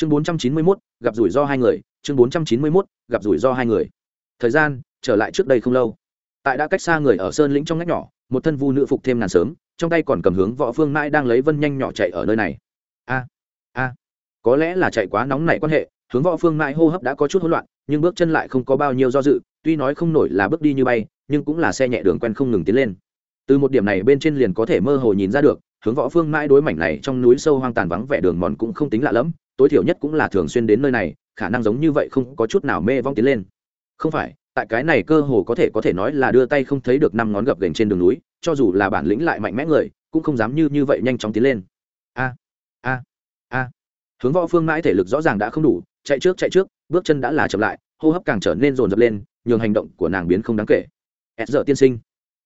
chương bốn trăm chín mươi mốt, gặp rủi ro hai người. Chương bốn trăm chín mươi mốt, gặp rủi ro hai người. Thời gian, trở lại trước đây không lâu. Tại đã cách xa người ở sơn lĩnh trong ngách nhỏ, một thân vu nữ phục thêm ngàn sớm, trong tay còn cầm hướng võ phương mãi đang lấy vân nhanh nhỏ chạy ở nơi này. A a, có lẽ là chạy quá nóng nảy quan hệ, hướng võ phương mãi hô hấp đã có chút hỗn loạn, nhưng bước chân lại không có bao nhiêu do dự, tuy nói không nổi là bước đi như bay, nhưng cũng là xe nhẹ đường quen không ngừng tiến lên. Từ một điểm này bên trên liền có thể mơ hồ nhìn ra được, hướng võ phương mãi đối mảnh này trong núi sâu hoang tàn vắng vẻ đường mòn cũng không tính lạ lẫm tối thiểu nhất cũng là thường xuyên đến nơi này, khả năng giống như vậy không có chút nào mê vong tiến lên. Không phải, tại cái này cơ hồ có thể có thể nói là đưa tay không thấy được năm ngón gập gành trên đường núi, cho dù là bản lĩnh lại mạnh mẽ người, cũng không dám như như vậy nhanh chóng tiến lên. A a a. Hướng võ phương mãi thể lực rõ ràng đã không đủ, chạy trước chạy trước, bước chân đã là chậm lại, hô hấp càng trở nên rồn rập lên, nhường hành động của nàng biến không đáng kể. S giờ tiên sinh,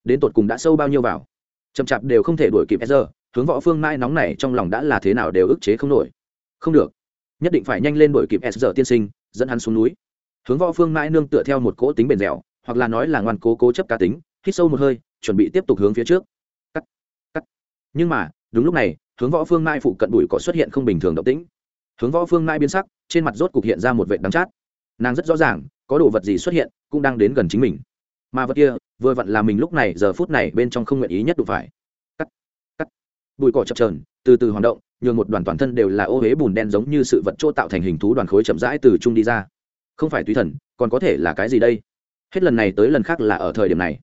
đến tột cùng đã sâu bao nhiêu vào? Chậm chạp đều không thể đuổi kịp s giờ hướng võ phương mãi nóng này trong lòng đã là thế nào đều ức chế không nổi. Không được nhất định phải nhanh lên đuổi kịp s giờ tiên sinh, dẫn hắn xuống núi. Hướng võ phương mãi nương tựa theo một cỗ tính bền dẻo, hoặc là nói là ngoan cố cố chấp cá tính, hít sâu một hơi, chuẩn bị tiếp tục hướng phía trước. Cắt cắt. Nhưng mà, đúng lúc này, hướng võ phương mai phụ cận bụi có xuất hiện không bình thường động tĩnh. Hướng võ phương mai biến sắc, trên mặt rốt cục hiện ra một vệ đắng chát. Nàng rất rõ ràng, có đồ vật gì xuất hiện, cũng đang đến gần chính mình. Mà vật kia, vừa vặn là mình lúc này, giờ phút này bên trong không nguyện ý nhất đủ phải. Cắt cắt. Bụi cỏ chập trờn từ từ hoạt động nhường một đoàn toàn thân đều là ô huế bùn đen giống như sự vật chỗ tạo thành hình thú đoàn khối chậm rãi từ trung đi ra. Không phải tùy thần, còn có thể là cái gì đây? Hết lần này tới lần khác là ở thời điểm này.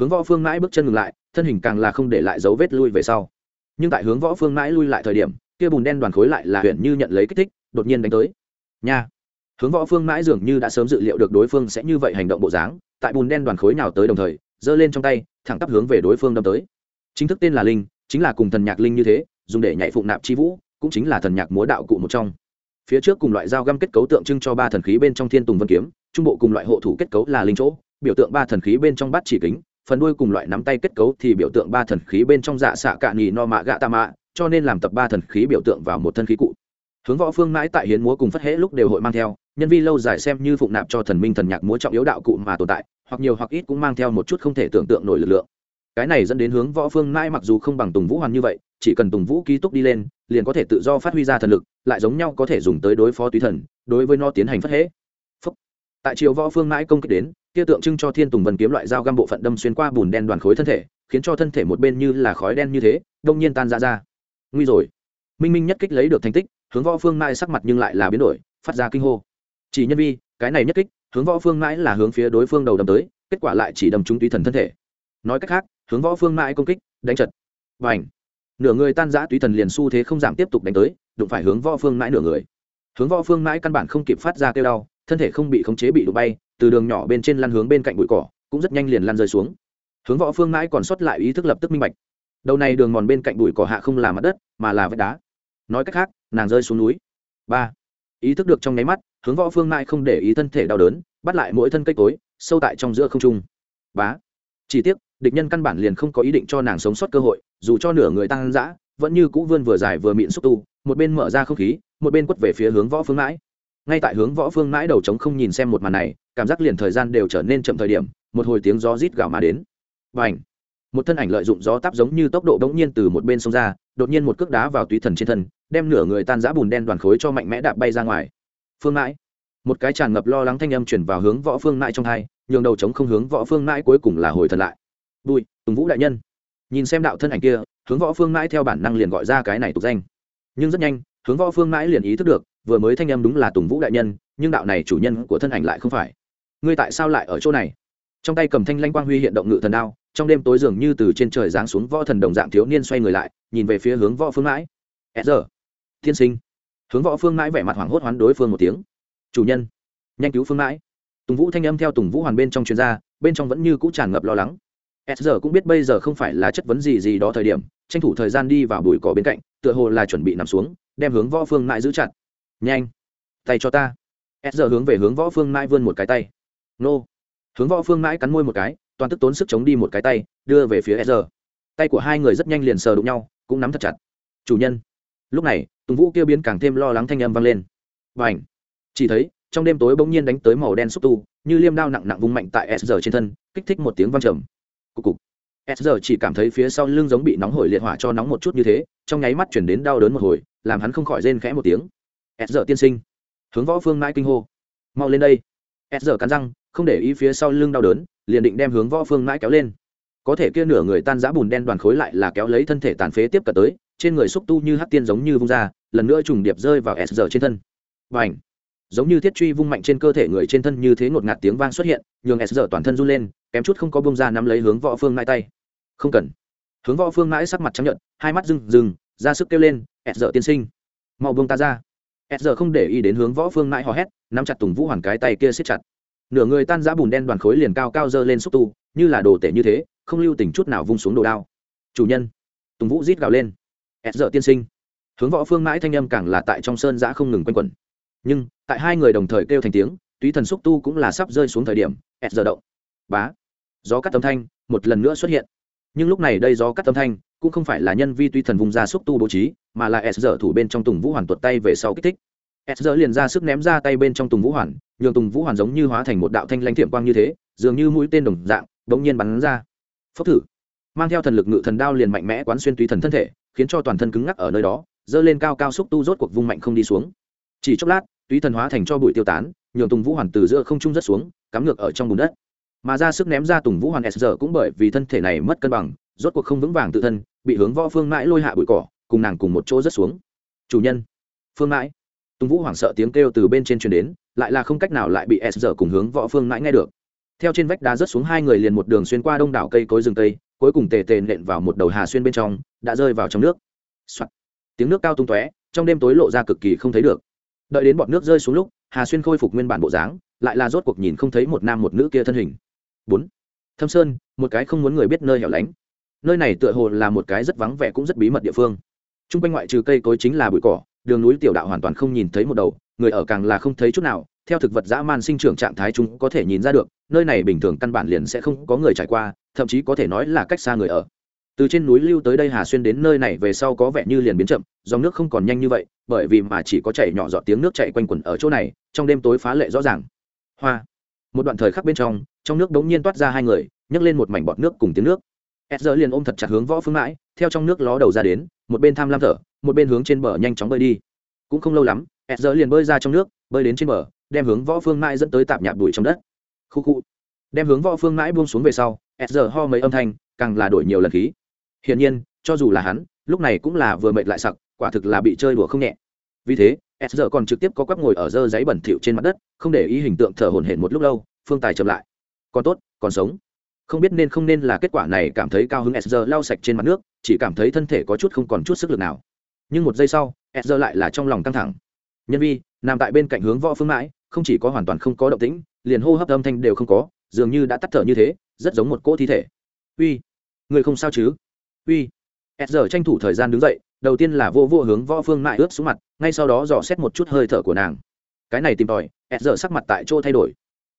Hướng võ phương mãi bước chân ngừng lại, thân hình càng là không để lại dấu vết lui về sau. Nhưng tại hướng võ phương mãi lui lại thời điểm, kia bùn đen đoàn khối lại là huyện như nhận lấy kích thích, đột nhiên đánh tới. Nha! Hướng võ phương mãi dường như đã sớm dự liệu được đối phương sẽ như vậy hành động bộ dáng, tại bùn đen đoàn khối nào tới đồng thời, giơ lên trong tay, thẳng tắp hướng về đối phương đâm tới. Chính thức tên là linh, chính là cùng thần nhạc linh như thế dùng để nhảy phụng nạp chi vũ, cũng chính là thần nhạc múa đạo cụ một trong. Phía trước cùng loại dao găm kết cấu tượng trưng cho ba thần khí bên trong thiên tùng vân kiếm, trung bộ cùng loại hộ thủ kết cấu là linh chỗ, biểu tượng ba thần khí bên trong bát chỉ kính, phần đuôi cùng loại nắm tay kết cấu thì biểu tượng ba thần khí bên trong dạ xạ cạn nhì no mạ gạ tạ mạ, cho nên làm tập ba thần khí biểu tượng vào một thân khí cụ. Hướng võ phương mãi tại hiến múa cùng phất hễ lúc đều hội mang theo, nhân vi lâu dài xem như phụng nạp cho thần minh thần nhạc múa trọng yếu đạo cụ mà tồn tại, hoặc nhiều hoặc ít cũng mang theo một chút không thể tưởng tượng nổi lực lượng cái này dẫn đến hướng võ phương mãi mặc dù không bằng tùng vũ hoàn như vậy, chỉ cần tùng vũ ký túc đi lên, liền có thể tự do phát huy ra thần lực, lại giống nhau có thể dùng tới đối phó tùy thần, đối với nó tiến hành phát hễ tại triều võ phương mãi công kích đến, kia tượng trưng cho thiên tùng vân kiếm loại dao găm bộ phận đâm xuyên qua bùn đen đoàn khối thân thể, khiến cho thân thể một bên như là khói đen như thế, đông nhiên tan ra ra. Nguy rồi. Minh minh nhất kích lấy được thành tích, hướng võ phương mãi sắc mặt nhưng lại là biến đổi, phát ra kinh hô. Chỉ nhân vi, cái này nhất kích, hướng võ phương mãi là hướng phía đối phương đầu đâm tới, kết quả lại chỉ đâm trúng tùy thần thân thể. Nói cách khác hướng võ phương mãi công kích, đánh chật. Và ảnh nửa người tan giã túy thần liền xu thế không giảm tiếp tục đánh tới, đụng phải hướng võ phương mãi nửa người. Hướng võ phương mãi căn bản không kịp phát ra kêu đau, thân thể không bị khống chế bị đụng bay, từ đường nhỏ bên trên lăn hướng bên cạnh bụi cỏ, cũng rất nhanh liền lăn rơi xuống. Hướng võ phương mãi còn sót lại ý thức lập tức minh bạch. Đầu này đường mòn bên cạnh bụi cỏ hạ không là mặt đất, mà là vách đá. Nói cách khác, nàng rơi xuống núi. Ba! Ý thức được trong nháy mắt, hướng võ phương mãi không để ý thân thể đau đớn, bắt lại mỗi thân cây cối, sâu tại trong giữa không trung. Bá! Chỉ tiếc địch nhân căn bản liền không có ý định cho nàng sống sót cơ hội, dù cho nửa người tăng dã, vẫn như cũ vươn vừa dài vừa mịn xúc tu, một bên mở ra không khí, một bên quất về phía hướng võ phương mãi. Ngay tại hướng võ phương mãi đầu trống không nhìn xem một màn này, cảm giác liền thời gian đều trở nên chậm thời điểm, một hồi tiếng gió rít gào mà đến. Và ảnh một thân ảnh lợi dụng gió táp giống như tốc độ bỗng nhiên từ một bên sông ra, đột nhiên một cước đá vào túy thần trên thân, đem nửa người tan giã bùn đen đoàn khối cho mạnh mẽ đạp bay ra ngoài. Phương mãi! Một cái tràn ngập lo lắng thanh âm chuyển vào hướng võ phương mãi trong hai, nhường đầu trống không hướng võ phương mãi cuối cùng là hồi thần lại bùi, tùng vũ đại nhân. Nhìn xem đạo thân ảnh kia, hướng võ phương mãi theo bản năng liền gọi ra cái này tục danh. Nhưng rất nhanh, hướng võ phương mãi liền ý thức được, vừa mới thanh âm đúng là tùng vũ đại nhân, nhưng đạo này chủ nhân của thân ảnh lại không phải. Ngươi tại sao lại ở chỗ này? Trong tay cầm thanh lanh quang huy hiện động ngự thần đao, trong đêm tối dường như từ trên trời giáng xuống võ thần đồng dạng thiếu niên xoay người lại, nhìn về phía hướng võ phương mãi. E giờ tiên sinh. Hướng võ phương mãi vẻ mặt hoảng hốt hoán đối phương một tiếng. Chủ nhân, nhanh cứu phương mãi. Tùng vũ thanh âm theo tùng vũ hoàn bên trong chuyên gia bên trong vẫn như cũ tràn ngập lo lắng s giờ cũng biết bây giờ không phải là chất vấn gì gì đó thời điểm, tranh thủ thời gian đi vào bụi cỏ bên cạnh, tựa hồ là chuẩn bị nằm xuống, đem hướng võ phương mãi giữ chặt. Nhanh, tay cho ta. S giờ hướng về hướng võ phương mãi vươn một cái tay. Nô. Hướng võ phương mãi cắn môi một cái, toàn tức tốn sức chống đi một cái tay, đưa về phía s giờ. Tay của hai người rất nhanh liền sờ đụng nhau, cũng nắm thật chặt. Chủ nhân. Lúc này, tùng vũ kia biến càng thêm lo lắng thanh âm vang lên. Và ảnh chỉ thấy, trong đêm tối bỗng nhiên đánh tới màu đen xúc tu, như liêm đao nặng nặng vung mạnh tại s giờ trên thân, kích thích một tiếng vang trầm s giờ chỉ cảm thấy phía sau lưng giống bị nóng hổi liệt hỏa cho nóng một chút như thế, trong nháy mắt chuyển đến đau đớn một hồi, làm hắn không khỏi rên khẽ một tiếng. S giờ tiên sinh. Hướng võ phương mãi kinh hô. Mau lên đây. S giờ cắn răng, không để ý phía sau lưng đau đớn, liền định đem hướng võ phương mãi kéo lên. Có thể kia nửa người tan giã bùn đen đoàn khối lại là kéo lấy thân thể tàn phế tiếp cận tới, trên người xúc tu như hát tiên giống như vung ra, lần nữa trùng điệp rơi vào s giờ trên thân. Và ảnh giống như thiết truy vung mạnh trên cơ thể người trên thân như thế ngột ngạt tiếng vang xuất hiện, nhường s giờ toàn thân run lên, kém chút không có bông ra nắm lấy hướng võ phương mãi tay. Không cần. Hướng võ phương mãi sắc mặt trắng nhận hai mắt rừng rừng, ra sức kêu lên, s giờ tiên sinh, mau bông ta ra. S giờ không để ý đến hướng võ phương mãi hò hét, nắm chặt tùng vũ hoàn cái tay kia siết chặt. Nửa người tan giã bùn đen đoàn khối liền cao cao dơ lên xúc tu, như là đồ tể như thế, không lưu tình chút nào vung xuống đồ đao. Chủ nhân. Tùng vũ rít gào lên. S giờ tiên sinh. Hướng võ phương mãi thanh âm càng là tại trong sơn giã không ngừng quanh quẩn nhưng tại hai người đồng thời kêu thành tiếng, túy thần xúc tu cũng là sắp rơi xuống thời điểm, ẹt giờ động. Bá. Gió cắt âm thanh, một lần nữa xuất hiện. Nhưng lúc này đây gió cắt âm thanh cũng không phải là nhân vi túy thần vùng ra xúc tu bố trí, mà là s giờ thủ bên trong tùng vũ hoàn tuột tay về sau kích thích. s giờ liền ra sức ném ra tay bên trong tùng vũ hoàn, nhường tùng vũ hoàn giống như hóa thành một đạo thanh lãnh thiệm quang như thế, dường như mũi tên đồng dạng, bỗng nhiên bắn ra. Phốc thử. Mang theo thần lực ngự thần đao liền mạnh mẽ quán xuyên túy thần thân thể, khiến cho toàn thân cứng ngắc ở nơi đó dơ lên cao cao xúc tu rốt cuộc vung mạnh không đi xuống. Chỉ chốc lát túy thần hóa thành cho bụi tiêu tán, nhường tùng vũ hoàn từ giữa không trung rất xuống, cắm ngược ở trong bùn đất. Mà ra sức ném ra tùng vũ hoàn s giờ cũng bởi vì thân thể này mất cân bằng, rốt cuộc không vững vàng tự thân, bị hướng võ phương mãi lôi hạ bụi cỏ, cùng nàng cùng một chỗ rất xuống. Chủ nhân, phương mãi. Tùng vũ hoảng sợ tiếng kêu từ bên trên truyền đến, lại là không cách nào lại bị s giờ cùng hướng võ phương mãi nghe được. Theo trên vách đá rớt xuống hai người liền một đường xuyên qua đông đảo cây cối rừng tây cuối cùng tề tề nện vào một đầu hà xuyên bên trong, đã rơi vào trong nước、Soạn. tiếng nước cao tung tóe, trong đêm tối lộ ra cực kỳ không thấy được đợi đến bọn nước rơi xuống lúc, hà xuyên khôi phục nguyên bản bộ dáng, lại là rốt cuộc nhìn không thấy một nam một nữ kia thân hình. Bốn. Thâm sơn, một cái không muốn người biết nơi hẻo lánh. Nơi này tựa hồ là một cái rất vắng vẻ cũng rất bí mật địa phương. T r u n g quanh ngoại trừ cây cối chính là bụi cỏ, đường núi tiểu đạo hoàn toàn không nhìn thấy một đầu, người ở càng là không thấy chút nào. Theo thực vật dã man sinh trưởng trạng thái chúng có thể nhìn ra được, nơi này bình thường căn bản liền sẽ không có người trải qua, thậm chí có thể nói là cách xa người ở từ trên núi lưu tới đây hà xuyên đến nơi này về sau có vẻ như liền biến chậm, dòng nước không còn nhanh như vậy, bởi vì mà chỉ có chảy nhỏ giọt tiếng nước chạy quanh quẩn ở chỗ này, trong đêm tối phá lệ rõ ràng. Hoa. Một đoạn thời khắc bên trong trong nước đống nhiên toát ra hai người, nhấc lên một mảnh bọt nước cùng tiếng nước. Ed giờ liền ôm thật chặt hướng võ phương mãi, theo trong nước ló đầu ra đến, một bên tham lam thở, một bên hướng trên bờ nhanh chóng bơi đi. Cũng không lâu lắm ed giờ liền bơi ra trong nước, bơi đến trên bờ, đem hướng võ phương mãi dẫn tới tạp nhạp đùi trong đất. Khu khu. Đem hướng võ phương mãi buông xuống về sau ed giờ ho mấy âm thanh, càng là đổi nhiều lần khí hiển nhiên, cho dù là hắn, lúc này cũng là vừa mệt lại sặc, quả thực là bị chơi đùa không nhẹ. Vì thế, s giờ còn trực tiếp có quắp ngồi ở dơ giấy bẩn thỉu trên mặt đất, không để ý hình tượng thở hổn hển một lúc lâu, phương tài chậm lại. Còn tốt, còn sống. Không biết nên không nên là kết quả này cảm thấy cao hứng sr lau sạch trên mặt nước, chỉ cảm thấy thân thể có chút không còn chút sức lực nào. Nhưng một giây sau sr lại là trong lòng căng thẳng. Nhân vi, nằm tại bên cạnh hướng võ phương mãi, không chỉ có hoàn toàn không có động tĩnh, liền hô hấp âm thanh đều không có, dường như đã tắt thở như thế, rất giống một cỗ thi thể. Uy, người không sao chứ? Uy. Giờ tranh thủ thời gian đứng dậy, đầu tiên là vô vô hướng võ phương mại ướt xuống mặt, ngay sau đó dò xét một chút hơi thở của nàng. Cái này tìm tòi giờ sắc mặt tại chỗ thay đổi.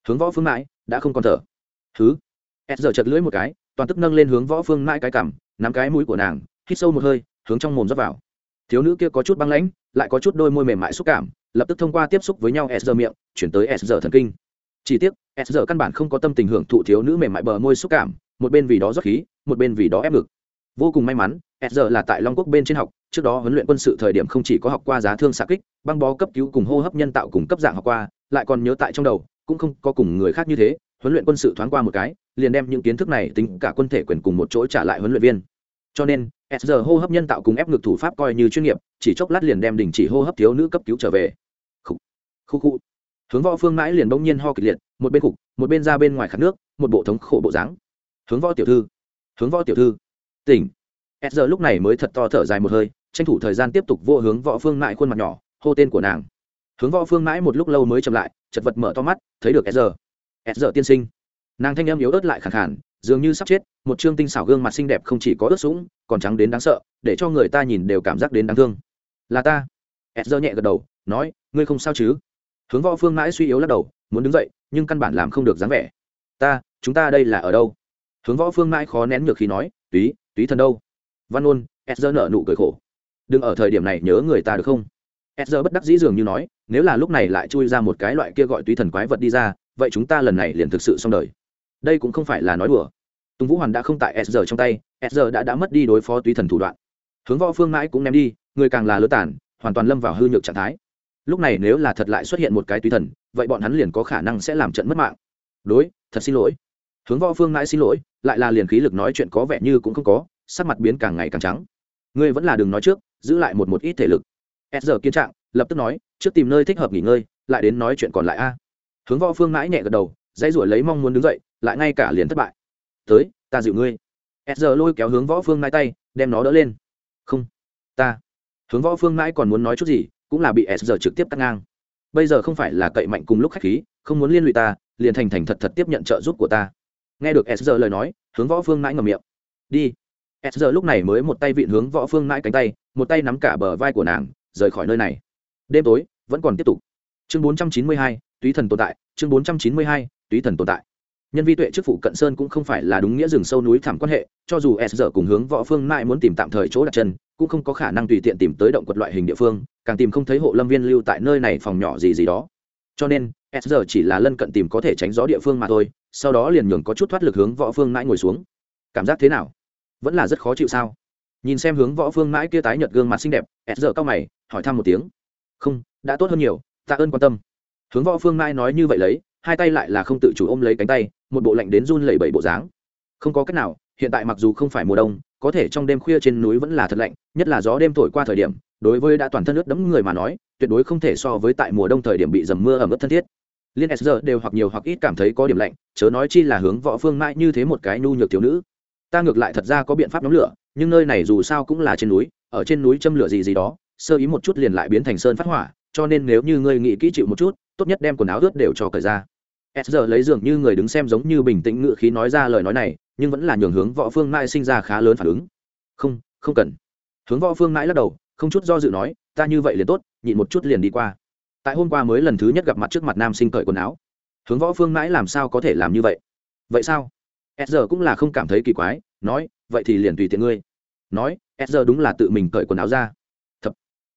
Hướng võ phương mãi đã không còn thở. Thứ s giờ chật lưỡi một cái, toàn tức nâng lên hướng võ phương mãi cái cằm, nắm cái mũi của nàng, hít sâu một hơi, hướng trong mồm rót vào. Thiếu nữ kia có chút băng lãnh, lại có chút đôi môi mềm mại xúc cảm, lập tức thông qua tiếp xúc với nhau s giờ miệng, chuyển tới s giờ thần kinh. Chỉ tiếc s giờ căn bản không có tâm tình hưởng thụ thiếu nữ mềm mại bờ môi xúc cảm, một bên vì đó rót khí, một bên vì đó ép ngực vô cùng may mắn s giờ là tại long quốc bên trên học, trước đó huấn luyện quân sự thời điểm không chỉ có học qua giá thương xạ kích, băng bó cấp cứu cùng hô hấp nhân tạo cùng cấp dạng học qua, lại còn nhớ tại trong đầu, cũng không có cùng người khác như thế, huấn luyện quân sự thoáng qua một cái, liền đem những kiến thức này tính cả quân thể quyền cùng một chỗ trả lại huấn luyện viên. Cho nên s hô hấp nhân tạo cùng ép ngực thủ pháp coi như chuyên nghiệp, chỉ chốc lát liền đem đình chỉ hô hấp thiếu nữ cấp cứu trở về. Khu khu khu hướng võ phương mãi liền bỗng nhiên ho kịch liệt, một bên khục, một bên ra bên ngoài khát nước, một bộ thống khổ bộ dáng. Hướng võ tiểu thư, hướng võ tiểu thư tỉnh. S lúc này mới thật to thở dài một hơi, tranh thủ thời gian tiếp tục vô hướng võ phương mãi khuôn mặt nhỏ, hô tên của nàng. Hướng võ phương mãi một lúc lâu mới chậm lại, chật vật mở to mắt, thấy được s s tiên sinh. Nàng thanh em yếu ớt lại khẳng khản dường như sắp chết, một chương tinh xảo gương mặt xinh đẹp không chỉ có ướt sũng, còn trắng đến đáng sợ, để cho người ta nhìn đều cảm giác đến đáng thương. Là ta. S nhẹ gật đầu, nói, ngươi không sao chứ? Hướng võ phương mãi suy yếu lắc đầu, muốn đứng dậy, nhưng căn bản làm không được dáng vẻ. Ta, chúng ta đây là ở đâu? Hướng võ phương mãi khó nén ngược khi nói, túy túy thần đâu? Văn ôn s nợ nụ cười khổ. Đừng ở thời điểm này nhớ người ta được không? S bất đắc dĩ dường như nói, nếu là lúc này lại chui ra một cái loại kia gọi túy thần quái vật đi ra, vậy chúng ta lần này liền thực sự xong đời. Đây cũng không phải là nói đùa. Tùng vũ hoàn đã không tại s trong tay, s đã đã mất đi đối phó túy thần thủ đoạn. Hướng võ phương mãi cũng ném đi, người càng là lứa tản hoàn toàn lâm vào hư nhược trạng thái. Lúc này nếu là thật lại xuất hiện một cái túy thần, vậy bọn hắn liền có khả năng sẽ làm trận mất mạng. Đối, thật xin lỗi hướng võ phương mãi xin lỗi, lại là liền khí lực nói chuyện có vẻ như cũng không có, sắc mặt biến càng ngày càng trắng. Ngươi vẫn là đừng nói trước, giữ lại một một ít thể lực. S giờ kiến trạng, lập tức nói, trước tìm nơi thích hợp nghỉ ngơi, lại đến nói chuyện còn lại a. Hướng võ phương mãi nhẹ gật đầu, dãy ruổi lấy mong muốn đứng dậy, lại ngay cả liền thất bại. Tới, ta dịu ngươi. S giờ lôi kéo hướng võ phương mãi tay, đem nó đỡ lên. Không, ta. Hướng võ phương mãi còn muốn nói chút gì, cũng là bị s giờ trực tiếp cắt ngang. Bây giờ không phải là cậy mạnh cùng lúc khách khí, không muốn liên lụy ta, liền thành thành thật thật tiếp nhận trợ giúp của ta nghe được s giờ lời nói, hướng võ phương mãi ngầm miệng. Đi. S giờ lúc này mới một tay vịn hướng võ phương mãi cánh tay, một tay nắm cả bờ vai của nàng, rời khỏi nơi này. Đêm tối, vẫn còn tiếp tục. Chương bốn trăm chín mươi hai, túy thần tồn tại. Chương bốn trăm chín mươi hai, túy thần tồn tại. Nhân vi tuệ chức phụ cận sơn cũng không phải là đúng nghĩa rừng sâu núi thẳm quan hệ, cho dù s giờ cùng hướng võ phương mãi muốn tìm tạm thời chỗ đặt chân, cũng không có khả năng tùy tiện tìm tới động quật loại hình địa phương, càng tìm không thấy hộ lâm viên lưu tại nơi này phòng nhỏ gì gì đó. Cho nên, s giờ chỉ là lân cận tìm có thể tránh gió địa phương mà thôi sau đó liền nhường có chút thoát lực hướng võ phương mãi ngồi xuống. Cảm giác thế nào? Vẫn là rất khó chịu sao? Nhìn xem hướng võ phương mãi kia tái nhợt gương mặt xinh đẹp, s giờ cao mày, hỏi thăm một tiếng. Không, đã tốt hơn nhiều, tạ ơn quan tâm. Hướng võ phương mãi nói như vậy lấy, hai tay lại là không tự chủ ôm lấy cánh tay, một bộ lạnh đến run lẩy bẩy bộ dáng. Không có cách nào, hiện tại mặc dù không phải mùa đông, có thể trong đêm khuya trên núi vẫn là thật lạnh, nhất là gió đêm thổi qua thời điểm, đối với đã toàn thân ướt đẫm người mà nói, tuyệt đối không thể so với tại mùa đông thời điểm bị dầm mưa ẩm ướt thân thiết liên s đều hoặc nhiều hoặc ít cảm thấy có điểm lạnh, chớ nói chi là hướng võ phương mãi như thế một cái nhu nhược thiếu nữ. Ta ngược lại thật ra có biện pháp nhóm lửa, nhưng nơi này dù sao cũng là trên núi, ở trên núi châm lửa gì gì đó, sơ ý một chút liền lại biến thành sơn phát hỏa, cho nên nếu như ngươi nghĩ kỹ chịu một chút, tốt nhất đem quần áo ướt đều cho cởi ra. S giờ lấy dường như người đứng xem giống như bình tĩnh ngự khí nói ra lời nói này, nhưng vẫn là nhường hướng võ phương mãi sinh ra khá lớn phản ứng. Không không cần. Hướng võ phương mãi lắc đầu, không chút do dự nói, ta như vậy liền tốt, nhịn một chút liền đi qua tại hôm qua mới lần thứ nhất gặp mặt trước mặt nam sinh cởi quần áo. Hướng võ phương mãi làm sao có thể làm như vậy? Vậy sao? S giờ cũng là không cảm thấy kỳ quái nói vậy thì liền tùy tiện ngươi. Nói s giờ đúng là tự mình cởi quần áo ra. Thật,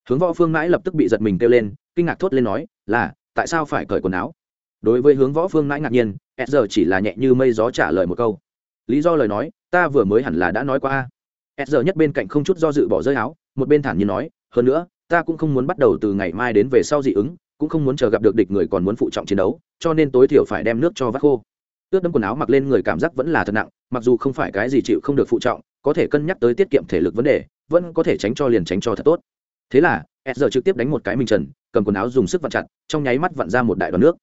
hướng võ phương mãi lập tức bị giật mình kêu lên kinh ngạc thốt lên nói là tại sao phải cởi quần áo? Đối với hướng võ phương mãi ngạc nhiên s giờ chỉ là nhẹ như mây gió trả lời một câu. Lý do lời nói ta vừa mới hẳn là đã nói qua a. S giờ nhất bên cạnh không chút do dự bỏ rơi áo một bên thản nhiên nói hơn nữa ta cũng không muốn bắt đầu từ ngày mai đến về sau dị ứng, cũng không muốn chờ gặp được địch người còn muốn phụ trọng chiến đấu, cho nên tối thiểu phải đem nước cho vắt khô. Ướt đẫm quần áo mặc lên người cảm giác vẫn là thật nặng, mặc dù không phải cái gì chịu không được phụ trọng, có thể cân nhắc tới tiết kiệm thể lực vấn đề, vẫn có thể tránh cho liền tránh cho thật tốt. Thế là s giờ trực tiếp đánh một cái mình trần, cầm quần áo dùng sức vặn chặt, trong nháy mắt vặn ra một đại đoàn nước.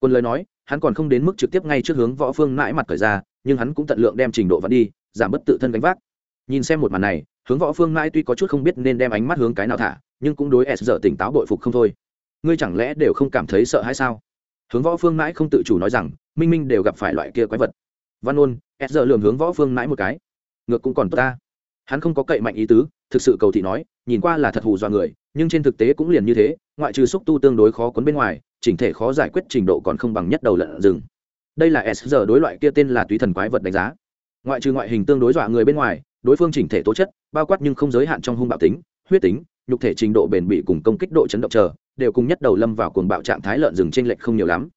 Quân lời nói, hắn còn không đến mức trực tiếp ngay trước hướng võ phương mãi mặt cởi ra, nhưng hắn cũng tận lượng đem trình độ vặn đi, giảm bớt tự thân gánh vác. Nhìn xem một màn này, hướng võ phương mãi tuy có chút không biết nên đem ánh mắt hướng cái nào thả nhưng cũng đối s giờ tỉnh táo bội phục không thôi. Ngươi chẳng lẽ đều không cảm thấy sợ hay sao? Hướng võ phương mãi không tự chủ nói rằng, minh minh đều gặp phải loại kia quái vật. Văn ôn, s giờ lường hướng võ phương mãi một cái. Ngược cũng còn tốt ta. Hắn không có cậy mạnh ý tứ, thực sự cầu thị nói, nhìn qua là thật hù do người, nhưng trên thực tế cũng liền như thế, ngoại trừ xúc tu tương đối khó cuốn bên ngoài, chỉnh thể khó giải quyết trình độ còn không bằng nhất đầu lợn rừng. Đây là s giờ đối loại kia tên là túy thần quái vật đánh giá. Ngoại trừ ngoại hình tương đối dọa người bên ngoài, đối phương chỉnh thể tố chất, bao quát nhưng không giới hạn trong hung bạo tính, huyết tính nhục thể trình độ bền bỉ cùng công kích độ chấn động chờ, đều cùng nhất đầu lâm vào cuồng bạo trạng thái lợn rừng trên lệch không nhiều lắm.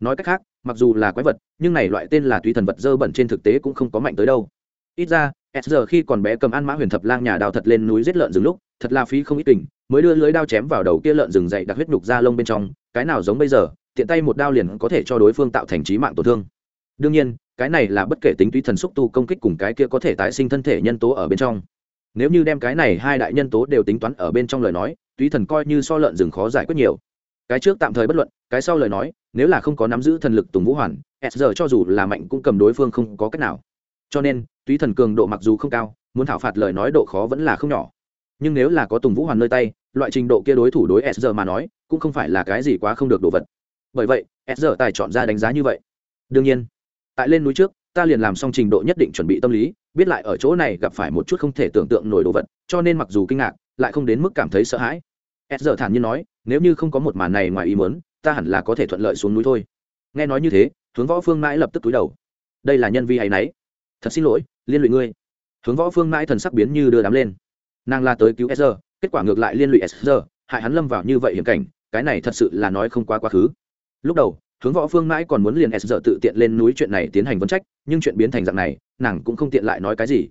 Nói cách khác, mặc dù là quái vật, nhưng này loại tên là tùy thần vật dơ bẩn trên thực tế cũng không có mạnh tới đâu. Ít ra, s giờ khi còn bé cầm ăn mã huyền thập lang nhà đào thật lên núi giết lợn rừng lúc, thật là phí không ít tình, mới đưa lưới đao chém vào đầu kia lợn rừng dậy đặc huyết nhục ra lông bên trong, cái nào giống bây giờ, tiện tay một đao liền có thể cho đối phương tạo thành trí mạng tổn thương. Đương nhiên, cái này là bất kể tính tùy thần xúc tu công kích cùng cái kia có thể tái sinh thân thể nhân tố ở bên trong nếu như đem cái này hai đại nhân tố đều tính toán ở bên trong lời nói, túy thần coi như so lợn rừng khó giải quyết nhiều. Cái trước tạm thời bất luận, cái sau lời nói, nếu là không có nắm giữ thần lực tùng vũ hoàn, s giờ cho dù là mạnh cũng cầm đối phương không có cách nào. Cho nên, túy thần cường độ mặc dù không cao, muốn thảo phạt lời nói độ khó vẫn là không nhỏ. Nhưng nếu là có tùng vũ hoàn nơi tay, loại trình độ kia đối thủ đối s giờ mà nói, cũng không phải là cái gì quá không được đồ vật. Bởi vậy, s giờ tài chọn ra đánh giá như vậy. Đương nhiên, tại lên núi trước ta liền làm xong trình độ nhất định chuẩn bị tâm lý, biết lại ở chỗ này gặp phải một chút không thể tưởng tượng nổi đồ vật, cho nên mặc dù kinh ngạc, lại không đến mức cảm thấy sợ hãi. S giờ thản nhiên nói, nếu như không có một màn này ngoài ý muốn, ta hẳn là có thể thuận lợi xuống núi thôi. Nghe nói như thế, hướng võ phương mãi lập tức túi đầu. Đây là nhân vi hay nấy. Thật xin lỗi, liên lụy ngươi. Hướng võ phương mãi thần sắc biến như đưa đám lên. Nàng la tới cứu s giờ, kết quả ngược lại liên lụy s giờ, hại hắn lâm vào như vậy hiểm cảnh, cái này thật sự là nói không qua quá khứ. Lúc đầu hướng võ phương mãi còn muốn liền s giờ tự tiện lên núi chuyện này tiến hành vấn trách, nhưng chuyện biến thành dạng này, nàng cũng không tiện lại nói cái gì.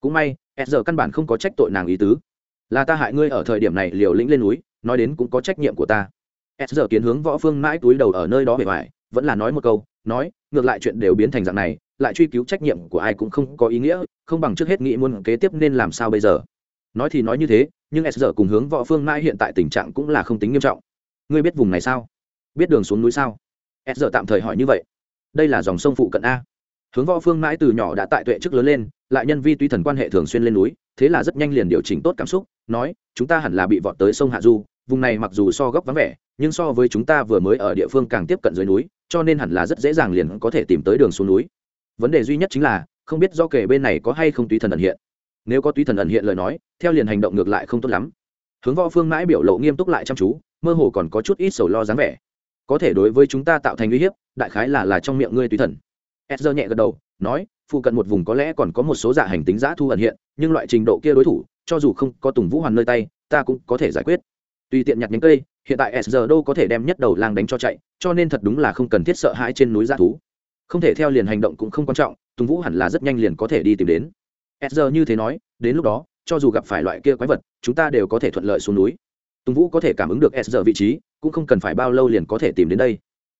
Cũng may, s giờ căn bản không có trách tội nàng ý tứ. Là ta hại ngươi ở thời điểm này liều lĩnh lên núi, nói đến cũng có trách nhiệm của ta. S giờ kiến hướng võ phương mãi túi đầu ở nơi đó bề ngoài, vẫn là nói một câu, nói, ngược lại chuyện đều biến thành dạng này, lại truy cứu trách nhiệm của ai cũng không có ý nghĩa, không bằng trước hết nghĩ muốn kế tiếp nên làm sao bây giờ. Nói thì nói như thế, nhưng s giờ cùng hướng võ phương mãi hiện tại tình trạng cũng là không tính nghiêm trọng. Ngươi biết vùng này sao? Biết đường xuống núi sao? S giờ tạm thời hỏi như vậy. Đây là dòng sông phụ cận a. Hướng võ phương mãi từ nhỏ đã tại tuệ chức lớn lên, lại nhân vi tuy thần quan hệ thường xuyên lên núi, thế là rất nhanh liền điều chỉnh tốt cảm xúc, nói, chúng ta hẳn là bị vọt tới sông hạ du, vùng này mặc dù so góc vắng vẻ, nhưng so với chúng ta vừa mới ở địa phương càng tiếp cận dưới núi, cho nên hẳn là rất dễ dàng liền có thể tìm tới đường xuống núi. Vấn đề duy nhất chính là, không biết do kể bên này có hay không túy thần ẩn hiện. Nếu có túy thần ẩn hiện lời nói, theo liền hành động ngược lại không tốt lắm. Hướng võ phương mãi biểu lộ nghiêm túc lại chăm chú, mơ hồ còn có chút ít sầu lo dáng vẻ có thể đối với chúng ta tạo thành uy hiếp, đại khái là là trong miệng ngươi tùy thần. Edger nhẹ gật đầu, nói, phụ cận một vùng có lẽ còn có một số giả hành tính giã thu ẩn hiện, nhưng loại trình độ kia đối thủ, cho dù không có tùng vũ hoàn nơi tay, ta cũng có thể giải quyết. Tùy tiện nhặt nhánh cây, hiện tại s giờ đâu có thể đem nhất đầu lang đánh cho chạy, cho nên thật đúng là không cần thiết sợ hãi trên núi g thú. Không thể theo liền hành động cũng không quan trọng, tùng vũ hẳn là rất nhanh liền có thể đi tìm đến. S giờ như thế nói, đến lúc đó, cho dù gặp phải loại kia quái vật, chúng ta đều có thể thuận lợi xuống núi. Tùng vũ có thể cảm ứng được s giờ vị trí cũng không cần phải bao lâu liền có thể tìm đến đây.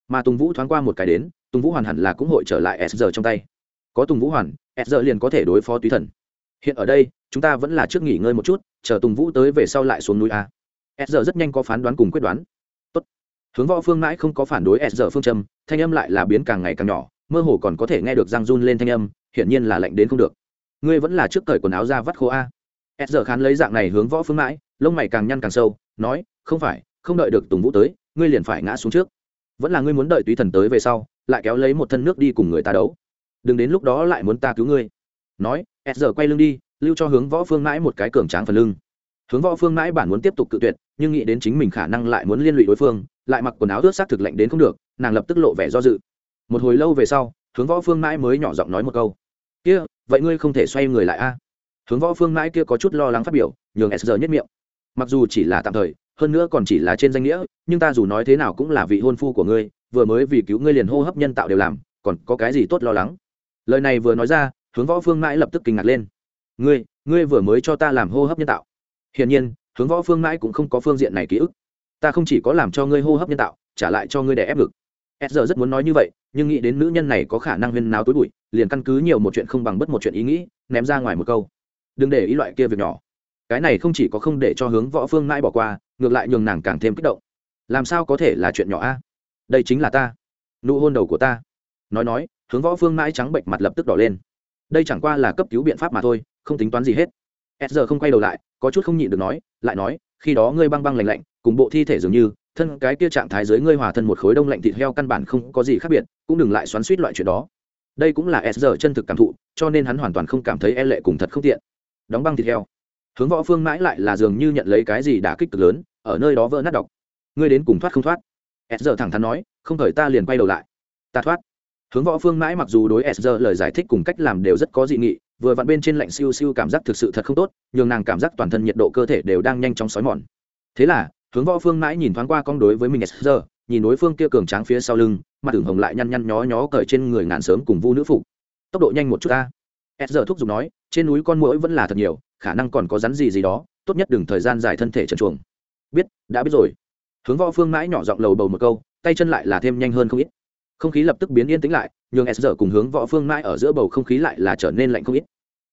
Mà tùng vũ thoáng qua một cái đến, tùng vũ hoàn hẳn là cũng hội trở lại s giờ trong tay. Có tùng vũ hoàn, s giờ liền có thể đối phó túy thần. Hiện ở đây, chúng ta vẫn là trước nghỉ ngơi một chút, chờ tùng vũ tới về sau lại xuống núi a. S giờ rất nhanh có phán đoán cùng quyết đoán. Tốt. hướng võ phương mãi không có phản đối s giờ phương châm, thanh âm lại là biến càng ngày càng nhỏ, mơ hồ còn có thể nghe được răng run lên thanh âm, hiển nhiên là lạnh đến không được. Ngươi vẫn là trước cởi quần áo ra vắt khô a. S giờ khán lấy dạng này hướng võ phương mãi, lông mày càng nhăn càng sâu, nói, không phải không đợi được tùng vũ tới, ngươi liền phải ngã xuống trước. Vẫn là ngươi muốn đợi túy thần tới về sau, lại kéo lấy một thân nước đi cùng người ta đấu. Đừng đến lúc đó lại muốn ta cứu ngươi. Nói, s giờ quay lưng đi, lưu cho hướng võ phương mãi một cái cường tráng phần lưng. Hướng võ phương mãi bản muốn tiếp tục cự tuyệt, nhưng nghĩ đến chính mình khả năng lại muốn liên lụy đối phương, lại mặc quần áo ướt xác thực lạnh đến không được, nàng lập tức lộ vẻ do dự. Một hồi lâu về sau, hướng võ phương mãi mới nhỏ giọng nói một câu. Kia, vậy ngươi không thể xoay người lại a? Hướng võ phương mãi kia có chút lo lắng phát biểu, nhường s giờ nhất miệng mặc dù chỉ là tạm thời, hơn nữa còn chỉ là trên danh nghĩa, nhưng ta dù nói thế nào cũng là vị hôn phu của ngươi, vừa mới vì cứu ngươi liền hô hấp nhân tạo đều làm, còn có cái gì tốt lo lắng? Lời này vừa nói ra, hướng võ phương mãi lập tức kinh ngạc lên. Ngươi ngươi vừa mới cho ta làm hô hấp nhân tạo. Hiển nhiên, hướng võ phương mãi cũng không có phương diện này ký ức. Ta không chỉ có làm cho ngươi hô hấp nhân tạo, trả lại cho ngươi đè ép ngực. S giờ rất muốn nói như vậy, nhưng nghĩ đến nữ nhân này có khả năng huyên náo tối bụi, liền căn cứ nhiều một chuyện không bằng bất một chuyện ý nghĩ, ném ra ngoài một câu. Đừng để ý loại kia việc nhỏ cái này không chỉ có không để cho hướng võ phương mãi bỏ qua, ngược lại nhường nàng càng thêm kích động. Làm sao có thể là chuyện nhỏ a? Đây chính là ta. Nụ hôn đầu của ta. Nói nói, hướng võ phương mãi trắng bệnh mặt lập tức đỏ lên. Đây chẳng qua là cấp cứu biện pháp mà thôi, không tính toán gì hết. S giờ không quay đầu lại, có chút không nhịn được nói, lại nói, khi đó ngươi băng băng lạnh lạnh, cùng bộ thi thể dường như, thân cái kia trạng thái dưới ngươi hòa thân một khối đông lạnh thịt heo căn bản không có gì khác biệt, cũng đừng lại xoắn suýt loại chuyện đó. Đây cũng là s giờ chân thực cảm thụ, cho nên hắn hoàn toàn không cảm thấy e lệ cùng thật không tiện. Đóng băng thịt heo hướng võ phương mãi lại là dường như nhận lấy cái gì đã kích cực lớn, ở nơi đó vỡ nát độc. Ngươi đến cùng thoát không thoát? S giờ thẳng thắn nói, không thời ta liền quay đầu lại. Ta thoát. Hướng võ phương mãi mặc dù đối s giờ lời giải thích cùng cách làm đều rất có dị nghị, vừa vặn bên trên lạnh siêu siêu cảm giác thực sự thật không tốt, nhường nàng cảm giác toàn thân nhiệt độ cơ thể đều đang nhanh chóng xói mòn. Thế là, hướng võ phương mãi nhìn thoáng qua con đối với mình s giờ, nhìn đối phương kia cường tráng phía sau lưng, mặt tưởng hồng lại nhăn nhăn nhó nhó cởi trên người ngàn sớm cùng vu nữ phục. Tốc độ nhanh một chút ta. S giờ thúc giục nói trên núi con mũi vẫn là thật nhiều, khả năng còn có rắn gì gì đó, tốt nhất đừng thời gian dài thân thể trần chuồng biết, đã biết rồi. Hướng võ phương mãi nhỏ giọng lầu bầu một câu, tay chân lại là thêm nhanh hơn không ít. Không khí lập tức biến yên tĩnh lại, nhường s giờ cùng hướng võ phương mãi ở giữa bầu không khí lại là trở nên lạnh không ít.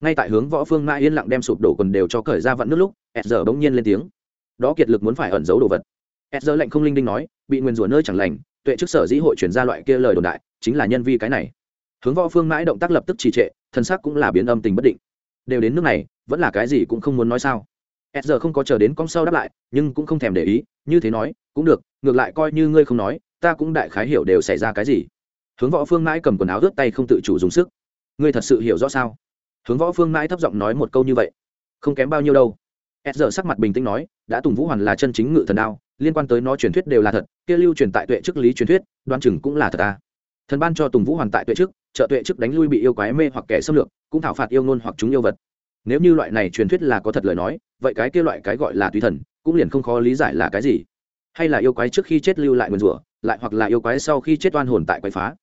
Ngay tại hướng võ phương mãi yên lặng đem sụp đổ quần đều cho cởi ra vặn nước lúc, s giờ bỗng nhiên lên tiếng. Đó kiệt lực muốn phải ẩn giấu đồ vật. S giờ lạnh không linh đinh nói, bị nguyên rủa nơi chẳng lành, tuệ trước sở dĩ hội chuyển ra loại kia lời đồn đại, chính là nhân vi cái này hướng võ phương mãi động tác lập tức trì trệ, thân xác cũng là biến âm tình bất định. Đều đến nước này, vẫn là cái gì cũng không muốn nói sao. S giờ không có chờ đến con sau đáp lại, nhưng cũng không thèm để ý, như thế nói, cũng được, ngược lại coi như ngươi không nói, ta cũng đại khái hiểu đều xảy ra cái gì. Hướng võ phương mãi cầm quần áo ướt tay không tự chủ dùng sức. Ngươi thật sự hiểu rõ sao? Hướng võ phương mãi thấp giọng nói một câu như vậy. Không kém bao nhiêu đâu. S giờ sắc mặt bình tĩnh nói, đã tùng vũ hoàn là chân chính ngự thần đao, liên quan tới nó truyền thuyết đều là thật, kia lưu truyền tại tuệ chức lý truyền thuyết đoan chừng cũng là thật ta. Thần ban cho tùng vũ hoàn tại tuệ chức trợ tuệ chức đánh lui bị yêu quái mê hoặc kẻ xâm lược, cũng thảo phạt yêu ngôn hoặc chúng yêu vật. Nếu như loại này truyền thuyết là có thật lời nói, vậy cái kia loại cái gọi là tùy thần, cũng liền không khó lý giải là cái gì. Hay là yêu quái trước khi chết lưu lại nguyên rủa, lại hoặc là yêu quái sau khi chết oan hồn tại quái phá.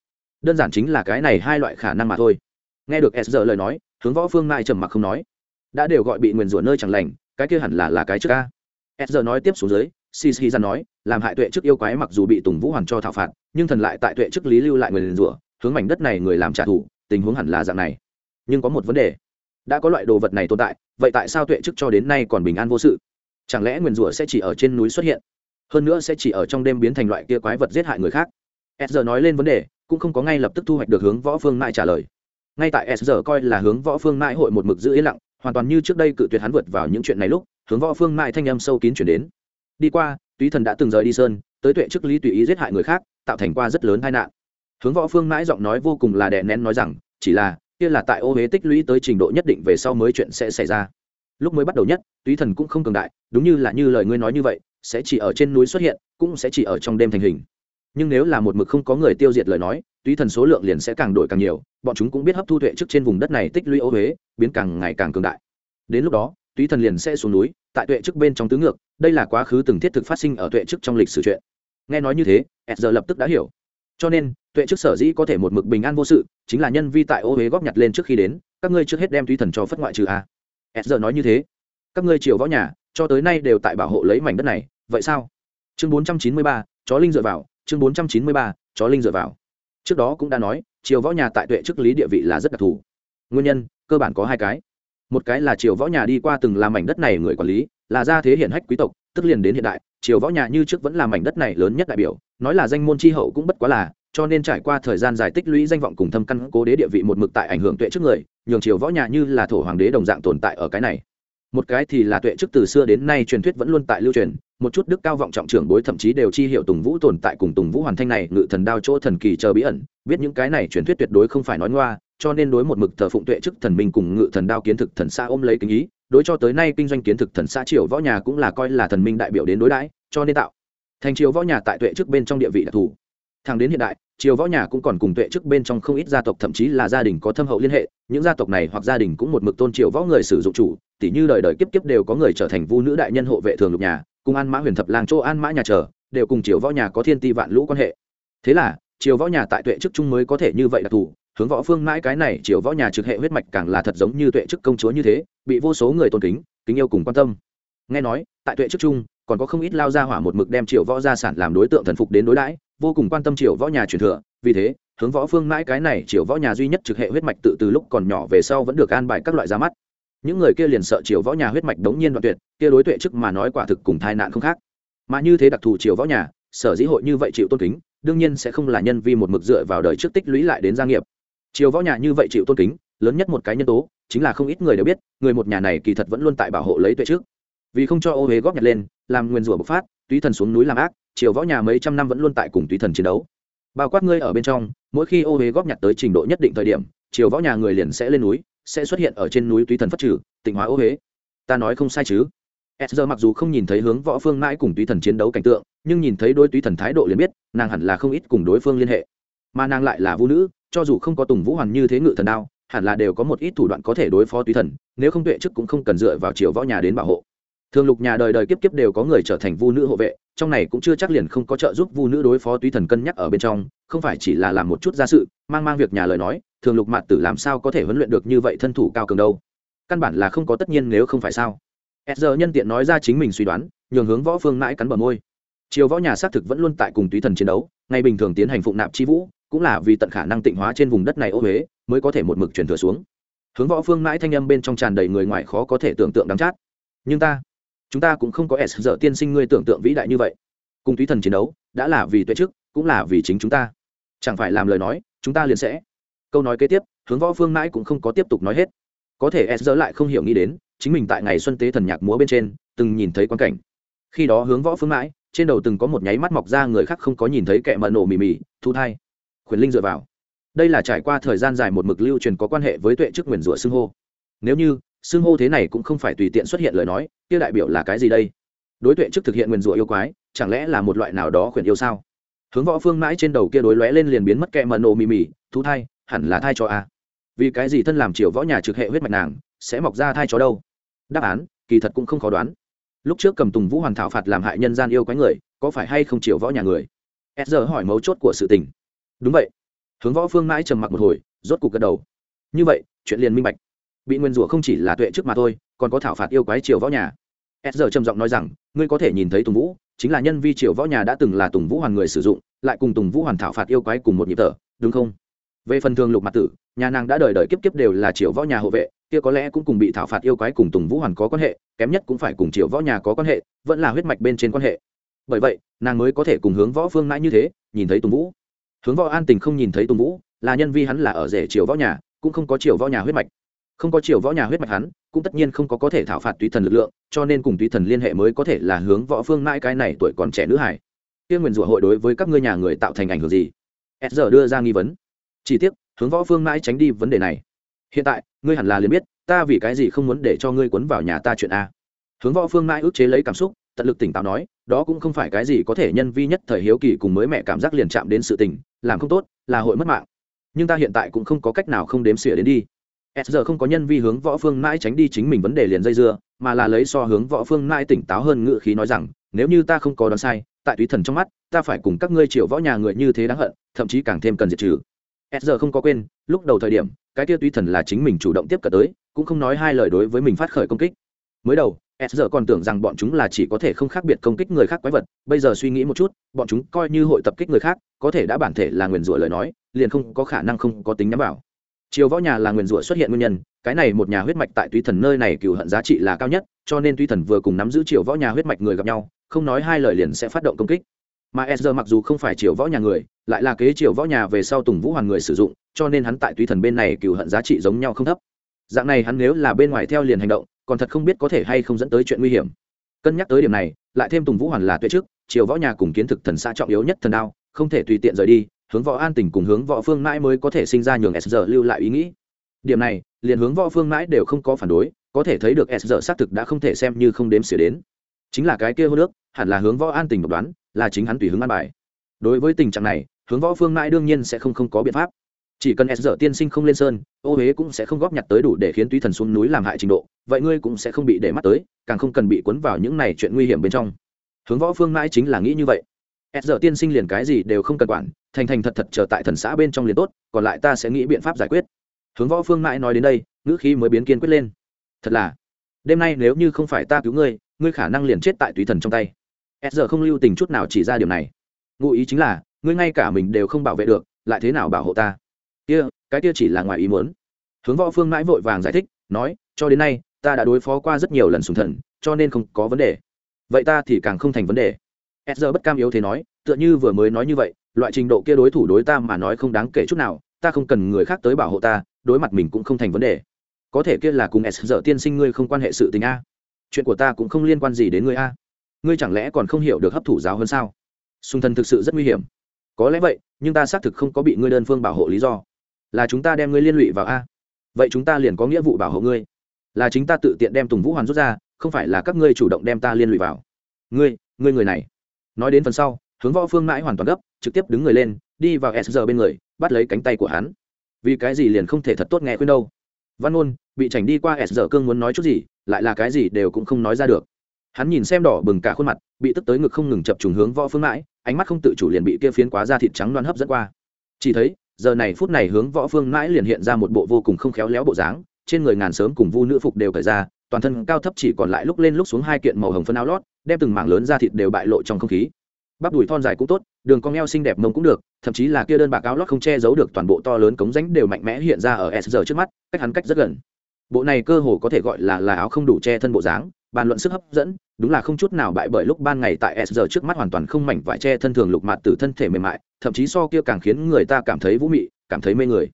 Đơn giản chính là cái này hai loại khả năng mà thôi. Nghe được s giờ lời nói, hướng võ phương mai trầm mặc không nói. Đã đều gọi bị nguyền rủa nơi chẳng lành, cái kia hẳn là là cái trước ca s giờ nói tiếp xuống dưới si si dằn nói, làm hại tuệ trước yêu quái mặc dù bị tùng vũ hoàn cho thảo phạt, nhưng thần lại tại tuệ trước lý lưu lại nguyên rủa hướng mảnh đất này người làm trả thù, tình huống hẳn là dạng này. Nhưng có một vấn đề. Đã có loại đồ vật này tồn tại, vậy tại sao tuệ chức cho đến nay còn bình an vô sự? Chẳng lẽ nguyền rủa sẽ chỉ ở trên núi xuất hiện? Hơn nữa sẽ chỉ ở trong đêm biến thành loại kia quái vật giết hại người khác? S giờ nói lên vấn đề, cũng không có ngay lập tức thu hoạch được hướng võ phương mãi trả lời. Ngay tại s giờ coi là hướng võ phương mãi hội một mực giữ yên lặng, hoàn toàn như trước đây cự tuyệt hắn vượt vào những chuyện này lúc, hướng võ phương mãi thanh âm sâu kín chuyển đến. Đi qua, túy thần đã từng rời đi sơn, tới tuệ chức lý tùy ý giết hại người khác, tạo thành qua rất lớn tai nạn hướng võ phương mãi giọng nói vô cùng là đè nén nói rằng, chỉ là, kia là tại ô huế tích lũy tới trình độ nhất định về sau mới chuyện sẽ xảy ra. Lúc mới bắt đầu nhất, túy thần cũng không cường đại, đúng như là như lời ngươi nói như vậy, sẽ chỉ ở trên núi xuất hiện, cũng sẽ chỉ ở trong đêm thành hình. Nhưng nếu là một mực không có người tiêu diệt lời nói, túy thần số lượng liền sẽ càng đổi càng nhiều, bọn chúng cũng biết hấp thu tuệ trước trên vùng đất này tích lũy ô huế, biến càng ngày càng cường đại. Đến lúc đó, túy thần liền sẽ xuống núi, tại tuệ trước bên trong tứ ngược, đây là quá khứ từng thiết thực phát sinh ở tuệ trước trong lịch sử chuyện. Nghe nói như thế, s giờ lập tức đã hiểu cho nên, tuệ trước sở dĩ có thể một mực bình an vô sự, chính là nhân vi tại ô huế góp nhặt lên trước khi đến, các ngươi trước hết đem túy thần cho phất ngoại trừ a. S giờ nói như thế. Các ngươi triều võ nhà, cho tới nay đều tại bảo hộ lấy mảnh đất này, vậy sao? Chương bốn trăm chín mươi ba, chó linh dựa vào, chương bốn trăm chín mươi ba, chó linh dựa vào. Trước đó cũng đã nói, triều võ nhà tại tuệ chức lý địa vị là rất đặc thù. Nguyên nhân, cơ bản có hai cái. Một cái là triều võ nhà đi qua từng làm mảnh đất này người quản lý, là gia thế hiển hách quý tộc, tức liền đến hiện đại, triều võ nhà như trước vẫn là mảnh đất này lớn nhất đại biểu nói là danh môn tri hậu cũng bất quá là, cho nên trải qua thời gian dài tích lũy danh vọng cùng thâm căn cố đế địa vị một mực tại ảnh hưởng tuệ trước người, nhường triều võ nhà như là thổ hoàng đế đồng dạng tồn tại ở cái này. Một cái thì là tuệ trước từ xưa đến nay truyền thuyết vẫn luôn tại lưu truyền, một chút đức cao vọng trọng trưởng bối thậm chí đều chi hiệu tùng vũ tồn tại cùng tùng vũ hoàn thanh này, ngự thần đao chỗ thần kỳ chờ bí ẩn biết những cái này truyền thuyết tuyệt đối không phải nói ngoa, cho nên đối một mực thờ phụng tuệ chức thần minh cùng ngự thần đao kiến thực thần xa ôm lấy kính ý, đối cho tới nay kinh doanh kiến thực thần xã triều võ nhà cũng là coi là thần minh đại biểu đến đối đãi, cho nên tạo thành triều võ nhà tại tuệ chức bên trong địa vị đặc thù. Thẳng đến hiện đại triều võ nhà cũng còn cùng tuệ chức bên trong không ít gia tộc thậm chí là gia đình có thâm hậu liên hệ. Những gia tộc này hoặc gia đình cũng một mực tôn triều võ người sử dụng chủ tỷ như đời đời kiếp kiếp đều có người trở thành vu nữ đại nhân hộ vệ thường lục nhà cùng an mã huyền thập làng chỗ an mã nhà trở, đều cùng triều võ nhà có thiên ti vạn lũ quan hệ. Thế là triều võ nhà tại tuệ chức trung mới có thể như vậy đặc thù. Hướng võ phương mãi cái này triều võ nhà trực hệ huyết mạch càng là thật giống như tuệ chức công chúa như thế bị vô số người tôn kính kính yêu cùng quan tâm. Nghe nói tại tuệ chức trung còn có không ít lao ra hỏa một mực đem triều võ gia sản làm đối tượng thần phục đến đối đãi, vô cùng quan tâm triều võ nhà truyền thừa. Vì thế, hướng võ phương mãi cái này triều võ nhà duy nhất trực hệ huyết mạch tự từ lúc còn nhỏ về sau vẫn được an bài các loại ra mắt. Những người kia liền sợ triều võ nhà huyết mạch đống nhiên đoạn tuyệt, kia đối tuệ chức mà nói quả thực cùng tai nạn không khác. Mà như thế đặc thù triều võ nhà, sở dĩ hội như vậy chịu tôn kính, đương nhiên sẽ không là nhân vi một mực dựa vào đời trước tích lũy lại đến gia nghiệp. Triều võ nhà như vậy chịu tôn kính, lớn nhất một cái nhân tố, chính là không ít người đều biết, người một nhà này kỳ thật vẫn luôn tại bảo hộ lấy tuệ trước. Vì không cho ô huế góp nhặt lên làm nguyên rủa bộc phát, túy thần xuống núi làm ác, triều võ nhà mấy trăm năm vẫn luôn tại cùng túy thần chiến đấu. Bao quát ngươi ở bên trong, mỗi khi ô huế góp nhặt tới trình độ nhất định thời điểm, triều võ nhà người liền sẽ lên núi, sẽ xuất hiện ở trên núi túy thần phát trừ, tịnh hóa ô huế ta nói không sai chứ. S giờ mặc dù không nhìn thấy hướng võ phương mãi cùng túy thần chiến đấu cảnh tượng, nhưng nhìn thấy đối túy thần thái độ liền biết, nàng hẳn là không ít cùng đối phương liên hệ. Mà nàng lại là vũ nữ, cho dù không có tùng vũ hoàn như thế ngự thần đao, hẳn là đều có một ít thủ đoạn có thể đối phó túy thần, nếu không tuệ chức cũng không cần dựa vào triều võ nhà đến bảo hộ thường lục nhà đời đời kiếp kiếp đều có người trở thành vu nữ hộ vệ, trong này cũng chưa chắc liền không có trợ giúp vu nữ đối phó túy thần cân nhắc ở bên trong, không phải chỉ là làm một chút gia sự, mang mang việc nhà lời nói, thường lục mạt tử làm sao có thể huấn luyện được như vậy thân thủ cao cường đâu. Căn bản là không có tất nhiên nếu không phải sao. S giờ nhân tiện nói ra chính mình suy đoán, nhường hướng võ phương mãi cắn bờ môi. Triều võ nhà xác thực vẫn luôn tại cùng túy thần chiến đấu, ngày bình thường tiến hành phụng nạp chi vũ, cũng là vì tận khả năng tịnh hóa trên vùng đất này ô huế mới có thể một mực truyền thừa xuống. Hướng võ phương mãi thanh âm bên trong tràn đầy người ngoài khó có thể tưởng tượng đắng chát. Nhưng ta chúng ta cũng không có s giờ tiên sinh ngươi tưởng tượng vĩ đại như vậy. Cùng túy thần chiến đấu, đã là vì tuệ chức, cũng là vì chính chúng ta. Chẳng phải làm lời nói, chúng ta liền sẽ. Câu nói kế tiếp, hướng võ phương mãi cũng không có tiếp tục nói hết. Có thể s giờ lại không hiểu nghĩ đến, chính mình tại ngày xuân tế thần nhạc múa bên trên, từng nhìn thấy quan cảnh. Khi đó hướng võ phương mãi, trên đầu từng có một nháy mắt mọc ra người khác không có nhìn thấy kẻ mận nổ mì mì, thu thai. Khuyển linh dựa vào. Đây là trải qua thời gian dài một mực lưu truyền có quan hệ với tuệ chức nguyền rủa xưng hô. Nếu như xưng hô thế này cũng không phải tùy tiện xuất hiện lời nói, kia đại biểu là cái gì đây? Đối tuệ trước thực hiện nguyền rủa yêu quái, chẳng lẽ là một loại nào đó khuyển yêu sao? Hướng võ phương mãi trên đầu kia đối lóe lên liền biến mất kẹ mờ ồ mì mì, thú thai, hẳn là thai cho a à? vì cái gì thân làm triều võ nhà trực hệ huyết mạch nàng, sẽ mọc ra thai cho đâu? Đáp án, kỳ thật cũng không khó đoán. Lúc trước cầm tùng vũ hoàn thảo phạt làm hại nhân gian yêu quái người, có phải hay không triều võ nhà người? S giờ hỏi mấu chốt của sự tình. Đúng vậy. Hướng võ phương mãi trầm mặc một hồi, rốt cục gật đầu. Như vậy, chuyện liền minh bạch bị nguyên rủa không chỉ là tuệ trước mà thôi, còn có thảo phạt yêu quái triều võ nhà. S giờ trầm giọng nói rằng, ngươi có thể nhìn thấy tùng vũ, chính là nhân vi triều võ nhà đã từng là tùng vũ hoàn người sử dụng, lại cùng tùng vũ hoàn thảo phạt yêu quái cùng một nhịp tở đúng không? Về phần thường lục mặt tử, nhà nàng đã đời đời kiếp kiếp đều là triều võ nhà hộ vệ, kia có lẽ cũng cùng bị thảo phạt yêu quái cùng tùng vũ hoàn có quan hệ, kém nhất cũng phải cùng triều võ nhà có quan hệ, vẫn là huyết mạch bên trên quan hệ. Bởi vậy, nàng mới có thể cùng hướng võ phương mãi như thế, nhìn thấy tùng vũ. Hướng võ an tình không nhìn thấy tùng vũ, là nhân vi hắn là ở rể triều võ nhà, cũng không có triều võ nhà huyết mạch không có triều võ nhà huyết mạch hắn, cũng tất nhiên không có có thể thảo phạt tùy thần lực lượng, cho nên cùng tùy thần liên hệ mới có thể là hướng võ phương mãi cái này tuổi còn trẻ nữ hải kia nguyền rủa hội đối với các ngươi nhà người tạo thành ảnh hưởng gì? S giờ đưa ra nghi vấn. Chỉ tiếc, hướng võ phương mãi tránh đi vấn đề này. Hiện tại, ngươi hẳn là liền biết, ta vì cái gì không muốn để cho ngươi quấn vào nhà ta chuyện a. Hướng võ phương mãi ức chế lấy cảm xúc, tận lực tỉnh táo nói, đó cũng không phải cái gì có thể nhân vi nhất thời hiếu kỳ cùng mới mẹ cảm giác liền chạm đến sự tình, làm không tốt, là hội mất mạng. Nhưng ta hiện tại cũng không có cách nào không đếm xỉa đến đi s giờ không có nhân vi hướng võ phương mãi tránh đi chính mình vấn đề liền dây dưa, mà là lấy so hướng võ phương mãi tỉnh táo hơn ngự khí nói rằng, nếu như ta không có đoán sai, tại túy thần trong mắt, ta phải cùng các ngươi triệu võ nhà người như thế đáng hận, thậm chí càng thêm cần diệt trừ. S giờ không có quên, lúc đầu thời điểm, cái tia túy thần là chính mình chủ động tiếp cận tới, cũng không nói hai lời đối với mình phát khởi công kích. Mới đầu, s giờ còn tưởng rằng bọn chúng là chỉ có thể không khác biệt công kích người khác quái vật, bây giờ suy nghĩ một chút, bọn chúng coi như hội tập kích người khác, có thể đã bản thể là nguyền rủa lời nói, liền không có khả năng không có tính nhắm vào chiều võ nhà là nguyền rủa xuất hiện nguyên nhân, cái này một nhà huyết mạch tại túy thần nơi này cựu hận giá trị là cao nhất, cho nên túy thần vừa cùng nắm giữ chiều võ nhà huyết mạch người gặp nhau, không nói hai lời liền sẽ phát động công kích. Mà s mặc dù không phải chiều võ nhà người, lại là kế chiều võ nhà về sau tùng vũ hoàn người sử dụng, cho nên hắn tại túy thần bên này cựu hận giá trị giống nhau không thấp. Dạng này hắn nếu là bên ngoài theo liền hành động, còn thật không biết có thể hay không dẫn tới chuyện nguy hiểm. Cân nhắc tới điểm này, lại thêm tùng vũ hoàn là tuyệt trước chiều võ nhà cùng kiến thực thần xã trọng yếu nhất thần đao, không thể tùy tiện rời đi hướng võ an tình cùng hướng võ phương mãi mới có thể sinh ra nhường sr lưu lại ý nghĩ. Điểm này, liền hướng võ phương mãi đều không có phản đối, có thể thấy được sr xác thực đã không thể xem như không đếm xỉa đến. Chính là cái kia hô nước, hẳn là hướng võ an tình độc đoán, là chính hắn tùy hướng an bài. Đối với tình trạng này, hướng võ phương mãi đương nhiên sẽ không không có biện pháp. Chỉ cần sr tiên sinh không lên sơn, ô huế cũng sẽ không góp nhặt tới đủ để khiến túy thần xuống núi làm hại trình độ, vậy ngươi cũng sẽ không bị để mắt tới, càng không cần bị cuốn vào những này chuyện nguy hiểm bên trong. Hướng võ phương mãi chính là nghĩ như vậy s giờ tiên sinh liền cái gì đều không cần quản, thành thành thật thật chờ tại thần xã bên trong liền tốt, còn lại ta sẽ nghĩ biện pháp giải quyết. Hướng võ phương mãi nói đến đây, ngữ khí mới biến kiên quyết lên. Thật là, đêm nay nếu như không phải ta cứu ngươi ngươi khả năng liền chết tại tùy thần trong tay. S giờ không lưu tình chút nào chỉ ra điều này. Ngụ ý chính là, ngươi ngay cả mình đều không bảo vệ được, lại thế nào bảo hộ ta? Kia, cái kia chỉ là ngoài ý muốn. Hướng võ phương mãi vội vàng giải thích, nói, cho đến nay, ta đã đối phó qua rất nhiều lần sùng thần, cho nên không có vấn đề. Vậy ta thì càng không thành vấn đề s giờ bất cam yếu thế nói, tựa như vừa mới nói như vậy, loại trình độ kia đối thủ đối ta mà nói không đáng kể chút nào, ta không cần người khác tới bảo hộ ta, đối mặt mình cũng không thành vấn đề. Có thể kia là cùng s giờ tiên sinh ngươi không quan hệ sự tình a. Chuyện của ta cũng không liên quan gì đến ngươi a. Ngươi chẳng lẽ còn không hiểu được hấp thụ giáo hơn sao? Sung thần thực sự rất nguy hiểm. Có lẽ vậy, nhưng ta xác thực không có bị ngươi đơn phương bảo hộ lý do. Là chúng ta đem ngươi liên lụy vào a. Vậy chúng ta liền có nghĩa vụ bảo hộ ngươi. Là chính ta tự tiện đem tùng vũ hoàn rút ra, không phải là các ngươi chủ động đem ta liên lụy vào. Ngươi ngươi người này nói đến phần sau, hướng võ phương mãi hoàn toàn gấp, trực tiếp đứng người lên, đi vào s giờ bên người, bắt lấy cánh tay của hắn. Vì cái gì liền không thể thật tốt nghe khuyên đâu? Văn ôn bị chảnh đi qua s giờ cương muốn nói chút gì, lại là cái gì đều cũng không nói ra được. Hắn nhìn xem đỏ bừng cả khuôn mặt, bị tức tới ngực không ngừng chập trùng hướng võ phương mãi, ánh mắt không tự chủ liền bị kia phiến quá ra thịt trắng loan hấp dẫn qua. Chỉ thấy, giờ này phút này hướng võ phương mãi liền hiện ra một bộ vô cùng không khéo léo bộ dáng, trên người ngàn sớm cùng vu nữ phục đều cởi ra, toàn thân cao thấp chỉ còn lại lúc lên lúc xuống hai kiện màu hồng phân áo lót đem từng mảng lớn ra thịt đều bại lộ trong không khí. Bắp đùi thon dài cũng tốt, đường cong eo xinh đẹp mông cũng được, thậm chí là kia đơn bạc áo lót không che giấu được toàn bộ to lớn cống rãnh đều mạnh mẽ hiện ra ở s giờ trước mắt, cách hắn cách rất gần. Bộ này cơ hồ có thể gọi là là áo không đủ che thân bộ dáng, bàn luận sức hấp dẫn, đúng là không chút nào bại bởi lúc ban ngày tại s giờ trước mắt hoàn toàn không mảnh vải che thân thường lục mạt từ thân thể mềm mại, thậm chí so kia càng khiến người ta cảm thấy vũ mị, cảm thấy mê người.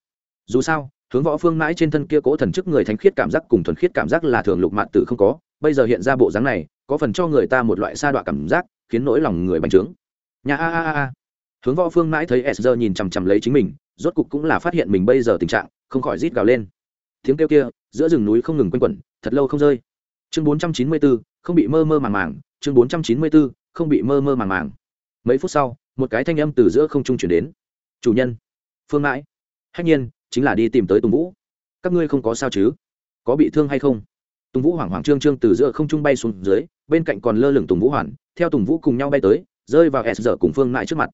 Dù sao, hướng võ phương mãi trên thân kia cố thần chức người thánh khiết cảm giác cùng thuần khiết cảm giác là thường lục mạt tử không có, bây giờ hiện ra bộ dáng này có phần cho người ta một loại sa đọa cảm giác, khiến nỗi lòng người bành trướng. Nhà a a a a. Hướng võ phương mãi thấy sr nhìn chằm chằm lấy chính mình, rốt cục cũng là phát hiện mình bây giờ tình trạng, không khỏi rít gào lên. Tiếng kêu kia, giữa rừng núi không ngừng quanh quẩn, thật lâu không rơi. Chương bốn trăm chín mươi bốn không bị mơ mơ màng màng. Chương bốn trăm chín mươi bốn không bị mơ mơ màng màng. Mấy phút sau, một cái thanh âm từ giữa không trung chuyển đến. Chủ nhân. Phương mãi. Hách nhiên, chính là đi tìm tới tùng vũ. Các ngươi không có sao chứ? Có bị thương hay không? Tùng vũ hoảng hoảng trương trương từ giữa không trung bay xuống dưới, bên cạnh còn lơ lửng tùng vũ hoàn, theo tùng vũ cùng nhau bay tới, rơi vào s giờ cùng phương mãi trước mặt.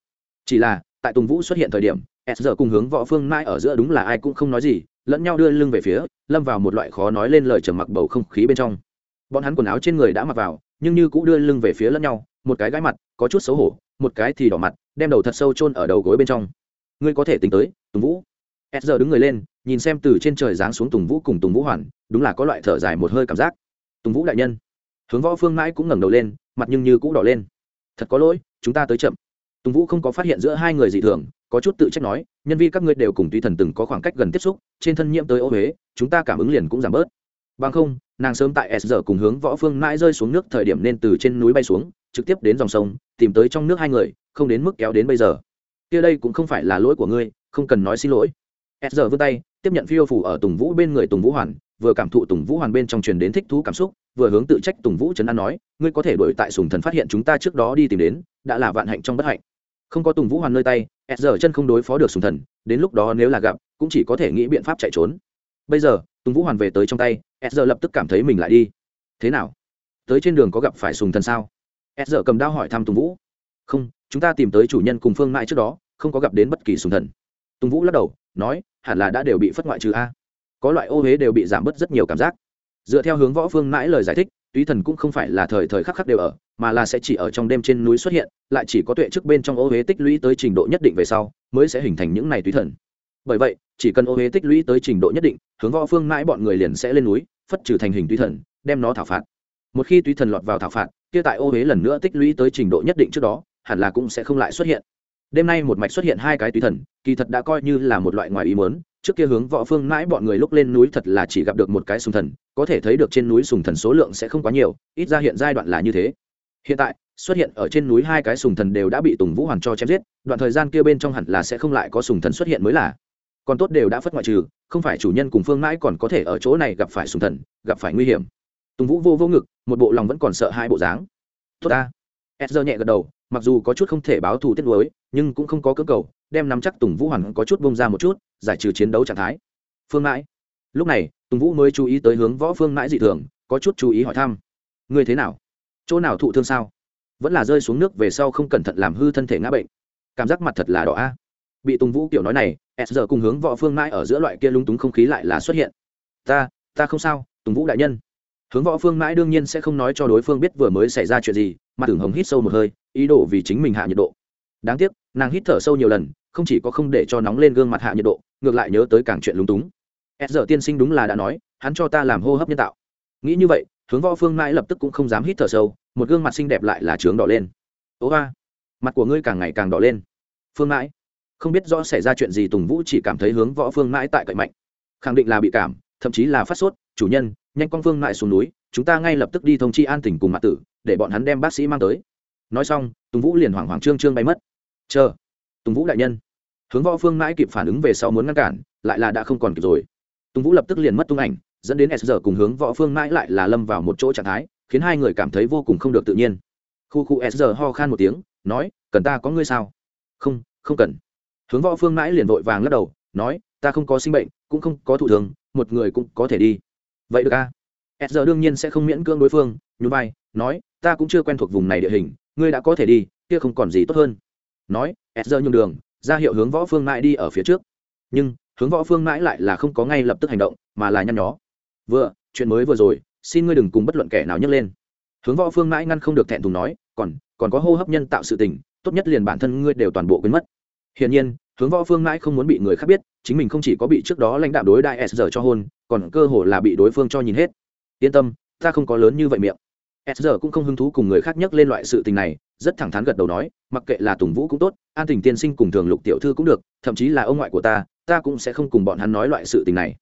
Chỉ là, tại tùng vũ xuất hiện thời điểm, s giờ cùng hướng võ phương mãi ở giữa đúng là ai cũng không nói gì, lẫn nhau đưa lưng về phía, lâm vào một loại khó nói lên lời trầm mặc bầu không khí bên trong. Bọn hắn quần áo trên người đã mặc vào, nhưng như cũng đưa lưng về phía lẫn nhau, một cái gãi mặt, có chút xấu hổ, một cái thì đỏ mặt, đem đầu thật sâu chôn ở đầu gối bên trong. Ngươi có thể tính tới, tùng vũ s giờ đứng người lên, nhìn xem từ trên trời giáng xuống tùng vũ cùng tùng vũ hoàn, đúng là có loại thở dài một hơi cảm giác. Tùng vũ đại nhân. Hướng võ phương mãi cũng ngẩng đầu lên, mặt nhưng như cũng đỏ lên. Thật có lỗi, chúng ta tới chậm. Tùng vũ không có phát hiện giữa hai người dị thường, có chút tự trách nói, nhân vi các ngươi đều cùng tùy thần từng có khoảng cách gần tiếp xúc, trên thân nhiễm tới ô huế chúng ta cảm ứng liền cũng giảm bớt. Bằng không, nàng sớm tại s giờ cùng hướng võ phương mãi rơi xuống nước thời điểm nên từ trên núi bay xuống, trực tiếp đến dòng sông, tìm tới trong nước hai người, không đến mức kéo đến bây giờ. Kia đây cũng không phải là lỗi của ngươi, không cần nói xin lỗi s giờ vươn tay, tiếp nhận phiêu phủ ở tùng vũ bên người tùng vũ hoàn, vừa cảm thụ tùng vũ hoàn bên trong truyền đến thích thú cảm xúc, vừa hướng tự trách tùng vũ trấn an nói, ngươi có thể đổi tại sùng thần phát hiện chúng ta trước đó đi tìm đến, đã là vạn hạnh trong bất hạnh. Không có tùng vũ hoàn nơi tay, s giờ chân không đối phó được sùng thần, đến lúc đó nếu là gặp, cũng chỉ có thể nghĩ biện pháp chạy trốn. Bây giờ, tùng vũ hoàn về tới trong tay, s giờ lập tức cảm thấy mình lại đi. Thế nào? Tới trên đường có gặp phải sùng thần sao? S giờ cầm đao hỏi thăm tùng vũ. Không, chúng ta tìm tới chủ nhân cùng phương mãi trước đó, không có gặp đến bất kỳ sùng thần. Tùng vũ lắc đầu nói, hẳn là đã đều bị phất ngoại trừ a. Có loại ô huế đều bị giảm bớt rất nhiều cảm giác. Dựa theo hướng võ phương mãi lời giải thích, túy thần cũng không phải là thời thời khắc khắc đều ở, mà là sẽ chỉ ở trong đêm trên núi xuất hiện, lại chỉ có tuệ trước bên trong ô huế tích lũy tới trình độ nhất định về sau, mới sẽ hình thành những này túy thần. Bởi vậy, chỉ cần ô huế tích lũy tới trình độ nhất định, hướng võ phương mãi bọn người liền sẽ lên núi, phất trừ thành hình túy thần, đem nó thảo phạt. Một khi túy thần lọt vào thảo phạt, kia tại ô huế lần nữa tích lũy tới trình độ nhất định trước đó, hẳn là cũng sẽ không lại xuất hiện đêm nay một mạch xuất hiện hai cái tùy thần, kỳ thật đã coi như là một loại ngoài ý mớn trước kia hướng võ phương mãi bọn người lúc lên núi thật là chỉ gặp được một cái sùng thần, có thể thấy được trên núi sùng thần số lượng sẽ không quá nhiều, ít ra hiện giai đoạn là như thế. Hiện tại, xuất hiện ở trên núi hai cái sùng thần đều đã bị tùng vũ hoàn cho chém giết, đoạn thời gian kia bên trong hẳn là sẽ không lại có sùng thần xuất hiện mới là. Còn tốt đều đã phất ngoại trừ, không phải chủ nhân cùng phương mãi còn có thể ở chỗ này gặp phải sùng thần, gặp phải nguy hiểm. Tùng vũ vô vô ngực, một bộ lòng vẫn còn sợ hai bộ dáng. Tốt ta. Edger nhẹ gật đầu, mặc dù có chút không thể báo thù tiết lối nhưng cũng không có cơ cầu, đem nắm chắc tùng vũ hoàn có chút bông ra một chút, giải trừ chiến đấu trạng thái. Phương mãi. Lúc này, tùng vũ mới chú ý tới hướng võ phương mãi dị thường, có chút chú ý hỏi thăm. Ngươi thế nào? Chỗ nào thụ thương sao? Vẫn là rơi xuống nước về sau không cẩn thận làm hư thân thể ngã bệnh. Cảm giác mặt thật là đỏ a. Bị tùng vũ kiểu nói này, s giờ cùng hướng võ phương mãi ở giữa loại kia lung túng không khí lại là xuất hiện. Ta ta không sao, tùng vũ đại nhân. Hướng võ phương mãi đương nhiên sẽ không nói cho đối phương biết vừa mới xảy ra chuyện gì mà tưởng hồng hít sâu một hơi, ý đồ vì chính mình hạ nhiệt độ đáng tiếc, nàng hít thở sâu nhiều lần, không chỉ có không để cho nóng lên gương mặt hạ nhiệt độ, ngược lại nhớ tới càng chuyện lúng túng. S giờ tiên sinh đúng là đã nói, hắn cho ta làm hô hấp nhân tạo. Nghĩ như vậy, hướng võ phương mãi lập tức cũng không dám hít thở sâu, một gương mặt xinh đẹp lại là trướng đỏ lên. Ố ba mặt của ngươi càng ngày càng đỏ lên. Phương mãi, không biết rõ xảy ra chuyện gì tùng vũ chỉ cảm thấy hướng võ phương mãi tại cậy mạnh. Khẳng định là bị cảm, thậm chí là phát sốt, chủ nhân, nhanh con phương mãi xuống núi, chúng ta ngay lập tức đi thông chi an tỉnh cùng mạ tử, để bọn hắn đem bác sĩ mang tới. Nói xong, tùng vũ liền hoảng hoảng trương trương bay mất chờ. Tùng vũ đại nhân. Hướng võ phương mãi kịp phản ứng về sau muốn ngăn cản, lại là đã không còn kịp rồi. Tùng vũ lập tức liền mất tung ảnh, dẫn đến s giờ cùng hướng võ phương mãi lại là lâm vào một chỗ trạng thái, khiến hai người cảm thấy vô cùng không được tự nhiên. Khu khu s giờ ho khan một tiếng, nói, cần ta có ngươi sao? Không không cần. Hướng võ phương mãi liền vội vàng lắc đầu, nói, ta không có sinh bệnh, cũng không có thụ thường một người cũng có thể đi. Vậy được a. À? s giờ đương nhiên sẽ không miễn cưỡng đối phương, nhún vai, nói, ta cũng chưa quen thuộc vùng này địa hình, ngươi đã có thể đi, kia không còn gì tốt hơn nói s giờ nhường đường, ra hiệu hướng võ phương mãi đi ở phía trước. Nhưng, hướng võ phương mãi lại là không có ngay lập tức hành động, mà là nhăn nhó. Vừa, chuyện mới vừa rồi, xin ngươi đừng cùng bất luận kẻ nào nhấc lên. Hướng võ phương mãi ngăn không được thẹn thùng nói, còn còn có hô hấp nhân tạo sự tình, tốt nhất liền bản thân ngươi đều toàn bộ quên mất. Hiển nhiên, hướng võ phương mãi không muốn bị người khác biết, chính mình không chỉ có bị trước đó lãnh đạo đối đại s giờ cho hôn, còn cơ hồ là bị đối phương cho nhìn hết. Yên tâm, ta không có lớn như vậy miệng s giờ cũng không hứng thú cùng người khác nhắc lên loại sự tình này, rất thẳng thắn gật đầu nói, mặc kệ là tùng vũ cũng tốt, an tình tiên sinh cùng thường lục tiểu thư cũng được, thậm chí là ông ngoại của ta ta cũng sẽ không cùng bọn hắn nói loại sự tình này.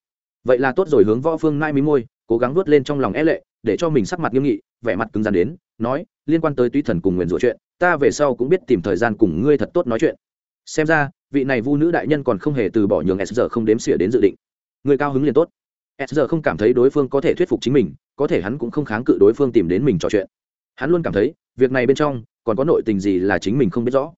Vậy là tốt rồi, hướng võ phương nai mí môi, cố gắng vớt lên trong lòng e lệ, để cho mình sắc mặt nghiêm nghị, vẻ mặt cứng rắn đến, nói, liên quan tới tuy thần cùng nguyền rủa chuyện, ta về sau cũng biết tìm thời gian cùng ngươi thật tốt nói chuyện. Xem ra, vị này vu nữ đại nhân còn không hề từ bỏ nhường s giờ không đếm xỉa đến dự định. Người cao hứng liền tốt. S giờ không cảm thấy đối phương có thể thuyết phục chính mình có thể hắn cũng không kháng cự đối phương tìm đến mình trò chuyện. Hắn luôn cảm thấy, việc này bên trong, còn có nội tình gì là chính mình không biết rõ.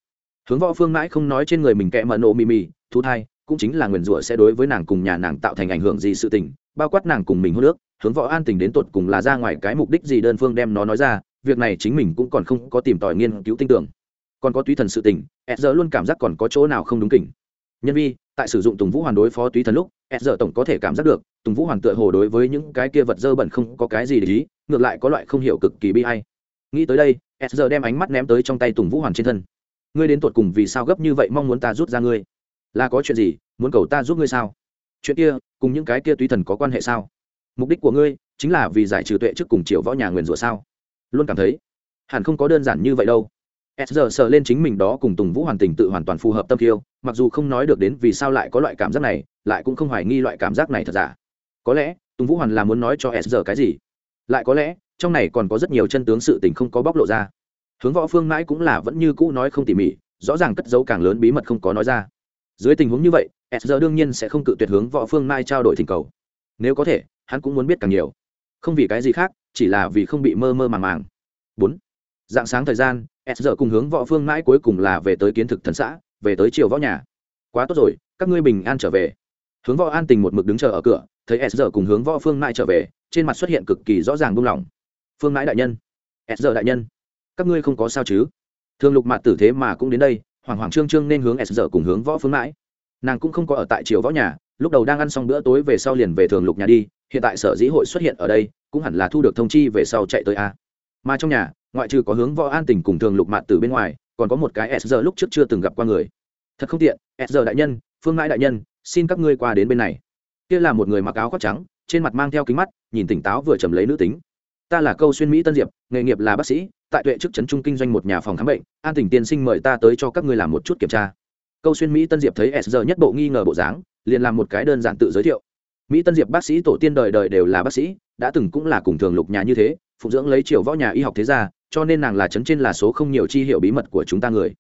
Hướng võ phương mãi không nói trên người mình kẽ mờ nộ mì mì, thú thai, cũng chính là nguyền rủa sẽ đối với nàng cùng nhà nàng tạo thành ảnh hưởng gì sự tình, bao quát nàng cùng mình hô nước hướng võ an tình đến tột cùng là ra ngoài cái mục đích gì đơn phương đem nó nói ra, việc này chính mình cũng còn không có tìm tòi nghiên cứu tinh tưởng. Còn có túy thần sự tình ed giờ luôn cảm giác còn có chỗ nào không đúng kỉnh nhân vi, tại sử dụng tùng vũ hoàn đối phó túy thần lúc, s giờ tổng có thể cảm giác được, tùng vũ hoàn tựa hồ đối với những cái kia vật dơ bẩn không có cái gì để ý, ngược lại có loại không hiểu cực kỳ bi hay nghĩ tới đây, s giờ đem ánh mắt ném tới trong tay tùng vũ hoàn trên thân. Ngươi đến tột cùng vì sao gấp như vậy mong muốn ta rút ra ngươi? Là có chuyện gì, muốn cầu ta giúp ngươi sao? Chuyện kia, cùng những cái kia túy thần có quan hệ sao? Mục đích của ngươi, chính là vì giải trừ tuệ trước cùng triệu võ nhà nguyền rủa sao? Luôn cảm thấy, hẳn không có đơn giản như vậy đâu s giờ sờ lên chính mình đó cùng tùng vũ hoàn tình tự hoàn toàn phù hợp tâm kiêu, mặc dù không nói được đến vì sao lại có loại cảm giác này, lại cũng không hoài nghi loại cảm giác này thật giả. Có lẽ, tùng vũ hoàn là muốn nói cho s giờ cái gì? Lại có lẽ, trong này còn có rất nhiều chân tướng sự tình không có bóc lộ ra. Hướng võ phương mãi cũng là vẫn như cũ nói không tỉ mỉ, rõ ràng cất dấu càng lớn bí mật không có nói ra. Dưới tình huống như vậy, s giờ đương nhiên sẽ không cự tuyệt hướng võ phương mai trao đổi thỉnh cầu. Nếu có thể, hắn cũng muốn biết càng nhiều. Không vì cái gì khác, chỉ là vì không bị mơ mơ màng màng. Bốn. Dạng sáng thời gian s giờ cùng hướng võ phương mãi cuối cùng là về tới kiến thực thần xã, về tới triều võ nhà. Quá tốt rồi, các ngươi bình an trở về. Hướng võ an tình một mực đứng chờ ở cửa, thấy s giờ cùng hướng võ phương mãi trở về, trên mặt xuất hiện cực kỳ rõ ràng buông lỏng. Phương mãi đại nhân. S giờ đại nhân. Các ngươi không có sao chứ? Thường lục mạt tử thế mà cũng đến đây hoàng hoàng trương trương nên hướng s giờ cùng hướng võ phương mãi. Nàng cũng không có ở tại triều võ nhà, lúc đầu đang ăn xong bữa tối về sau liền về thường lục nhà đi, hiện tại sở dĩ hội xuất hiện ở đây, cũng hẳn là thu được thông chi về sau chạy tới a. Mà trong nhà ngoại trừ có hướng võ an tình cùng thường lục mạt từ bên ngoài, còn có một cái s giờ lúc trước chưa từng gặp qua người. Thật không tiện, s giờ đại nhân, phương mãi đại nhân, xin các ngươi qua đến bên này. Kia là một người mặc áo khoác trắng, trên mặt mang theo kính mắt, nhìn tỉnh táo vừa trầm lấy nữ tính. Ta là câu xuyên mỹ tân diệp, nghề nghiệp là bác sĩ, tại tuệ chức trấn trung kinh doanh một nhà phòng khám bệnh, an tỉnh tiên sinh mời ta tới cho các ngươi làm một chút kiểm tra. Câu xuyên mỹ tân diệp thấy s giờ nhất bộ nghi ngờ bộ dáng, liền làm một cái đơn giản tự giới thiệu. Mỹ tân diệp bác sĩ tổ tiên đời đời đều là bác sĩ, đã từng cũng là cùng thường lục nhà như thế, phụng dưỡng lấy triều võ nhà y học thế gia cho nên nàng là chấn trên là số không nhiều chi hiệu bí mật của chúng ta người.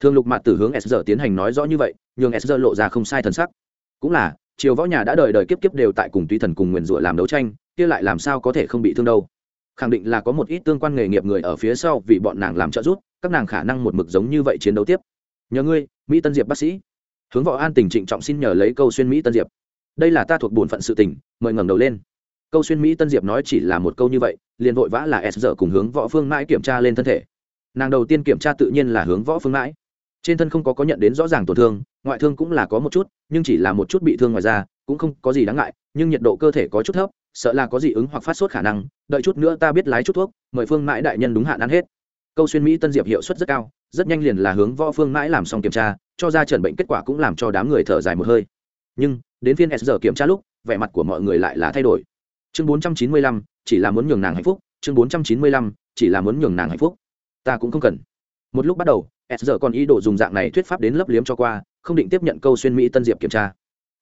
Thường lục mặt từ hướng s giờ tiến hành nói rõ như vậy, nhường s giờ lộ ra không sai thần sắc. Cũng là, triều võ nhà đã đời đời kiếp kiếp đều tại cùng tùy thần cùng nguyền rủa làm đấu tranh, kia lại làm sao có thể không bị thương đâu? Khẳng định là có một ít tương quan nghề nghiệp người ở phía sau vì bọn nàng làm trợ giúp, các nàng khả năng một mực giống như vậy chiến đấu tiếp. Nhờ ngươi, mỹ tân diệp bác sĩ. Hướng võ an tỉnh trịnh trọng xin nhờ lấy câu xuyên mỹ tân diệp. Đây là ta thuộc bổn phận sự tình, mời ngẩng đầu lên câu xuyên mỹ tân diệp nói chỉ là một câu như vậy, liền vội vã là s giờ cùng hướng võ phương mãi kiểm tra lên thân thể. Nàng đầu tiên kiểm tra tự nhiên là hướng võ phương mãi. Trên thân không có có nhận đến rõ ràng tổn thương, ngoại thương cũng là có một chút, nhưng chỉ là một chút bị thương ngoài ra cũng không có gì đáng ngại, nhưng nhiệt độ cơ thể có chút thấp, sợ là có dị ứng hoặc phát sốt khả năng, đợi chút nữa ta biết lái chút thuốc, mời phương mãi đại nhân đúng hạn ăn hết. Câu xuyên mỹ tân diệp hiệu suất rất cao, rất nhanh liền là hướng võ phương mãi làm xong kiểm tra, cho ra trần bệnh kết quả cũng làm cho đám người thở dài một hơi. Nhưng, đến phiên s giờ kiểm tra lúc, vẻ mặt của mọi người lại là thay đổi chương bốn trăm chín mươi lăm, chỉ là muốn nhường nàng hạnh phúc. Chương bốn trăm chín mươi lăm, chỉ là muốn nhường nàng hạnh phúc. Ta cũng không cần. Một lúc bắt đầu, s giờ còn ý đồ dùng dạng này thuyết pháp đến lấp liếm cho qua, không định tiếp nhận câu xuyên mỹ tân diệp kiểm tra.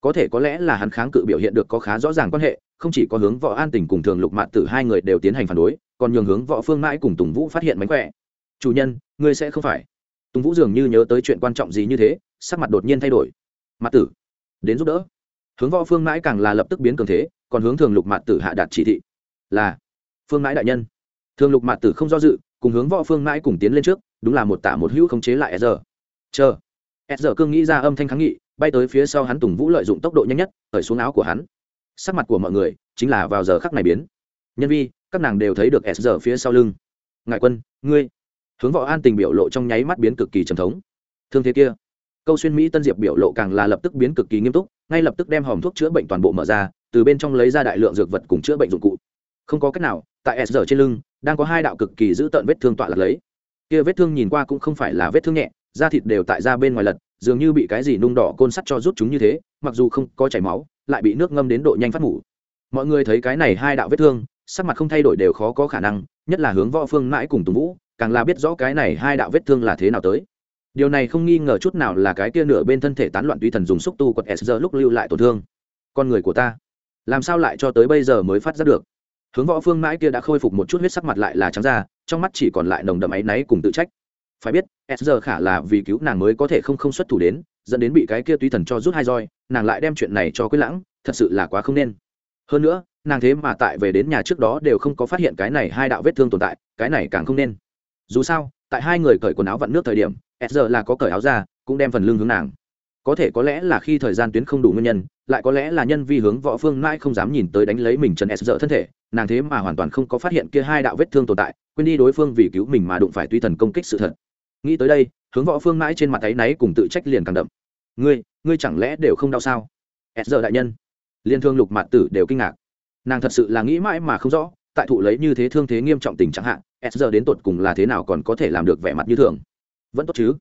Có thể có lẽ là hắn kháng cự biểu hiện được có khá rõ ràng quan hệ, không chỉ có hướng võ an tình cùng thường lục mạn tử hai người đều tiến hành phản đối, còn nhường hướng võ phương mãi cùng tùng vũ phát hiện mánh khỏe. Chủ nhân, ngươi sẽ không phải. Tùng vũ dường như nhớ tới chuyện quan trọng gì như thế, sắc mặt đột nhiên thay đổi. Mặt tử, đến giúp đỡ. Hướng võ phương mãi càng là lập tức biến cường thế còn hướng thường lục mạt tử hạ đạt chỉ thị. Là, phương mãi đại nhân. Thường lục mạt tử không do dự, cùng hướng võ phương mãi cùng tiến lên trước, đúng là một tả một hữu không chế lại s giờ chờ s giờ cương nghĩ ra âm thanh kháng nghị, bay tới phía sau hắn tùng vũ lợi dụng tốc độ nhanh nhất khởi xuống áo của hắn. Sắc mặt của mọi người chính là vào giờ khắc này biến. Nhân vi, các nàng đều thấy được s giờ phía sau lưng. Ngại quân, ngươi. Hướng võ an tình biểu lộ trong nháy mắt biến cực kỳ trầm thống. Thương thế kia. Câu xuyên mỹ tân diệp biểu lộ càng là lập tức biến cực kỳ nghiêm túc, ngay lập tức đem hòm thuốc chữa bệnh toàn bộ mở ra từ bên trong lấy ra đại lượng dược vật cùng chữa bệnh dụng cụ. Không có cách nào, tại s giờ trên lưng, đang có hai đạo cực kỳ giữ tợn vết thương tọa lật lấy. Kia vết thương nhìn qua cũng không phải là vết thương nhẹ, da thịt đều tại da bên ngoài lật, dường như bị cái gì nung đỏ côn sắt cho rút chúng như thế, mặc dù không có chảy máu, lại bị nước ngâm đến độ nhanh phát ngủ. Mọi người thấy cái này hai đạo vết thương, sắc mặt không thay đổi đều khó có khả năng, nhất là hướng võ phương mãi cùng tùng vũ, càng là biết rõ cái này hai đạo vết thương là thế nào tới. Điều này không nghi ngờ chút nào là cái kia nửa bên thân thể tán loạn tùy thần dùng xúc tu quật s giờ lúc lưu lại tổn thương. Con người của ta làm sao lại cho tới bây giờ mới phát ra được? Hướng võ phương mãi kia đã khôi phục một chút huyết sắc mặt lại là trắng ra trong mắt chỉ còn lại nồng đậm áy náy cùng tự trách. Phải biết, s giờ khả là vì cứu nàng mới có thể không không xuất thủ đến, dẫn đến bị cái kia tùy thần cho rút hai roi, nàng lại đem chuyện này cho quyết lãng, thật sự là quá không nên. Hơn nữa, nàng thế mà tại về đến nhà trước đó đều không có phát hiện cái này hai đạo vết thương tồn tại, cái này càng không nên. Dù sao, tại hai người cởi quần áo vặn nước thời điểm, s giờ là có cởi áo ra, cũng đem phần lưng hướng nàng có thể có lẽ là khi thời gian tuyến không đủ nguyên nhân, lại có lẽ là nhân vi hướng võ phương mãi không dám nhìn tới đánh lấy mình trần s dở thân thể, nàng thế mà hoàn toàn không có phát hiện kia hai đạo vết thương tồn tại, quên đi đối phương vì cứu mình mà đụng phải tuy thần công kích sự thật. Nghĩ tới đây, hướng võ phương mãi trên mặt áy náy cùng tự trách liền càng đậm. Ngươi ngươi chẳng lẽ đều không đau sao? S giờ đại nhân. Liên thương lục mạt tử đều kinh ngạc. Nàng thật sự là nghĩ mãi mà không rõ, tại thụ lấy như thế thương thế nghiêm trọng tình trạng hạn s giờ đến tột cùng là thế nào còn có thể làm được vẻ mặt như thường. Vẫn tốt chứ?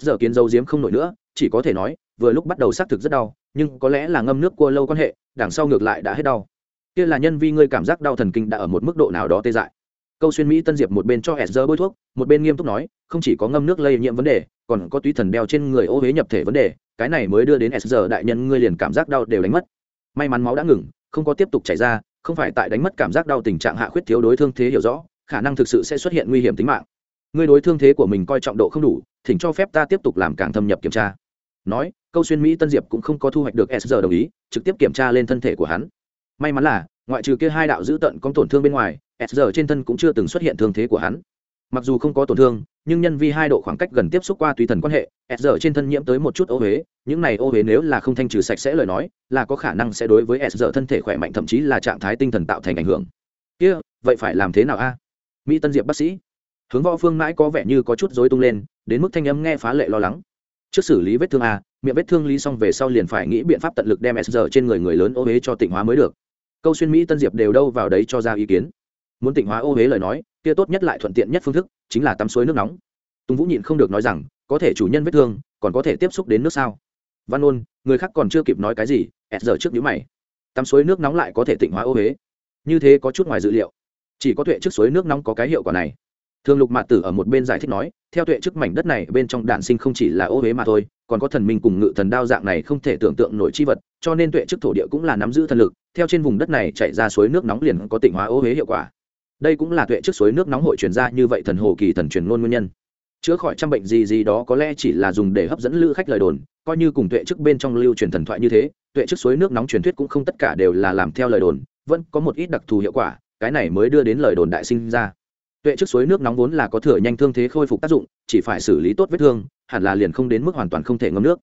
S giờ kiến dấu diếm không nổi nữa chỉ có thể nói, vừa lúc bắt đầu xác thực rất đau, nhưng có lẽ là ngâm nước cua lâu quan hệ, đằng sau ngược lại đã hết đau. Kia là nhân vi ngươi cảm giác đau thần kinh đã ở một mức độ nào đó tê dại. Câu xuyên mỹ tân diệp một bên cho s giờ bôi thuốc, một bên nghiêm túc nói, không chỉ có ngâm nước lây nhiễm vấn đề, còn có túy thần đeo trên người ô huế nhập thể vấn đề, cái này mới đưa đến s giờ đại nhân ngươi liền cảm giác đau đều đánh mất. May mắn máu đã ngừng, không có tiếp tục chảy ra, không phải tại đánh mất cảm giác đau tình trạng hạ khuyết thiếu đối thương thế hiểu rõ, khả năng thực sự sẽ xuất hiện nguy hiểm tính mạng ngươi đối thương thế của mình coi trọng độ không đủ, thỉnh cho phép ta tiếp tục làm càng thâm nhập kiểm tra. Nói, câu xuyên mỹ tân diệp cũng không có thu hoạch được s giờ đồng ý, trực tiếp kiểm tra lên thân thể của hắn. May mắn là, ngoại trừ kia hai đạo dữ tận có tổn thương bên ngoài, s giờ trên thân cũng chưa từng xuất hiện thương thế của hắn. Mặc dù không có tổn thương, nhưng nhân vi hai độ khoảng cách gần tiếp xúc qua tùy thần quan hệ, s giờ trên thân nhiễm tới một chút ô huế những này ô huế nếu là không thanh trừ sạch sẽ lời nói, là có khả năng sẽ đối với s giờ thân thể khỏe mạnh, thậm chí là trạng thái tinh thần tạo thành ảnh hưởng. Kia, vậy phải làm thế nào a? Mỹ tân diệp bác sĩ hướng võ phương mãi có vẻ như có chút dối tung lên, đến mức thanh âm nghe phá lệ lo lắng. Trước xử lý vết thương a miệng vết thương lý xong về sau liền phải nghĩ biện pháp tận lực đem s giờ trên người người lớn ô huế cho tỉnh hóa mới được. Câu xuyên mỹ tân diệp đều đâu vào đấy cho ra ý kiến. Muốn tỉnh hóa ô huế lời nói, kia tốt nhất lại thuận tiện nhất phương thức, chính là tắm suối nước nóng. Tùng vũ nhịn không được nói rằng, có thể chủ nhân vết thương, còn có thể tiếp xúc đến nước sao? Văn ôn, người khác còn chưa kịp nói cái gì ẹt giờ trước nhữ mày. Tắm suối nước nóng lại có thể tỉnh hóa ô huế. Như thế có chút ngoài dự liệu. Chỉ có tuệ trước suối nước nóng có cái hiệu quả này thường lục mạt tử ở một bên giải thích nói, theo tuệ chức mảnh đất này, bên trong đạn sinh không chỉ là ô huế mà thôi, còn có thần minh cùng ngự thần đao dạng này không thể tưởng tượng nổi chi vật, cho nên tuệ chức thổ địa cũng là nắm giữ thần lực, theo trên vùng đất này chạy ra suối nước nóng liền có tịnh hóa ô huế hiệu quả. Đây cũng là tuệ chức suối nước nóng hội truyền ra như vậy thần hồ kỳ thần truyền ngôn nguyên nhân. Chữa khỏi trăm bệnh gì gì đó có lẽ chỉ là dùng để hấp dẫn lữ khách lời đồn, coi như cùng tuệ chức bên trong lưu truyền thần thoại như thế, tuệ chức suối nước nóng truyền thuyết cũng không tất cả đều là làm theo lời đồn, vẫn có một ít đặc thù hiệu quả, cái này mới đưa đến lời đồn đại sinh ra tuệ trước suối nước nóng vốn là có thừa nhanh thương thế khôi phục tác dụng, chỉ phải xử lý tốt vết thương, hẳn là liền không đến mức hoàn toàn không thể ngâm nước.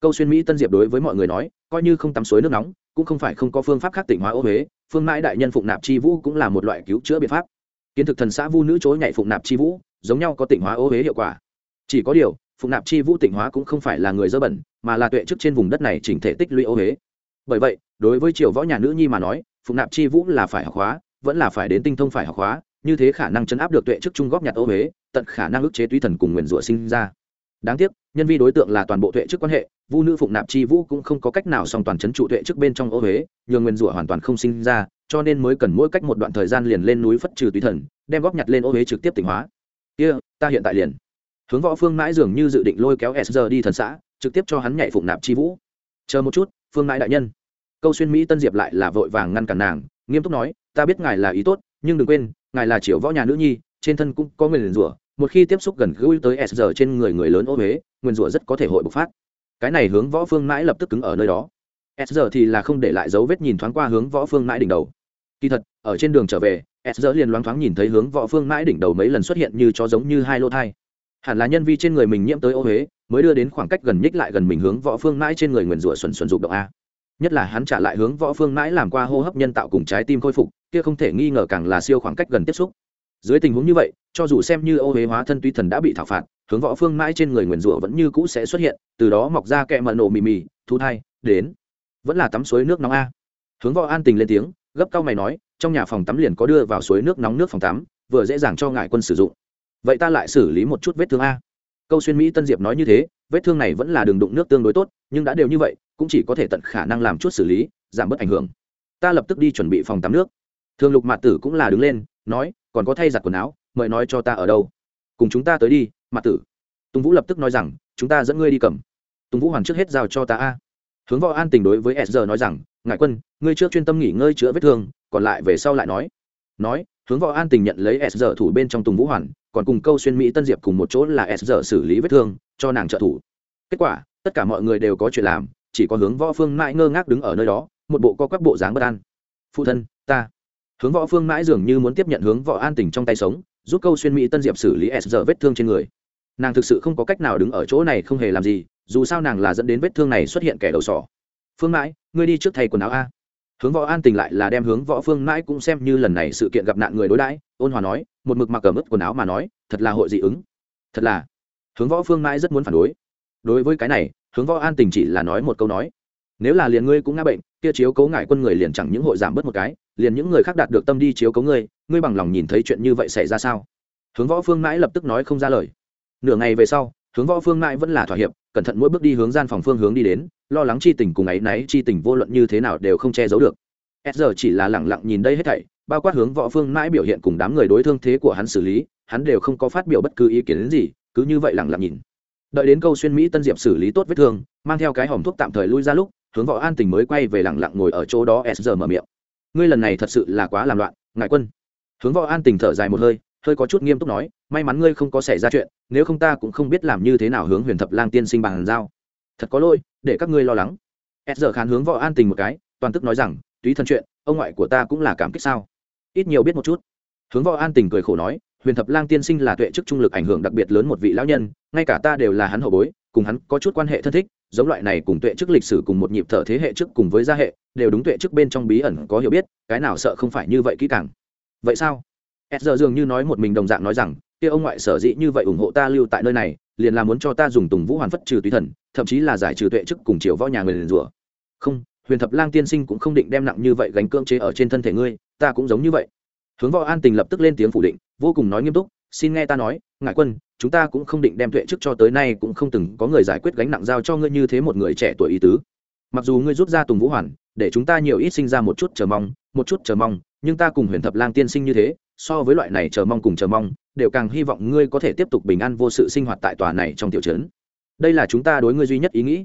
Câu xuyên mỹ tân diệp đối với mọi người nói, coi như không tắm suối nước nóng, cũng không phải không có phương pháp khác tỉnh hóa ô huế, phương mãi đại nhân phụng nạp chi vũ cũng là một loại cứu chữa biện pháp. Kiến thực thần xã vu nữ chối nhảy phụng nạp chi vũ, giống nhau có tỉnh hóa ô huế hiệu quả. Chỉ có điều, phụng nạp chi vũ tỉnh hóa cũng không phải là người dơ bẩn, mà là tuệ chức trên vùng đất này chỉnh thể tích lũy ô huế. Bởi vậy, đối với triều võ nhà nữ nhi mà nói, phụng nạp chi vũ là phải học hóa, vẫn là phải đến tinh thông phải học hóa như thế khả năng chấn áp được tuệ chức trung góp nhặt ô huế tận khả năng ức chế túy thần cùng nguyền rủa sinh ra. Đáng tiếc nhân vi đối tượng là toàn bộ tuệ chức quan hệ vu nữ phụng nạp chi vũ cũng không có cách nào song toàn chấn trụ tuệ chức bên trong ô huế nhường nguyền rủa hoàn toàn không sinh ra cho nên mới cần mỗi cách một đoạn thời gian liền lên núi phất trừ túy thần đem góp nhặt lên ô huế trực tiếp tỉnh hóa. Kia、yeah, ta hiện tại liền. Hướng võ phương mãi dường như dự định lôi kéo s giờ đi thần xã trực tiếp cho hắn nhảy phụng nạp chi vũ. Chờ một chút phương mãi đại nhân. Câu xuyên mỹ tân diệp lại là vội vàng ngăn cản nàng nghiêm túc nói ta biết ngài là ý tốt nhưng đừng quên ngài là triệu võ nhà nữ nhi, trên thân cũng có nguyền rủa, một khi tiếp xúc gần gũi tới s giờ trên người người lớn ô huế nguyên rủa rất có thể hội bộc phát. Cái này hướng võ phương mãi lập tức cứng ở nơi đó. S giờ thì là không để lại dấu vết nhìn thoáng qua hướng võ phương mãi đỉnh đầu. Kỳ thật, ở trên đường trở về, s giờ liền loáng thoáng nhìn thấy hướng võ phương mãi đỉnh đầu mấy lần xuất hiện như cho giống như hai lô thai. Hẳn là nhân vi trên người mình nhiễm tới ô huế mới đưa đến khoảng cách gần nhích lại gần mình hướng võ phương mãi trên người nguyền rủa xuẩn xuẩn dục động a. Nhất là hắn trả lại hướng võ phương mãi làm qua hô hấp nhân tạo cùng trái tim khôi phục kia không thể nghi ngờ càng là siêu khoảng cách gần tiếp xúc. Dưới tình huống như vậy, cho dù xem như ô huế hóa thân tuy thần đã bị thảo phạt, hướng võ phương mãi trên người nguyền rủa vẫn như cũ sẽ xuất hiện, từ đó mọc ra kẹ mận nổ mì mì, thu thai, đến. Vẫn là tắm suối nước nóng a. Hướng võ an tình lên tiếng, gấp cao mày nói, trong nhà phòng tắm liền có đưa vào suối nước nóng nước phòng tắm, vừa dễ dàng cho ngại quân sử dụng. Vậy ta lại xử lý một chút vết thương a. Câu xuyên mỹ tân diệp nói như thế, vết thương này vẫn là đường đụng nước tương đối tốt, nhưng đã đều như vậy, cũng chỉ có thể tận khả năng làm chút xử lý, giảm bớt ảnh hưởng. Ta lập tức đi chuẩn bị phòng tắm nước thường lục mạt tử cũng là đứng lên, nói, còn có thay giặt quần áo, mời nói cho ta ở đâu? Cùng chúng ta tới đi, mạt tử. Tùng vũ lập tức nói rằng, chúng ta dẫn ngươi đi cầm. Tùng vũ hoàn trước hết giao cho ta a. Hướng võ an tình đối với s nói rằng, ngại quân, ngươi trước chuyên tâm nghỉ ngơi chữa vết thương, còn lại về sau lại nói. Nói, hướng võ an tình nhận lấy s thủ bên trong tùng vũ hoàn, còn cùng câu xuyên mỹ tân diệp cùng một chỗ là s xử lý vết thương, cho nàng trợ thủ. Kết quả, tất cả mọi người đều có chuyện làm, chỉ có hướng võ phương mãi ngơ ngác đứng ở nơi đó, một bộ co quắc bộ dáng bất an. Phụ thân, ta hướng võ phương mãi dường như muốn tiếp nhận hướng võ an tình trong tay sống giúp câu xuyên mỹ tân diệp xử lý s vết thương trên người. Nàng thực sự không có cách nào đứng ở chỗ này không hề làm gì, dù sao nàng là dẫn đến vết thương này xuất hiện kẻ đầu sỏ. Phương mãi, ngươi đi trước thầy quần áo a. Hướng võ an tình lại là đem hướng võ phương mãi cũng xem như lần này sự kiện gặp nạn người đối đãi, ôn hòa nói, một mực mặc ở mức quần áo mà nói, thật là hội dị ứng. Thật là. Hướng võ phương mãi rất muốn phản đối. Đối với cái này, hướng võ an tình chỉ là nói một câu nói. Nếu là liền ngươi cũng ngã bệnh, kia chiếu cấu ngại quân người liền chẳng những hội giảm bớt một cái liền những người khác đạt được tâm đi chiếu cấu ngươi ngươi bằng lòng nhìn thấy chuyện như vậy xảy ra sao? Hướng võ phương mãi lập tức nói không ra lời. Nửa ngày về sau, hướng võ phương mãi vẫn là thỏa hiệp, cẩn thận mỗi bước đi hướng gian phòng phương hướng đi đến, lo lắng chi tình cùng ấy náy chi tình vô luận như thế nào đều không che giấu được. S giờ chỉ là lẳng lặng nhìn đây hết thảy, bao quát hướng võ phương mãi biểu hiện cùng đám người đối thương thế của hắn xử lý, hắn đều không có phát biểu bất cứ ý kiến gì, cứ như vậy lẳng lặng nhìn. Đợi đến câu xuyên mỹ tân diệp xử lý tốt vết thương, mang theo cái hòm thuốc tạm thời lui ra lúc, hướng võ an tình mới quay về lẳng lặng ngồi ở chỗ đó, s giờ mở miệng ngươi lần này thật sự là quá làm loạn, ngại quân. Hướng võ an tình thở dài một hơi hơi có chút nghiêm túc nói, may mắn ngươi không có xảy ra chuyện, nếu không ta cũng không biết làm như thế nào hướng huyền thập lang tiên sinh bằng giao. Thật có lỗi, để các ngươi lo lắng. Ed giờ khán hướng võ an tình một cái, toàn tức nói rằng, túy thân chuyện, ông ngoại của ta cũng là cảm kích sao? Ít nhiều biết một chút. Hướng võ an tình cười khổ nói, huyền thập lang tiên sinh là tuệ chức trung lực ảnh hưởng đặc biệt lớn một vị lão nhân, ngay cả ta đều là hắn hậu bối, cùng hắn có chút quan hệ thân thích giống loại này cùng tuệ chức lịch sử cùng một nhịp thở thế hệ trước cùng với gia hệ, đều đúng tuệ chức bên trong bí ẩn có hiểu biết, cái nào sợ không phải như vậy kỹ càng. Vậy sao? S giờ dường như nói một mình đồng dạng nói rằng, kia ông ngoại sở dĩ như vậy ủng hộ ta lưu tại nơi này, liền là muốn cho ta dùng tùng vũ hoàn phất trừ tùy thần, thậm chí là giải trừ tuệ chức cùng chiều võ nhà người liền rủa. Không, huyền thập lang tiên sinh cũng không định đem nặng như vậy gánh cưỡng chế ở trên thân thể ngươi, ta cũng giống như vậy. Hướng võ an tình lập tức lên tiếng phủ định, vô cùng nói nghiêm túc xin nghe ta nói ngại quân, chúng ta cũng không định đem tuệ chức cho tới nay cũng không từng có người giải quyết gánh nặng giao cho ngươi như thế một người trẻ tuổi ý tứ. Mặc dù ngươi rút ra tùng vũ hoàn, để chúng ta nhiều ít sinh ra một chút chờ mong, một chút chờ mong, nhưng ta cùng huyền thập lang tiên sinh như thế, so với loại này chờ mong cùng chờ mong, đều càng hy vọng ngươi có thể tiếp tục bình an vô sự sinh hoạt tại tòa này trong tiểu trấn. Đây là chúng ta đối ngươi duy nhất ý nghĩ.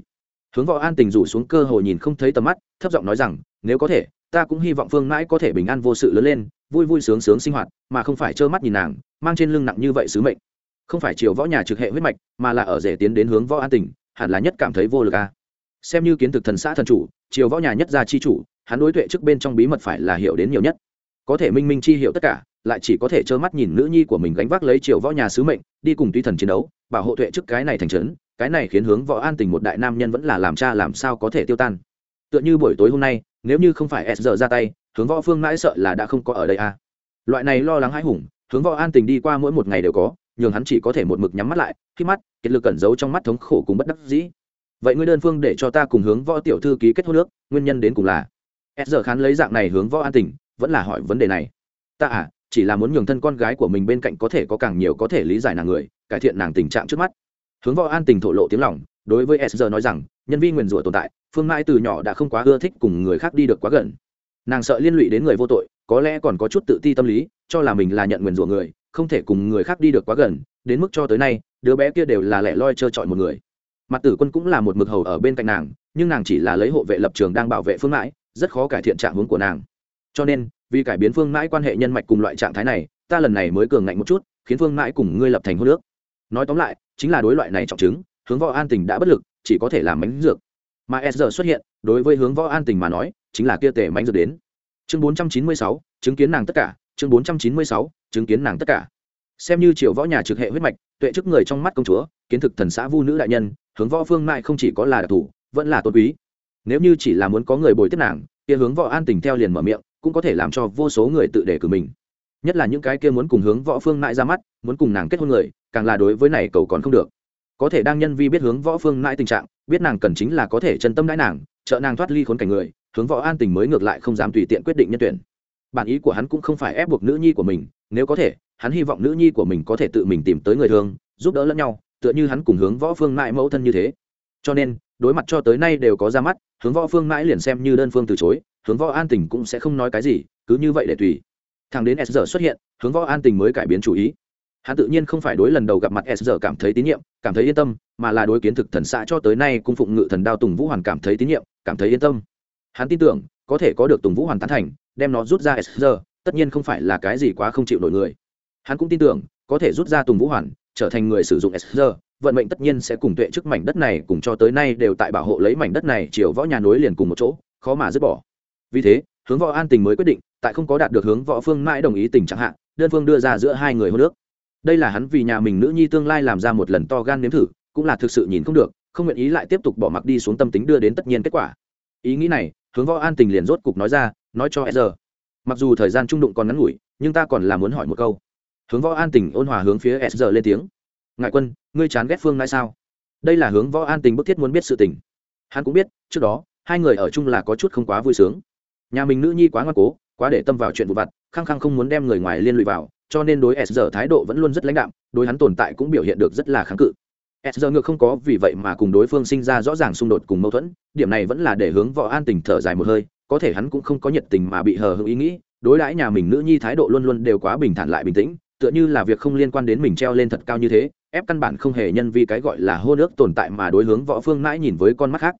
Hướng võ an tình rủ xuống cơ hội nhìn không thấy tầm mắt, thấp giọng nói rằng, nếu có thể, ta cũng hy vọng phương mãi có thể bình an vô sự lớn lên vui vui sướng sướng sinh hoạt, mà không phải trơ mắt nhìn nàng, mang trên lưng nặng như vậy sứ mệnh. Không phải chiều võ nhà trực hệ huyết mạch, mà là ở rể tiến đến hướng võ an tình hẳn là nhất cảm thấy vô lực a. Xem như kiến thực thần xã thần chủ chiều võ nhà nhất gia chi chủ, hắn đối tuệ trước bên trong bí mật phải là hiểu đến nhiều nhất. Có thể minh minh chi hiểu tất cả, lại chỉ có thể trơ mắt nhìn nữ nhi của mình gánh vác lấy chiều võ nhà sứ mệnh, đi cùng tuy thần chiến đấu, bảo hộ tuệ trước cái này thành trấn, cái này khiến hướng võ an tình một đại nam nhân vẫn là làm cha làm sao có thể tiêu tan. Tựa như buổi tối hôm nay, nếu như không phải s giờ ra tay hướng võ phương mãi sợ là đã không có ở đây à. loại này lo lắng hãi hùng, hướng võ an tình đi qua mỗi một ngày đều có, nhường hắn chỉ có thể một mực nhắm mắt lại, khi mắt, kiệt lực cẩn giấu trong mắt thống khổ cùng bất đắc dĩ. Vậy ngươi đơn phương để cho ta cùng hướng võ tiểu thư ký kết hôn nước nguyên nhân đến cùng là? S giờ khán lấy dạng này hướng võ an tình, vẫn là hỏi vấn đề này. Ta à chỉ là muốn nhường thân con gái của mình bên cạnh có thể có càng nhiều có thể lý giải nàng người, cải thiện nàng tình trạng trước mắt. Hướng võ an tình thổ lộ tiếng lòng, đối với s giờ nói rằng, nhân viên nguyền rủa tồn tại, phương mãi từ nhỏ đã không quá ưa thích cùng người khác đi được quá gần nàng sợ liên lụy đến người vô tội, có lẽ còn có chút tự ti tâm lý, cho là mình là nhận nguyền rủa người, không thể cùng người khác đi được quá gần, đến mức cho tới nay, đứa bé kia đều là lẻ loi trơ trọi một người. Mặt tử quân cũng là một mực hầu ở bên cạnh nàng, nhưng nàng chỉ là lấy hộ vệ lập trường đang bảo vệ phương mãi, rất khó cải thiện trạng hướng của nàng. Cho nên, vì cải biến phương mãi quan hệ nhân mạch cùng loại trạng thái này, ta lần này mới cường ngạnh một chút, khiến phương mãi cùng ngươi lập thành hô nước nói tóm lại, chính là đối loại này trọng chứng, hướng võ an tình đã bất lực, chỉ có thể làm bánh dược. Mà s giờ xuất hiện, đối với hướng võ an tình mà nói chính là kia tề mánh dược đến. Chương bốn trăm chín mươi sáu, chứng kiến nàng tất cả. Chương bốn trăm chín mươi sáu, chứng kiến nàng tất cả. Xem như triệu võ nhà trực hệ huyết mạch, tuệ chức người trong mắt công chúa, kiến thực thần xã vu nữ đại nhân, hướng võ phương mại không chỉ có là đặc thù vẫn là tôn quý. Nếu như chỉ là muốn có người bồi tiếp nàng, kia hướng võ an tình theo liền mở miệng, cũng có thể làm cho vô số người tự đề cử mình. Nhất là những cái kia muốn cùng hướng võ phương mại ra mắt, muốn cùng nàng kết hôn người, càng là đối với này cầu còn không được. Có thể đang nhân vi biết hướng võ phương mãi tình trạng, biết nàng cần chính là có thể chân tâm đãi nàng, trợ nàng thoát ly khốn cảnh người hướng võ an tình mới ngược lại không dám tùy tiện quyết định nhân tuyển. Bản ý của hắn cũng không phải ép buộc nữ nhi của mình, nếu có thể, hắn hy vọng nữ nhi của mình có thể tự mình tìm tới người thương, giúp đỡ lẫn nhau, tựa như hắn cùng hướng võ phương mãi mẫu thân như thế. Cho nên, đối mặt cho tới nay đều có ra mắt, hướng võ phương mãi liền xem như đơn phương từ chối, hướng võ an tình cũng sẽ không nói cái gì, cứ như vậy để tùy. Thằng đến s giờ xuất hiện, hướng võ an tình mới cải biến chủ ý. Hắn tự nhiên không phải đối lần đầu gặp mặt s giờ cảm thấy tín nhiệm, cảm thấy yên tâm, mà là đối kiến thực thần xã cho tới nay cung phụng ngự thần đao tùng vũ hoàn cảm thấy tín nhiệm, cảm thấy yên tâm hắn tin tưởng, có thể có được tùng vũ hoàn tán thành, đem nó rút ra s giờ tất nhiên không phải là cái gì quá không chịu nổi người. Hắn cũng tin tưởng, có thể rút ra tùng vũ hoàn, trở thành người sử dụng s giờ vận mệnh tất nhiên sẽ cùng tuệ trước mảnh đất này cùng cho tới nay đều tại bảo hộ lấy mảnh đất này, chiều võ nhà núi liền cùng một chỗ, khó mà dứt bỏ. Vì thế, hướng võ an tình mới quyết định, tại không có đạt được hướng võ phương mãi đồng ý tình trạng hạn đơn phương đưa ra giữa hai người hô nước đây là hắn vì nhà mình nữ nhi tương lai làm ra một lần to gan nếm thử, cũng là thực sự nhìn không được, không nguyện ý lại tiếp tục bỏ mặc đi xuống tâm tính đưa đến tất nhiên kết quả. Ý nghĩ này hướng võ an tình liền rốt cục nói ra, nói cho e giờ mặc dù thời gian trung đụng còn ngắn ngủi, nhưng ta còn là muốn hỏi một câu. Hướng võ an tình ôn hòa hướng phía e giờ lên tiếng. Ngại quân, ngươi chán ghét phương lai sao? Đây là hướng võ an tình bức thiết muốn biết sự tình. Hắn cũng biết, trước đó, hai người ở chung là có chút không quá vui sướng. Nhà mình nữ nhi quá ngoan cố, quá để tâm vào chuyện vụ vặt, khăng khăng không muốn đem người ngoài liên lụy vào, cho nên đối s giờ thái độ vẫn luôn rất lãnh đạm, đối hắn tồn tại cũng biểu hiện được rất là kháng cự s giờ ngược không có vì vậy mà cùng đối phương sinh ra rõ ràng xung đột cùng mâu thuẫn, điểm này vẫn là để hướng võ an tình thở dài một hơi, có thể hắn cũng không có nhiệt tình mà bị hờ hững ý nghĩ, đối đãi nhà mình nữ nhi thái độ luôn luôn đều quá bình thản lại bình tĩnh, tựa như là việc không liên quan đến mình treo lên thật cao như thế, ép căn bản không hề nhân vì cái gọi là hô nước tồn tại mà đối hướng võ phương mãi nhìn với con mắt khác.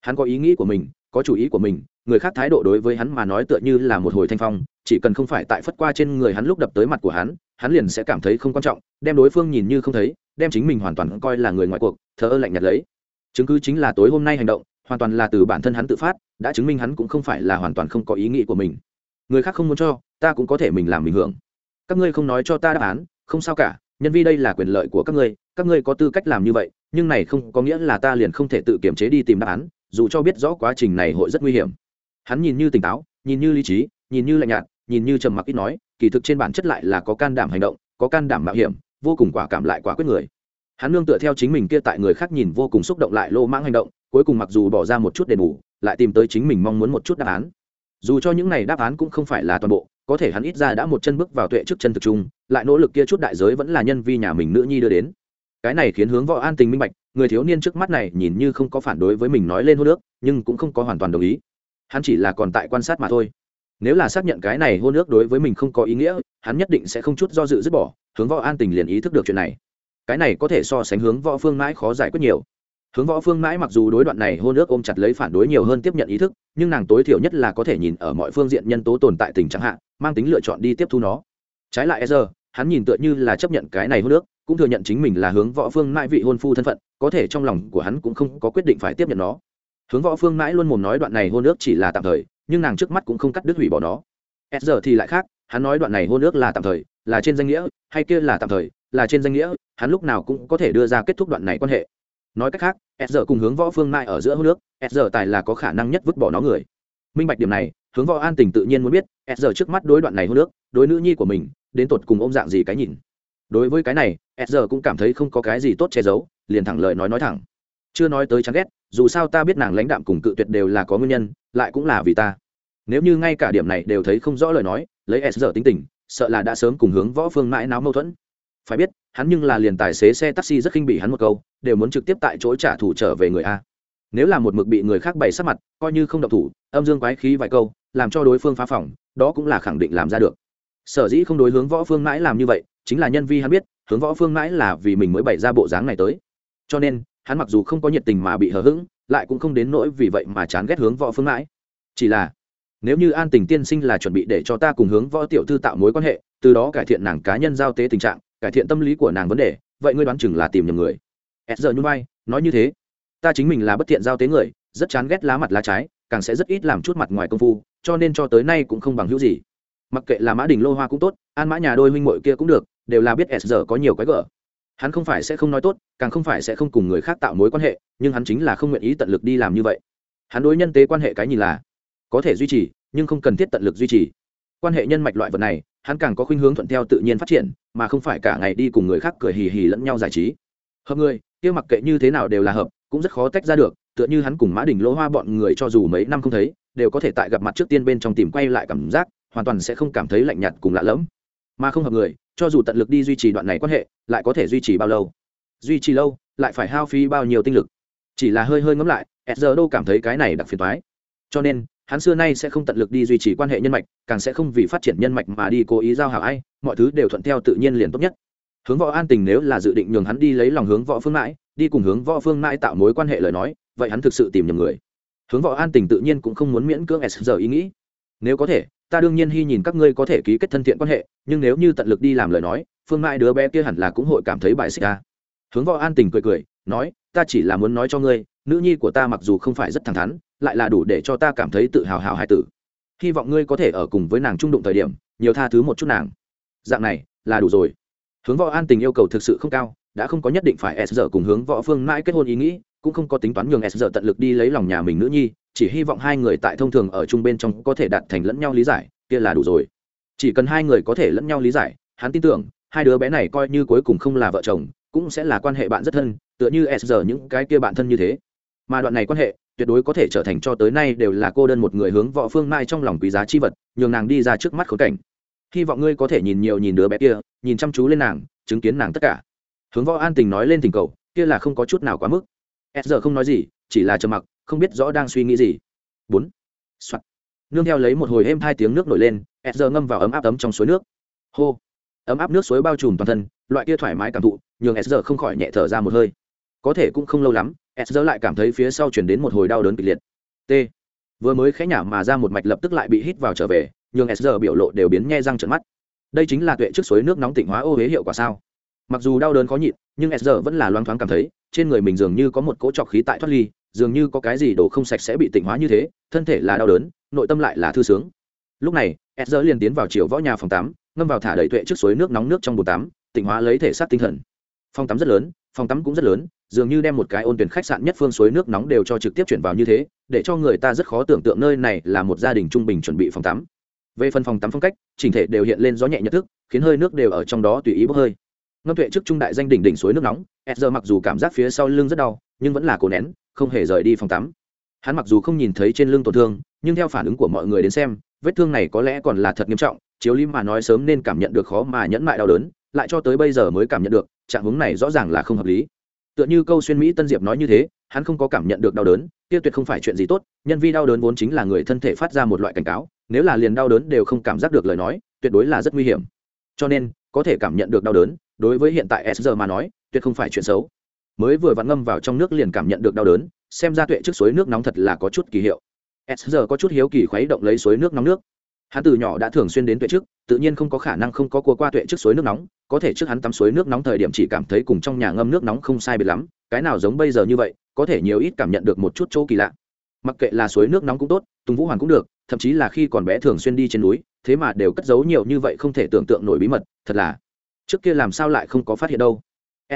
Hắn có ý nghĩ của mình, có chủ ý của mình, người khác thái độ đối với hắn mà nói tựa như là một hồi thanh phong, chỉ cần không phải tại phất qua trên người hắn lúc đập tới mặt của hắn hắn liền sẽ cảm thấy không quan trọng, đem đối phương nhìn như không thấy đem chính mình hoàn toàn coi là người ngoại cuộc, thờ ơ lạnh nhạt lấy. Chứng cứ chính là tối hôm nay hành động, hoàn toàn là từ bản thân hắn tự phát, đã chứng minh hắn cũng không phải là hoàn toàn không có ý nghĩ của mình. Người khác không muốn cho, ta cũng có thể mình làm mình hưởng. Các ngươi không nói cho ta đáp án, không sao cả, nhân vi đây là quyền lợi của các ngươi các ngươi có tư cách làm như vậy, nhưng này không có nghĩa là ta liền không thể tự kiểm chế đi tìm đáp án, dù cho biết rõ quá trình này hội rất nguy hiểm. Hắn nhìn như tỉnh táo, nhìn như lý trí, nhìn như lạnh nhạt, nhìn như trầm mặc ít nói, kỳ thực trên bản chất lại là có can đảm hành động, có can đảm mạo hiểm vô cùng quả cảm lại quả quyết người. Hắn nương tựa theo chính mình kia tại người khác nhìn vô cùng xúc động lại lô mãng hành động, cuối cùng mặc dù bỏ ra một chút đền bù, lại tìm tới chính mình mong muốn một chút đáp án. Dù cho những này đáp án cũng không phải là toàn bộ, có thể hắn ít ra đã một chân bước vào tuệ trước chân thực trung, lại nỗ lực kia chút đại giới vẫn là nhân vi nhà mình nữ nhi đưa đến. Cái này khiến hướng võ an tình minh bạch, người thiếu niên trước mắt này nhìn như không có phản đối với mình nói lên hô nước nhưng cũng không có hoàn toàn đồng ý. Hắn chỉ là còn tại quan sát mà thôi. Nếu là xác nhận cái này hôn nước đối với mình không có ý nghĩa hắn nhất định sẽ không chút do dự dứt bỏ, hướng võ an tình liền ý thức được chuyện này. Cái này có thể so sánh hướng võ phương mãi khó giải quyết nhiều. Hướng võ phương mãi mặc dù đối đoạn này hôn ước ôm chặt lấy phản đối nhiều hơn tiếp nhận ý thức, nhưng nàng tối thiểu nhất là có thể nhìn ở mọi phương diện nhân tố tồn tại tình trạng hạn mang tính lựa chọn đi tiếp thu nó. Trái lại e giờ, hắn nhìn tựa như là chấp nhận cái này hôn ước, cũng thừa nhận chính mình là hướng võ phương mãi vị hôn phu thân phận, có thể trong lòng của hắn cũng không có quyết định phải tiếp nhận nó. Hướng võ phương mãi luôn mồm nói đoạn này hôn ước chỉ là tạm thời, nhưng nàng trước mắt cũng không cắt đứt hủy bỏ nó. E giờ thì lại khác hắn nói đoạn này hôn ước là tạm thời, là trên danh nghĩa, hay kia là tạm thời, là trên danh nghĩa, hắn lúc nào cũng có thể đưa ra kết thúc đoạn này quan hệ. Nói cách khác, s giờ cùng hướng võ phương mai ở giữa hôn nước s giờ tài là có khả năng nhất vứt bỏ nó người. Minh bạch điểm này, hướng võ an tình tự nhiên muốn biết, s giờ trước mắt đối đoạn này hôn nước đối nữ nhi của mình, đến tột cùng ôm dạng gì cái nhìn. Đối với cái này, s giờ cũng cảm thấy không có cái gì tốt che giấu, liền thẳng lời nói nói thẳng. Chưa nói tới chán ghét, dù sao ta biết nàng lãnh đạm cùng cự tuyệt đều là có nguyên nhân, lại cũng là vì ta nếu như ngay cả điểm này đều thấy không rõ lời nói, lấy s giờ tính tình, sợ là đã sớm cùng hướng võ phương mãi náo mâu thuẫn. Phải biết, hắn nhưng là liền tài xế xe taxi rất khinh bị hắn một câu, đều muốn trực tiếp tại chỗ trả thù trở về người a. Nếu là một mực bị người khác bày sát mặt, coi như không độc thủ, âm dương quái khí vài câu, làm cho đối phương phá phòng, đó cũng là khẳng định làm ra được. Sở dĩ không đối hướng võ phương mãi làm như vậy, chính là nhân vi hắn biết, hướng võ phương mãi là vì mình mới bày ra bộ dáng này tới. Cho nên, hắn mặc dù không có nhiệt tình mà bị hờ hững, lại cũng không đến nỗi vì vậy mà chán ghét hướng võ phương mãi. Chỉ là nếu như an tình tiên sinh là chuẩn bị để cho ta cùng hướng võ tiểu thư tạo mối quan hệ, từ đó cải thiện nàng cá nhân giao tế tình trạng, cải thiện tâm lý của nàng vấn đề, vậy ngươi đoán chừng là tìm nhầm người. S giờ như vai, nói như thế. Ta chính mình là bất thiện giao tế người, rất chán ghét lá mặt lá trái, càng sẽ rất ít làm chút mặt ngoài công phu, cho nên cho tới nay cũng không bằng hữu gì. Mặc kệ là mã đình lô hoa cũng tốt, an mã nhà đôi huynh muội kia cũng được, đều là biết s giờ có nhiều cái gở. Hắn không phải sẽ không nói tốt, càng không phải sẽ không cùng người khác tạo mối quan hệ, nhưng hắn chính là không nguyện ý tận lực đi làm như vậy. Hắn đối nhân tế quan hệ cái nhìn là có thể duy trì, nhưng không cần thiết tận lực duy trì. Quan hệ nhân mạch loại vật này, hắn càng có khuynh hướng thuận theo tự nhiên phát triển, mà không phải cả ngày đi cùng người khác cười hì hì lẫn nhau giải trí. Hợp người, kia mặc kệ như thế nào đều là hợp, cũng rất khó tách ra được, tựa như hắn cùng mã đình lỗ hoa bọn người cho dù mấy năm không thấy, đều có thể tại gặp mặt trước tiên bên trong tìm quay lại cảm giác, hoàn toàn sẽ không cảm thấy lạnh nhạt cùng lạ lẫm. Mà không hợp người, cho dù tận lực đi duy trì đoạn này quan hệ, lại có thể duy trì bao lâu? Duy trì lâu, lại phải hao phí bao nhiêu tinh lực? Chỉ là hơi hơi ngẫm lại s đâu cảm thấy cái này đặc phiền toái. Cho nên hắn xưa nay sẽ không tận lực đi duy trì quan hệ nhân mạch, càng sẽ không vì phát triển nhân mạch mà đi cố ý giao hảo ai, mọi thứ đều thuận theo tự nhiên liền tốt nhất. Hướng võ an tình nếu là dự định nhường hắn đi lấy lòng hướng võ phương mãi, đi cùng hướng võ phương mãi tạo mối quan hệ lời nói, vậy hắn thực sự tìm nhầm người. Hướng võ an tình tự nhiên cũng không muốn miễn cưỡng s giờ ý nghĩ. Nếu có thể, ta đương nhiên hy nhìn các ngươi có thể ký kết thân thiện quan hệ, nhưng nếu như tận lực đi làm lời nói, phương mãi đứa bé kia hẳn là cũng hội cảm thấy bài xích ta hướng võ an tình cười cười, nói, ta chỉ là muốn nói cho ngươi nữ nhi của ta mặc dù không phải rất thẳng thắn, lại là đủ để cho ta cảm thấy tự hào hào hài tử. Hy vọng ngươi có thể ở cùng với nàng trung đụng thời điểm, nhiều tha thứ một chút nàng. Dạng này, là đủ rồi. Hướng võ an tình yêu cầu thực sự không cao, đã không có nhất định phải s giờ cùng hướng võ phương mãi kết hôn ý nghĩ, cũng không có tính toán nhường s giờ tận lực đi lấy lòng nhà mình nữ nhi, chỉ hy vọng hai người tại thông thường ở chung bên trong có thể đạt thành lẫn nhau lý giải, kia là đủ rồi. Chỉ cần hai người có thể lẫn nhau lý giải, hắn tin tưởng, hai đứa bé này coi như cuối cùng không là vợ chồng, cũng sẽ là quan hệ bạn rất thân, tựa như s giờ những cái kia bạn thân như thế mà đoạn này quan hệ, tuyệt đối có thể trở thành cho tới nay đều là cô đơn một người hướng võ phương mai trong lòng quý giá chi vật, nhường nàng đi ra trước mắt khốn cảnh. Hy vọng ngươi có thể nhìn nhiều nhìn đứa bé kia, nhìn chăm chú lên nàng, chứng kiến nàng tất cả. Hướng võ an tình nói lên tình cầu, kia là không có chút nào quá mức. S giờ không nói gì, chỉ là trầm mặc, không biết rõ đang suy nghĩ gì. Bốn. Soạn. nương theo lấy một hồi êm hai tiếng nước nổi lên, s giờ ngâm vào ấm áp ấm trong suối nước. Hô. Ấm áp nước suối bao trùm toàn thân, loại kia thoải mái cảm thụ, nhường s giờ không khỏi nhẹ thở ra một hơi. Có thể cũng không lâu lắm s giờ lại cảm thấy phía sau chuyển đến một hồi đau đớn kịch liệt. T. Vừa mới khẽ nhả mà ra một mạch lập tức lại bị hít vào trở về nhường s giờ biểu lộ đều biến nhe răng trận mắt. Đây chính là tuệ trước suối nước nóng tịnh hóa ô huế hiệu quả sao? Mặc dù đau đớn khó nhịn, nhưng s giờ vẫn là loáng thoáng cảm thấy, trên người mình dường như có một cỗ trọc khí tại thoát ly, dường như có cái gì đổ không sạch sẽ bị tịnh hóa như thế, thân thể là đau đớn, nội tâm lại là thư sướng. Lúc này s giờ liền tiến vào chiều võ nhà phòng tắm, ngâm vào thả đầy tuệ trước suối nước nóng nước trong bồn tắm, tịnh hóa lấy thể xác tinh thần. Phòng tắm rất lớn, phòng tắm cũng rất lớn dường như đem một cái ôn tuyển khách sạn nhất phương suối nước nóng đều cho trực tiếp chuyển vào như thế, để cho người ta rất khó tưởng tượng nơi này là một gia đình trung bình chuẩn bị phòng tắm. Về phần phòng tắm phong cách, chỉnh thể đều hiện lên gió nhẹ nhận thức khiến hơi nước đều ở trong đó tùy ý bốc hơi. Ngâm tuệ trước trung đại danh đỉnh đỉnh suối nước nóng edger mặc dù cảm giác phía sau lưng rất đau, nhưng vẫn là cố nén, không hề rời đi phòng tắm. Hắn mặc dù không nhìn thấy trên lưng tổn thương, nhưng theo phản ứng của mọi người đến xem, vết thương này có lẽ còn là thật nghiêm trọng, chiếu lý mà nói sớm nên cảm nhận được khó mà nhẫn mại đau đớn, lại cho tới bây giờ mới cảm nhận được, trạng hướng này rõ ràng là không hợp lý tựa như câu xuyên mỹ tân diệp nói như thế, hắn không có cảm nhận được đau đớn, kia tuyệt không phải chuyện gì tốt, nhân vi đau đớn vốn chính là người thân thể phát ra một loại cảnh cáo, nếu là liền đau đớn đều không cảm giác được lời nói, tuyệt đối là rất nguy hiểm. Cho nên, có thể cảm nhận được đau đớn, đối với hiện tại s giờ mà nói, tuyệt không phải chuyện xấu. Mới vừa vặn ngâm vào trong nước liền cảm nhận được đau đớn, xem ra tuệ trước suối nước nóng thật là có chút kỳ hiệu. S giờ có chút hiếu kỳ khuấy động lấy suối nước nóng nước hắn từ nhỏ đã thường xuyên đến tuệ trước, tự nhiên không có khả năng không có cua qua tuệ trước suối nước nóng, có thể trước hắn tắm suối nước nóng thời điểm chỉ cảm thấy cùng trong nhà ngâm nước nóng không sai biệt lắm, cái nào giống bây giờ như vậy, có thể nhiều ít cảm nhận được một chút chỗ kỳ lạ. Mặc kệ là suối nước nóng cũng tốt, tùng vũ hoàn cũng được, thậm chí là khi còn bé thường xuyên đi trên núi, thế mà đều cất giấu nhiều như vậy không thể tưởng tượng nổi bí mật, thật là. Trước kia làm sao lại không có phát hiện đâu.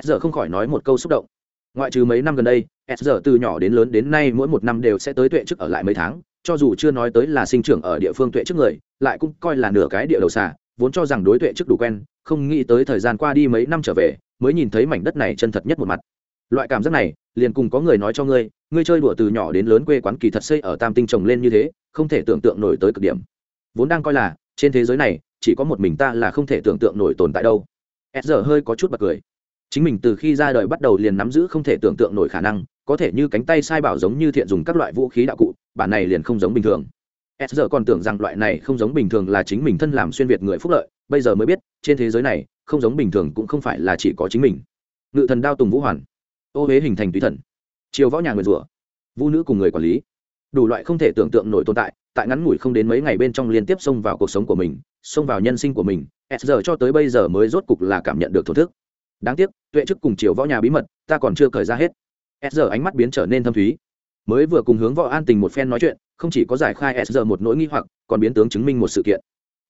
S giờ không khỏi nói một câu xúc động. Ngoại trừ mấy năm gần đây s giờ từ nhỏ đến lớn đến nay mỗi một năm đều sẽ tới tuệ chức ở lại mấy tháng cho dù chưa nói tới là sinh trưởng ở địa phương tuệ trước người, lại cũng coi là nửa cái địa đầu xà, vốn cho rằng đối tuệ trước đủ quen, không nghĩ tới thời gian qua đi mấy năm trở về, mới nhìn thấy mảnh đất này chân thật nhất một mặt. Loại cảm giác này, liền cùng có người nói cho ngươi ngươi chơi đùa từ nhỏ đến lớn quê quán kỳ thật xây ở tam tinh trồng lên như thế, không thể tưởng tượng nổi tới cực điểm. Vốn đang coi là, trên thế giới này, chỉ có một mình ta là không thể tưởng tượng nổi tồn tại đâu. S giờ hơi có chút bật cười. Chính mình từ khi ra đời bắt đầu liền nắm giữ không thể tưởng tượng nổi khả năng, có thể như cánh tay sai bảo giống như thiện dùng các loại vũ khí đạo cụ bản này liền không giống bình thường. S giờ còn tưởng rằng loại này không giống bình thường là chính mình thân làm xuyên việt người phúc lợi, bây giờ mới biết, trên thế giới này, không giống bình thường cũng không phải là chỉ có chính mình. Ngự thần đao tùng vũ hoàn. Ô huế hình thành tùy thần. Chiều võ nhà người rủa. Vũ nữ cùng người quản lý. Đủ loại không thể tưởng tượng nổi tồn tại tại ngắn ngủi không đến mấy ngày bên trong liên tiếp xông vào cuộc sống của mình, xông vào nhân sinh của mình, s giờ cho tới bây giờ mới rốt cục là cảm nhận được thổ thức. Đáng tiếc, tuệ chức cùng chiều võ nhà bí mật, ta còn chưa cởi ra hết. S giờ ánh mắt biến trở nên thâm thúy mới vừa cùng hướng võ an tình một phen nói chuyện, không chỉ có giải khai s giờ một nỗi nghi hoặc, còn biến tướng chứng minh một sự kiện.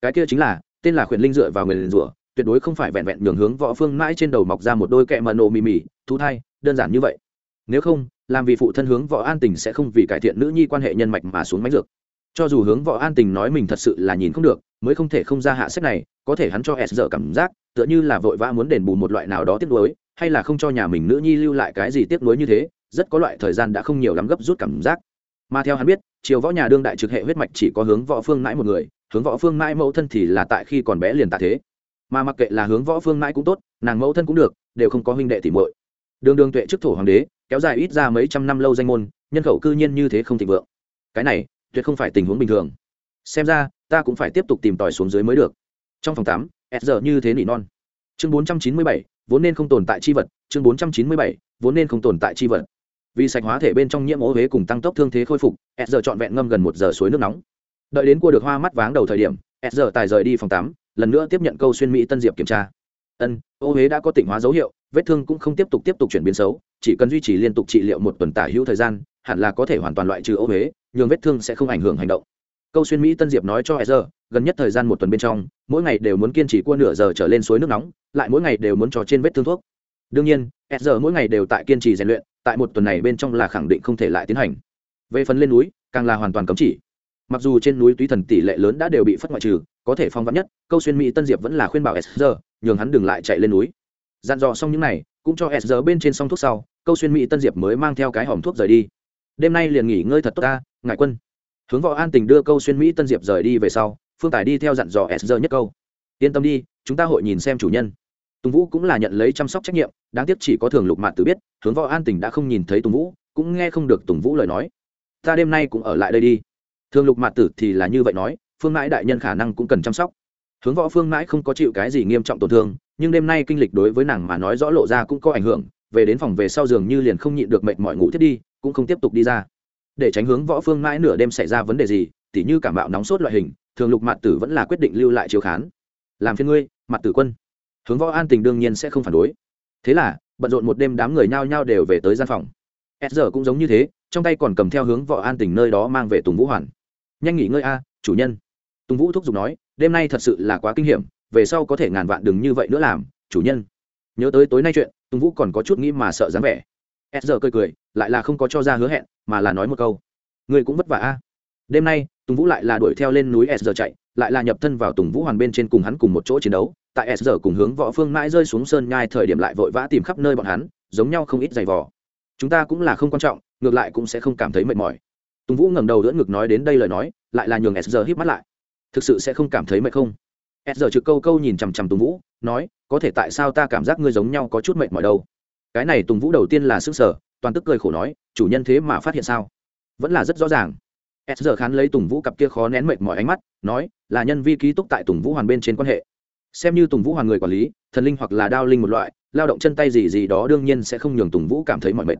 Cái kia chính là, tên là khuyển linh dựa vào người liền rủa, tuyệt đối không phải vẹn vẹn nhường hướng võ phương mãi trên đầu mọc ra một đôi kẹ mờ nổ mì mì, thú thai, đơn giản như vậy. Nếu không, làm vì phụ thân hướng võ an tình sẽ không vì cải thiện nữ nhi quan hệ nhân mạch mà xuống máy dược. Cho dù hướng võ an tình nói mình thật sự là nhìn không được, mới không thể không ra hạ sách này, có thể hắn cho s giờ cảm giác, tựa như là vội vã muốn đền bù một loại nào đó tiếc nuối, hay là không cho nhà mình nữ nhi lưu lại cái gì tiếc nuối như thế rất có loại thời gian đã không nhiều lắm gấp rút cảm giác. Mà theo hắn biết chiều võ nhà đương đại trực hệ huyết mạch chỉ có hướng võ phương mãi một người, hướng võ phương mãi mẫu thân thì là tại khi còn bé liền tạ thế. Mà mặc kệ là hướng võ phương mãi cũng tốt, nàng mẫu thân cũng được, đều không có huynh đệ tỉ muội. Đường đường tuệ trước thổ hoàng đế, kéo dài ít ra mấy trăm năm lâu danh môn, nhân khẩu cư nhiên như thế không thịnh vượng. Cái này, tuyệt không phải tình huống bình thường. Xem ra, ta cũng phải tiếp tục tìm tòi xuống dưới mới được. Trong phòng tám, s giờ như thế nỉ non. Chương bốn trăm chín mươi bảy, vốn nên không tồn tại chi vật, chương bốn trăm chín mươi bảy, vốn nên không tồn tại chi vật vì sạch hóa thể bên trong nhiễm ố huế cùng tăng tốc thương thế khôi phục, s giờ trọn vẹn ngâm gần một giờ suối nước nóng. Đợi đến cua được hoa mắt váng đầu thời điểm, s giờ tài rời đi phòng tắm, lần nữa tiếp nhận câu xuyên mỹ tân diệp kiểm tra. Ân ô huế đã có tỉnh hóa dấu hiệu, vết thương cũng không tiếp tục tiếp tục chuyển biến xấu, chỉ cần duy trì liên tục trị liệu một tuần tả hữu thời gian, hẳn là có thể hoàn toàn loại trừ ô huế, nhường vết thương sẽ không ảnh hưởng hành động. Câu xuyên mỹ tân diệp nói cho e gần nhất thời gian một tuần bên trong, mỗi ngày đều muốn kiên trì cua nửa giờ trở lên suối nước nóng, lại mỗi ngày đều muốn trò trên vết thương thuốc. Đương nhiên e mỗi ngày đều tại kiên trì rèn luyện tại một tuần này bên trong là khẳng định không thể lại tiến hành. Về phần lên núi, càng là hoàn toàn cấm chỉ. Mặc dù trên núi túy thần tỷ lệ lớn đã đều bị phất ngoại trừ, có thể phong vắn nhất, câu xuyên mỹ tân diệp vẫn là khuyên bảo s nhường hắn đừng lại chạy lên núi. Dặn dò xong những này, cũng cho s bên trên xong thuốc sau, câu xuyên mỹ tân diệp mới mang theo cái hòm thuốc rời đi. Đêm nay liền nghỉ ngơi thật tốt ta ngại quân. Hướng võ an tình đưa câu xuyên mỹ tân diệp rời đi về sau, phương tài đi theo dặn dò s nhất câu. Yên tâm đi, chúng ta hội nhìn xem chủ nhân tùng vũ cũng là nhận lấy chăm sóc trách nhiệm, đáng tiếc chỉ có thường lục mạn tự biết, hướng võ an tình đã không nhìn thấy tùng vũ, cũng nghe không được tùng vũ lời nói. Ta đêm nay cũng ở lại đây đi. Thường lục mạn tử thì là như vậy nói, phương mãi đại nhân khả năng cũng cần chăm sóc. Hướng võ phương mãi không có chịu cái gì nghiêm trọng tổn thương, nhưng đêm nay kinh lịch đối với nàng mà nói rõ lộ ra cũng có ảnh hưởng, về đến phòng về sau giường như liền không nhịn được mệt mỏi ngủ thiết đi, cũng không tiếp tục đi ra. Để tránh hướng võ phương mãi nửa đêm xảy ra vấn đề gì, tỉ như cảm bạo nóng sốt loại hình, thường lục mạn tử vẫn là quyết định lưu lại chiếu khán. Làm phiên ngươi mặt tử quân hướng võ an tình đương nhiên sẽ không phản đối. Thế là, bận rộn một đêm đám người nhao nhao đều về tới gian phòng. S giờ cũng giống như thế, trong tay còn cầm theo hướng võ an tình nơi đó mang về tùng vũ hoàn. Nhanh nghỉ ngơi a, chủ nhân. Tùng vũ thúc giục nói, đêm nay thật sự là quá kinh hiểm, về sau có thể ngàn vạn đừng như vậy nữa làm, chủ nhân. Nhớ tới tối nay chuyện, tùng vũ còn có chút nghĩ mà sợ dáng vẻ. S giờ cười cười, lại là không có cho ra hứa hẹn, mà là nói một câu. Người cũng vất vả a. Đêm nay, tùng vũ lại là đuổi theo lên núi s giờ chạy, lại là nhập thân vào tùng vũ hoàn bên trên cùng hắn cùng một chỗ chiến đấu tại s giờ cùng hướng võ phương mãi rơi xuống sơn nhai thời điểm lại vội vã tìm khắp nơi bọn hắn, giống nhau không ít giày vò. Chúng ta cũng là không quan trọng, ngược lại cũng sẽ không cảm thấy mệt mỏi. Tùng vũ ngẩng đầu đỡ ngực nói đến đây lời nói, lại là nhường s giờ hít mắt lại. Thực sự sẽ không cảm thấy mệt không? S giờ trực câu câu nhìn chằm chằm tùng vũ, nói, có thể tại sao ta cảm giác ngươi giống nhau có chút mệt mỏi đâu? Cái này tùng vũ đầu tiên là sức sở, toàn tức cười khổ nói, chủ nhân thế mà phát hiện sao? Vẫn là rất rõ ràng. S giờ khán lấy tùng vũ cặp kia khó nén mệt mỏi ánh mắt, nói, là nhân vi ký túc tại tùng vũ hoàn bên trên quan hệ xem như tùng vũ hoàn người quản lý, thần linh hoặc là đao linh một loại, lao động chân tay gì gì đó đương nhiên sẽ không nhường tùng vũ cảm thấy mọi mệt.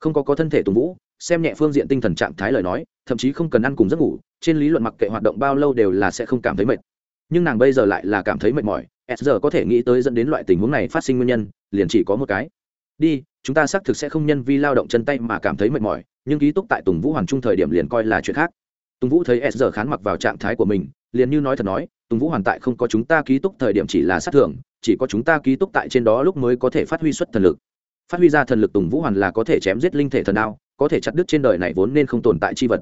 Không có có thân thể tùng vũ, xem nhẹ phương diện tinh thần trạng thái lời nói, thậm chí không cần ăn cùng giấc ngủ, trên lý luận mặc kệ hoạt động bao lâu đều là sẽ không cảm thấy mệt. Nhưng nàng bây giờ lại là cảm thấy mệt mỏi, s giờ có thể nghĩ tới dẫn đến loại tình huống này phát sinh nguyên nhân, liền chỉ có một cái. Đi, chúng ta xác thực sẽ không nhân vi lao động chân tay mà cảm thấy mệt mỏi, nhưng ký túc tại tùng vũ hoàng trung thời điểm liền coi là chuyện khác. Tùng vũ thấy s giờ khán mặc vào trạng thái của mình, liền như nói thật nói tùng vũ hoàn tại không có chúng ta ký túc thời điểm chỉ là sát thưởng chỉ có chúng ta ký túc tại trên đó lúc mới có thể phát huy xuất thần lực phát huy ra thần lực tùng vũ hoàn là có thể chém giết linh thể thần đao có thể chặt đứt trên đời này vốn nên không tồn tại chi vật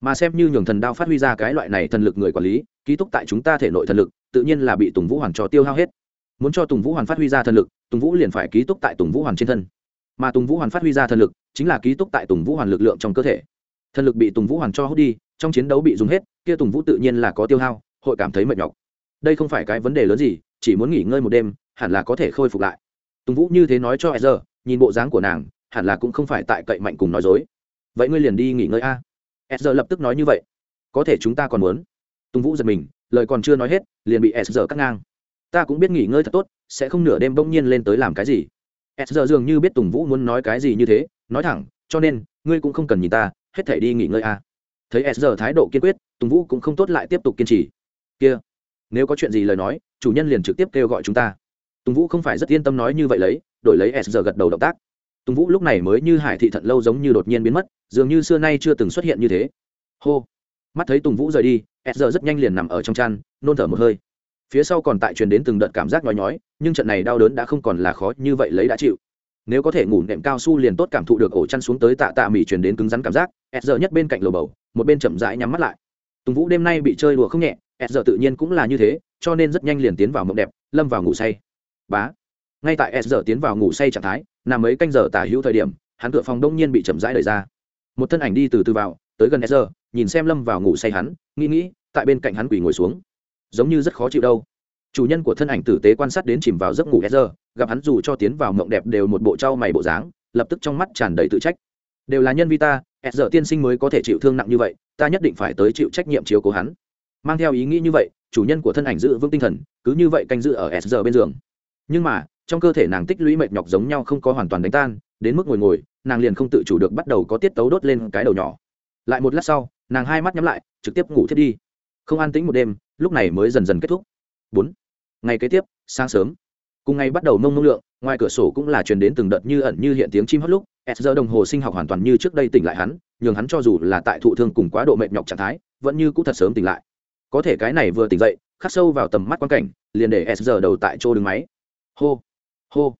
mà xem như nhường thần đao phát huy ra cái loại này thần lực người quản lý ký túc tại chúng ta thể nội thần lực tự nhiên là bị tùng vũ hoàn cho tiêu hao hết muốn cho tùng vũ hoàn phát huy ra thần lực tùng vũ liền phải ký túc tại tùng vũ hoàn trên thân mà tùng vũ hoàn phát huy ra thần lực chính là ký túc tại tùng vũ hoàn lực lượng trong cơ thể thần lực bị tùng vũ hoàn cho hút đi trong chiến đấu bị dùng hết kia tùng vũ tự nhiên là có tiêu hao hội cảm thấy mệt nhọc. Đây không phải cái vấn đề lớn gì, chỉ muốn nghỉ ngơi một đêm, hẳn là có thể khôi phục lại. Tùng vũ như thế nói cho e z nhìn bộ dáng của nàng, hẳn là cũng không phải tại cậy mạnh cùng nói dối. Vậy ngươi liền đi nghỉ ngơi a. Ezra lập tức nói như vậy. Có thể chúng ta còn muốn. Tùng vũ giật mình, lời còn chưa nói hết, liền bị Ezra cắt ngang. Ta cũng biết nghỉ ngơi thật tốt, sẽ không nửa đêm bỗng nhiên lên tới làm cái gì. Ezra dường như biết tùng vũ muốn nói cái gì như thế, nói thẳng, cho nên, ngươi cũng không cần nhìn ta, hết thể đi nghỉ ngơi a. Thấy Ezra thái độ kiên quyết, tùng vũ cũng không tốt lại tiếp tục kiên trì kia, nếu có chuyện gì lời nói, chủ nhân liền trực tiếp kêu gọi chúng ta. Tùng vũ không phải rất yên tâm nói như vậy lấy, đổi lấy s giờ gật đầu động tác. Tùng vũ lúc này mới như hải thị thận lâu giống như đột nhiên biến mất, dường như xưa nay chưa từng xuất hiện như thế. Hô. Mắt thấy tùng vũ rời đi, s giờ rất nhanh liền nằm ở trong chăn, nôn thở một hơi. Phía sau còn tại truyền đến từng đợt cảm giác nhói nhói, nhưng trận này đau đớn đã không còn là khó như vậy lấy đã chịu. Nếu có thể ngủ nệm cao su liền tốt cảm thụ được ổ chăn xuống tới tạ tạ mỉ truyền đến cứng rắn cảm giác, s giờ nhất bên cạnh lầu bầu, một bên chậm rãi nhắm mắt lại. Tùng vũ đêm nay bị chơi đùa không nhẹ s giờ tự nhiên cũng là như thế, cho nên rất nhanh liền tiến vào mộng đẹp, lâm vào ngủ say. Bá. Ngay tại s giờ tiến vào ngủ say trạng thái, nằm mấy canh giờ tả hữu thời điểm, hắn cửa phòng đông nhiên bị chậm rãi đẩy ra. Một thân ảnh đi từ từ vào, tới gần s giờ nhìn xem lâm vào ngủ say hắn, nghĩ nghĩ, tại bên cạnh hắn quỳ ngồi xuống. Giống như rất khó chịu đâu. Chủ nhân của thân ảnh tử tế quan sát đến chìm vào giấc ngủ s giờ gặp hắn dù cho tiến vào mộng đẹp đều một bộ trao mày bộ dáng, lập tức trong mắt tràn đầy tự trách. Đều là nhân vi ta s giờ tiên sinh mới có thể chịu thương nặng như vậy, ta nhất định phải tới chịu trách nhiệm chiếu cố hắn mang theo ý nghĩ như vậy, chủ nhân của thân ảnh giữ vững tinh thần, cứ như vậy canh giữ ở s giờ bên giường. Nhưng mà, trong cơ thể nàng tích lũy mệt nhọc giống nhau không có hoàn toàn đánh tan, đến mức ngồi ngồi, nàng liền không tự chủ được bắt đầu có tiết tấu đốt lên cái đầu nhỏ. Lại một lát sau, nàng hai mắt nhắm lại, trực tiếp ngủ thiết đi. Không an tĩnh một đêm, lúc này mới dần dần kết thúc. Bốn. Ngày kế tiếp, sáng sớm. Cùng ngày bắt đầu mông mông lượng, ngoài cửa sổ cũng là truyền đến từng đợt như ẩn như hiện tiếng chim hót lúc, s giờ đồng hồ sinh học hoàn toàn như trước đây tỉnh lại hắn, nhường hắn cho dù là tại thụ thương cùng quá độ mệt nhọc trạng thái, vẫn như cũ thật sớm tỉnh lại có thể cái này vừa tỉnh dậy, khắc sâu vào tầm mắt quan cảnh, liền để s giờ đầu tại chỗ đứng máy. Hô hô.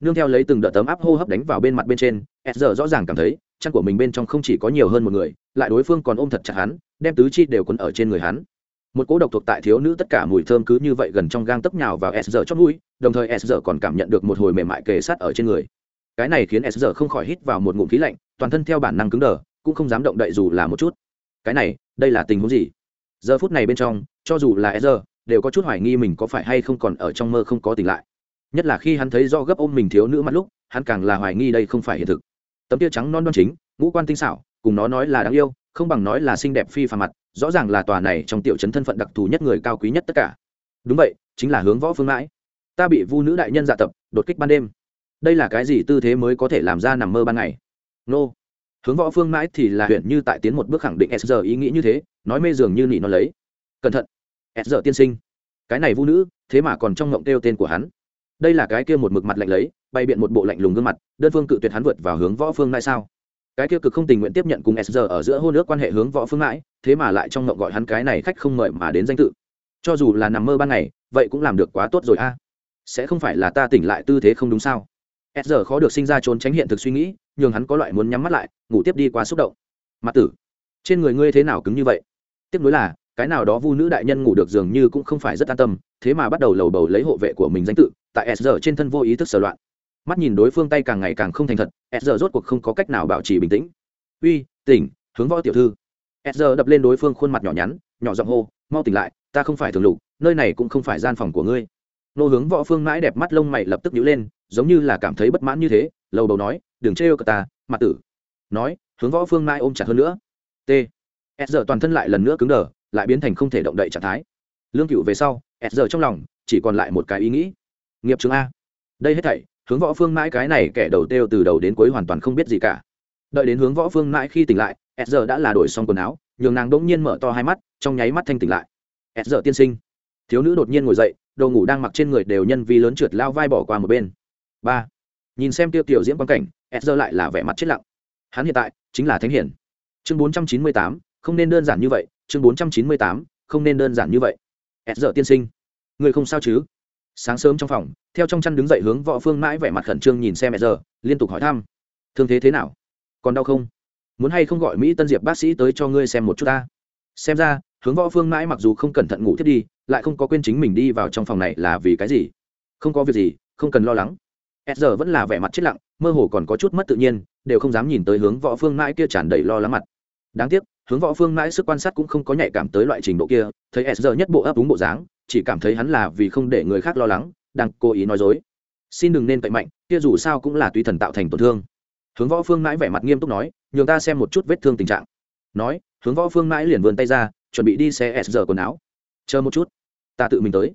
Nương theo lấy từng đợt tấm áp hô hấp đánh vào bên mặt bên trên, s giờ rõ ràng cảm thấy, chăn của mình bên trong không chỉ có nhiều hơn một người, lại đối phương còn ôm thật chặt hắn, đem tứ chi đều quấn ở trên người hắn. Một cỗ độc thuộc tại thiếu nữ tất cả mùi thơm cứ như vậy gần trong gang tấp nhào vào s giờ chót mũi, đồng thời s giờ còn cảm nhận được một hồi mềm mại kề sát ở trên người. Cái này khiến s giờ không khỏi hít vào một ngụm khí lạnh, toàn thân theo bản năng cứng đờ, cũng không dám động đậy dù là một chút. Cái này, đây là tình huống gì? Giờ phút này bên trong, cho dù là s giờ đều có chút hoài nghi mình có phải hay không còn ở trong mơ không có tỉnh lại. Nhất là khi hắn thấy do gấp ôm mình thiếu nữ mắt lúc, hắn càng là hoài nghi đây không phải hiện thực. Tấm tia trắng non đoan chính, ngũ quan tinh xảo, cùng nó nói là đáng yêu, không bằng nói là xinh đẹp phi phàm mặt, rõ ràng là tòa này trong tiểu chấn thân phận đặc thù nhất người cao quý nhất tất cả. Đúng vậy, chính là hướng võ phương mãi. Ta bị vu nữ đại nhân dạ tập, đột kích ban đêm. Đây là cái gì tư thế mới có thể làm ra nằm mơ ban ngày? Nô hướng võ phương mãi thì là huyện như tại tiến một bước khẳng định s giờ ý nghĩ như thế, nói mê dường như nị nó lấy. Cẩn thận, s giờ tiên sinh. Cái này vu nữ, thế mà còn trong ngộng kêu tên của hắn. Đây là cái kia một mực mặt lạnh lấy, bay biện một bộ lạnh lùng gương mặt, đơn phương cự tuyệt hắn vượt vào hướng võ phương mãi sao? Cái kia cực không tình nguyện tiếp nhận cùng s giờ ở giữa hôn nước quan hệ hướng võ phương mãi, thế mà lại trong ngộng gọi hắn cái này khách không mời mà đến danh tự. Cho dù là nằm mơ ban ngày, vậy cũng làm được quá tốt rồi a. Sẽ không phải là ta tỉnh lại tư thế không đúng sao? S giờ khó được sinh ra trốn tránh hiện thực suy nghĩ, nhường hắn có loại muốn nhắm mắt lại, ngủ tiếp đi qua xúc động. Mặt tử, trên người ngươi thế nào cứng như vậy? Tiếp nối là, cái nào đó vu nữ đại nhân ngủ được dường như cũng không phải rất an tâm, thế mà bắt đầu lầu bầu lấy hộ vệ của mình danh tự, tại s giờ trên thân vô ý thức sờ loạn. Mắt nhìn đối phương tay càng ngày càng không thành thật, s giờ rốt cuộc không có cách nào bảo trì bình tĩnh. Uy, tỉnh, hướng võ tiểu thư. S giờ đập lên đối phương khuôn mặt nhỏ nhắn, nhỏ giọng hô, mau tỉnh lại, ta không phải thường lục, nơi này cũng không phải gian phòng của ngươi. Nô hướng võ phương mãi đẹp mắt lông mày lập tức nhíu lên giống như là cảm thấy bất mãn như thế, lầu đầu nói, đừng trêu cờ ta mặt tử. Nói, hướng võ phương mãi ôm chặt hơn nữa. T. S giờ toàn thân lại lần nữa cứng đờ, lại biến thành không thể động đậy trạng thái. Lương cựu về sau, s giờ trong lòng chỉ còn lại một cái ý nghĩ. Nghiệp trường a. Đây hết thảy, hướng võ phương mãi cái này kẻ đầu têu từ đầu đến cuối hoàn toàn không biết gì cả. Đợi đến hướng võ phương mãi khi tỉnh lại, s giờ đã là đổi xong quần áo, nhường nàng đ ỗ n g nhiên mở to hai mắt, trong nháy mắt thanh tỉnh lại. S giờ tiên sinh. Thiếu nữ đột nhiên ngồi dậy, đồ ngủ đang mặc trên người đều nhân vi lớn trượt lao vai bỏ qua một bên ba. Nhìn xem tiêu tiểu diễm quan cảnh s giờ lại là vẻ mặt chết lặng. Hắn hiện tại chính là thánh hiển. Chương bốn trăm chín mươi tám, không nên đơn giản như vậy. Chương bốn trăm chín mươi tám, không nên đơn giản như vậy. S giờ tiên sinh, người không sao chứ? Sáng sớm trong phòng, theo trong chăn đứng dậy hướng võ phương mãi vẻ mặt khẩn trương nhìn xem s giờ liên tục hỏi thăm. Thương thế thế nào? Còn đau không? Muốn hay không gọi mỹ tân diệp bác sĩ tới cho ngươi xem một chút ta? Xem ra, hướng võ phương mãi mặc dù không cẩn thận ngủ thiết đi, lại không có quên chính mình đi vào trong phòng này là vì cái gì? Không có việc gì, không cần lo lắng s giờ vẫn là vẻ mặt chết lặng, mơ hồ còn có chút mất tự nhiên, đều không dám nhìn tới hướng võ phương mãi kia tràn đầy lo lắng mặt. Đáng tiếc, hướng võ phương mãi sức quan sát cũng không có nhạy cảm tới loại trình độ kia, thấy s giờ nhất bộ ấp úng bộ dáng, chỉ cảm thấy hắn là vì không để người khác lo lắng, đang cố ý nói dối. Xin đừng nên cậy mạnh, kia dù sao cũng là tùy thần tạo thành tổn thương. Hướng võ phương mãi vẻ mặt nghiêm túc nói, nhường ta xem một chút vết thương tình trạng. Nói, hướng võ phương mãi liền vươn tay ra, chuẩn bị đi xe s giờ quần áo. Chờ một chút, ta tự mình tới.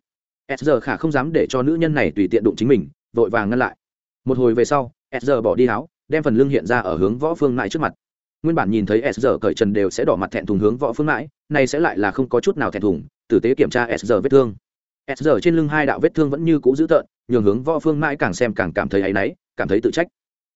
S giờ khả không dám để cho nữ nhân này tùy tiện đụng chính mình, vội vàng ngăn lại một hồi về sau, s giờ bỏ đi áo, đem phần lưng hiện ra ở hướng võ phương mãi trước mặt. Nguyên bản nhìn thấy s giờ cởi trần đều sẽ đỏ mặt thẹn thùng hướng võ phương mãi, này sẽ lại là không có chút nào thẹn thùng, tử tế kiểm tra s giờ vết thương. S giờ trên lưng hai đạo vết thương vẫn như cũ dữ tợn, nhường hướng võ phương mãi càng xem càng cảm thấy áy náy, cảm thấy tự trách.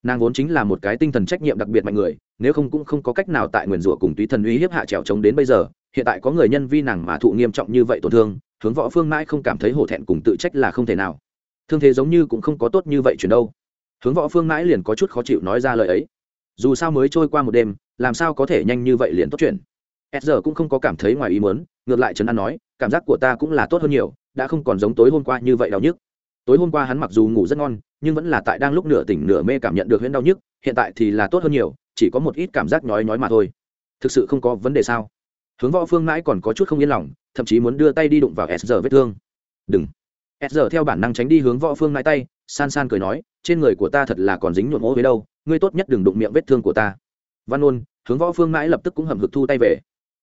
Nàng vốn chính là một cái tinh thần trách nhiệm đặc biệt mạnh người, nếu không cũng không có cách nào tại nguyền rủa cùng túy thần uy hiếp hạ trèo chống đến bây giờ, hiện tại có người nhân vi nàng mà thụ nghiêm trọng như vậy tổn thương, hướng võ phương mãi không cảm thấy hổ thẹn cùng tự trách là không thể nào thương thế giống như cũng không có tốt như vậy chuyển đâu. Hướng võ phương mãi liền có chút khó chịu nói ra lời ấy. Dù sao mới trôi qua một đêm, làm sao có thể nhanh như vậy liền tốt chuyện? S giờ cũng không có cảm thấy ngoài ý muốn, ngược lại trấn an nói, cảm giác của ta cũng là tốt hơn nhiều, đã không còn giống tối hôm qua như vậy đau nhức. Tối hôm qua hắn mặc dù ngủ rất ngon, nhưng vẫn là tại đang lúc nửa tỉnh nửa mê cảm nhận được huyễn đau nhức, hiện tại thì là tốt hơn nhiều, chỉ có một ít cảm giác nhói nhói mà thôi. Thực sự không có vấn đề sao? Hướng võ phương mãi còn có chút không yên lòng, thậm chí muốn đưa tay đi đụng vào s giờ vết thương. Đừng s giờ theo bản năng tránh đi hướng võ phương mãi tay san san cười nói trên người của ta thật là còn dính nhuộm ố với đâu ngươi tốt nhất đừng đụng miệng vết thương của ta. Văn ôn hướng võ phương mãi lập tức cũng hầm hực thu tay về.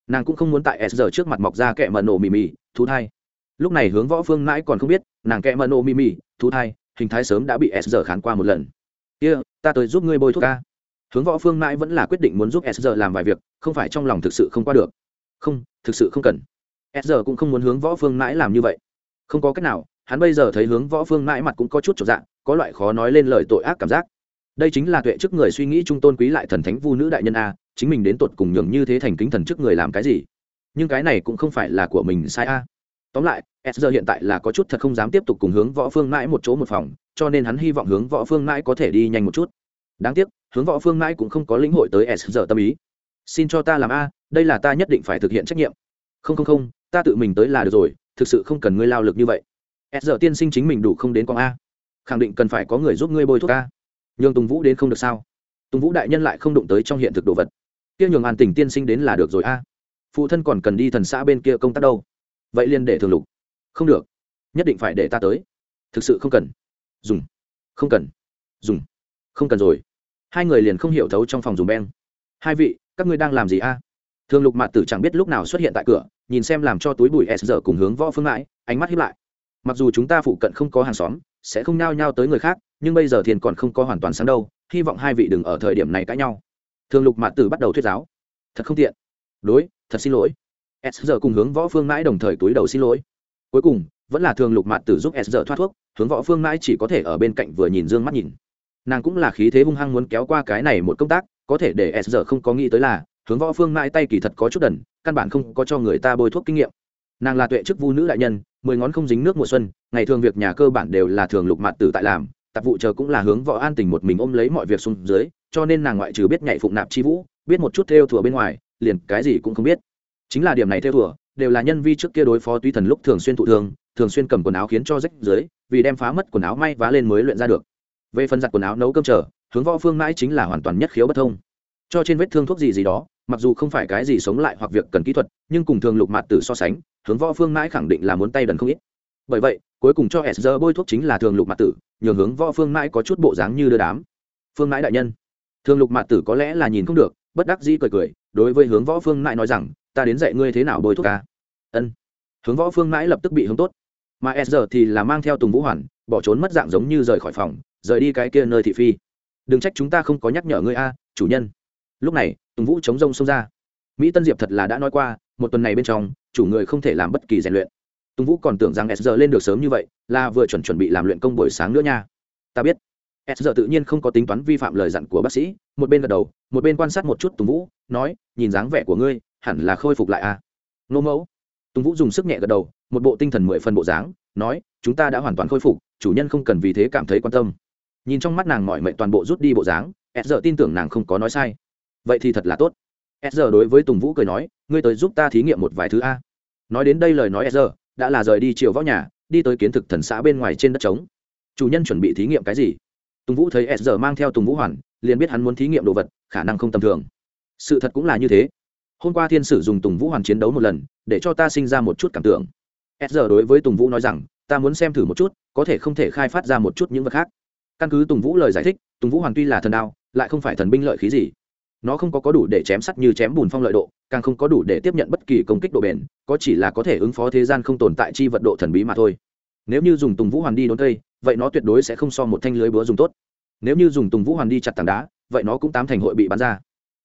Nàng cũng không muốn tại s giờ trước mặt mọc ra kẻ mận nổ mì mì thú thai. Lúc này hướng võ phương mãi còn không biết nàng kẻ mận nổ mì mì thú thai hình thái sớm đã bị s giờ khán qua một lần. Kia、yeah, ta tới giúp ngươi bôi thuốc ca. Hướng võ phương mãi vẫn là quyết định muốn giúp s giờ làm vài việc không phải trong lòng thực sự không qua được. Không thực sự không cần. S giờ cũng không muốn hướng võ phương mãi làm như vậy. Không có cách nào hắn bây giờ thấy hướng võ phương mãi mặt cũng có chút trọn dạng có loại khó nói lên lời tội ác cảm giác. Đây chính là tuệ chức người suy nghĩ trung tôn quý lại thần thánh vu nữ đại nhân a, chính mình đến tột cùng nhường như thế thành kính thần chức người làm cái gì? Nhưng cái này cũng không phải là của mình sai a. Tóm lại, s giờ hiện tại là có chút thật không dám tiếp tục cùng hướng võ phương mãi một chỗ một phòng, cho nên hắn hy vọng hướng võ phương mãi có thể đi nhanh một chút. Đáng tiếc, hướng võ phương mãi cũng không có lĩnh hội tới s giờ tâm ý. Xin cho ta làm a, đây là ta nhất định phải thực hiện trách nhiệm. Không không không, ta tự mình tới là được rồi, thực sự không cần ngươi lao lực như vậy s giờ tiên sinh chính mình đủ không đến con a. Khẳng định cần phải có người giúp ngươi bôi thuốc a. Nhường tùng vũ đến không được sao? Tùng vũ đại nhân lại không đụng tới trong hiện thực đồ vật. Kia nhường an tình tiên sinh đến là được rồi a. Phụ thân còn cần đi thần xã bên kia công tác đâu. Vậy liền để thường lục. Không được. Nhất định phải để ta tới. Thực sự không cần. Dùng. Không cần. Dùng. Không cần rồi. Hai người liền không hiểu thấu trong phòng dùng beng. Hai vị, các ngươi đang làm gì a? Thường lục mạt tử chẳng biết lúc nào xuất hiện tại cửa, nhìn xem làm cho túi bụi s giờ cùng hướng võ phương mãi, ánh mắt hiếp lại mặc dù chúng ta phụ cận không có hàng xóm, sẽ không nao nhao tới người khác, nhưng bây giờ thiền còn không có hoàn toàn sáng đâu, hy vọng hai vị đừng ở thời điểm này cãi nhau. Thường lục Mạn tử bắt đầu thuyết giáo. Thật không tiện. Đối, thật xin lỗi. S giờ cùng hướng võ phương mãi đồng thời túi đầu xin lỗi. Cuối cùng, vẫn là thường lục Mạn tử giúp s giờ thoát thuốc, hướng võ phương mãi chỉ có thể ở bên cạnh vừa nhìn dương mắt nhìn. Nàng cũng là khí thế hung hăng muốn kéo qua cái này một công tác, có thể để s giờ không có nghĩ tới là, hướng võ phương mãi tay kỳ thật có chút đần, căn bản không có cho người ta bôi thuốc kinh nghiệm nàng là tuệ chức vu nữ đại nhân, mười ngón không dính nước mùa xuân, ngày thường việc nhà cơ bản đều là thường lục mạt tử tại làm, tạp vụ chờ cũng là hướng võ an tình một mình ôm lấy mọi việc xuống dưới, cho nên nàng ngoại trừ biết nhảy phụng nạp chi vũ, biết một chút theo thùa bên ngoài, liền cái gì cũng không biết. Chính là điểm này theo thùa, đều là nhân vi trước kia đối phó tuy thần lúc thường xuyên thụ thương thường xuyên cầm quần áo khiến cho rách dưới, vì đem phá mất quần áo may vá lên mới luyện ra được. Về phần giặt quần áo nấu cơm chờ, hướng võ phương mãi chính là hoàn toàn nhất khiếu bất thông cho trên vết thương thuốc gì gì đó, mặc dù không phải cái gì sống lại hoặc việc cần kỹ thuật, nhưng cùng thường lục mạt tử so sánh, hướng võ phương mãi khẳng định là muốn tay đần không ít. Bởi vậy, cuối cùng cho s bôi thuốc chính là thường lục mạt tử nhường hướng võ phương mãi có chút bộ dáng như đưa đám. Phương mãi đại nhân, thường lục mạt tử có lẽ là nhìn không được, bất đắc dĩ cười cười, đối với hướng võ phương mãi nói rằng, ta đến dạy ngươi thế nào bôi thuốc ca? Ân. Hướng võ phương mãi lập tức bị hướng tốt. Mà s thì là mang theo tùng vũ hoàn, bỏ trốn mất dạng giống như rời khỏi phòng, rời đi cái kia nơi thị phi. Đừng trách chúng ta không có nhắc nhở ngươi a, chủ nhân lúc này, tùng vũ chống rông xông ra. Mỹ tân diệp thật là đã nói qua, một tuần này bên trong, chủ người không thể làm bất kỳ rèn luyện. Tùng vũ còn tưởng rằng s lên được sớm như vậy, là vừa chuẩn chuẩn bị làm luyện công buổi sáng nữa nha. Ta biết. S tự nhiên không có tính toán vi phạm lời dặn của bác sĩ, một bên gật đầu, một bên quan sát một chút tùng vũ, nói, nhìn dáng vẻ của ngươi, hẳn là khôi phục lại à. Ngô mẫu. Tùng vũ dùng sức nhẹ gật đầu, một bộ tinh thần mười phần bộ dáng, nói, chúng ta đã hoàn toàn khôi phục, chủ nhân không cần vì thế cảm thấy quan tâm. Nhìn trong mắt nàng mọi mệnh toàn bộ rút đi bộ dáng, s tin tưởng nàng không có nói sai vậy thì thật là tốt. S đối với tùng vũ cười nói, ngươi tới giúp ta thí nghiệm một vài thứ a. Nói đến đây lời nói s đã là rời đi chiều võ nhà, đi tới kiến thực thần xã bên ngoài trên đất trống. Chủ nhân chuẩn bị thí nghiệm cái gì? Tùng vũ thấy s mang theo tùng vũ hoàn, liền biết hắn muốn thí nghiệm đồ vật, khả năng không tầm thường. Sự thật cũng là như thế. Hôm qua thiên sử dùng tùng vũ hoàn chiến đấu một lần, để cho ta sinh ra một chút cảm tưởng. S đối với tùng vũ nói rằng, ta muốn xem thử một chút, có thể không thể khai phát ra một chút những vật khác. Căn cứ tùng vũ lời giải thích, tùng vũ hoàn tuy là thần đao, lại không phải thần binh lợi khí gì nó không có có đủ để chém sắt như chém bùn phong lợi độ, càng không có đủ để tiếp nhận bất kỳ công kích độ bền, có chỉ là có thể ứng phó thế gian không tồn tại chi vật độ thần bí mà thôi. Nếu như dùng tùng vũ hoàn đi đốn cây, vậy nó tuyệt đối sẽ không so một thanh lưới búa dùng tốt. Nếu như dùng tùng vũ hoàn đi chặt tảng đá, vậy nó cũng tám thành hội bị bắn ra.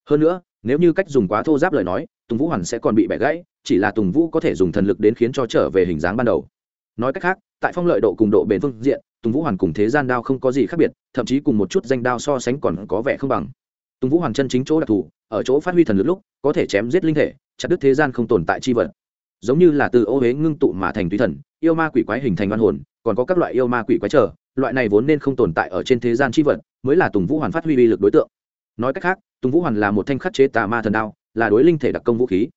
Hơn nữa, nếu như cách dùng quá thô giáp lời nói, tùng vũ hoàn sẽ còn bị bẻ gãy, chỉ là tùng vũ có thể dùng thần lực đến khiến cho trở về hình dáng ban đầu. Nói cách khác, tại phong lợi độ cùng độ bền phương diện, tùng vũ hoàn cùng thế gian đao không có gì khác biệt, thậm chí cùng một chút danh đao so sánh còn có vẻ không bằng tùng vũ hoàn chân chính chỗ đặc thù, ở chỗ phát huy thần lực lúc, có thể chém giết linh thể, chặt đứt thế gian không tồn tại chi vật. Giống như là từ ô huế ngưng tụ mà thành tùy thần, yêu ma quỷ quái hình thành văn hồn, còn có các loại yêu ma quỷ quái trở, loại này vốn nên không tồn tại ở trên thế gian chi vật, mới là tùng vũ hoàn phát huy uy lực đối tượng. Nói cách khác, tùng vũ hoàn là một thanh khắc chế tà ma thần đao, là đối linh thể đặc công vũ khí.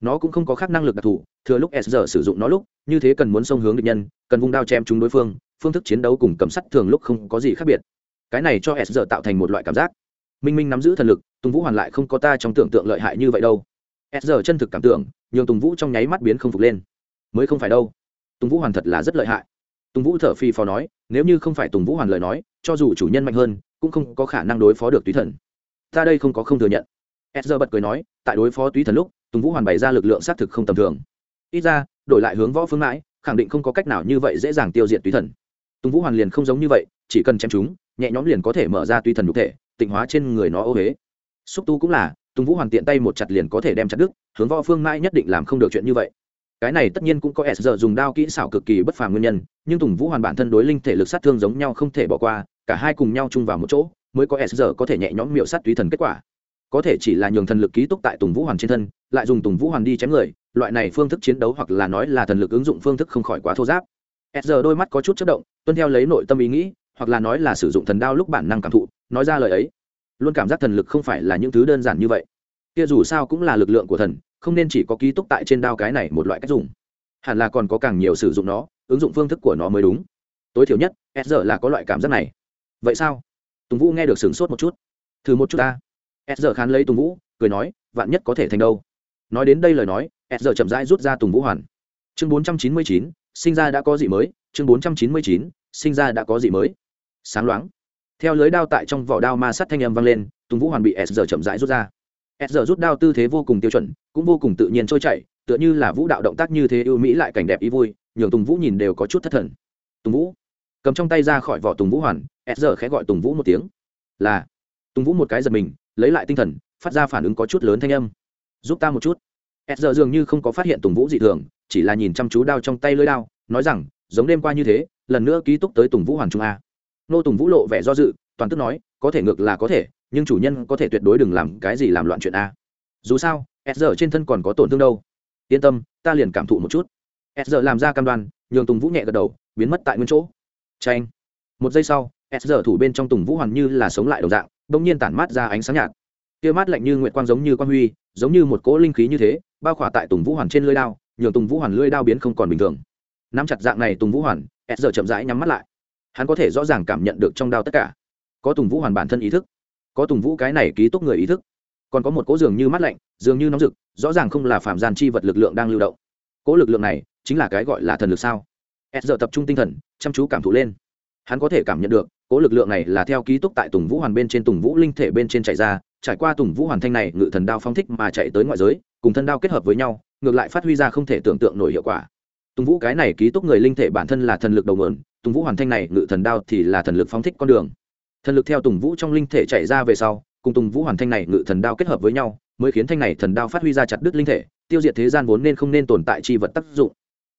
Nó cũng không có khác năng lực đặc thù, thừa lúc s giờ sử dụng nó lúc, như thế cần muốn xông hướng địch nhân, cần vung đao chém chúng đối phương phương thức chiến đấu cùng cầm sắt thường lúc không có gì khác biệt. Cái này cho s giờ tạo thành một loại cảm giác minh minh nắm giữ thần lực, tùng vũ hoàn lại không có ta trong tưởng tượng lợi hại như vậy đâu. S giờ chân thực cảm tưởng, nhường tùng vũ trong nháy mắt biến không phục lên. Mới không phải đâu. Tùng vũ hoàn thật là rất lợi hại. Tùng vũ thở phi phò nói, nếu như không phải tùng vũ hoàn lời nói, cho dù chủ nhân mạnh hơn, cũng không có khả năng đối phó được túy thần. Ta đây không có không thừa nhận. S giờ bật cười nói, tại đối phó túy thần lúc, tùng vũ hoàn bày ra lực lượng xác thực không tầm thường. Ít ra, đổi lại hướng võ phương mãi, khẳng định không có cách nào như vậy dễ dàng tiêu diệt túy thần. Tùng vũ hoàn liền không giống như vậy, chỉ cần chém chúng, nhẹ nhõm liền có thể mở ra túy thần nhục thể tịnh hóa trên người nó ô huế. Xúc tu cũng là, tùng vũ hoàn tiện tay một chặt liền có thể đem chặt đứt, hướng võ phương mãi nhất định làm không được chuyện như vậy. Cái này tất nhiên cũng có s giờ dùng đao kỹ xảo cực kỳ bất phàm nguyên nhân, nhưng tùng vũ hoàn bản thân đối linh thể lực sát thương giống nhau không thể bỏ qua, cả hai cùng nhau chung vào một chỗ, mới có s giờ có thể nhẹ nhõm miệu sát túy thần kết quả. Có thể chỉ là nhường thần lực ký túc tại tùng vũ hoàn trên thân, lại dùng tùng vũ hoàn đi chém người, loại này phương thức chiến đấu hoặc là nói là thần lực ứng dụng phương thức không khỏi quá thô giáp. S giờ đôi mắt có chút chất động, tuân theo lấy nội tâm ý nghĩ, hoặc là nói là sử dụng thần đao lúc bản năng cảm thụ nói ra lời ấy. Luôn cảm giác thần lực không phải là những thứ đơn giản như vậy. Kia dù sao cũng là lực lượng của thần, không nên chỉ có ký túc tại trên đao cái này một loại cách dùng. Hẳn là còn có càng nhiều sử dụng nó, ứng dụng phương thức của nó mới đúng. Tối thiểu nhất, s giờ là có loại cảm giác này. Vậy sao? Tùng vũ nghe được sửng sốt một chút. Thử một chút ta. S giờ khán lấy tùng vũ, cười nói, vạn nhất có thể thành đâu? Nói đến đây lời nói, s giờ chậm rãi rút ra tùng vũ hoàn. Chương bốn trăm chín mươi chín, sinh ra đã có gì mới? Chương bốn trăm chín mươi chín, sinh ra đã có gì mới? Sáng loáng theo lưới đao tại trong vỏ đao ma sát thanh âm vang lên, tùng vũ hoàn bị s giờ chậm rãi rút ra. S giờ rút đao tư thế vô cùng tiêu chuẩn, cũng vô cùng tự nhiên trôi chảy, tựa như là vũ đạo động tác như thế ưu mỹ lại cảnh đẹp ý vui, nhường tùng vũ nhìn đều có chút thất thần. Tùng vũ cầm trong tay ra khỏi vỏ tùng vũ hoàn, s giờ khẽ gọi tùng vũ một tiếng. Là. Tùng vũ một cái giật mình, lấy lại tinh thần, phát ra phản ứng có chút lớn thanh âm. Giúp ta một chút. S giờ dường như không có phát hiện tùng vũ dị thường, chỉ là nhìn chăm chú đao trong tay lưới đao, nói rằng, giống đêm qua như thế, lần nữa ký túc tới tùng vũ hoàn trung a nô tùng vũ lộ vẻ do dự, toàn tức nói, có thể ngược là có thể, nhưng chủ nhân có thể tuyệt đối đừng làm cái gì làm loạn chuyện a. Dù sao, s giờ trên thân còn có tổn thương đâu. Yên tâm, ta liền cảm thụ một chút. S giờ làm ra cam đoan, nhường tùng vũ nhẹ gật đầu, biến mất tại nguyên chỗ. Tranh một giây sau, s giờ thủ bên trong tùng vũ hoàn như là sống lại đồng dạng đ ỗ n g nhiên tản mát ra ánh sáng nhạt. Kia mát lạnh như nguyệt quang giống như quang huy, giống như một cỗ linh khí như thế, bao khỏa tại tùng vũ hoàn trên lưới đao, nhường tùng vũ hoàn lưới đao biến không còn bình thường. Nắm chặt dạng này tùng vũ hoàn, s giờ chậm rãi nhắm mắt lại hắn có thể rõ ràng cảm nhận được trong đao tất cả. Có tùng vũ hoàn bản thân ý thức, có tùng vũ cái này ký túc người ý thức, còn có một cỗ dường như mát lạnh, dường như nóng rực, rõ ràng không là phạm gian chi vật lực lượng đang lưu động. Cỗ lực lượng này chính là cái gọi là thần lực sao? S giờ tập trung tinh thần, chăm chú cảm thụ lên. Hắn có thể cảm nhận được, cỗ lực lượng này là theo ký túc tại tùng vũ hoàn bên trên tùng vũ linh thể bên trên chạy ra, trải qua tùng vũ hoàn thanh này, ngự thần đao phong thích mà chạy tới ngoại giới, cùng thân đao kết hợp với nhau, ngược lại phát huy ra không thể tưởng tượng nổi hiệu quả. Tùng vũ cái này ký túc người linh thể bản thân là thần lực đầu nguồn tùng vũ hoàn thanh này, ngự thần đao thì là thần lực phóng thích con đường. Thần lực theo tùng vũ trong linh thể chạy ra về sau, cùng tùng vũ hoàn thanh này, ngự thần đao kết hợp với nhau, mới khiến thanh này thần đao phát huy ra chặt đứt linh thể, tiêu diệt thế gian vốn nên không nên tồn tại chi vật tác dụng.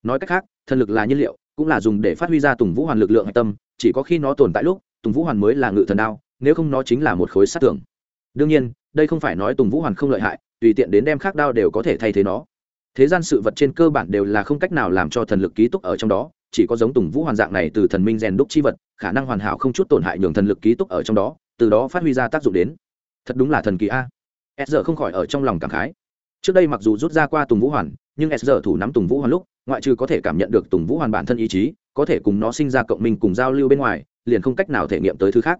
Nói cách khác, thần lực là nhiên liệu, cũng là dùng để phát huy ra tùng vũ hoàn lực lượng hạch tâm, chỉ có khi nó tồn tại lúc, tùng vũ hoàn mới là ngự thần đao, nếu không nó chính là một khối sát tưởng đương nhiên, đây không phải nói tùng vũ hoàn không lợi hại, tùy tiện đến đem khác đao đều có thể thay thế nó. Thế gian sự vật trên cơ bản đều là không cách nào làm cho thần lực ký túc ở trong đó chỉ có giống tùng vũ hoàn dạng này từ thần minh rèn đúc chi vật, khả năng hoàn hảo không chút tổn hại nhường thần lực ký túc ở trong đó, từ đó phát huy ra tác dụng đến. Thật đúng là thần kỳ a. S giờ không khỏi ở trong lòng cảm khái. Trước đây mặc dù rút ra qua tùng vũ hoàn, nhưng s giờ thủ nắm tùng vũ hoàn lúc, ngoại trừ có thể cảm nhận được tùng vũ hoàn bản thân ý chí, có thể cùng nó sinh ra cộng minh cùng giao lưu bên ngoài, liền không cách nào thể nghiệm tới thứ khác.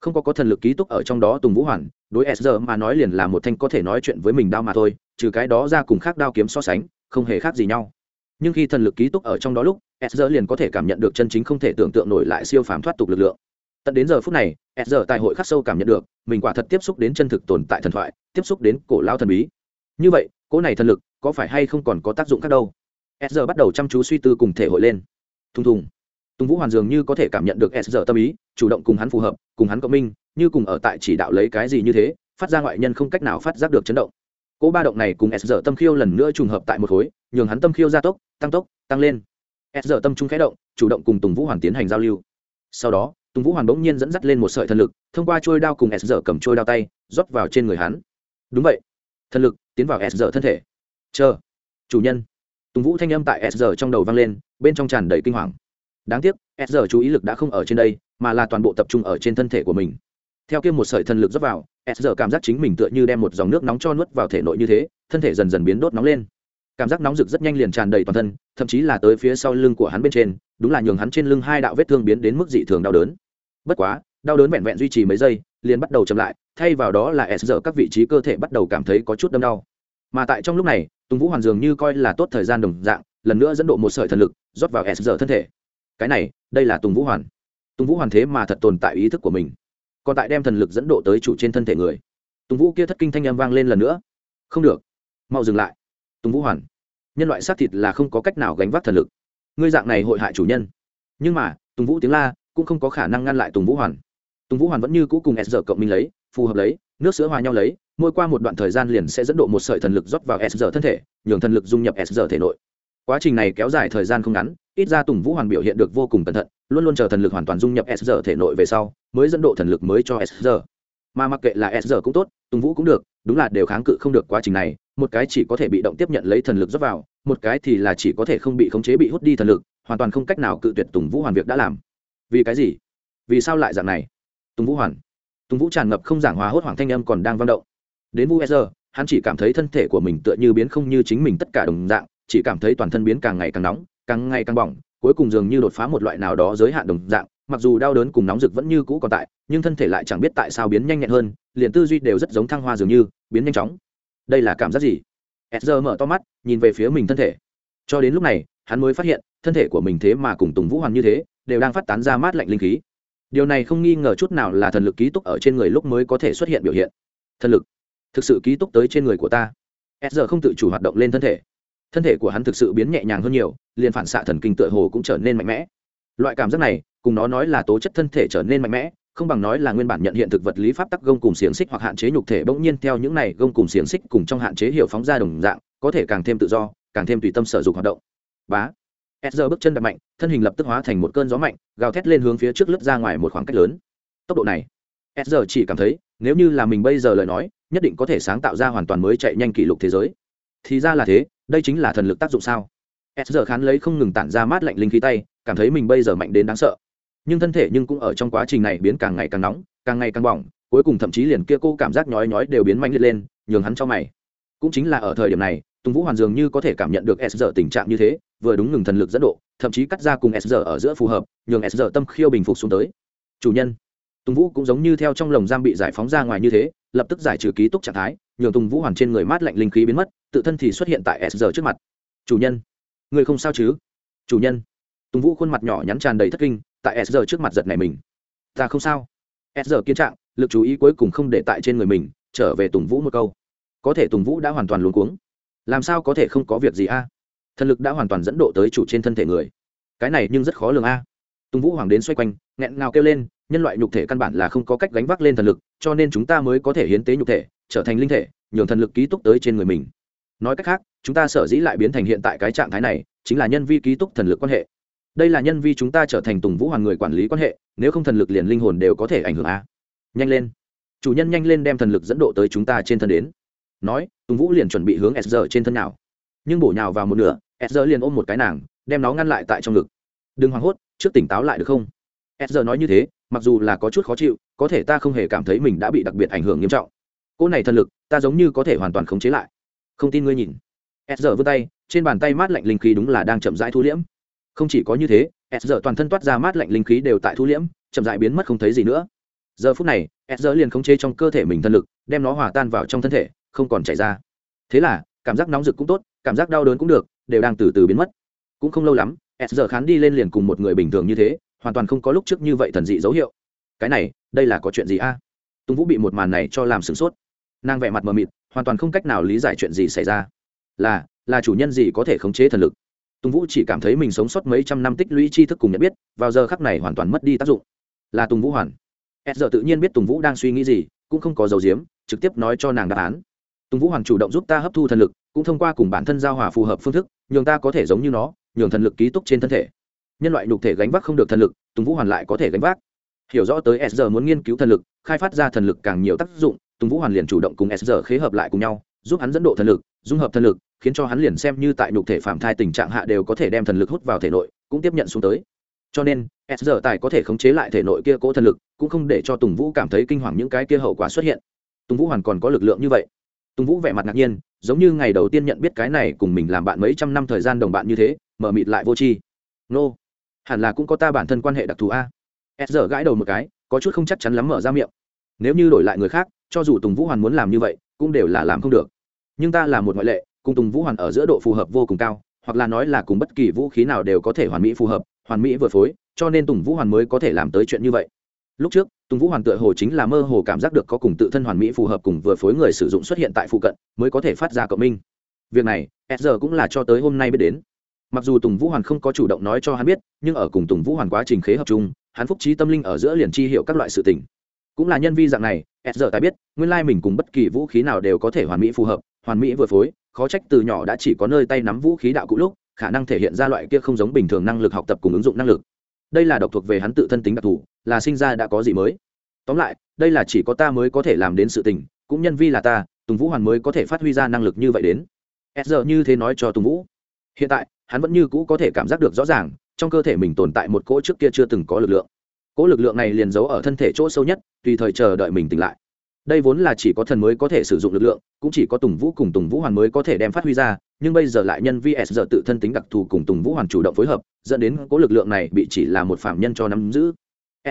Không có có thần lực ký túc ở trong đó tùng vũ hoàn, đối s giờ mà nói liền là một thanh có thể nói chuyện với mình đao mà thôi, trừ cái đó ra cùng khác đao kiếm so sánh, không hề khác gì nhau. Nhưng khi thần lực ký túc ở trong đó lúc s liền có thể cảm nhận được chân chính không thể tưởng tượng nổi lại siêu phàm thoát tục lực lượng. Tận đến giờ phút này s tại hội khắc sâu cảm nhận được, mình quả thật tiếp xúc đến chân thực tồn tại thần thoại, tiếp xúc đến cổ lao thần bí. Như vậy, cỗ này thần lực có phải hay không còn có tác dụng khác đâu? S bắt đầu chăm chú suy tư cùng thể hội lên. Thùng thùng. Tùng vũ hoàn dường như có thể cảm nhận được s tâm ý, chủ động cùng hắn phù hợp, cùng hắn cộng minh, như cùng ở tại chỉ đạo lấy cái gì như thế, phát ra ngoại nhân không cách nào phát giác được chấn động. Cỗ ba động này cùng s tâm khiêu lần nữa trùng hợp tại một khối, nhường hắn tâm khiêu gia tốc, tăng tốc, tăng lên s giờ tâm trung khẽ động, chủ động cùng tùng vũ hoàn tiến hành giao lưu. Sau đó, tùng vũ hoàn bỗng nhiên dẫn dắt lên một sợi thần lực, thông qua trôi đao cùng s giờ cầm trôi đao tay, rót vào trên người hắn. Đúng vậy. Thần lực tiến vào s giờ thân thể. Chờ. Chủ nhân. Tùng vũ thanh âm tại s giờ trong đầu vang lên, bên trong tràn đầy kinh hoàng. Đáng tiếc, s giờ chú ý lực đã không ở trên đây, mà là toàn bộ tập trung ở trên thân thể của mình. Theo kia một sợi thần lực rót vào, s giờ cảm giác chính mình tựa như đem một dòng nước nóng cho nuốt vào thể nội như thế, thân thể dần dần biến đốt nóng lên cảm giác nóng rực rất nhanh liền tràn đầy toàn thân, thậm chí là tới phía sau lưng của hắn bên trên, đúng là nhường hắn trên lưng hai đạo vết thương biến đến mức dị thường đau đớn. Bất quá, đau đớn vẹn vẹn duy trì mấy giây, liền bắt đầu chậm lại, thay vào đó là s giờ các vị trí cơ thể bắt đầu cảm thấy có chút đâm đau. Mà tại trong lúc này, tùng vũ hoàn dường như coi là tốt thời gian đồng dạng, lần nữa dẫn độ một sợi thần lực, rót vào s giờ thân thể. Cái này, đây là tùng vũ hoàn. Tùng vũ hoàn thế mà thật tồn tại ý thức của mình. Còn tại đem thần lực dẫn độ tới chủ trên thân thể người. Tùng vũ kia thất kinh thanh â m vang lên lần nữa. Không được. Mau dừng lại tùng vũ hoàn, nhân loại xác thịt là không có cách nào gánh vác thần lực. Ngươi dạng này hội hại chủ nhân. Nhưng mà, tùng vũ tiếng la cũng không có khả năng ngăn lại tùng vũ hoàn. Tùng vũ hoàn vẫn như cũ cùng s giờ cộng minh lấy, phù hợp lấy, nước sữa hòa nhau lấy, mỗi qua một đoạn thời gian liền sẽ dẫn độ một sợi thần lực rót vào s giờ thân thể, nhường thần lực dung nhập s giờ thể nội. Quá trình này kéo dài thời gian không ngắn, ít ra tùng vũ hoàn biểu hiện được vô cùng cẩn thận, luôn luôn chờ thần lực hoàn toàn dung nhập s giờ thể nội về sau, mới dẫn độ thần lực mới cho s giờ mà mặc kệ là s giờ cũng tốt, tùng vũ cũng được, đúng là đều kháng cự không được quá trình này một cái chỉ có thể bị động tiếp nhận lấy thần lực rót vào, một cái thì là chỉ có thể không bị khống chế bị hút đi thần lực, hoàn toàn không cách nào cự tuyệt tùng vũ hoàn việc đã làm. Vì cái gì? Vì sao lại dạng này? Tùng vũ hoàn. Tùng vũ tràn ngập không giảng hòa hốt hoảng thanh âm còn đang vang động. Đến vu sr hắn chỉ cảm thấy thân thể của mình tựa như biến không như chính mình tất cả đồng dạng, chỉ cảm thấy toàn thân biến càng ngày càng nóng, càng ngày càng bỏng, cuối cùng dường như đột phá một loại nào đó giới hạn đồng dạng, mặc dù đau đớn cùng nóng rực vẫn như cũ còn tại, nhưng thân thể lại chẳng biết tại sao biến nhanh nhẹn hơn, liền tư duy đều rất giống thăng hoa dường như, biến nhanh chóng đây là cảm giác gì? Edger mở to mắt, nhìn về phía mình thân thể. Cho đến lúc này, hắn mới phát hiện, thân thể của mình thế mà cùng tùng vũ hoàn như thế, đều đang phát tán ra mát lạnh linh khí. Điều này không nghi ngờ chút nào là thần lực ký túc ở trên người lúc mới có thể xuất hiện biểu hiện. Thần lực? Thực sự ký túc tới trên người của ta? S không tự chủ hoạt động lên thân thể. Thân thể của hắn thực sự biến nhẹ nhàng hơn nhiều, liền phản xạ thần kinh tựa hồ cũng trở nên mạnh mẽ. Loại cảm giác này, cùng nó nói là tố chất thân thể trở nên mạnh mẽ không bằng nói là nguyên bản nhận hiện thực vật lý pháp tắc gông cùng xiềng xích hoặc hạn chế nhục thể bỗng nhiên theo những này gông cùng xiềng xích cùng trong hạn chế hiểu phóng ra đồng dạng, có thể càng thêm tự do, càng thêm tùy tâm sở dục hoạt động. Bá. S giờ bước chân đập mạnh, thân hình lập tức hóa thành một cơn gió mạnh, gào thét lên hướng phía trước lướt ra ngoài một khoảng cách lớn. Tốc độ này s giờ chỉ cảm thấy, nếu như là mình bây giờ lời nói, nhất định có thể sáng tạo ra hoàn toàn mới chạy nhanh kỷ lục thế giới. Thì ra là thế, đây chính là thần lực tác dụng sao? S giờ khán lấy không ngừng tản ra mát lạnh linh khí tay, cảm thấy mình bây giờ mạnh đến đáng sợ nhưng thân thể nhưng cũng ở trong quá trình này biến càng ngày càng nóng, càng ngày càng bỏng, cuối cùng thậm chí liền kia cô cảm giác nhói nhói đều biến mạnh liệt lên, nhường hắn cho mày. Cũng chính là ở thời điểm này, tùng vũ hoàn dường như có thể cảm nhận được s giờ tình trạng như thế, vừa đúng ngừng thần lực dẫn độ, thậm chí cắt ra cùng s giờ ở giữa phù hợp, nhường s giờ tâm khiêu bình phục xuống tới. Chủ nhân, tùng vũ cũng giống như theo trong lồng giam bị giải phóng ra ngoài như thế, lập tức giải trừ ký túc trạng thái, nhường tùng vũ hoàn trên người mát lạnh linh khí biến mất, tự thân thì xuất hiện tại s giờ trước mặt. Chủ nhân, người không sao chứ? Chủ nhân tùng vũ khuôn mặt nhỏ nhắn tràn đầy thất kinh, tại s giờ trước mặt giật này mình. Ta không sao. S giờ kiến trạng, lực chú ý cuối cùng không để tại trên người mình, trở về tùng vũ một câu. Có thể tùng vũ đã hoàn toàn luống cuống. Làm sao có thể không có việc gì a? Thần lực đã hoàn toàn dẫn độ tới chủ trên thân thể người. Cái này nhưng rất khó lường a. Tùng vũ hoàng đến xoay quanh, nghẹn ngào kêu lên, nhân loại nhục thể căn bản là không có cách gánh vác lên thần lực, cho nên chúng ta mới có thể hiến tế nhục thể, trở thành linh thể, nhường thần lực ký túc tới trên người mình. Nói cách khác, chúng ta sở dĩ lại biến thành hiện tại cái trạng thái này, chính là nhân vi ký túc thần lực quan hệ đây là nhân vi chúng ta trở thành tùng vũ hoàng người quản lý quan hệ, nếu không thần lực liền linh hồn đều có thể ảnh hưởng a. Nhanh lên. Chủ nhân nhanh lên đem thần lực dẫn độ tới chúng ta trên thân đến. Nói, tùng vũ liền chuẩn bị hướng s trên thân nào nhưng bổ nhào vào một nửa, s liền ôm một cái nàng, đem nó ngăn lại tại trong ngực. Đừng hoảng hốt, trước tỉnh táo lại được không? S nói như thế, mặc dù là có chút khó chịu, có thể ta không hề cảm thấy mình đã bị đặc biệt ảnh hưởng nghiêm trọng. Cỗ này thần lực, ta giống như có thể hoàn toàn khống chế lại. Không tin ngươi nhìn. S vươn tay, trên bàn tay mát lạnh linh khí đúng là đang chậm rãi thu liễm không chỉ có như thế, s toàn thân toát ra mát lạnh linh khí đều tại thu liễm, chậm rãi biến mất không thấy gì nữa. Giờ phút này, s liền khống chế trong cơ thể mình thần lực, đem nó hòa tan vào trong thân thể, không còn chảy ra. Thế là, cảm giác nóng rực cũng tốt, cảm giác đau đớn cũng được, đều đang từ từ biến mất. Cũng không lâu lắm, s giờ khán đi lên liền cùng một người bình thường như thế, hoàn toàn không có lúc trước như vậy thần dị dấu hiệu. Cái này, đây là có chuyện gì a? À? tùng vũ bị một màn này cho làm sửng sốt. Nàng vẻ mặt mờ mịt, hoàn toàn không cách nào lý giải chuyện gì xảy ra. Là là chủ nhân gì có thể khống chế thần lực? Tùng vũ chỉ cảm thấy mình sống sót mấy trăm năm tích lũy tri thức cùng nhận biết, vào giờ khắc này hoàn toàn mất đi tác dụng. Là tùng vũ hoàn. S giờ tự nhiên biết tùng vũ đang suy nghĩ gì, cũng không có dấu diếm trực tiếp nói cho nàng đáp án. Tùng vũ hoàn chủ động giúp ta hấp thu thần lực, cũng thông qua cùng bản thân giao hòa phù hợp phương thức, nhường ta có thể giống như nó, nhường thần lực ký túc trên thân thể. Nhân loại nhục thể gánh vác không được thần lực, tùng vũ hoàn lại có thể gánh vác. Hiểu rõ tới s muốn nghiên cứu thần lực, khai phát ra thần lực càng nhiều tác dụng, tùng vũ hoàn liền chủ động cùng s khế hợp lại cùng nhau, giúp hắn dẫn độ thần lực, dung hợp thần lực khiến cho hắn liền xem như tại nhục thể phạm thai tình trạng hạ đều có thể đem thần lực hút vào thể nội, cũng tiếp nhận xuống tới. Cho nên, s tài có thể khống chế lại thể nội kia cỗ thần lực, cũng không để cho tùng vũ cảm thấy kinh hoàng những cái kia hậu quả xuất hiện. Tùng vũ hoàn còn có lực lượng như vậy. Tùng vũ vẻ mặt ngạc nhiên, giống như ngày đầu tiên nhận biết cái này cùng mình làm bạn mấy trăm năm thời gian đồng bạn như thế, mở mịt lại vô tri. Nô, hẳn là cũng có ta bản thân quan hệ đặc thù a. S giờ gãi đầu một cái, có chút không chắc chắn lắm mở ra miệng. Nếu như đổi lại người khác, cho dù tùng vũ hoàn muốn làm như vậy, cũng đều là làm không được. Nhưng ta là một ngoại lệ cùng tùng vũ hoàn ở giữa độ phù hợp vô cùng cao, hoặc là nói là cùng bất kỳ vũ khí nào đều có thể hoàn mỹ phù hợp, hoàn mỹ vừa phối, cho nên tùng vũ hoàn mới có thể làm tới chuyện như vậy. Lúc trước, tùng vũ hoàn tựa hồ chính là mơ hồ cảm giác được có cùng tự thân hoàn mỹ phù hợp cùng vừa phối người sử dụng xuất hiện tại phụ cận, mới có thể phát ra cộng minh. Việc này, s giờ cũng là cho tới hôm nay biết đến. Mặc dù tùng vũ hoàn không có chủ động nói cho hắn biết, nhưng ở cùng tùng vũ hoàn quá trình khế hợp chung, hắn phúc trí tâm linh ở giữa liền chi hiệu các loại sự tình. Cũng là nhân vi dạng này, s giờ tài biết, nguyên lai mình cùng bất kỳ vũ khí nào đều có thể hoàn mỹ phù hợp, hoàn mỹ vừa phối khó trách từ nhỏ đã chỉ có nơi tay nắm vũ khí đạo cũ lúc, khả năng thể hiện ra loại kia không giống bình thường năng lực học tập cùng ứng dụng năng lực. Đây là độc thuộc về hắn tự thân tính đặc thù, là sinh ra đã có gì mới. Tóm lại, đây là chỉ có ta mới có thể làm đến sự tình, cũng nhân vi là ta, tùng vũ hoàn mới có thể phát huy ra năng lực như vậy đến. S giờ như thế nói cho tùng vũ. Hiện tại, hắn vẫn như cũ có thể cảm giác được rõ ràng, trong cơ thể mình tồn tại một cỗ trước kia chưa từng có lực lượng. Cỗ lực lượng này liền giấu ở thân thể chỗ sâu nhất, tùy thời chờ đợi mình tỉnh lại đây vốn là chỉ có thần mới có thể sử dụng lực lượng, cũng chỉ có tùng vũ cùng tùng vũ hoàn mới có thể đem phát huy ra, nhưng bây giờ lại nhân vs giờ tự thân tính đặc thù cùng tùng vũ hoàn chủ động phối hợp, dẫn đến cỗ lực lượng này bị chỉ là một phạm nhân cho nắm giữ.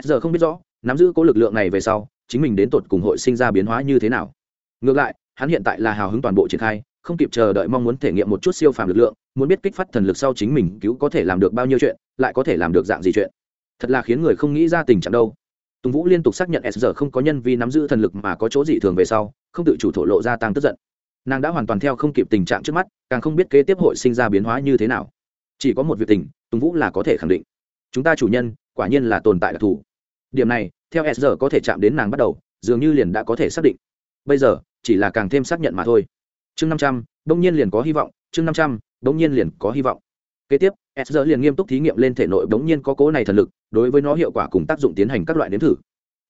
S giờ không biết rõ, nắm giữ cỗ lực lượng này về sau, chính mình đến tột cùng hội sinh ra biến hóa như thế nào. Ngược lại, hắn hiện tại là hào hứng toàn bộ triển khai, không kịp chờ đợi mong muốn thể nghiệm một chút siêu phàm lực lượng, muốn biết kích phát thần lực sau chính mình cứu có thể làm được bao nhiêu chuyện, lại có thể làm được dạng gì chuyện. Thật là khiến người không nghĩ ra tình trạng đâu tùng vũ liên tục xác nhận s không có nhân vì nắm giữ thần lực mà có chỗ dị thường về sau, không tự chủ thổ lộ ra tăng tức giận. Nàng đã hoàn toàn theo không kịp tình trạng trước mắt, càng không biết kế tiếp hội sinh ra biến hóa như thế nào. Chỉ có một việc tình, tùng vũ là có thể khẳng định. Chúng ta chủ nhân, quả nhiên là tồn tại đặc thù. Điểm này, theo s có thể chạm đến nàng bắt đầu, dường như liền đã có thể xác định. Bây giờ, chỉ là càng thêm xác nhận mà thôi. Chương năm trăm đông nhiên liền có hy vọng, chương năm trăm đông nhiên liền có hy vọng kế tiếp s giờ liền nghiêm túc thí nghiệm lên thể nội bỗng nhiên có cố này thần lực, đối với nó hiệu quả cùng tác dụng tiến hành các loại nếm thử.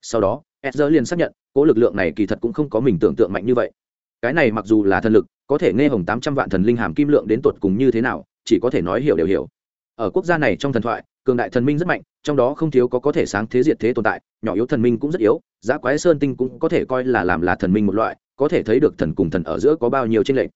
Sau đó s giờ liền xác nhận cố lực lượng này kỳ thật cũng không có mình tưởng tượng mạnh như vậy. Cái này mặc dù là thần lực, có thể nghe hồng tám trăm vạn thần linh hàm kim lượng đến tột cùng như thế nào, chỉ có thể nói hiểu đều hiểu. Ở quốc gia này trong thần thoại, cường đại thần minh rất mạnh, trong đó không thiếu có có thể sáng thế diệt thế tồn tại, nhỏ yếu thần minh cũng rất yếu, giá quái sơn tinh cũng có thể coi là làm là thần minh một loại, có thể thấy được thần cùng thần ở giữa có bao nhiêu tranh lệch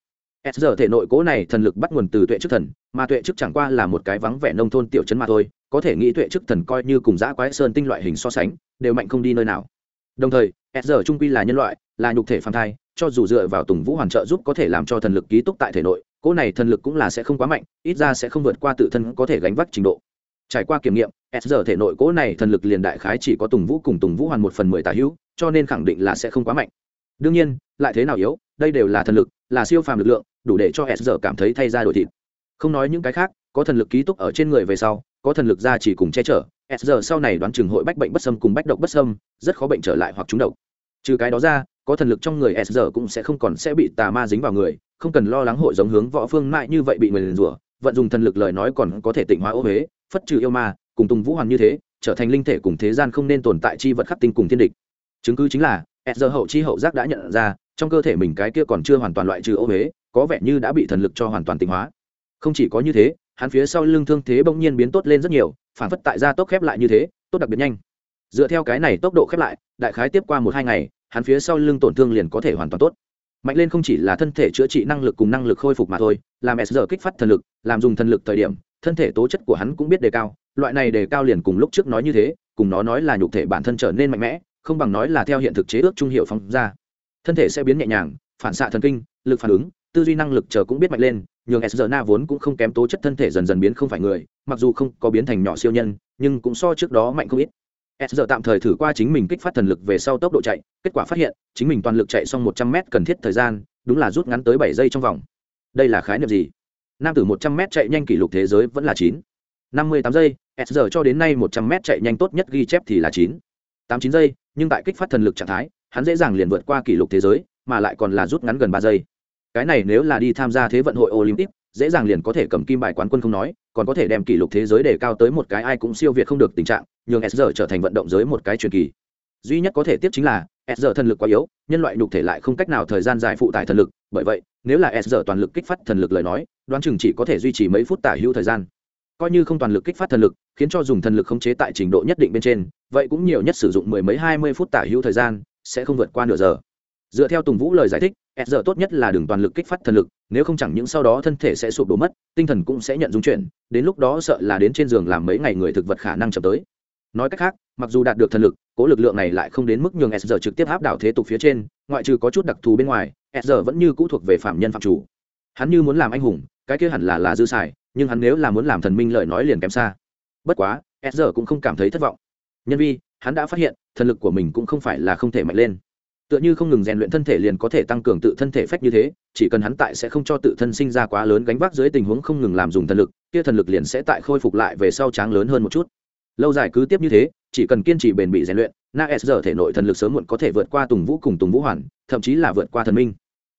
s giờ thể nội cố này thần lực bắt nguồn từ tuệ chức thần, mà tuệ chức chẳng qua là một cái vắng vẻ nông thôn tiểu chấn mà thôi, có thể nghĩ tuệ chức thần coi như cùng giã quái sơn tinh loại hình so sánh, đều mạnh không đi nơi nào. Đồng thời, s giờ trung quy là nhân loại, là nhục thể phản thai, cho dù dựa vào tùng vũ hoàn trợ giúp có thể làm cho thần lực ký túc tại thể nội cỗ này thần lực cũng là sẽ không quá mạnh, ít ra sẽ không vượt qua tự thân có thể gánh vác trình độ. Trải qua kiểm nghiệm, s giờ thể nội cỗ này thần lực liền đại khái chỉ có tùng vũ cùng tùng vũ hoàn một phần mười tà hữu, cho nên khẳng định là sẽ không quá mạnh. Đương nhiên, lại thế nào yếu, đây đều là thần lực là siêu phàm lực lượng, đủ để cho s giờ cảm thấy thay ra đổi thịt. Không nói những cái khác, có thần lực ký túc ở trên người về sau, có thần lực ra chỉ cùng che chở, s giờ sau này đoán chừng hội bách bệnh bất sâm cùng bách độc bất sâm rất khó bệnh trở lại hoặc trúng độc. Trừ cái đó ra, có thần lực trong người s giờ cũng sẽ không còn sẽ bị tà ma dính vào người, không cần lo lắng hội giống hướng võ phương mại như vậy bị người liền rủa, vận dụng thần lực lời nói còn có thể tịnh hóa ô huế, phất trừ yêu ma, cùng tùng vũ hoàng như thế, trở thành linh thể cùng thế gian không nên tồn tại chi vật khắc tinh cùng thiên địch. Chứng cứ chính là, s giờ hậu chi hậu giác đã nhận ra trong cơ thể mình cái kia còn chưa hoàn toàn loại trừ ô huế, có vẻ như đã bị thần lực cho hoàn toàn tịnh hóa. Không chỉ có như thế, hắn phía sau lưng thương thế bỗng nhiên biến tốt lên rất nhiều, phản phất tại gia tốc khép lại như thế, tốt đặc biệt nhanh. Dựa theo cái này tốc độ khép lại, đại khái tiếp qua một hai ngày, hắn phía sau lưng tổn thương liền có thể hoàn toàn tốt. Mạnh lên không chỉ là thân thể chữa trị năng lực cùng năng lực khôi phục mà thôi, làm s giờ kích phát thần lực, làm dùng thần lực thời điểm, thân thể tố chất của hắn cũng biết đề cao, loại này đề cao liền cùng lúc trước nói như thế, cùng nó nói là nhục thể bản thân trở nên mạnh mẽ, không bằng nói là theo hiện thực chế ước trung hiệu phóng ra thân thể sẽ biến nhẹ nhàng, phản xạ thần kinh, lực phản ứng, tư duy năng lực chờ cũng biết mạnh lên nhường s giờ na vốn cũng không kém tố chất thân thể dần dần biến không phải người, mặc dù không có biến thành nhỏ siêu nhân, nhưng cũng so trước đó mạnh không ít. S giờ tạm thời thử qua chính mình kích phát thần lực về sau tốc độ chạy, kết quả phát hiện, chính mình toàn lực chạy xong một trăm m cần thiết thời gian, đúng là rút ngắn tới bảy giây trong vòng. Đây là khái niệm gì? Nam tử một trăm m chạy nhanh kỷ lục thế giới vẫn là chín. Năm mươi tám giây, s giờ cho đến nay một trăm m chạy nhanh tốt nhất ghi chép thì là chín. Tám chín giây, nhưng tại kích phát thần lực trạng thái hắn dễ dàng liền vượt qua kỷ lục thế giới, mà lại còn là rút ngắn gần ba giây. Cái này nếu là đi tham gia thế vận hội olympic, dễ dàng liền có thể cầm kim bài quán quân không nói, còn có thể đem kỷ lục thế giới để cao tới một cái ai cũng siêu việt không được tình trạng, nhường s giờ trở thành vận động giới một cái truyền kỳ. Duy nhất có thể tiếp chính là, s giờ thần lực quá yếu, nhân loại nhục thể lại không cách nào thời gian dài phụ tải thần lực, bởi vậy, nếu là s giờ toàn lực kích phát thần lực lời nói, đoán chừng chỉ có thể duy trì mấy phút tả hữu thời gian. Coi như không toàn lực kích phát thần lực, khiến cho dùng thần lực khống chế tại trình độ nhất định bên trên, vậy cũng nhiều nhất sử dụng mười mấy hai mươi phút tả hữu thời gian sẽ không vượt qua nửa giờ. Dựa theo tùng vũ lời giải thích s giờ tốt nhất là đừng toàn lực kích phát thần lực, nếu không chẳng những sau đó thân thể sẽ sụp đổ mất, tinh thần cũng sẽ nhận dung chuyển, đến lúc đó sợ là đến trên giường làm mấy ngày người thực vật khả năng chậm tới. Nói cách khác, mặc dù đạt được thần lực, cố lực lượng này lại không đến mức nhường s giờ trực tiếp áp đảo thế tục phía trên, ngoại trừ có chút đặc thù bên ngoài s giờ vẫn như cũ thuộc về phạm nhân phạm chủ. Hắn như muốn làm anh hùng, cái kia hẳn là là dư xài, nhưng hắn nếu là muốn làm thần minh lời nói liền kém xa. Bất quá s giờ cũng không cảm thấy thất vọng. Nhân vi, hắn đã phát hiện thần lực của mình cũng không phải là không thể mạnh lên. Tựa như không ngừng rèn luyện thân thể liền có thể tăng cường tự thân thể phách như thế, chỉ cần hắn tại sẽ không cho tự thân sinh ra quá lớn gánh vác dưới tình huống không ngừng làm dùng thần lực, kia thần lực liền sẽ tại khôi phục lại về sau tráng lớn hơn một chút. Lâu dài cứ tiếp như thế, chỉ cần kiên trì bền bỉ rèn luyện, na s giờ thể nội thần lực sớm muộn có thể vượt qua tùng vũ cùng tùng vũ hoàn, thậm chí là vượt qua thần minh.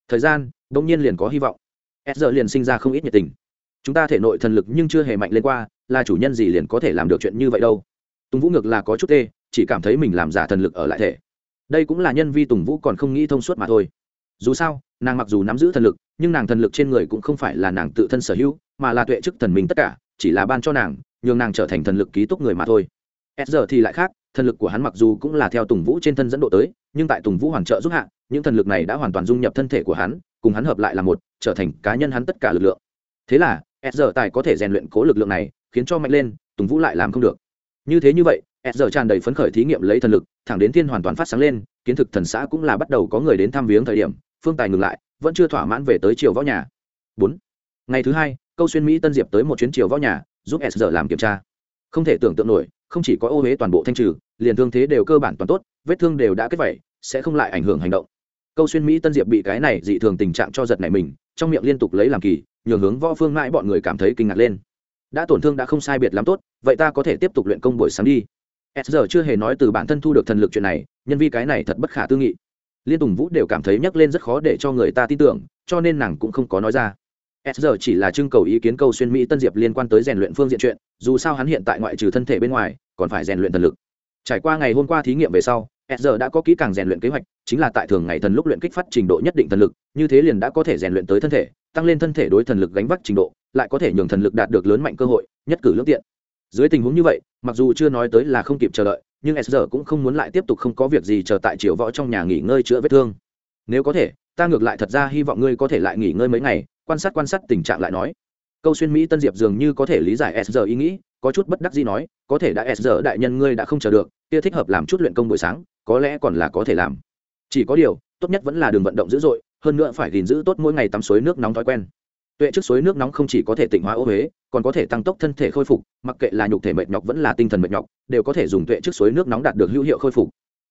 Thời gian đông nhiên liền có hy vọng. S giờ liền sinh ra không ít nhiệt tình. Chúng ta thể nội thần lực nhưng chưa hề mạnh lên qua, là chủ nhân gì liền có thể làm được chuyện như vậy đâu. Tùng vũ ngược là có chút tê chỉ cảm thấy mình làm giả thần lực ở lại thể. Đây cũng là nhân vi tùng vũ còn không nghĩ thông suốt mà thôi. Dù sao, nàng mặc dù nắm giữ thần lực, nhưng nàng thần lực trên người cũng không phải là nàng tự thân sở hữu, mà là tuệ chức thần mình tất cả, chỉ là ban cho nàng, nhường nàng trở thành thần lực ký túc người mà thôi. S giờ thì lại khác, thần lực của hắn mặc dù cũng là theo tùng vũ trên thân dẫn độ tới, nhưng tại tùng vũ hoàn trợ giúp hạ, những thần lực này đã hoàn toàn dung nhập thân thể của hắn, cùng hắn hợp lại là một, trở thành cá nhân hắn tất cả lực lượng. Thế là s giờ tài có thể rèn luyện cố lực lượng này, khiến cho mạnh lên, tùng vũ lại làm không được. Như thế như vậy s giờ tràn đầy phấn khởi thí nghiệm lấy thần lực, thẳng đến thiên hoàn toàn phát sáng lên, kiến thực thần xã cũng là bắt đầu có người đến thăm viếng thời điểm, phương tài ngừng lại, vẫn chưa thỏa mãn về tới triều võ nhà. Bốn, ngày thứ hai, câu xuyên mỹ tân diệp tới một chuyến chiều võ nhà, giúp s giờ làm kiểm tra. Không thể tưởng tượng nổi, không chỉ có ô huế toàn bộ thanh trừ, liền thương thế đều cơ bản toàn tốt, vết thương đều đã kết vẩy sẽ không lại ảnh hưởng hành động. Câu xuyên mỹ tân diệp bị cái này dị thường tình trạng cho giật này mình, trong miệng liên tục lấy làm kỳ, nhường hướng võ phương mãi bọn người cảm thấy kinh ngạc lên. Đã tổn thương đã không sai biệt lắm tốt, vậy ta có thể tiếp tục luyện công buổi sáng đi s giờ chưa hề nói từ bản thân thu được thần lực chuyện này, nhân vi cái này thật bất khả tư nghị. Liên tùng vũ đều cảm thấy nhắc lên rất khó để cho người ta tin tưởng, cho nên nàng cũng không có nói ra. S giờ chỉ là trưng cầu ý kiến câu xuyên mỹ tân diệp liên quan tới rèn luyện phương diện chuyện, dù sao hắn hiện tại ngoại trừ thân thể bên ngoài, còn phải rèn luyện thần lực. Trải qua ngày hôm qua thí nghiệm về sau s giờ đã có kỹ càng rèn luyện kế hoạch, chính là tại thường ngày thần lúc luyện kích phát trình độ nhất định thần lực, như thế liền đã có thể rèn luyện tới thân thể, tăng lên thân thể đối thần lực gánh vác trình độ, lại có thể nhường thần lực đạt được lớn mạnh cơ hội, nhất cử lương tiện. Dưới tình huống như vậy mặc dù chưa nói tới là không kịp chờ đợi, nhưng sr cũng không muốn lại tiếp tục không có việc gì chờ tại triều võ trong nhà nghỉ ngơi chữa vết thương. Nếu có thể, ta ngược lại thật ra hy vọng ngươi có thể lại nghỉ ngơi mấy ngày, quan sát quan sát tình trạng lại nói. Câu xuyên mỹ tân diệp dường như có thể lý giải sr ý nghĩ, có chút bất đắc gì nói, có thể đã sr đại nhân ngươi đã không chờ được, kia thích hợp làm chút luyện công buổi sáng, có lẽ còn là có thể làm. Chỉ có điều, tốt nhất vẫn là đường vận động dữ dội, hơn nữa phải gìn giữ tốt mỗi ngày tắm suối nước nóng thói quen tuệ trước suối nước nóng không chỉ có thể tịnh hóa ô huế, còn có thể tăng tốc thân thể khôi phục, mặc kệ là nhục thể mệt nhọc vẫn là tinh thần mệt nhọc, đều có thể dùng tuệ trước suối nước nóng đạt được hữu hiệu khôi phục.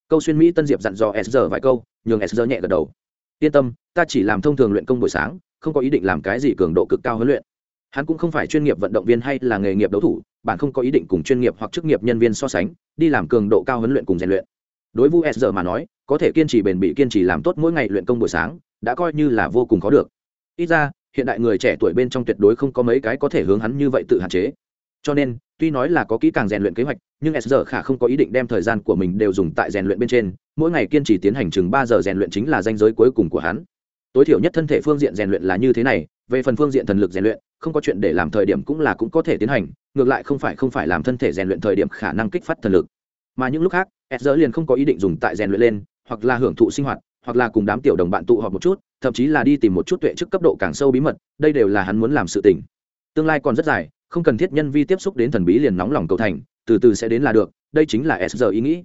Câu xuyên mỹ tân diệp dặn dò s giờ vài câu, nhường s giờ nhẹ gật đầu. Yên tâm, ta chỉ làm thông thường luyện công buổi sáng, không có ý định làm cái gì cường độ cực cao huấn luyện. Hắn cũng không phải chuyên nghiệp vận động viên hay là nghề nghiệp đấu thủ, bạn không có ý định cùng chuyên nghiệp hoặc chức nghiệp nhân viên so sánh, đi làm cường độ cao huấn luyện cùng rèn luyện. Đối với s giờ mà nói, có thể kiên trì bền bỉ kiên trì làm tốt mỗi ngày luyện công buổi sáng, đã coi như là vô cùng khó được. Ít ra hiện đại người trẻ tuổi bên trong tuyệt đối không có mấy cái có thể hướng hắn như vậy tự hạn chế. Cho nên, tuy nói là có kỹ càng rèn luyện kế hoạch, nhưng s giờ khả không có ý định đem thời gian của mình đều dùng tại rèn luyện bên trên, mỗi ngày kiên trì tiến hành chừng ba giờ rèn luyện chính là danh giới cuối cùng của hắn. Tối thiểu nhất thân thể phương diện rèn luyện là như thế này, về phần phương diện thần lực rèn luyện, không có chuyện để làm thời điểm cũng là cũng có thể tiến hành, ngược lại không phải không phải làm thân thể rèn luyện thời điểm khả năng kích phát thần lực. Mà những lúc khác, s giờ liền không có ý định dùng tại rèn luyện lên, hoặc là hưởng thụ sinh hoạt hoặc là cùng đám tiểu đồng bạn tụ họp một chút, thậm chí là đi tìm một chút tuệ chức cấp độ càng sâu bí mật, đây đều là hắn muốn làm sự tình. Tương lai còn rất dài, không cần thiết nhân vi tiếp xúc đến thần bí liền nóng lòng cầu thành, từ từ sẽ đến là được, đây chính là s ý nghĩ.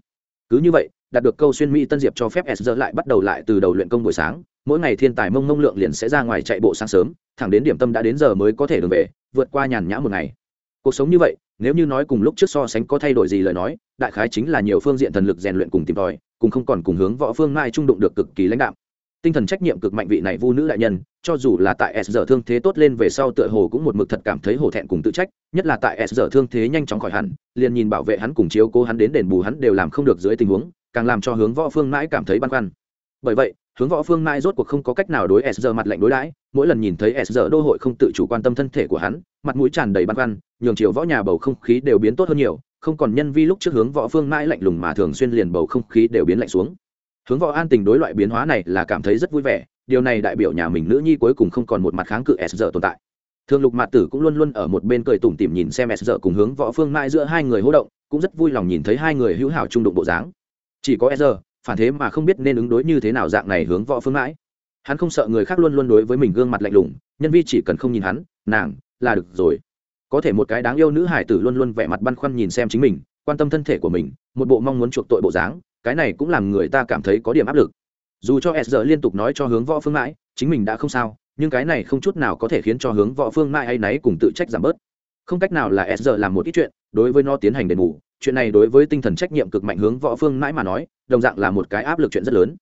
Cứ như vậy, đạt được câu xuyên mỹ tân diệp cho phép s lại bắt đầu lại từ đầu luyện công buổi sáng, mỗi ngày thiên tài mông mông lượng liền sẽ ra ngoài chạy bộ sáng sớm, thẳng đến điểm tâm đã đến giờ mới có thể đường về, vượt qua nhàn nhã một ngày. Cuộc sống như vậy, nếu như nói cùng lúc trước so sánh có thay đổi gì lời nói, đại khái chính là nhiều phương diện thần lực rèn luyện cùng tìm tòi cùng không còn cùng hướng võ phương mai trung đụng được cực kỳ lãnh đạo tinh thần trách nhiệm cực mạnh vị này vu nữ đại nhân, cho dù là tại s giờ thương thế tốt lên về sau tựa hồ cũng một mực thật cảm thấy hổ thẹn cùng tự trách, nhất là tại s giờ thương thế nhanh chóng khỏi hẳn, liền nhìn bảo vệ hắn cùng chiếu cố hắn đến đền bù hắn đều làm không được dưới tình huống, càng làm cho hướng võ phương mãi cảm thấy băn khoăn. Bởi vậy, hướng võ phương mãi rốt cuộc không có cách nào đối s giờ mặt lạnh đối đãi, mỗi lần nhìn thấy s giờ đô hội không tự chủ quan tâm thân thể của hắn, mặt mũi tràn đầy băn khoăn, nhường chiều võ nhà bầu không khí đều biến tốt hơn nhiều không còn nhân vi lúc trước hướng võ phương mãi lạnh lùng mà thường xuyên liền bầu không khí đều biến lạnh xuống. Hướng võ an tình đối loại biến hóa này là cảm thấy rất vui vẻ, điều này đại biểu nhà mình nữ nhi cuối cùng không còn một mặt kháng cự s giờ tồn tại. Thường lục mạt tử cũng luôn luôn ở một bên cười tủm tỉm nhìn xem s giờ cùng hướng võ phương mãi giữa hai người hỗ động, cũng rất vui lòng nhìn thấy hai người hữu hảo trung đụng bộ dáng. Chỉ có s giờ phản thế mà không biết nên ứng đối như thế nào dạng này hướng võ phương mãi. Hắn không sợ người khác luôn luôn đối với mình gương mặt lạnh lùng, nhân vi chỉ cần không nhìn hắn, nàng, là được rồi có thể một cái đáng yêu nữ hải tử luôn luôn vẻ mặt băn khoăn nhìn xem chính mình, quan tâm thân thể của mình, một bộ mong muốn chuộc tội bộ dáng, cái này cũng làm người ta cảm thấy có điểm áp lực. Dù cho s giờ liên tục nói cho hướng võ phương mãi, chính mình đã không sao, nhưng cái này không chút nào có thể khiến cho hướng võ phương mãi hay náy cùng tự trách giảm bớt. Không cách nào là s giờ làm một ít chuyện, đối với nó tiến hành đền bù, chuyện này đối với tinh thần trách nhiệm cực mạnh hướng võ phương mãi mà nói, đồng dạng là một cái áp lực chuyện rất lớn.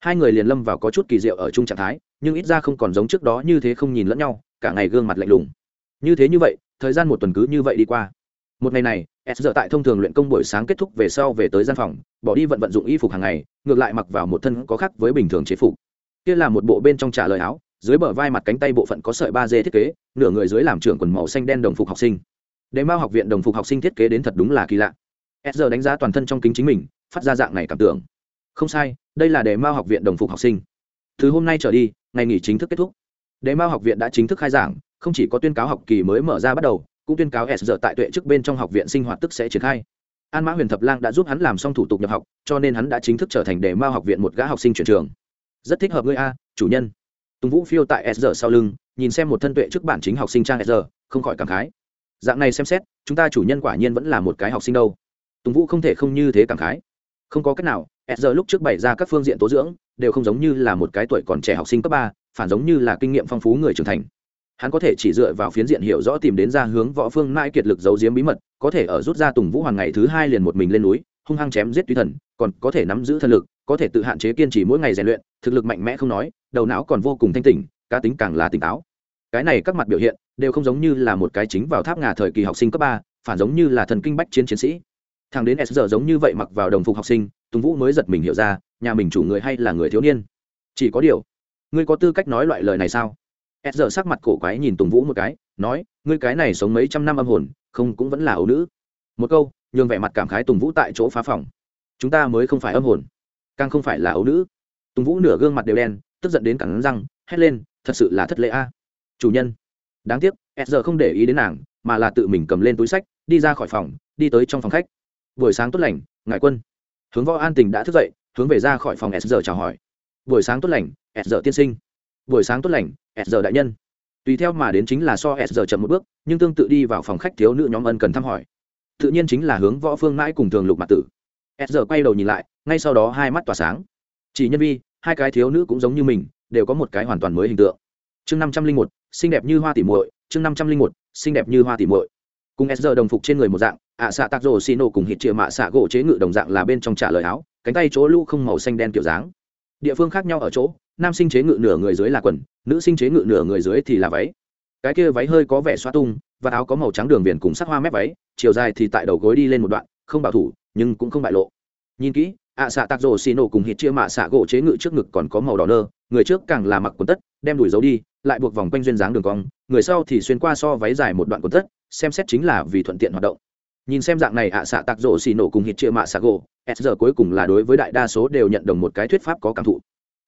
Hai người liền lâm vào có chút kỳ diệu ở chung trạng thái, nhưng ít ra không còn giống trước đó như thế không nhìn lẫn nhau, cả ngày gương mặt lạnh lùng. Như thế như vậy thời gian một tuần cứ như vậy đi qua. Một ngày này, s giờ tại thông thường luyện công buổi sáng kết thúc về sau về tới gian phòng, bỏ đi vận vận dụng y phục hàng ngày, ngược lại mặc vào một thân có khác với bình thường chế phục. Kia là một bộ bên trong trả lời áo, dưới bờ vai mặt cánh tay bộ phận có sợi ba d thiết kế, nửa người dưới làm trưởng quần màu xanh đen đồng phục học sinh. Đề mao học viện đồng phục học sinh thiết kế đến thật đúng là kỳ lạ. S giờ đánh giá toàn thân trong kính chính mình, phát ra dạng này cảm tưởng. Không sai, đây là đề mao học viện đồng phục học sinh. Từ hôm nay trở đi, ngày nghỉ chính thức kết thúc. Đề mao học viện đã chính thức khai giảng không chỉ có tuyên cáo học kỳ mới mở ra bắt đầu, cũng tuyên cáo s giờ tại tuệ trước bên trong học viện sinh hoạt tức sẽ triển khai. An mã huyền thập lang đã giúp hắn làm xong thủ tục nhập học, cho nên hắn đã chính thức trở thành đề mao học viện một gã học sinh chuyển trường. Rất thích hợp ngươi a, chủ nhân. Tùng vũ phiêu tại s giờ sau lưng, nhìn xem một thân tuệ trước bản chính học sinh trang s giờ không khỏi cảm khái. Dạng này xem xét, chúng ta chủ nhân quả nhiên vẫn là một cái học sinh đâu. Tùng vũ không thể không như thế cảm khái. Không có cách nào, s giờ lúc trước bày ra các phương diện tố dưỡng, đều không giống như là một cái tuổi còn trẻ học sinh cấp ba, phản giống như là kinh nghiệm phong phú người trưởng thành hắn có thể chỉ dựa vào phiến diện hiểu rõ tìm đến ra hướng võ phương mãi kiệt lực giấu giếm bí mật, có thể ở rút ra tùng vũ hoàng ngày thứ hai liền một mình lên núi, hung hăng chém giết tùy thần, còn có thể nắm giữ thân lực, có thể tự hạn chế kiên trì mỗi ngày rèn luyện, thực lực mạnh mẽ không nói, đầu não còn vô cùng thanh tỉnh, cá tính càng là tỉnh táo. Cái này các mặt biểu hiện đều không giống như là một cái chính vào tháp ngà thời kỳ học sinh cấp ba, phản giống như là thần kinh bách chiến chiến sĩ. Thằng đến s giờ giống như vậy mặc vào đồng phục học sinh, tùng vũ mới giật mình hiểu ra, nhà mình chủ người hay là người thiếu niên. Chỉ có điều, ngươi có tư cách nói loại lời này sao? S giờ sắc mặt cổ quái nhìn tùng vũ một cái, nói, ngươi cái này sống mấy trăm năm âm hồn, không cũng vẫn là ấu nữ. Một câu, nhường vẻ mặt cảm khái tùng vũ tại chỗ phá phòng. Chúng ta mới không phải âm hồn, càng không phải là ấu nữ. Tùng vũ nửa gương mặt đều đen, tức giận đến cẳng răng, hét lên, thật sự là thất lễ a. Chủ nhân. Đáng tiếc s giờ không để ý đến nàng, mà là tự mình cầm lên túi sách, đi ra khỏi phòng, đi tới trong phòng khách. Buổi sáng tốt lành ngại quân. Hướng võ an tình đã thức dậy, hướng về ra khỏi phòng s giờ chào hỏi. Buổi sáng tốt lành s giờ tiên sinh buổi sáng tốt lành, s giờ đại nhân. Tùy theo mà đến chính là so s giờ chậm một bước, nhưng tương tự đi vào phòng khách thiếu nữ nhóm ân cần thăm hỏi. Tự nhiên chính là hướng võ phương mãi cùng thường lục mặt tử. S giờ quay đầu nhìn lại, ngay sau đó hai mắt tỏa sáng. Chỉ nhân vi, hai cái thiếu nữ cũng giống như mình, đều có một cái hoàn toàn mới hình tượng. Chương năm trăm linh một, xinh đẹp như hoa tỉ muội, chương năm trăm linh một, xinh đẹp như hoa tỉ muội. Cùng s giờ đồng phục trên người một dạng, ạ xạ tạc rồ xì nổ cùng hít chĩa mạ xạ gỗ chế ngự đồng dạng là bên trong trả lời áo, cánh tay chỗ lũ không màu xanh đen kiểu dáng. Địa phương khác nhau ở chỗ nam sinh chế ngự nửa người dưới là quần, nữ sinh chế ngự nửa người dưới thì là váy. Cái kia váy hơi có vẻ xoa tung, và áo có màu trắng đường viền cùng sắc hoa mép váy, chiều dài thì tại đầu gối đi lên một đoạn, không bảo thủ, nhưng cũng không bại lộ. Nhìn kỹ, ạ xạ tạc rồ xì nổ cùng hít chia mạ xạ gỗ chế ngự trước ngực còn có màu đỏ nơ, người trước càng là mặc quần tất, đem đuổi dấu đi, lại buộc vòng quanh duyên dáng đường cong, người sau thì xuyên qua so váy dài một đoạn quần tất, xem xét chính là vì thuận tiện hoạt động. Nhìn xem dạng này ạ xạ tạc rồ xì nổ cùng hít chia mạ xạ gỗ, s giờ cuối cùng là đối với đại đa số đều nhận đồng một cái thuyết pháp có cảm thụ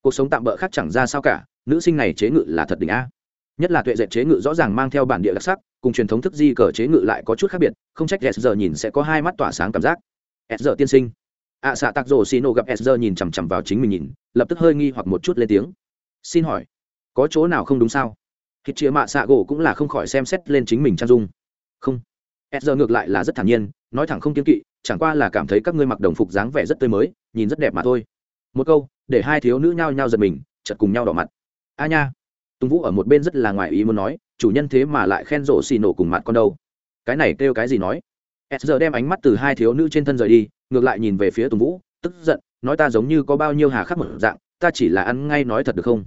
cuộc sống tạm bỡ khác chẳng ra sao cả, nữ sinh này chế ngự là thật đỉnh a. Nhất là tuệ dệt chế ngự rõ ràng mang theo bản địa đặc sắc, cùng truyền thống thức di cờ chế ngự lại có chút khác biệt, không trách s giờ nhìn sẽ có hai mắt tỏa sáng cảm giác. S giờ tiên sinh. Ạ xạ tạc rồ xì nổ gặp s giờ nhìn chằm chằm vào chính mình nhìn, lập tức hơi nghi hoặc một chút lên tiếng. Xin hỏi, có chỗ nào không đúng sao? Hít chĩa mạ xạ gỗ cũng là không khỏi xem xét lên chính mình trang dung. Không. S giờ ngược lại là rất thản nhiên, nói thẳng không kiên kỵ, chẳng qua là cảm thấy các ngươi mặc đồng phục dáng vẻ rất tươi mới, nhìn rất đẹp mà thôi một câu, để hai thiếu nữ nhao nhao giật mình chật cùng nhau đỏ mặt. A nha. Tùng vũ ở một bên rất là ngoài ý muốn nói, chủ nhân thế mà lại khen rộ xì nổ cùng mặt con đâu. Cái này kêu cái gì nói? S giờ đem ánh mắt từ hai thiếu nữ trên thân rời đi, ngược lại nhìn về phía tùng vũ, tức giận, nói ta giống như có bao nhiêu hà khắc một dạng, ta chỉ là ăn ngay nói thật được không?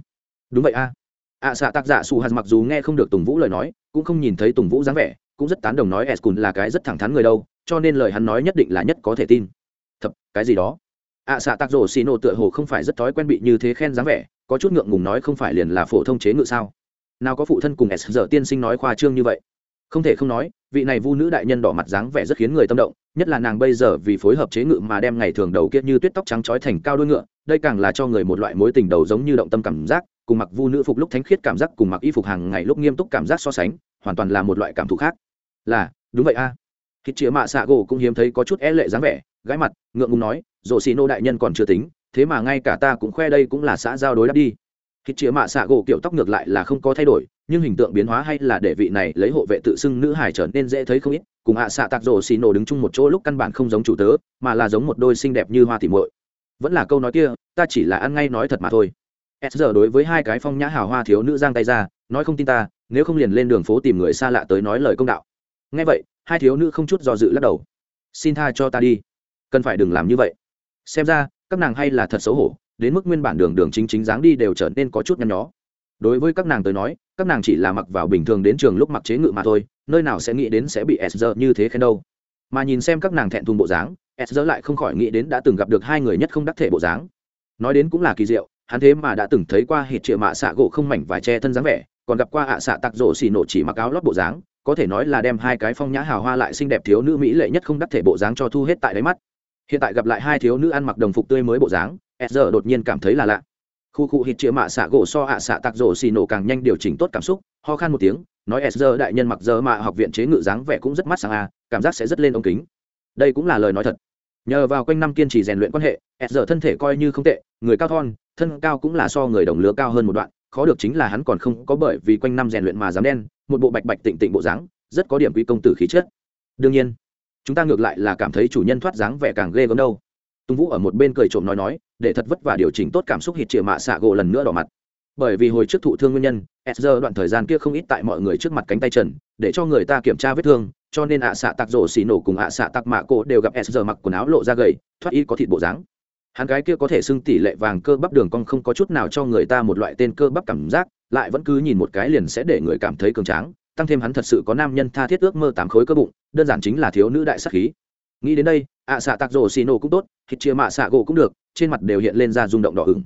Đúng vậy a. Ạ xạ tác giả su hạt mặc dù nghe không được tùng vũ lời nói, cũng không nhìn thấy tùng vũ dáng vẻ, cũng rất tán đồng nói s cùn là cái rất thẳng thắn người đâu, cho nên lời hắn nói nhất định là nhất có thể tin. Thật, cái gì đó? Ạ xạ tác rổ xì nổ tựa hồ không phải rất thói quen bị như thế khen dáng vẻ, có chút ngượng ngùng nói không phải liền là phổ thông chế ngự sao? Nào có phụ thân cùng s giờ tiên sinh nói khoa trương như vậy? Không thể không nói, vị này vu nữ đại nhân đỏ mặt dáng vẻ rất khiến người tâm động, nhất là nàng bây giờ vì phối hợp chế ngự mà đem ngày thường đầu kia như tuyết tóc trắng trói thành cao đôi ngựa, đây càng là cho người một loại mối tình đầu giống như động tâm cảm giác, cùng mặc vu nữ phục lúc thánh khiết cảm giác, cùng mặc y phục hàng ngày lúc nghiêm túc cảm giác so sánh, hoàn toàn là một loại cảm thụ khác. Là, đúng vậy a. À. hít chĩa mạ xạ gỗ cũng hiếm thấy có chút e lệ dáng vẻ gái mặt, ngượng ngùng nói rộ xì nô đại nhân còn chưa tính, thế mà ngay cả ta cũng khoe đây cũng là xã giao đối đáp đi. Khi chĩa mạ xạ gỗ kiểu tóc ngược lại là không có thay đổi, nhưng hình tượng biến hóa hay là để vị này lấy hộ vệ tự xưng nữ hải trở nên dễ thấy không ít, cùng ạ xạ tạc rổ xì nổ đứng chung một chỗ lúc căn bản không giống chủ tớ, mà là giống một đôi xinh đẹp như hoa tỉ muội. Vẫn là câu nói kia, ta chỉ là ăn ngay nói thật mà thôi. S giờ đối với hai cái phong nhã hào hoa thiếu nữ giang tay ra, nói không tin ta, nếu không liền lên đường phố tìm người xa lạ tới nói lời công đạo. Ngay vậy, hai thiếu nữ không chút do dự lắc đầu. Xin tha cho ta đi. Cần phải đừng làm như vậy xem ra, các nàng hay là thật xấu hổ, đến mức nguyên bản đường đường chính chính dáng đi đều trở nên có chút nhăn nhó. Đối với các nàng tới nói, các nàng chỉ là mặc vào bình thường đến trường lúc mặc chế ngự mà thôi, nơi nào sẽ nghĩ đến sẽ bị s giờ như thế khen đâu. Mà nhìn xem các nàng thẹn thùng bộ dáng, s giờ lại không khỏi nghĩ đến đã từng gặp được hai người nhất không đắc thể bộ dáng. Nói đến cũng là kỳ diệu, hắn thế mà đã từng thấy qua hệt triệu mạ xạ gỗ không mảnh vải che thân dáng vẻ, còn gặp qua ạ à xạ tặc rổ xì nổ chỉ mặc áo lót bộ dáng, có thể nói là đem hai cái phong nhã hào hoa lại xinh đẹp thiếu nữ mỹ lệ nhất không đắc thể bộ dáng cho thu hết tại đáy mắt hiện tại gặp lại hai thiếu nữ ăn mặc đồng phục tươi mới bộ dáng, s giờ đột nhiên cảm thấy là lạ. Khu cụ hít chĩa mạ xạ gỗ so ạ xạ tạc rổ xì nổ càng nhanh điều chỉnh tốt cảm xúc, ho khan một tiếng, nói s giờ đại nhân mặc giờ mạ học viện chế ngự dáng vẻ cũng rất mắt sang a à, cảm giác sẽ rất lên ống kính. Đây cũng là lời nói thật. Nhờ vào quanh năm kiên trì rèn luyện quan hệ, s giờ thân thể coi như không tệ, người cao thon, thân cao cũng là so người đồng lứa cao hơn một đoạn, khó được chính là hắn còn không có bởi vì quanh năm rèn luyện mà dám đen, một bộ bạch bạch tịnh tịnh bộ dáng, rất có điểm quý công tử khí chất. Đương nhiên chúng ta ngược lại là cảm thấy chủ nhân thoát dáng vẻ càng ghê gớm đâu. Tùng vũ ở một bên cười trộm nói nói, để thật vất vả điều chỉnh tốt cảm xúc hít chĩa mạ xạ gỗ lần nữa đỏ mặt. Bởi vì hồi trước thụ thương nguyên nhân, s đoạn thời gian kia không ít tại mọi người trước mặt cánh tay trần, để cho người ta kiểm tra vết thương, cho nên ạ xạ tạc rổ xì nổ cùng ạ xạ tạc mạ cổ đều gặp s mặc quần áo lộ ra gầy, thoát y có thịt bộ dáng. Hắn gái kia có thể xưng tỷ lệ vàng cơ bắp đường cong không có chút nào cho người ta một loại tên cơ bắp cảm giác, lại vẫn cứ nhìn một cái liền sẽ để người cảm thấy cường tráng tăng thêm hắn thật sự có nam nhân tha thiết ước mơ tám khối cơ bụng, đơn giản chính là thiếu nữ đại sắc khí. Nghĩ đến đây, ạ xạ tạc rổ xì nổ cũng tốt thịt chia mạ xạ gỗ cũng được, trên mặt đều hiện lên ra rung động đỏ ửng.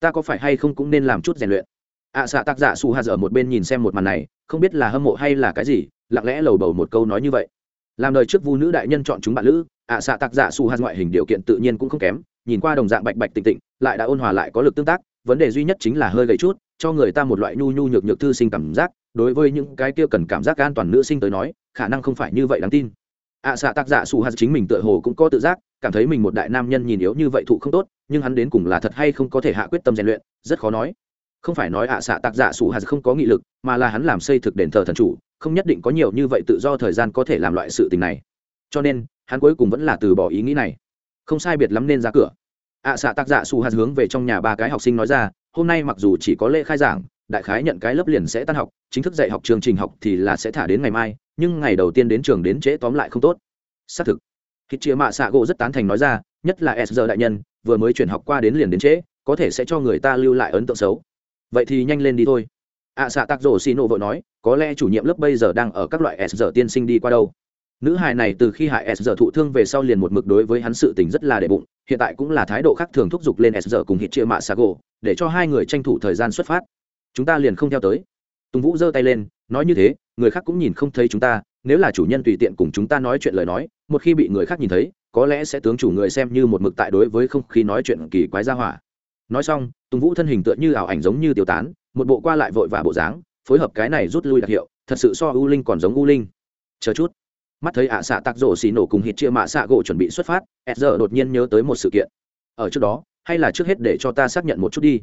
Ta có phải hay không cũng nên làm chút rèn luyện? Ạ xạ tạc giả su hạt ở một bên nhìn xem một màn này, không biết là hâm mộ hay là cái gì, lặng lẽ lầu bầu một câu nói như vậy. Làm đời trước vu nữ đại nhân chọn chúng bạn lữ, ạ xạ tạc giả su hạt ngoại hình điều kiện tự nhiên cũng không kém, nhìn qua đồng dạng bạch bạch tịnh tịnh, lại đã ôn hòa lại có lực tương tác, vấn đề duy nhất chính là hơi gầy chút, cho người ta một loại nhu nhu nhược nhược thư sinh cảm giác đối với những cái kia cần cảm giác an toàn nữ sinh tới nói, khả năng không phải như vậy đáng tin. Ạ xạ tác giả su hạt chính mình tựa hồ cũng có tự giác, cảm thấy mình một đại nam nhân nhìn yếu như vậy thụ không tốt, nhưng hắn đến cùng là thật hay không có thể hạ quyết tâm rèn luyện, rất khó nói. Không phải nói ạ xạ tác giả su hạt không có nghị lực, mà là hắn làm xây thực đền thờ thần chủ, không nhất định có nhiều như vậy tự do thời gian có thể làm loại sự tình này. Cho nên, hắn cuối cùng vẫn là từ bỏ ý nghĩ này. Không sai biệt lắm nên ra cửa. Ạ xạ tác giả su hạt hướng về trong nhà ba cái học sinh nói ra, hôm nay mặc dù chỉ có lễ khai giảng đại khái nhận cái lớp liền sẽ tan học, chính thức dạy học chương trình học thì là sẽ thả đến ngày mai, nhưng ngày đầu tiên đến trường đến trễ tóm lại không tốt. Xác thực. Khi chia mạ xạ gỗ rất tán thành nói ra, nhất là s giờ đại nhân, vừa mới chuyển học qua đến liền đến trễ, có thể sẽ cho người ta lưu lại ấn tượng xấu. Vậy thì nhanh lên đi thôi. Ạ xạ tạc rổ xì nộ vội nói, có lẽ chủ nhiệm lớp bây giờ đang ở các loại s giờ tiên sinh đi qua đâu. Nữ hài này từ khi hại s giờ thụ thương về sau liền một mực đối với hắn sự tình rất là đệ bụng, hiện tại cũng là thái độ khác thường thúc giục lên s giờ cùng hít chia mạ xạ gỗ để cho hai người tranh thủ thời gian xuất phát chúng ta liền không theo tới. Tùng vũ giơ tay lên, nói như thế, người khác cũng nhìn không thấy chúng ta, nếu là chủ nhân tùy tiện cùng chúng ta nói chuyện lời nói, một khi bị người khác nhìn thấy, có lẽ sẽ tướng chủ người xem như một mực tại đối với không khí nói chuyện kỳ quái ra hỏa. Nói xong, tùng vũ thân hình tựa như ảo ảnh giống như tiêu tán, một bộ qua lại vội và bộ dáng, phối hợp cái này rút lui đặc hiệu, thật sự so u linh còn giống u linh. Chờ chút. Mắt thấy ạ xạ tạc rổ xì nổ cùng hít chia mạ xạ gỗ chuẩn bị xuất phát s giờ đột nhiên nhớ tới một sự kiện. Ở trước đó, hay là trước hết để cho ta xác nhận một chút đi.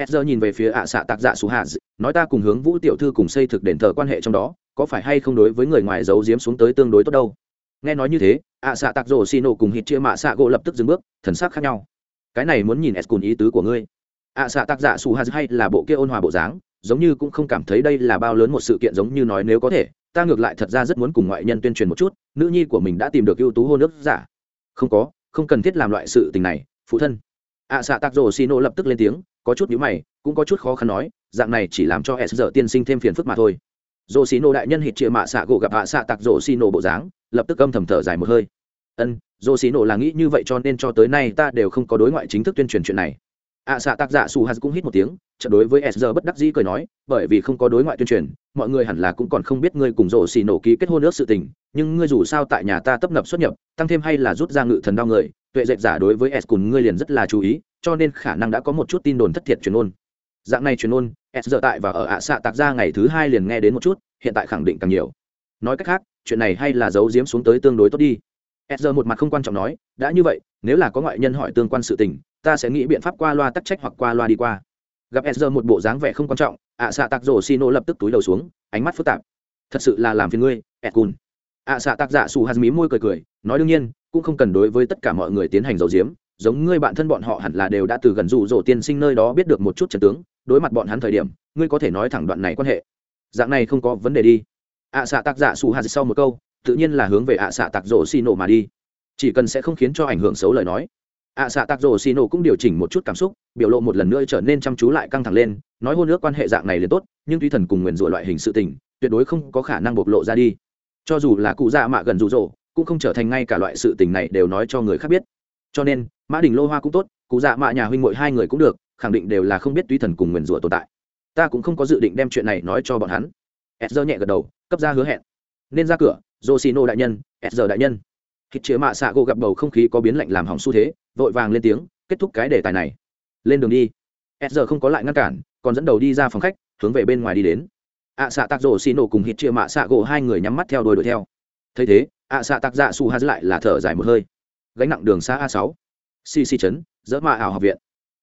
Ezra nhìn về phía ạ xạ tạc dạ xù hạ nói ta cùng hướng vũ tiểu thư cùng xây thực đền thờ quan hệ trong đó, có phải hay không đối với người ngoài giấu giếm xuống tới tương đối tốt đâu? Nghe nói như thế, ạ xạ tạc rổ Sino cùng hít chia mạ xạ gỗ lập tức dừng bước, thần sắc khác nhau. Cái này muốn nhìn s ý tứ của ngươi. Ạ xạ tạc dạ xù hạ hay là bộ kia ôn hòa bộ dáng, giống như cũng không cảm thấy đây là bao lớn một sự kiện giống như nói nếu có thể, ta ngược lại thật ra rất muốn cùng ngoại nhân tuyên truyền một chút, nữ nhi của mình đã tìm được ưu tú hôn ước giả. Không có, không cần thiết làm loại sự tình này, phụ thân. Ạ xạ tạc rổ xì nổ lập tức lên tiếng có chút nhíu mày, cũng có chút khó khăn nói, dạng này chỉ làm cho s giờ tiên sinh thêm phiền phức mà thôi. Rổ xì nổ đại nhân hít chia mạ xạ gỗ gặp hạ xạ tạc rổ xì nổ bộ dáng, lập tức âm thầm thở dài một hơi. Ân rổ xì nổ là nghĩ như vậy cho nên cho tới nay ta đều không có đối ngoại chính thức tuyên truyền chuyện này. Ạ xạ tạc giả su hạt cũng hít một tiếng trận đối với s giờ bất đắc dĩ cười nói, bởi vì không có đối ngoại tuyên truyền, mọi người hẳn là cũng còn không biết ngươi cùng rổ xì nổ ký kết hôn ước sự tình, nhưng ngươi dù sao tại nhà ta tấp nập xuất nhập, tăng thêm hay là rút ra ngự thần đau người, tuệ dệt giả đối với s cùng ngươi liền rất là chú ý cho nên khả năng đã có một chút tin đồn thất thiệt truyền ôn. Dạng này truyền ôn, s giờ tại và ở ạ xạ tạc ra ngày thứ hai liền nghe đến một chút, hiện tại khẳng định càng nhiều. Nói cách khác, chuyện này hay là giấu giếm xuống tới tương đối tốt đi. S giờ một mặt không quan trọng nói, đã như vậy, nếu là có ngoại nhân hỏi tương quan sự tình, ta sẽ nghĩ biện pháp qua loa tắc trách hoặc qua loa đi qua. Gặp s giờ một bộ dáng vẻ không quan trọng, ạ xạ tạc rổ xi nô lập tức túi đầu xuống, ánh mắt phức tạp. Thật sự là làm phiền ngươi ed cun ạ xạ tạc giả xù hạt mí môi cười cười, nói đương nhiên, cũng không cần đối với tất cả mọi người tiến hành giấu diếm giống ngươi bạn thân bọn họ hẳn là đều đã từ gần rủ rỗ tiên sinh nơi đó biết được một chút trận tướng, đối mặt bọn hắn thời điểm, ngươi có thể nói thẳng đoạn này quan hệ. Dạng này không có vấn đề đi. Ạ xạ tạc giả xù hạt sau một câu, tự nhiên là hướng về ạ xạ tạc rổ xì nổ mà đi. Chỉ cần sẽ không khiến cho ảnh hưởng xấu lời nói. Ạ xạ tạc rổ xì nổ cũng điều chỉnh một chút cảm xúc, biểu lộ một lần nữa trở nên chăm chú lại căng thẳng lên, nói hôn ước quan hệ dạng này liền tốt, nhưng tuy thần cùng nguyền rủa loại hình sự tình, tuyệt đối không có khả năng bộc lộ ra đi. Cho dù là cụ già mạ gần rụ rỗ, cũng không trở thành ngay cả loại sự tình này đều nói cho người khác biết cho nên, mã đình lô hoa cũng tốt, cụ dạ mạ nhà huynh mội hai người cũng được, khẳng định đều là không biết tùy thần cùng nguyền rủa tồn tại. Ta cũng không có dự định đem chuyện này nói cho bọn hắn. Edger nhẹ gật đầu, cấp ra hứa hẹn. Nên ra cửa josino xì nô đại nhân edger đại nhân. Hít chĩa mạ xạ gỗ gặp bầu không khí có biến lạnh làm hỏng xu thế, vội vàng lên tiếng, kết thúc cái đề tài này. Lên đường đi. S giờ không có lại ngăn cản, còn dẫn đầu đi ra phòng khách, hướng về bên ngoài đi đến. Ạ xạ tạc rổ xì nổ cùng hít chia mạ xạ gỗ hai người nhắm mắt theo đuôi đuổi theo. Thấy thế, ạ xạ tạc dạ su hát lại là thở dài một hơi gánh nặng đường xa a sáu. Cc si chấn, dỡ mạ ảo học viện.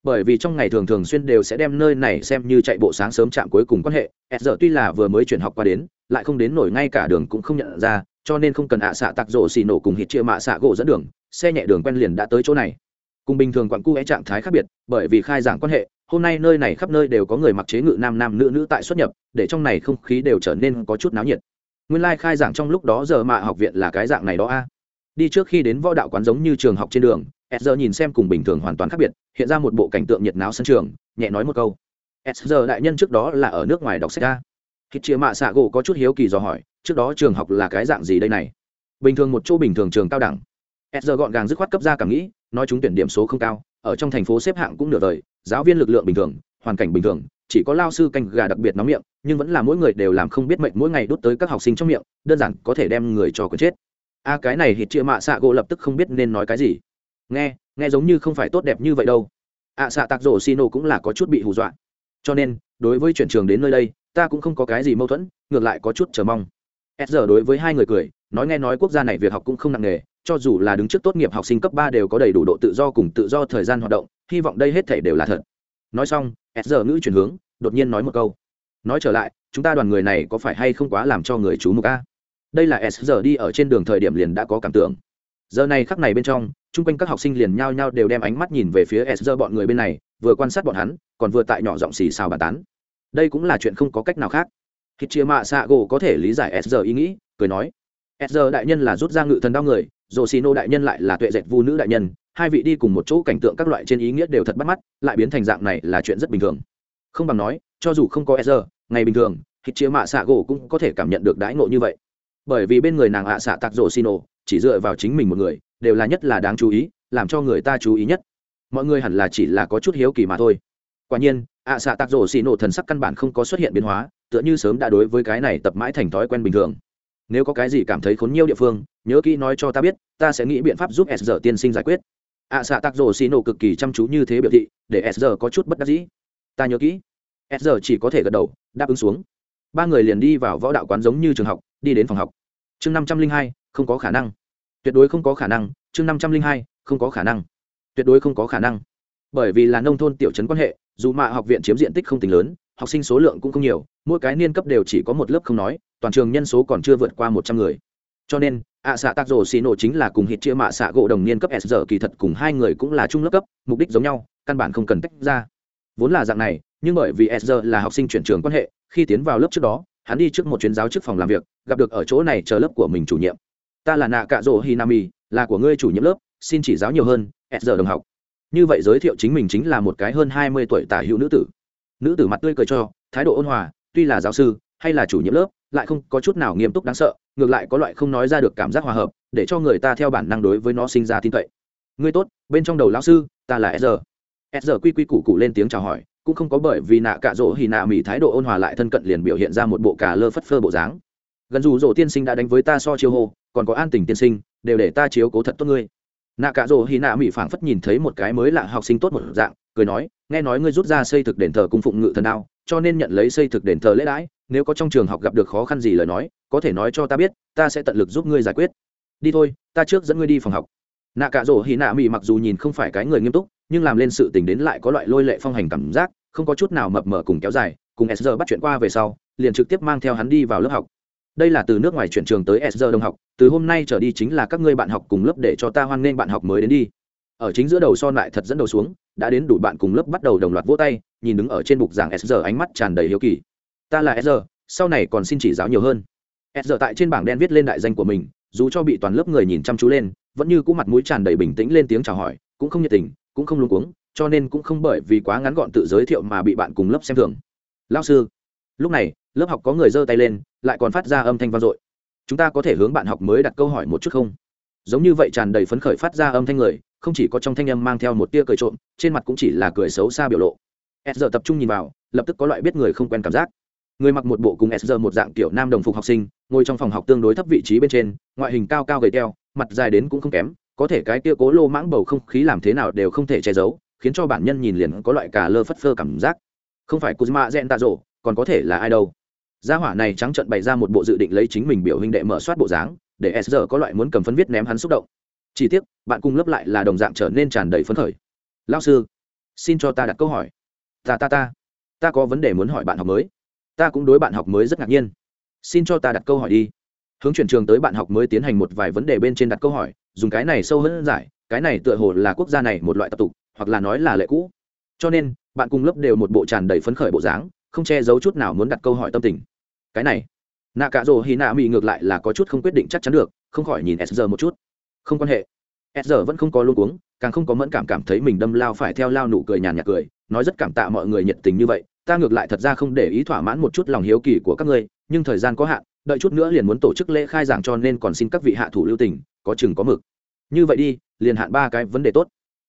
Bởi vì trong ngày thường thường xuyên đều sẽ đem nơi này xem như chạy bộ sáng sớm chạm cuối cùng quan hệ, s giờ tuy là vừa mới chuyển học qua đến, lại không đến nổi ngay cả đường cũng không nhận ra, cho nên không cần ạ xạ tặc rổ xì nổ cùng hít chia mạ xạ gỗ dẫn đường, xe nhẹ đường quen liền đã tới chỗ này. Cùng bình thường quặn cu é trạng thái khác biệt, bởi vì khai giảng quan hệ, hôm nay nơi này khắp nơi đều có người mặc chế ngự nam nam nữ nữ tại xuất nhập, để trong này không khí đều trở nên có chút náo nhiệt. Nguyên lai、like、khai giảng trong lúc đó giờ mạ học viện là cái dạng này đó a đi trước khi đến võ đạo quán giống như trường học trên đường s nhìn xem cùng bình thường hoàn toàn khác biệt, hiện ra một bộ cảnh tượng nhiệt náo sân trường, nhẹ nói một câu. S đại nhân trước đó là ở nước ngoài đọc sách a? Khi chia mạ xạ gỗ có chút hiếu kỳ dò hỏi, trước đó trường học là cái dạng gì đây này? Bình thường một chỗ bình thường trường cao đẳng. S gọn gàng dứt khoát cấp ra cảm nghĩ, nói chúng tuyển điểm số không cao, ở trong thành phố xếp hạng cũng nửa đời, giáo viên lực lượng bình thường, hoàn cảnh bình thường, chỉ có lao sư canh gà đặc biệt nóng miệng, nhưng vẫn là mỗi người đều làm không biết mệnh mỗi ngày đốt tới các học sinh trong miệng, đơn giản có thể đem người cho quần chết a cái này hít chia mạ xạ gỗ lập tức không biết nên nói cái gì. Nghe nghe giống như không phải tốt đẹp như vậy đâu. Ạ à, xạ tạc rổ xì nổ cũng là có chút bị hù dọa. Cho nên đối với chuyển trường đến nơi đây ta cũng không có cái gì mâu thuẫn ngược lại có chút chờ mong. S giờ đối với hai người cười nói nghe nói quốc gia này việc học cũng không nặng nề cho dù là đứng trước tốt nghiệp học sinh cấp ba đều có đầy đủ độ tự do cùng tự do thời gian hoạt động hy vọng đây hết thể đều là thật. Nói xong s giờ ngữ chuyển hướng đột nhiên nói một câu. Nói trở lại chúng ta đoàn người này có phải hay không quá làm cho người chú mục a? Đây là s giờ đi ở trên đường thời điểm liền đã có cảm tưởng. Giờ này khắc này bên trong, chung quanh các học sinh liền nhao nhao đều đem ánh mắt nhìn về phía s giờ bọn người bên này, vừa quan sát bọn hắn, còn vừa tại nhỏ giọng xì xào bàn tán. Đây cũng là chuyện không có cách nào khác. Khi chia mạ xạ gỗ có thể lý giải s giờ ý nghĩ, cười nói, s giờ đại nhân là rút ra ngự thần đau người dồ xì nô đại nhân lại là tuệ dệt vu nữ đại nhân, hai vị đi cùng một chỗ cảnh tượng các loại trên ý nghĩa đều thật bắt mắt, lại biến thành dạng này là chuyện rất bình thường. Không bằng nói, cho dù không có s giờ, ngày bình thường khi chia mạ xạ gỗ cũng có thể cảm nhận được đãi ngộ như vậy bởi vì bên người nàng ạ xạ tạc rổ xì ồ chỉ dựa vào chính mình một người, đều là nhất là đáng chú ý, làm cho người ta chú ý nhất. Mọi người hẳn là chỉ là có chút hiếu kỳ mà thôi. Quả nhiên, ạ xạ tạc rổ xì nổ thần sắc căn bản không có xuất hiện biến hóa, tựa như sớm đã đối với cái này tập mãi thành thói quen bình thường. Nếu có cái gì cảm thấy khốn nhiêu địa phương, nhớ kỹ nói cho ta biết, ta sẽ nghĩ biện pháp giúp s giờ tiên sinh giải quyết. Ạ xạ tạc rổ xì nổ cực kỳ chăm chú như thế biểu thị, để s giờ có chút bất đắc dĩ. Ta nhớ kỹ. S giờ chỉ có thể gật đầu, đáp ứng xuống. Ba người liền đi vào võ đạo quán giống như trường học, đi đến phòng học chương năm trăm linh hai, không có khả năng. Tuyệt đối không có khả năng, chương năm trăm linh hai, không có khả năng. Tuyệt đối không có khả năng. Bởi vì là nông thôn tiểu trấn quan hệ, dù mạ học viện chiếm diện tích không tính lớn, học sinh số lượng cũng không nhiều, mỗi cái niên cấp đều chỉ có một lớp không nói, toàn trường nhân số còn chưa vượt qua một trăm người. Cho nên, ạ xạ tác rổ xì nổ chính là cùng hít chia mạ xạ gỗ đồng niên cấp s giờ kỳ thật cùng hai người cũng là trung lớp cấp, mục đích giống nhau, căn bản không cần tách ra. Vốn là dạng này, nhưng bởi vì s giờ là học sinh chuyển trường quan hệ, khi tiến vào lớp trước đó hắn đi trước một chuyến giáo trước phòng làm việc, gặp được ở chỗ này chờ lớp của mình chủ nhiệm. Ta là nạ cạ rỗ hinami, là của ngươi chủ nhiệm lớp, xin chỉ giáo nhiều hơn s giờ đồng học. Như vậy giới thiệu chính mình chính là một cái hơn hai mươi tuổi tả hữu nữ tử. Nữ tử mặt tươi cười cho, thái độ ôn hòa, tuy là giáo sư, hay là chủ nhiệm lớp, lại không có chút nào nghiêm túc đáng sợ, ngược lại có loại không nói ra được cảm giác hòa hợp, để cho người ta theo bản năng đối với nó sinh ra tin cậy. Ngươi tốt, bên trong đầu lão sư, ta là s giờ. s giờ quy quy củ cụ lên tiếng chào hỏi cũng không có bởi vì nạ cạ rỗ hì nạ mỹ thái độ ôn hòa lại thân cận liền biểu hiện ra một bộ cả lơ phất phơ bộ dáng. Gần dù rỗ tiên sinh đã đánh với ta so chiêu hô, còn có an tình tiên sinh, đều để ta chiếu cố thật tốt ngươi. Nạ cạ rỗ hì nạ mỹ phảng phất nhìn thấy một cái mới lạ học sinh tốt một dạng, cười nói, nghe nói ngươi rút ra xây thực đền thờ cung phụng ngự thần đao, cho nên nhận lấy xây thực đền thờ lễ đãi, nếu có trong trường học gặp được khó khăn gì lời nói, có thể nói cho ta biết, ta sẽ tận lực giúp ngươi giải quyết. Đi thôi, ta trước dẫn ngươi đi phòng học. Nạ cạ rỗ hì nạ mỹ mặc dù nhìn không phải cái người nghiêm túc nhưng làm lên sự tình đến lại có loại lôi lệ phong hành cảm giác, không có chút nào mập mờ cùng kéo dài, cùng sr bắt chuyện qua về sau, liền trực tiếp mang theo hắn đi vào lớp học. Đây là từ nước ngoài chuyển trường tới sr đồng học, từ hôm nay trở đi chính là các ngươi bạn học cùng lớp để cho ta hoan nghênh bạn học mới đến đi. Ở chính giữa đầu son lại thật dẫn đầu xuống, đã đến đủ bạn cùng lớp bắt đầu đồng loạt vỗ tay, nhìn đứng ở trên bục giảng sr ánh mắt tràn đầy hiếu kỳ. Ta là sr sau này còn xin chỉ giáo nhiều hơn. Sr tại trên bảng đen viết lên đại danh của mình, dù cho bị toàn lớp người nhìn chăm chú lên, vẫn như cũ mặt mũi tràn đầy bình tĩnh lên tiếng chào hỏi, cũng không nhiệt tình cũng không luống cuống, cho nên cũng không bởi vì quá ngắn gọn tự giới thiệu mà bị bạn cùng lớp xem thường. Lao sư, lúc này, lớp học có người giơ tay lên, lại còn phát ra âm thanh vang dội. Chúng ta có thể hướng bạn học mới đặt câu hỏi một chút không? Giống như vậy tràn đầy phấn khởi phát ra âm thanh người, không chỉ có trong thanh âm mang theo một tia cười trộm, trên mặt cũng chỉ là cười xấu xa biểu lộ. S giờ tập trung nhìn vào, lập tức có loại biết người không quen cảm giác. Người mặc một bộ cùng s giờ một dạng kiểu nam đồng phục học sinh, ngồi trong phòng học tương đối thấp vị trí bên trên, ngoại hình cao cao gầy teo mặt dài đến cũng không kém có thể cái kia cố lô mãng bầu không khí làm thế nào đều không thể che giấu, khiến cho bản nhân nhìn liền có loại cà lơ phất phơ cảm giác. Không phải kuzma gen tạ rộ còn có thể là ai đâu. Gia hỏa này trắng trận bày ra một bộ dự định lấy chính mình biểu hình đệ mở soát bộ dáng, để s giờ có loại muốn cầm phấn viết ném hắn xúc động. Chỉ tiếc, bạn cùng lớp lại là đồng dạng trở nên tràn đầy phấn khởi. Lao sư, xin cho ta đặt câu hỏi. Ta ta ta. Ta có vấn đề muốn hỏi bạn học mới. Ta cũng đối bạn học mới rất ngạc nhiên. Xin cho ta đặt câu hỏi đi. Hướng chuyển trường tới bạn học mới tiến hành một vài vấn đề bên trên đặt câu hỏi dùng cái này sâu hơn giải, cái này tựa hồ là quốc gia này một loại tập tục, hoặc là nói là lệ cũ. Cho nên, bạn cùng lớp đều một bộ tràn đầy phấn khởi bộ dáng, không che giấu chút nào muốn đặt câu hỏi tâm tình. Cái này nạ cả rồ hì nạ mỹ ngược lại là có chút không quyết định chắc chắn được, không khỏi nhìn s giờ một chút. Không quan hệ. S giờ vẫn không có luôn uống càng không có mẫn cảm cảm thấy mình đâm lao phải theo lao nụ cười nhàn nhạt cười, nói rất cảm tạ mọi người nhiệt tình như vậy, ta ngược lại thật ra không để ý thỏa mãn một chút lòng hiếu kỳ của các ngươi, nhưng thời gian có hạn đợi chút nữa liền muốn tổ chức lễ khai giảng cho nên còn xin các vị hạ thủ lưu tình, có chừng có mực. Như vậy đi, liền hạn ba cái vấn đề tốt.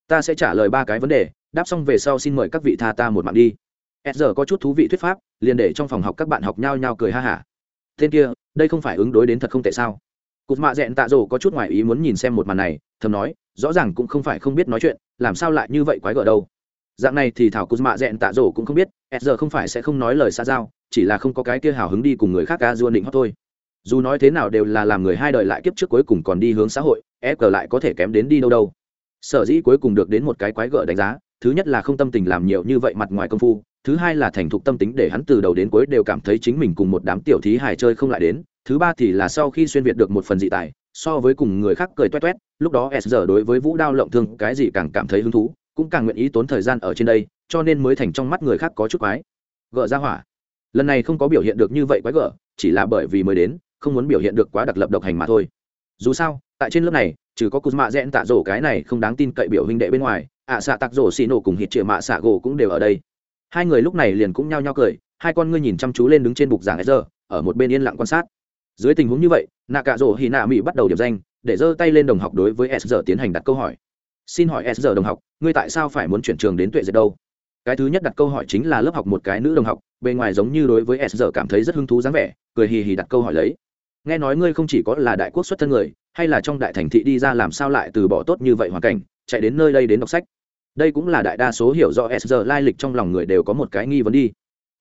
Ta sẽ trả lời ba cái vấn đề, đáp xong về sau xin mời các vị tha ta một mạng đi. S giờ có chút thú vị thuyết pháp, liền để trong phòng học các bạn học nhau nhau cười ha hả. Tên kia, đây không phải ứng đối đến thật không tệ sao? Cụt mạ dẹn tạ rồ có chút ngoài ý muốn nhìn xem một màn này, thầm nói, rõ ràng cũng không phải không biết nói chuyện, làm sao lại như vậy quái gở đâu. Dạng này thì thảo cụt mạ dẹn tạ rồ cũng không biết s giờ không phải sẽ không nói lời xa giao chỉ là không có cái kia hào hứng đi cùng người khác ca duôn định hót thôi. Dù nói thế nào đều là làm người hai đời lại kiếp trước cuối cùng còn đi hướng xã hội e ép lại có thể kém đến đi đâu đâu. Sở dĩ cuối cùng được đến một cái quái gợ đánh giá, thứ nhất là không tâm tình làm nhiều như vậy mặt ngoài công phu, thứ hai là thành thục tâm tính để hắn từ đầu đến cuối đều cảm thấy chính mình cùng một đám tiểu thí hài chơi không lại đến, thứ ba thì là sau khi xuyên việt được một phần dị tài, so với cùng người khác cười toét toét, lúc đó s giờ đối với vũ đao lộng thương cái gì càng cảm thấy hứng thú, cũng càng nguyện ý tốn thời gian ở trên đây, cho nên mới thành trong mắt người khác có chút quái. Gợ ra hỏa lần này không có biểu hiện được như vậy quái gở chỉ là bởi vì mới đến không muốn biểu hiện được quá đặc lập độc hành mà thôi dù sao tại trên lớp này trừ có Kuzma rẽn tạ rổ cái này không đáng tin cậy biểu huynh đệ bên ngoài, ạ xạ tạc rổ xì nổ cùng hít triệu mạ xạ gỗ cũng đều ở đây. Hai người lúc này liền cũng nhao nhao cười, hai con ngươi nhìn chăm chú lên đứng trên bục giảng giờ, ở một bên yên lặng quan sát. Dưới tình huống như vậy, nạ cạ rổ hì nạ mỹ bắt đầu điểm danh, để giơ tay lên đồng học đối với S giờ tiến hành đặt câu hỏi. Xin hỏi S giờ đồng học, ngươi tại sao phải muốn chuyển trường đến tuệ dệt đâu? Cái thứ nhất đặt câu hỏi chính là lớp học một cái nữ đồng học, bề ngoài giống như đối với S giờ cảm thấy rất hứng thú dáng vẻ, cười hì hì đặt câu hỏi lấy. Nghe nói ngươi không chỉ có là đại quốc xuất thân người, hay là trong đại thành thị đi ra làm sao lại từ bỏ tốt như vậy hoàn cảnh chạy đến nơi đây đến đọc sách. Đây cũng là đại đa số hiểu rõ s giờ lai lịch trong lòng người đều có một cái nghi vấn đi.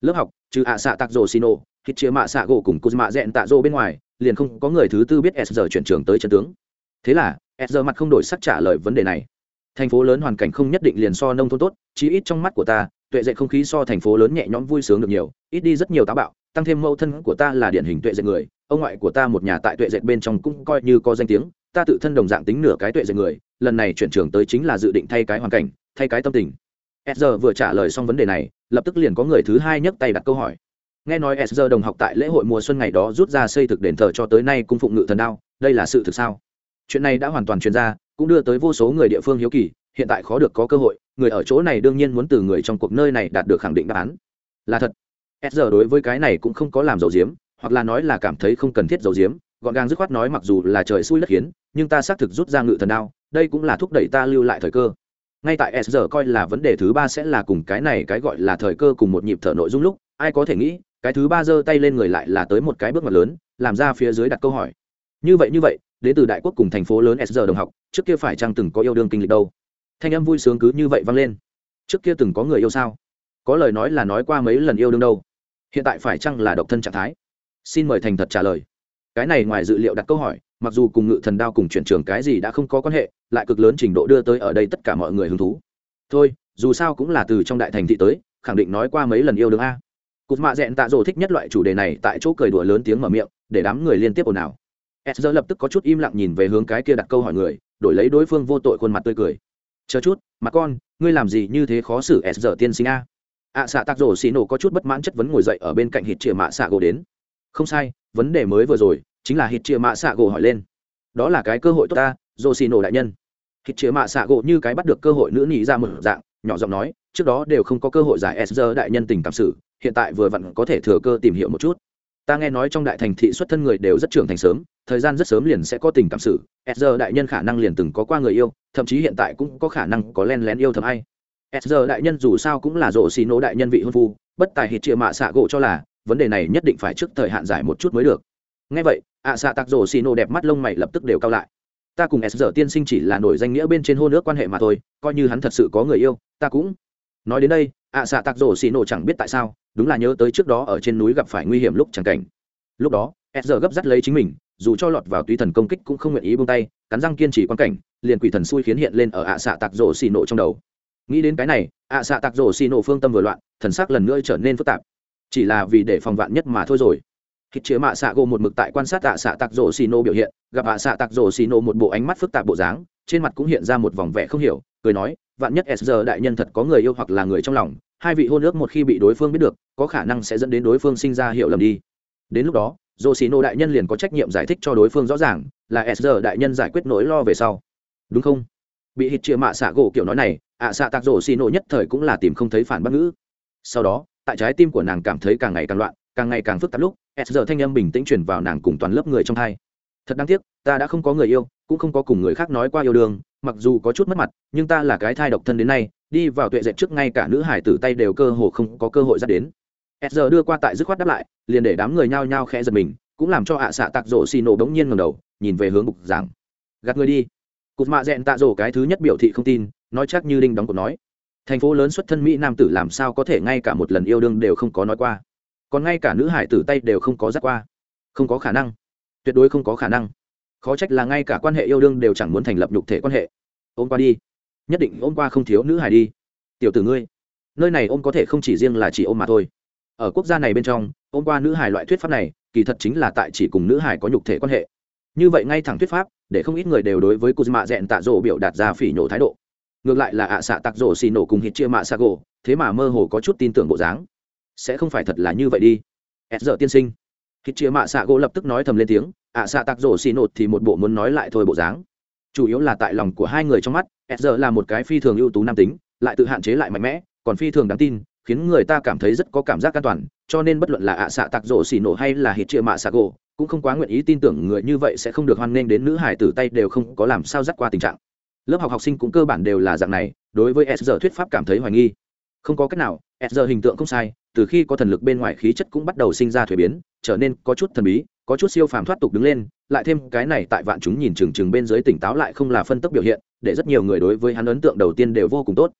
Lớp học trừ ạ xạ tạc rồ ô, hít chia mạ xạ gỗ cùng cuzma dẹn tạ rô bên ngoài liền không có người thứ tư biết s giờ chuyển trường tới chân tướng. Thế là s giờ mặt không đổi sắc trả lời vấn đề này. Thành phố lớn hoàn cảnh không nhất định liền so nông thôn tốt chí ít trong mắt của ta, tuệ dạy không khí so thành phố lớn nhẹ nhõm vui sướng được nhiều, ít đi rất nhiều táo bạo, tăng thêm mẫu thân của ta là điển hình tuệ dạy người, ông ngoại của ta một nhà tại tuệ dậy bên trong cũng coi như có danh tiếng, ta tự thân đồng dạng tính nửa cái tuệ dậy người, lần này chuyển trường tới chính là dự định thay cái hoàn cảnh, thay cái tâm tình. S giờ vừa trả lời xong vấn đề này, lập tức liền có người thứ hai nhấc tay đặt câu hỏi. Nghe nói s giờ đồng học tại lễ hội mùa xuân ngày đó rút ra xây thực đền thờ cho tới nay cung phụng ngự thần đao, đây là sự thực sao? Chuyện này đã hoàn toàn truyền ra, cũng đưa tới vô số người địa phương hiếu kỳ hiện tại khó được có cơ hội, người ở chỗ này đương nhiên muốn từ người trong cuộc nơi này đạt được khẳng định đáp án. Là thật. S giờ đối với cái này cũng không có làm dầu diếm, hoặc là nói là cảm thấy không cần thiết dầu diếm, gọn gàng dứt khoát nói mặc dù là trời xui đất hiến nhưng ta xác thực rút ra ngự thần đao, đây cũng là thúc đẩy ta lưu lại thời cơ. Ngay tại s giờ coi là vấn đề thứ ba sẽ là cùng cái này cái gọi là thời cơ cùng một nhịp thở nội dung lúc, ai có thể nghĩ, cái thứ ba giơ tay lên người lại là tới một cái bước ngoặt lớn, làm ra phía dưới đặt câu hỏi. Như vậy như vậy, đến từ đại quốc cùng thành phố lớn s giờ đồng học, trước kia phải chăng từng có yêu đương kinh lịch đâu? Thanh âm vui sướng cứ như vậy vang lên. Trước kia từng có người yêu sao? Có lời nói là nói qua mấy lần yêu đương đâu. Hiện tại phải chăng là độc thân trạng thái? Xin mời thành thật trả lời. Cái này ngoài dự liệu đặt câu hỏi, mặc dù cùng ngự thần đao cùng chuyển trường cái gì đã không có quan hệ, lại cực lớn trình độ đưa tới ở đây tất cả mọi người hứng thú. Thôi, dù sao cũng là từ trong đại thành thị tới, khẳng định nói qua mấy lần yêu đương a. Cụt mạ dẹn tạ rồ thích nhất loại chủ đề này tại chỗ cười đùa lớn tiếng mở miệng, để đám người liên tiếp ồn ào. S lập tức có chút im lặng nhìn về hướng cái kia đặt câu hỏi người, đổi lấy đối phương vô tội khuôn mặt tươi cười chờ chút, mà con, ngươi làm gì như thế khó xử s giờ tiên sinh a? Ạ xạ tạc rổ xì nổ có chút bất mãn chất vấn ngồi dậy ở bên cạnh hít chìa mạ xạ gỗ đến. Không sai, vấn đề mới vừa rồi, chính là hít chìa mạ xạ gỗ hỏi lên. Đó là cái cơ hội tốt ta, rổ xì nổ đại nhân. Hít chìa mạ xạ gỗ như cái bắt được cơ hội nữ nhị ra một dạng, nhỏ giọng nói, trước đó đều không có cơ hội giải s giờ đại nhân tình cảm sự hiện tại vừa vặn có thể thừa cơ tìm hiểu một chút ta nghe nói trong đại thành thị xuất thân người đều rất trưởng thành sớm, thời gian rất sớm liền sẽ có tình cảm sự, s giờ đại nhân khả năng liền từng có qua người yêu, thậm chí hiện tại cũng có khả năng có len lén yêu thầm ai. S giờ đại nhân dù sao cũng là rổ xì nổ đại nhân vị hôn phu, bất tài hít chia mạ xạ gỗ cho là, vấn đề này nhất định phải trước thời hạn giải một chút mới được. Ngay vậy, ạ xạ tạc rổ xì nổ đẹp mắt lông mày lập tức đều cao lại. Ta cùng s giờ tiên sinh chỉ là nổi danh nghĩa bên trên hôn ước quan hệ mà thôi, coi như hắn thật sự có người yêu, ta cũng. Nói đến đây ạ xạ tạc rổ xì nổ chẳng biết tại sao, đúng là nhớ tới trước đó ở trên núi gặp phải nguy hiểm lúc chẳng cảnh. Lúc đó s giờ gấp rắt lấy chính mình, dù cho lọt vào tùy thần công kích cũng không nguyện ý buông tay, cắn răng kiên trì quan cảnh, liền quỷ thần xui khiến hiện lên ở ạ xạ tạc rổ xì nổ trong đầu. Nghĩ đến cái này, ạ xạ tạc rổ xì nổ phương tâm vừa loạn, thần sắc lần nữa trở nên phức tạp. Chỉ là vì để phòng vạn nhất mà thôi rồi. Khi chĩa mạ xạ gỗ một mực tại quan sát ạ xạ tạc rổ xì nổ biểu hiện, gặp ạ xạ tạc rổ xì nổ một bộ ánh mắt phức tạp bộ dáng, trên mặt cũng hiện ra một vòng vẻ không hiểu cười nói, vạn nhất s giờ đại nhân thật có người yêu hoặc là người trong lòng, hai vị hôn ước một khi bị đối phương biết được, có khả năng sẽ dẫn đến đối phương sinh ra hiểu lầm đi. Đến lúc đó dồ xì đại nhân liền có trách nhiệm giải thích cho đối phương rõ ràng là s giờ đại nhân giải quyết nỗi lo về sau. Đúng không? Bị hít chia mạ xạ gỗ kiểu nói này, ạ xạ tạc rổ xì nổ nhất thời cũng là tìm không thấy phản bác ngữ. Sau đó, tại trái tim của nàng cảm thấy càng ngày càng loạn, càng ngày càng phức tạp lúc, s giờ thanh âm bình tĩnh chuyển vào nàng cùng toàn lớp người trong hai thật đáng tiếc, ta đã không có người yêu, cũng không có cùng người khác nói qua yêu đương, mặc dù có chút mất mặt, nhưng ta là cái thai độc thân đến nay, đi vào tuệ dệt trước ngay cả nữ hải tử tay đều cơ hồ không có cơ hội dắt đến. S giờ đưa qua tại dứt khoát đáp lại, liền để đám người nhao nhao khẽ giật mình, cũng làm cho ạ xạ tạc rổ xì nổ bỗng nhiên ngầm đầu, nhìn về hướng bục giảng. Gạt người đi. Cụt mạ dẹn tạ rổ cái thứ nhất biểu thị không tin, nói chắc như đinh đóng cột nói. Thành phố lớn xuất thân mỹ nam tử làm sao có thể ngay cả một lần yêu đương đều không có nói qua. Còn ngay cả nữ hải tử tay đều không có dắt qua. Không có khả năng tuyệt đối không có khả năng. Khó trách là ngay cả quan hệ yêu đương đều chẳng muốn thành lập nhục thể quan hệ. Ôm qua đi. Nhất định ôm qua không thiếu nữ hải đi. Tiểu tử ngươi, nơi này ôm có thể không chỉ riêng là chỉ ôm mà thôi. Ở quốc gia này bên trong, ôm qua nữ hải loại thuyết pháp này, kỳ thật chính là tại chỉ cùng nữ hải có nhục thể quan hệ. Như vậy ngay thẳng thuyết pháp, để không ít người đều đối với kuzma dẹn tạ rộ biểu đạt ra phỉ nhổ thái độ. Ngược lại là ạ xạ tạc rộ xì nổ cùng hít chia mạ sa gỗ thế mà mơ hồ có chút tin tưởng bộ dáng. Sẽ không phải thật là như vậy đi. S giờ tiên sinh hít chia mạ xạ gỗ lập tức nói thầm lên tiếng, ạ xạ tạc rổ xì nổ thì một bộ muốn nói lại thôi bộ dáng. Chủ yếu là tại lòng của hai người trong mắt, s giờ là một cái phi thường ưu tú nam tính, lại tự hạn chế lại mạnh mẽ, còn phi thường đáng tin, khiến người ta cảm thấy rất có cảm giác an toàn, cho nên bất luận là ạ xạ tạc rổ xì nổ hay là hít chia mạ xạ gỗ, cũng không quá nguyện ý tin tưởng người như vậy sẽ không được hoan nghênh đến nữ hải tử tay đều không có làm sao dắt qua tình trạng. Lớp học học sinh cũng cơ bản đều là dạng này, đối với s giờ thuyết pháp cảm thấy hoài nghi. Không có cách nào, s giờ hình tượng không sai, từ khi có thần lực bên ngoài khí chất cũng bắt đầu sinh ra thuế biến trở nên có chút thần bí, có chút siêu phàm thoát tục đứng lên, lại thêm cái này tại vạn chúng nhìn chừng chừng bên dưới tỉnh táo lại không là phân tức biểu hiện, để rất nhiều người đối với hắn ấn tượng đầu tiên đều vô cùng tốt.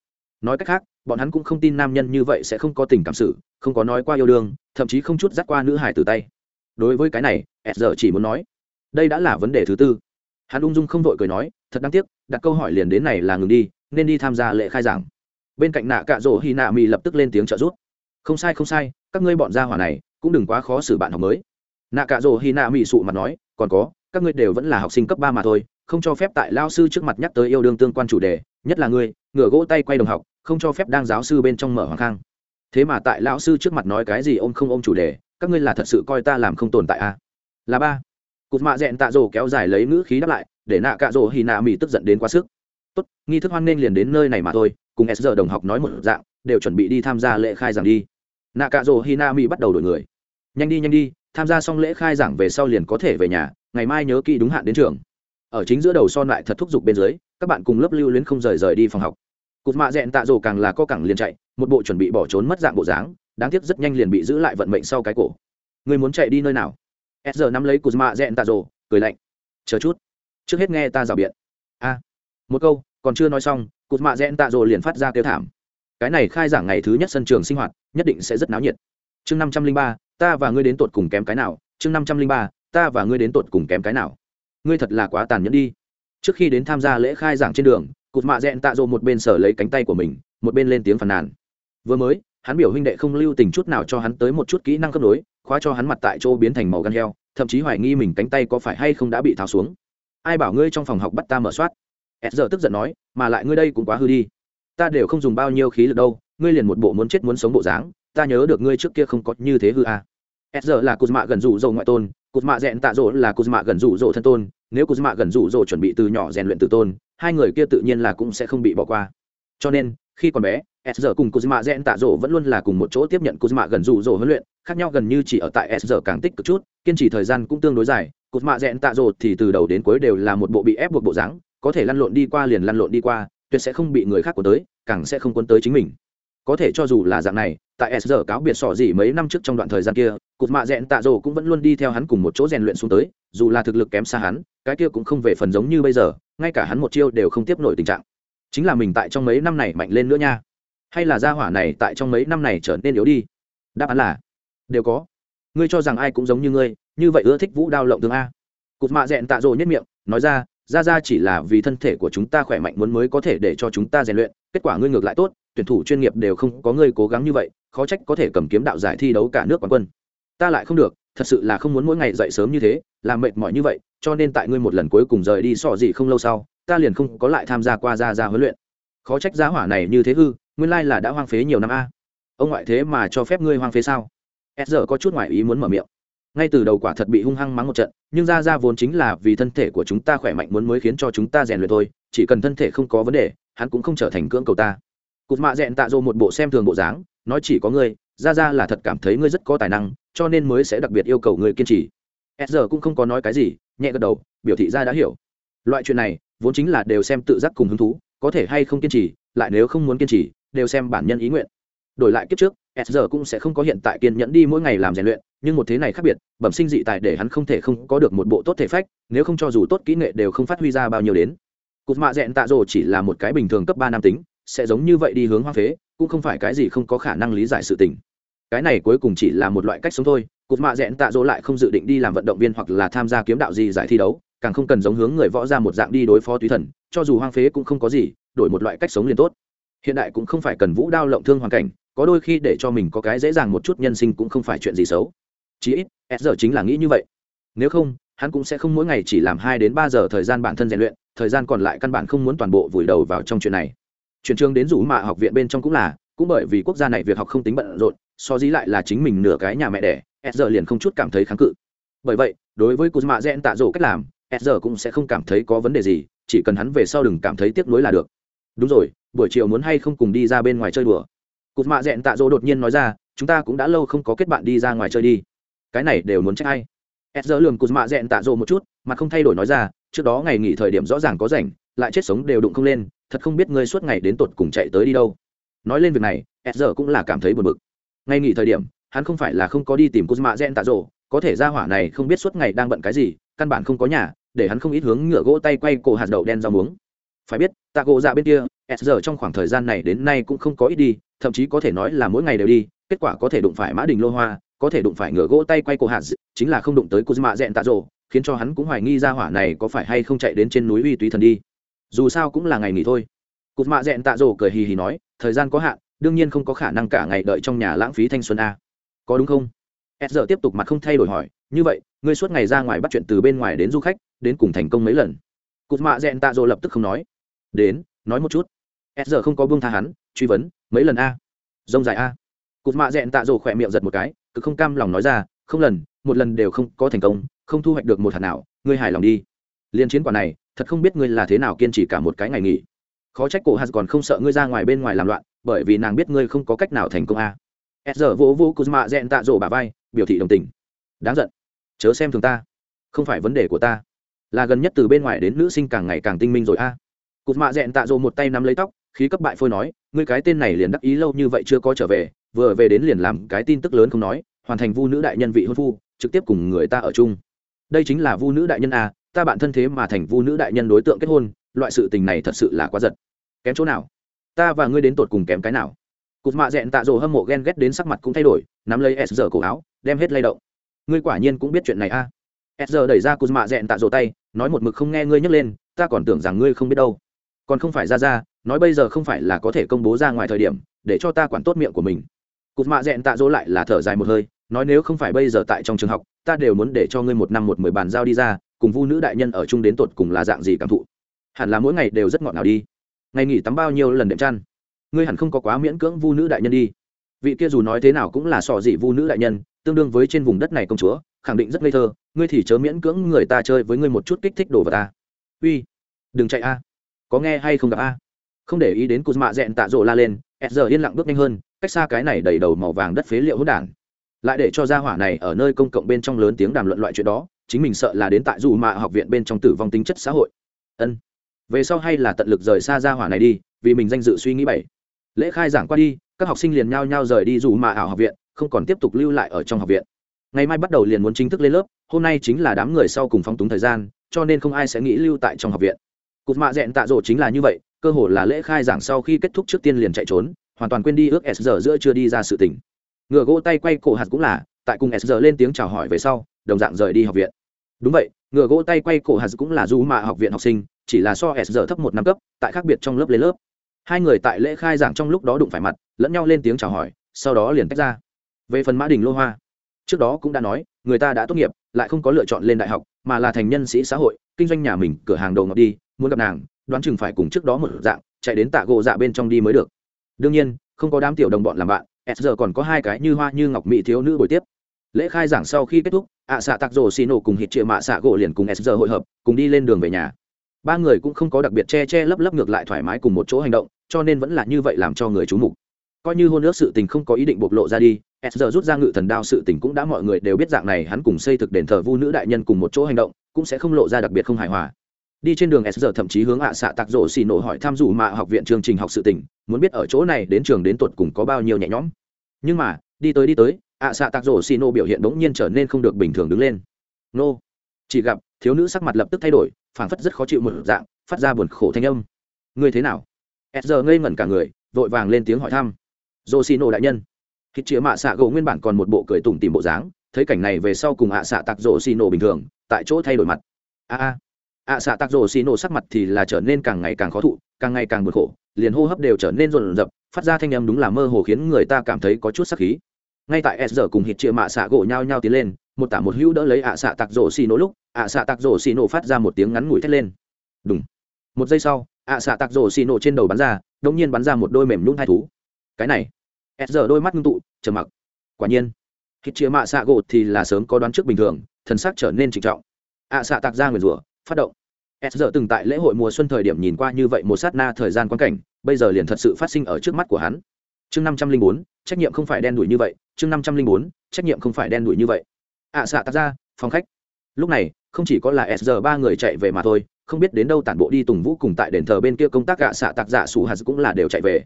Nói cách khác, bọn hắn cũng không tin nam nhân như vậy sẽ không có tình cảm sự, không có nói qua yêu đương, thậm chí không chút dắt qua nữ hải từ tay. Đối với cái này, s giờ chỉ muốn nói, đây đã là vấn đề thứ tư. Hắn ung dung không vội cười nói, thật đáng tiếc, đặt câu hỏi liền đến này là ngừng đi, nên đi tham gia lễ khai giảng. Bên cạnh nạ cạ rỗ hy nạ mỹ lập tức lên tiếng trợ giúp. Không sai không sai, các ngươi bọn gia hỏa này cũng đừng quá khó xử bạn học mới. Nạ cạ rỗ hy nạ mỹ sụ mặt nói, còn có, các ngươi đều vẫn là học sinh cấp ba mà thôi, không cho phép tại lao sư trước mặt nhắc tới yêu đương tương quan chủ đề, nhất là ngươi, ngửa gỗ tay quay đồng học, không cho phép đang giáo sư bên trong mở hoàng khang. Thế mà tại lão sư trước mặt nói cái gì ôm không ôm chủ đề, các ngươi là thật sự coi ta làm không tồn tại à? là ba. Cụt mạ dẹn tạ rồ kéo dài lấy ngữ khí đáp lại, để nạ cạ rồ hì nạ mỹ tức giận đến quá sức. Tốt, nghi thức hoan nghênh liền đến nơi này mà thôi, cùng s giờ đồng học nói một dạng, đều chuẩn bị đi tham gia lễ khai giảng đi nạ cạ rồ hì na mỹ bắt đầu đổi người. Nhanh đi nhanh đi, tham gia xong lễ khai giảng về sau liền có thể về nhà, ngày mai nhớ kỹ đúng hạn đến trường. Ở chính giữa đầu son lại thật thúc giục bên dưới, các bạn cùng lớp lưu luyến không rời rời đi phòng học. Cụt mạ dẹn tạ rồ càng là co cẳng liền chạy, một bộ chuẩn bị bỏ trốn mất dạng bộ dáng, đáng tiếc rất nhanh liền bị giữ lại vận mệnh sau cái cổ. Người muốn chạy đi nơi nào? S giờ nắm lấy cút mạ dẹn tạ rồ, cười lạnh. Chờ chút. Trước hết nghe ta rào biện. A. Một câu, còn chưa nói xong cút mạ dẹn tạ rồ liền phát ra kêu thảm cái này khai giảng ngày thứ nhất sân trường sinh hoạt, nhất định sẽ rất náo nhiệt. Chương năm trăm linh ba, ta và ngươi đến tột cùng kém cái nào? Chương năm trăm linh ba, ta và ngươi đến tột cùng kém cái nào? Ngươi thật là quá tàn nhẫn đi. Trước khi đến tham gia lễ khai giảng trên đường, cụt mạ dẹn tạ rộ một bên sở lấy cánh tay của mình, một bên lên tiếng phàn nàn. Vừa mới, hắn biểu huynh đệ không lưu tình chút nào cho hắn tới một chút kỹ năng cấp đối, khóa cho hắn mặt tại chỗ biến thành màu gan heo, thậm chí hoài nghi mình cánh tay có phải hay không đã bị tháo xuống. Ai bảo ngươi trong phòng học bắt ta mở soát? Ed giờ tức giận nói, mà lại ngươi đây cũng quá hư đi ta đều không dùng bao nhiêu khí lực đâu, ngươi liền một bộ muốn chết muốn sống bộ dáng, ta nhớ được ngươi trước kia không có như thế hư à. s giờ là cụt mạ gần rủ dầu ngoại tôn cụt mạ rẽn tạ rỗ là cụt mạ gần rủ dầu thân tôn, nếu cụt mạ gần rủ dầu chuẩn bị từ nhỏ rèn luyện từ tôn, hai người kia tự nhiên là cũng sẽ không bị bỏ qua cho nên, khi còn bé, s giờ cùng kuzma rẽn tạ rỗ vẫn luôn là cùng một chỗ tiếp nhận kuzma gần rủ rỗ huấn luyện, khác nhau gần như chỉ ở tại s giờ càng tích cực chút, kiên trì thời gian cũng tương đối dài, kuzma rẽn tạ rỗ thì từ đầu đến cuối đều là một bộ bị ép buộc bộ dáng, có thể lăn lộn đi qua liền lăn lộn đi qua tuyệt sẽ không bị người khác cuốn tới, càng sẽ không cuốn tới chính mình. Có thể cho dù là dạng này, tại s giờ cáo biệt sỏ gì mấy năm trước trong đoạn thời gian kia cụt mạ rẽn tạ rồ cũng vẫn luôn đi theo hắn cùng một chỗ rèn luyện xuống tới, dù là thực lực kém xa hắn, cái kia cũng không về phần giống như bây giờ, ngay cả hắn một chiêu đều không tiếp nổi tình trạng. Chính là mình tại trong mấy năm này mạnh lên nữa nha. Hay là gia hỏa này tại trong mấy năm này trở nên yếu đi? Đáp án là, đều có. Ngươi cho rằng ai cũng giống như ngươi, như vậy ưa thích vũ đao lộng tương a. Cụt mạ dẹn tạ rồ nhất miệng, nói ra ra ra chỉ là vì thân thể của chúng ta khỏe mạnh muốn mới có thể để cho chúng ta rèn luyện, kết quả ngươi ngược lại tốt, tuyển thủ chuyên nghiệp đều không có ngươi cố gắng như vậy, khó trách có thể cầm kiếm đạo giải thi đấu cả nước quán quân. Ta lại không được, thật sự là không muốn mỗi ngày dậy sớm như thế, làm mệt mỏi như vậy, cho nên tại ngươi một lần cuối cùng rời đi sọ gì không lâu sau, ta liền không có lại tham gia qua ra ra huấn luyện. Khó trách giá hỏa này như thế hư, nguyên lai là đã hoang phế nhiều năm a. Ông ngoại thế mà cho phép ngươi hoang phế sao? S giờ có chút ngoại ý muốn mở miệng. Ngay từ đầu quả thật bị hung hăng mắng một trận nhưng ra ra vốn chính là vì thân thể của chúng ta khỏe mạnh muốn mới khiến cho chúng ta rèn luyện thôi, chỉ cần thân thể không có vấn đề, hắn cũng không trở thành cưỡng cầu ta. Cụt mạ rẽn tạ dô một bộ xem thường bộ dáng, nói chỉ có ngươi, ra ra là thật cảm thấy ngươi rất có tài năng, cho nên mới sẽ đặc biệt yêu cầu ngươi kiên trì. S giờ cũng không có nói cái gì, nhẹ gật đầu, biểu thị ra đã hiểu. Loại chuyện này, vốn chính là đều xem tự giác cùng hứng thú, có thể hay không kiên trì, lại nếu không muốn kiên trì, đều xem bản nhân ý nguyện. Đổi lại kiếp trước, s giờ cũng sẽ không có hiện tại kiên nhẫn đi mỗi ngày làm rèn luyện nhưng một thế này khác biệt, bẩm sinh dị tài để hắn không thể không có được một bộ tốt thể phách, nếu không cho dù tốt kỹ nghệ đều không phát huy ra bao nhiêu đến. Cụt mạ dẹn tạ rồ chỉ là một cái bình thường cấp ba nam tính, sẽ giống như vậy đi hướng hoa phế, cũng không phải cái gì không có khả năng lý giải sự tình. Cái này cuối cùng chỉ là một loại cách sống thôi, cụt mạ dẹn tạ rồ lại không dự định đi làm vận động viên hoặc là tham gia kiếm đạo gì giải thi đấu, càng không cần giống hướng người võ ra một dạng đi đối phó túy thần, cho dù hoang phế cũng không có gì, đổi một loại cách sống liền tốt. Hiện đại cũng không phải cần vũ đao lộng thương hoàn cảnh, có đôi khi để cho mình có cái dễ dàng một chút nhân sinh cũng không phải chuyện gì xấu chí ít, s giờ chính là nghĩ như vậy. Nếu không, hắn cũng sẽ không mỗi ngày chỉ làm hai đến ba giờ thời gian bản thân rèn luyện, thời gian còn lại căn bản không muốn toàn bộ vùi đầu vào trong chuyện này. Chuyển trường đến rủ mạ học viện bên trong cũng là, cũng bởi vì quốc gia này việc học không tính bận rộn, so dĩ lại là chính mình nửa cái nhà mẹ đẻ, s giờ liền không chút cảm thấy kháng cự. Bởi vậy, đối với kuzma gen tạ rổ cách làm, s giờ cũng sẽ không cảm thấy có vấn đề gì, chỉ cần hắn về sau đừng cảm thấy tiếc nuối là được. Đúng rồi, buổi chiều muốn hay không cùng đi ra bên ngoài chơi đùa? Cụt mạ dẹn tạ dỗ đột nhiên nói ra, chúng ta cũng đã lâu không có kết bạn đi ra ngoài chơi đi cái này đều muốn trách ai? Ed giờ lường cụt mạ dẹn tạ Rộ một chút mà không thay đổi nói ra trước đó ngày nghỉ thời điểm rõ ràng có rảnh lại chết sống đều đụng không lên thật không biết ngươi suốt ngày đến tột cùng chạy tới đi đâu. Nói lên việc này ed giờ cũng là cảm thấy buồn bực. Ngày nghỉ thời điểm hắn không phải là không có đi tìm cụt mạ dẹn tạ Rộ, có thể ra hỏa này không biết suốt ngày đang bận cái gì căn bản không có nhà để hắn không ít hướng ngựa gỗ tay quay cổ hạt đậu đen rau muống. Phải biết tạ gỗ dạ bên kia s giờ trong khoảng thời gian này đến nay cũng không có ít đi thậm chí có thể nói là mỗi ngày đều đi kết quả có thể đụng phải mã đình lô hoa có thể đụng phải ngựa gỗ tay quay cổ hạt chính là không đụng tới kuzma dẹn tạ rồ khiến cho hắn cũng hoài nghi ra hỏa này có phải hay không chạy đến trên núi uy túy thần đi. Dù sao cũng là ngày nghỉ thôi. Kuzma dẹn tạ rồ cười hì hì nói, thời gian có hạn, đương nhiên không có khả năng cả ngày đợi trong nhà lãng phí thanh xuân a. Có đúng không? S giờ tiếp tục mặt không thay đổi hỏi, như vậy, ngươi suốt ngày ra ngoài bắt chuyện từ bên ngoài đến du khách, đến cùng thành công mấy lần? Cụt mạ dẹn tạ rộ lập tức không nói. Đến, nói một chút. S giờ không có buông tha hắn, truy vấn, mấy lần a? Rông dài a cụt mạ dẹn tạ rồ khỏe miệng giật một cái cứ không cam lòng nói ra, không lần, một lần đều không có thành công, không thu hoạch được một hạt nào, ngươi hài lòng đi. Liên chiến quả này, thật không biết ngươi là thế nào kiên trì cả một cái ngày nghỉ. Khó trách cổ hạt còn không sợ ngươi ra ngoài bên ngoài làm loạn, bởi vì nàng biết ngươi không có cách nào thành công a. S giờ vỗ vỗ cụt mạ dẹn tạ rồ bà vai, biểu thị đồng tình. Đáng giận. Chớ xem thường ta. Không phải vấn đề của ta. Là gần nhất từ bên ngoài đến nữ sinh càng ngày càng tinh minh rồi a. Cụt mạ dẹn tạ rồ một tay nắm lấy tóc, khí cấp bại phôi nói, ngươi cái tên này liền đắc ý lâu như vậy chưa có trở về vừa về đến liền làm cái tin tức lớn không nói, hoàn thành vu nữ đại nhân vị hôn phu, trực tiếp cùng người ta ở chung. Đây chính là vu nữ đại nhân à ta bạn thân thế mà thành vu nữ đại nhân đối tượng kết hôn, loại sự tình này thật sự là quá giật. Kém chỗ nào? Ta và ngươi đến tột cùng kém cái nào? Cụt mạ dẹn tạ rồ hâm mộ ghen ghét đến sắc mặt cũng thay đổi, nắm lấy s giờ cổ áo, đem hết lay động. Ngươi quả nhiên cũng biết chuyện này a. S giờ đẩy ra cụt mạ dẹn tạ rồ tay, nói một mực không nghe ngươi nhấc lên, ta còn tưởng rằng ngươi không biết đâu. Còn không phải ra ra, nói bây giờ không phải là có thể công bố ra ngoài thời điểm, để cho ta quản tốt miệng của mình cụt mạ dẹn tạ dỗ lại là thở dài một hơi nói nếu không phải bây giờ tại trong trường học ta đều muốn để cho ngươi một năm một mười bàn giao đi ra cùng vu nữ đại nhân ở chung đến tột cùng là dạng gì cảm thụ. Hẳn là mỗi ngày đều rất ngọt ngào đi. Ngày nghỉ tắm bao nhiêu lần đệm chăn? Ngươi hẳn không có quá miễn cưỡng vu nữ đại nhân đi. Vị kia dù nói thế nào cũng là sò dị vu nữ đại nhân tương đương với trên vùng đất này công chúa khẳng định rất ngây thơ ngươi thì chớ miễn cưỡng người ta chơi với ngươi một chút kích thích đồ vào ta. Uy đừng chạy a. Có nghe hay không gặp a? Không để ý đến Kuzma dẹn tạ rộ la lên, giờ yên lặng bước nhanh hơn, cách xa cái này đầy đầu màu vàng đất phế liệu hỗn đản. Lại để cho gia hỏa này ở nơi công cộng bên trong lớn tiếng đàm luận loại chuyện đó, chính mình sợ là đến tại dù mà học viện bên trong tử vong tính chất xã hội. Ân. Về sau hay là tận lực rời xa gia hỏa này đi, vì mình danh dự suy nghĩ bảy. Lễ khai giảng qua đi, các học sinh liền nhao nhao rời đi dù mà ảo học viện, không còn tiếp tục lưu lại ở trong học viện. Ngày mai bắt đầu liền muốn chính thức lên lớp, hôm nay chính là đám người sau cùng phóng túng thời gian, cho nên không ai sẽ nghĩ lưu tại trong học viện. Cụt mạ dẹn tạ rộ chính là như vậy, cơ hồ là lễ khai giảng sau khi kết thúc trước tiên liền chạy trốn hoàn toàn quên đi ước s giờ giữa chưa đi ra sự tỉnh ngựa gỗ tay quay cổ hạt cũng là, tại cùng s giờ lên tiếng chào hỏi về sau, đồng dạng rời đi học viện. Đúng vậy, ngựa gỗ tay quay cổ hạt cũng là du mạ học viện học sinh, chỉ là so s giờ thấp một năm cấp, tại khác biệt trong lớp lên lớp. Hai người tại lễ khai giảng trong lúc đó đụng phải mặt, lẫn nhau lên tiếng chào hỏi, sau đó liền tách ra. Về phần mã đình lô hoa, trước đó cũng đã nói, người ta đã tốt nghiệp, lại không có lựa chọn lên đại học, mà là thành nhân sĩ xã hội, kinh doanh nhà mình, cửa hàng đầu ngọc đi, muốn gặp nàng, đoán chừng phải cùng trước đó một dạng, chạy đến tạ gỗ dạ bên trong đi mới được đương nhiên, không có đám tiểu đồng bọn làm bạn, s giờ còn có hai cái như hoa như ngọc mỹ thiếu nữ buổi tiếp. Lễ khai giảng sau khi kết thúc, ạ xạ tạc rồ xì nổ cùng hít Triệu mạ xạ gỗ liền cùng s giờ hội hợp, cùng đi lên đường về nhà. Ba người cũng không có đặc biệt che che lấp lấp ngược lại thoải mái cùng một chỗ hành động, cho nên vẫn là như vậy làm cho người chú mục. Coi như hôn ước sự tình không có ý định bộc lộ ra đi, s giờ rút ra ngự thần đao sự tình cũng đã mọi người đều biết dạng này, hắn cùng xây thực đền thờ vu nữ đại nhân cùng một chỗ hành động, cũng sẽ không lộ ra đặc biệt không hài hòa đi trên đường s giờ thậm chí hướng ạ xạ tạc rổ xì nổ hỏi tham dù mạ học viện chương trình học sự tỉnh muốn biết ở chỗ này đến trường đến tuột cùng có bao nhiêu nhẹ nhõm. Nhưng mà, đi tới đi tới, ạ xạ tạc rổ xì nổ biểu hiện bỗng nhiên trở nên không được bình thường đứng lên. Nô, chỉ gặp, thiếu nữ sắc mặt lập tức thay đổi, phảng phất rất khó chịu một dạng, phát ra buồn khổ thanh âm. Ngươi thế nào? S giờ ngây ngẩn cả người, vội vàng lên tiếng hỏi thăm. Rổ xì nổ đại nhân. Hít chĩa mạ xạ gỗ nguyên bản còn một bộ cười tủm tìm bộ dáng, thấy cảnh này về sau cùng ạ xạ tặc rổ xì nổ bình thường, tại chỗ thay đổi mặt. A a ạ xạ tạc rổ xì nổ sắc mặt thì là trở nên càng ngày càng khó thụ, càng ngày càng buồn khổ, liền hô hấp đều trở nên rộn rập, phát ra thanh âm đúng là mơ hồ khiến người ta cảm thấy có chút sắc khí. Ngay tại s giờ cùng hít chĩa mạ xạ gỗ nhau nhau tiến lên, một tả một hữu đỡ lấy ạ xạ tạc rổ xì nổ lúc, ạ xạ tạc rổ xì nổ phát ra một tiếng ngắn ngủi thét lên. Đúng một giây sau, ạ xạ tạc rổ xì nổ trên đầu bắn ra đ ỗ n g nhiên bắn ra một đôi mềm nhún hai thú. Cái này. S giờ đôi mắt ngưng tụ, trầm mặc. Quả nhiên hít chĩa mạ xạ gỗ thì là sớm có đoán trước bình thường, thần sắc trở nên trịnh trọng. Ạ xạ tặc ra nguyền rủa, phát động s giờ từng tại lễ hội mùa xuân thời điểm nhìn qua như vậy một sát na thời gian quan cảnh, bây giờ liền thật sự phát sinh ở trước mắt của hắn. Chương năm trăm linh bốn, trách nhiệm không phải đen đủi như vậy, chương năm trăm linh bốn, trách nhiệm không phải đen đủi như vậy. Ạ xạ tặc ra, phòng khách. Lúc này, không chỉ có là s giờ ba người chạy về mà thôi, không biết đến đâu tản bộ đi tùng vũ cùng tại đền thờ bên kia công tác ạ xạ tạc dạ giả su hạt cũng là đều chạy về.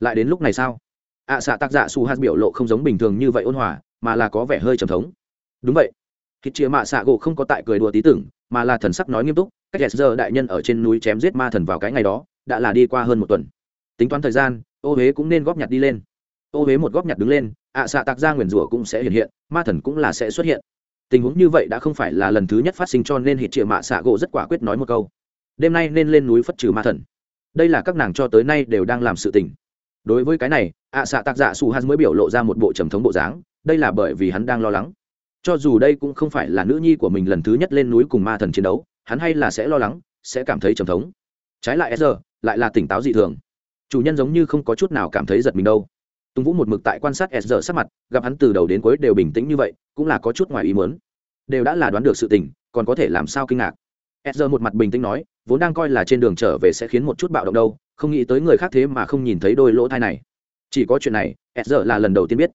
Lại đến lúc này sao? Ạ xạ tạc dạ giả su hạt biểu lộ không giống bình thường như vậy ôn hòa, mà là có vẻ hơi trầm thống. Đúng vậy. Khi chia mạ xạ gỗ không có tại cười đùa tí tưởng, mà là thần sắc nói nghiêm túc cách s giờ đại nhân ở trên núi chém giết ma thần vào cái ngày đó, đã là đi qua hơn một tuần. Tính toán thời gian, ô huế cũng nên góp nhặt đi lên. Ô huế một góp nhặt đứng lên, ạ xạ tạc ra nguyền rủa cũng sẽ hiện hiện, ma thần cũng là sẽ xuất hiện. Tình huống như vậy đã không phải là lần thứ nhất phát sinh cho nên hít triệu mạ xạ gỗ rất quả quyết nói một câu. Đêm nay nên lên núi phất trừ ma thần. Đây là các nàng cho tới nay đều đang làm sự tình. Đối với cái này, ạ xạ tạc dạ su hắn mới biểu lộ ra một bộ trầm thống bộ dáng, đây là bởi vì hắn đang lo lắng. Cho dù đây cũng không phải là nữ nhi của mình lần thứ nhất lên núi cùng ma thần chiến đấu hắn hay là sẽ lo lắng, sẽ cảm thấy trầm thống. Trái lại s lại là tỉnh táo dị thường. Chủ nhân giống như không có chút nào cảm thấy giật mình đâu. Tùng vũ một mực tại quan sát s giờ sắc mặt, gặp hắn từ đầu đến cuối đều bình tĩnh như vậy, cũng là có chút ngoài ý muốn. Đều đã là đoán được sự tình, còn có thể làm sao kinh ngạc. S một mặt bình tĩnh nói, vốn đang coi là trên đường trở về sẽ khiến một chút bạo động đâu, không nghĩ tới người khác thế mà không nhìn thấy đôi lỗ thai này. Chỉ có chuyện này s là lần đầu tiên biết.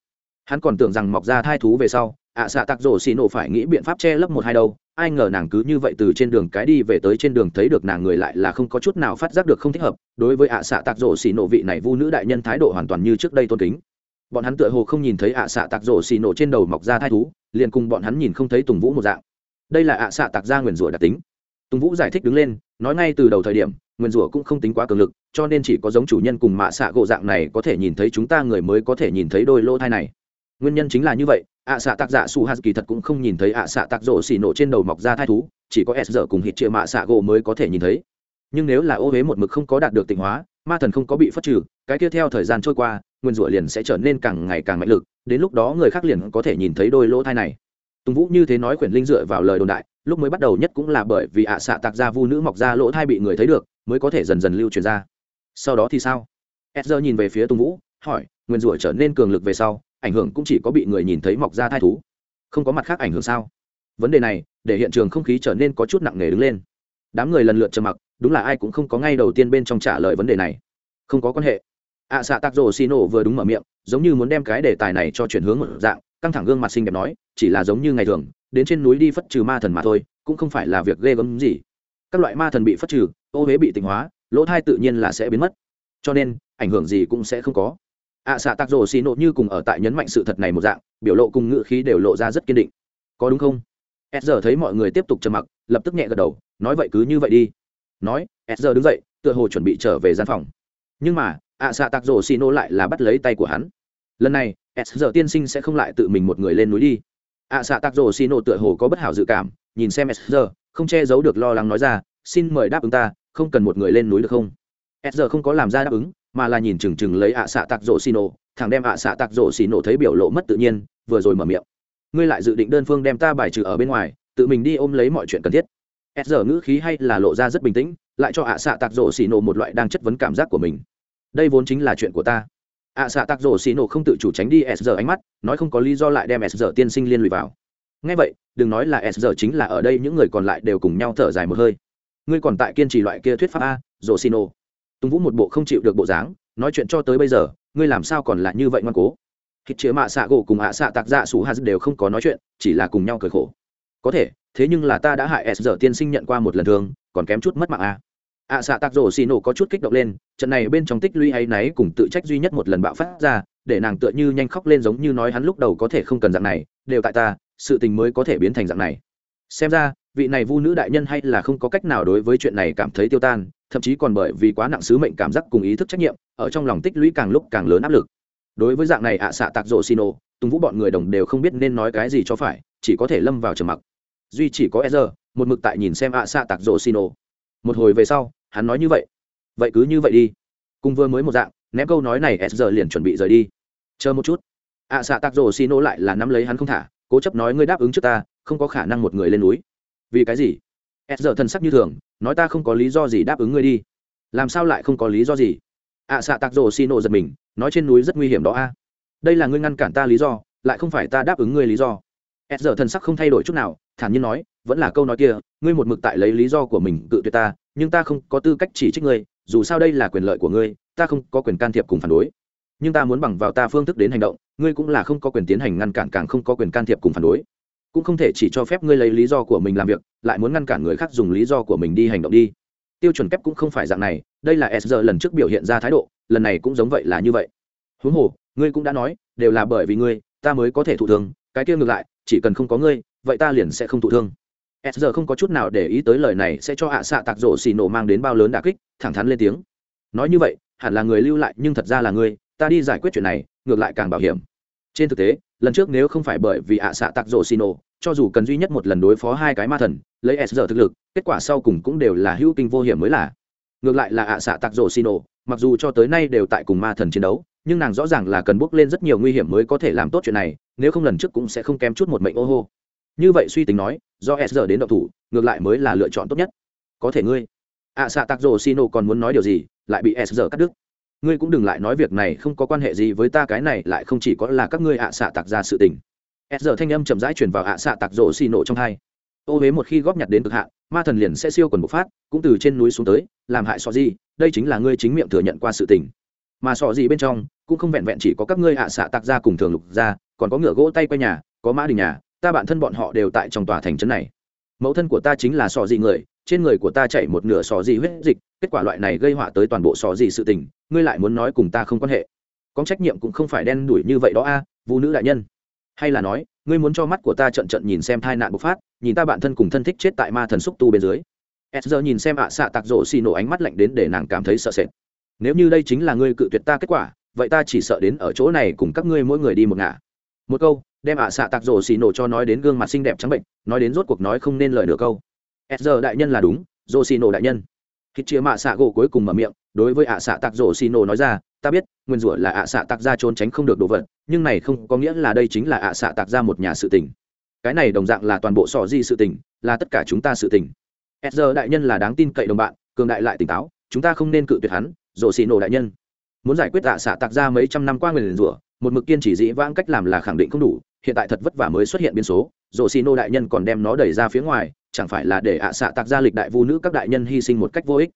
Hắn còn tưởng rằng mọc ra thai thú về sau, ạ xạ tặc rổ xì nổ phải nghĩ biện pháp che lấp một hai đâu ai ngờ nàng cứ như vậy từ trên đường cái đi về tới trên đường thấy được nàng người lại là không có chút nào phát giác được không thích hợp, đối với ạ xạ tạc rổ xì nổ vị này vu nữ đại nhân thái độ hoàn toàn như trước đây tôn kính. Bọn hắn tựa hồ không nhìn thấy ạ xạ tạc rổ xì nổ trên đầu mọc ra thai thú, liền cùng bọn hắn nhìn không thấy tùng vũ một dạng. Đây là ạ xạ tạc ra nguyền rủa đặc tính. Tùng vũ giải thích đứng lên, nói ngay từ đầu thời điểm, nguyền rủa cũng không tính quá cường lực, cho nên chỉ có giống chủ nhân cùng mạ xạ gỗ dạng này có thể nhìn thấy chúng ta người mới có thể nhìn thấy đôi lỗ thai này. Nguyên nhân chính là như vậy ạ xạ tạc dạ su hạt kỳ thật cũng không nhìn thấy ạ xạ tạc rổ xì nổ trên đầu mọc ra thai thú, chỉ có s giờ cùng hít chia mạ xạ gỗ mới có thể nhìn thấy. Nhưng nếu là ô huế một mực không có đạt được tịnh hóa, ma thần không có bị phất trừ, cái kia theo thời gian trôi qua, nguyên rủa liền sẽ trở nên càng ngày càng mạnh lực, đến lúc đó người khác liền có thể nhìn thấy đôi lỗ thai này. Tùng vũ như thế nói khuyển linh dựa vào lời đồn đại, lúc mới bắt đầu nhất cũng là bởi vì ạ xạ tạc ra vu nữ mọc ra lỗ thai bị người thấy được, mới có thể dần dần lưu truyền ra. Sau đó thì sao? S giờ nhìn về phía tùng vũ, hỏi, nguyên rủa trở nên cường lực về sau ảnh hưởng cũng chỉ có bị người nhìn thấy mọc ra thai thú. Không có mặt khác ảnh hưởng sao? Vấn đề này để hiện trường không khí trở nên có chút nặng nề đứng lên. Đám người lần lượt trầm mặc đúng là ai cũng không có ngay đầu tiên bên trong trả lời vấn đề này. Không có quan hệ. Ạ à, xạ tạc rồ xì nổ vừa đúng mở miệng giống như muốn đem cái đề tài này cho chuyển hướng một dạng căng thẳng gương mặt xinh đẹp nói chỉ là giống như ngày thường đến trên núi đi phất trừ ma thần mà thôi cũng không phải là việc ghê gớm gì. Các loại ma thần bị phất trừ ô huế bị tịnh hóa lỗ thai tự nhiên là sẽ biến mất. Cho nên ảnh hưởng gì cũng sẽ không có ạ à, xạ tạc Rổ xì Nộ như cùng ở tại nhấn mạnh sự thật này một dạng biểu lộ cùng ngữ khí đều lộ ra rất kiên định. Có đúng không? S giờ thấy mọi người tiếp tục trầm mặc lập tức nhẹ gật đầu nói vậy cứ như vậy đi. Nói s giờ đứng dậy tựa hồ chuẩn bị trở về gian phòng. Nhưng mà ạ xạ tạc Rổ xì Nộ lại là bắt lấy tay của hắn. Lần này s giờ tiên sinh sẽ không lại tự mình một người lên núi đi. Ạ xạ tạc Rổ xì Nộ tựa hồ có bất hảo dự cảm nhìn xem s giờ không che giấu được lo lắng nói ra xin mời đáp ứng ta không cần một người lên núi được không? S giờ không có làm ra đáp ứng mà là nhìn chừng chừng lấy ạ xạ tạc rổ xì nổ thằng đem ạ xạ tạc rổ xì nổ thấy biểu lộ mất tự nhiên, vừa rồi mở miệng. Ngươi lại dự định đơn phương đem ta bài trừ ở bên ngoài, tự mình đi ôm lấy mọi chuyện cần thiết. S giờ ngữ khí hay là lộ ra rất bình tĩnh, lại cho ạ xạ tạc rổ xì nổ một loại đang chất vấn cảm giác của mình. Đây vốn chính là chuyện của ta. Ạ xạ tạc rổ xì nổ không tự chủ tránh đi s giờ ánh mắt, nói không có lý do lại đem s giờ tiên sinh liên lụy vào. Ngay vậy, đừng nói là s giờ chính là ở đây những người còn lại đều cùng nhau thở dài một hơi. Ngươi còn tại kiên trì loại kia thuyết pháp a, rổ xì nổ tùng vũ một bộ không chịu được bộ dáng, nói chuyện cho tới bây giờ, ngươi làm sao còn là như vậy ngoan cố? Hít chĩa mạ xạ gỗ cùng ạ xạ tạc dạ sủ hà đều không có nói chuyện, chỉ là cùng nhau cười khổ. Có thể, thế nhưng là ta đã hại s giờ tiên sinh nhận qua một lần thường còn kém chút mất mạng a ạ xạ tạc rổ xì nổ có chút kích động lên, trận này bên trong tích lũy hay náy cùng tự trách duy nhất một lần bạo phát ra, để nàng tựa như nhanh khóc lên giống như nói hắn lúc đầu có thể không cần dạng này, đều tại ta, sự tình mới có thể biến thành dạng này. Xem ra, vị này vu nữ đại nhân hay là không có cách nào đối với chuyện này cảm thấy tiêu tan thậm chí còn bởi vì quá nặng sứ mệnh cảm giác cùng ý thức trách nhiệm, ở trong lòng tích lũy càng lúc càng lớn áp lực. Đối với dạng này ạ xạ tạc rộ xin ô tùng vũ bọn người đồng đều không biết nên nói cái gì cho phải, chỉ có thể lâm vào trầm mặc. Duy chỉ có e giờ một mực tại nhìn xem ạ xạ tạc rộ xin ô một hồi về sau, hắn nói như vậy. Vậy cứ như vậy đi. Cùng vừa mới một dạng, ném câu nói này e z r liền chuẩn bị rời đi. Chờ một chút. Ạ xạ tạc rộ xin ô lại là nắm lấy hắn không thả, cố chấp nói, ngươi đáp ứng trước ta, không có khả năng một người lên núi. Vì cái gì? S giờ thân sắc như thường, nói ta không có lý do gì đáp ứng ngươi đi. Làm sao lại không có lý do gì? Ạ xạ tạc rồ xì nộ giật mình, nói trên núi rất nguy hiểm đó a. Đây là ngươi ngăn cản ta lý do, lại không phải ta đáp ứng ngươi lý do. S giờ thần sắc không thay đổi chút nào, thản nhiên nói, vẫn là câu nói kia, ngươi một mực tại lấy lý do của mình cự tuyệt ta, nhưng ta không có tư cách chỉ trích ngươi, dù sao đây là quyền lợi của ngươi, ta không có quyền can thiệp cùng phản đối. Nhưng ta muốn bằng vào ta phương thức đến hành động, ngươi cũng là không có quyền tiến hành ngăn cản càng không có quyền can thiệp cùng phản đối cũng không thể chỉ cho phép ngươi lấy lý do của mình làm việc, lại muốn ngăn cản người khác dùng lý do của mình đi hành động đi. Tiêu chuẩn kép cũng không phải dạng này, đây là s giờ lần trước biểu hiện ra thái độ, lần này cũng giống vậy là như vậy. Huống hồ, ngươi cũng đã nói, đều là bởi vì ngươi, ta mới có thể thụ thương, cái kia ngược lại, chỉ cần không có ngươi, vậy ta liền sẽ không thụ thương. S giờ không có chút nào để ý tới lời này sẽ cho hạ xạ tạc rổ xì nổ mang đến bao lớn đà kích, thẳng thắn lên tiếng. Nói như vậy, hẳn là người lưu lại nhưng thật ra là ngươi, ta đi giải quyết chuyện này, ngược lại càng bảo hiểm. Trên thực tế lần trước nếu không phải bởi vì hạ xạ tạc rổ xin nổ cho dù cần duy nhất một lần đối phó hai cái ma thần lấy s giờ thực lực kết quả sau cùng cũng đều là hữu kinh vô hiểm mới là. Ngược lại là hạ xạ tạc rổ xin nổ mặc dù cho tới nay đều tại cùng ma thần chiến đấu nhưng nàng rõ ràng là cần bước lên rất nhiều nguy hiểm mới có thể làm tốt chuyện này nếu không lần trước cũng sẽ không kém chút một mệnh ô hô. Như vậy suy tính nói do s giờ đến độc thủ ngược lại mới là lựa chọn tốt nhất. Có thể ngươi. ạ à, xạ tạc xin xino còn muốn nói điều gì lại bị s giờ cắt đứt ngươi cũng đừng lại nói việc này không có quan hệ gì với ta, cái này lại không chỉ có là các ngươi ạ à xạ tạc ra sự tình. S giờ thanh âm chậm rãi chuyển vào ạ à xạ tạc xì nổ trong hai. Ô huế một khi góp nhặt đến cực hạn, ma thần liền sẽ siêu quần bộc phát, cũng từ trên núi xuống tới, làm hại sọ gì đây chính là ngươi chính miệng thừa nhận qua sự tình. Mà sọ gì bên trong, cũng không vẹn vẹn chỉ có các ngươi ạ xạ tạc ra cùng thường lục ra, còn có ngựa gỗ tay quay nhà, có mã đình nhà, ta bản thân bọn họ đều tại trong tòa thành trấn này mẫu thân của ta chính là sò dị người trên người của ta chảy một nửa sò dị huyết dịch kết quả loại này gây họa tới toàn bộ sò dị sự tình ngươi lại muốn nói cùng ta không quan hệ. Có trách nhiệm cũng không phải đen đuổi như vậy đó a à, vũ nữ đại nhân. Hay là nói ngươi muốn cho mắt của ta trận trận nhìn xem tai nạn bộc phát nhìn ta bản thân cùng thân thích chết tại ma thần xúc tu bên dưới. S giờ nhìn xem ạ xạ tạc rộ xì nổ ánh mắt lạnh đến để nàng cảm thấy sợ sệt. Nếu như đây chính là ngươi cự tuyệt ta kết quả vậy ta chỉ sợ đến ở chỗ này cùng các ngươi mỗi người đi một ngả. Một câu đem ạ xạ tạc rổ xì nổ cho nói đến gương mặt xinh đẹp trắng bệnh, nói đến rốt cuộc nói không nên lời nửa câu. S giờ đại nhân là đúng, rổ xì nổ đại nhân. Khi chia mạ xạ gỗ cuối cùng mở miệng, đối với ạ xạ tạc rổ xì nổ nói ra, ta biết, nguyên rủa là ạ xạ tạc ra trốn tránh không được đồ vật, nhưng này không có nghĩa là đây chính là ạ xạ tạc ra một nhà sự tình. Cái này đồng dạng là toàn bộ sò di sự tình, là tất cả chúng ta sự tình. S giờ đại nhân là đáng tin cậy đồng bạn, cường đại lại tỉnh táo, chúng ta không nên cự tuyệt hắn, rổ xì nổ đại nhân. Muốn giải quyết ạ xạ tạc ra mấy trăm năm qua người liền rủa một mực kiên chỉ dĩ vãng cách làm là khẳng định không đủ, hiện tại thật vất vả mới xuất hiện biến số rổ xì nô đại nhân còn đem nó đẩy ra phía ngoài, chẳng phải là để ạ xạ tạc ra lịch đại vu nữ các đại nhân hy sinh một cách vô ích?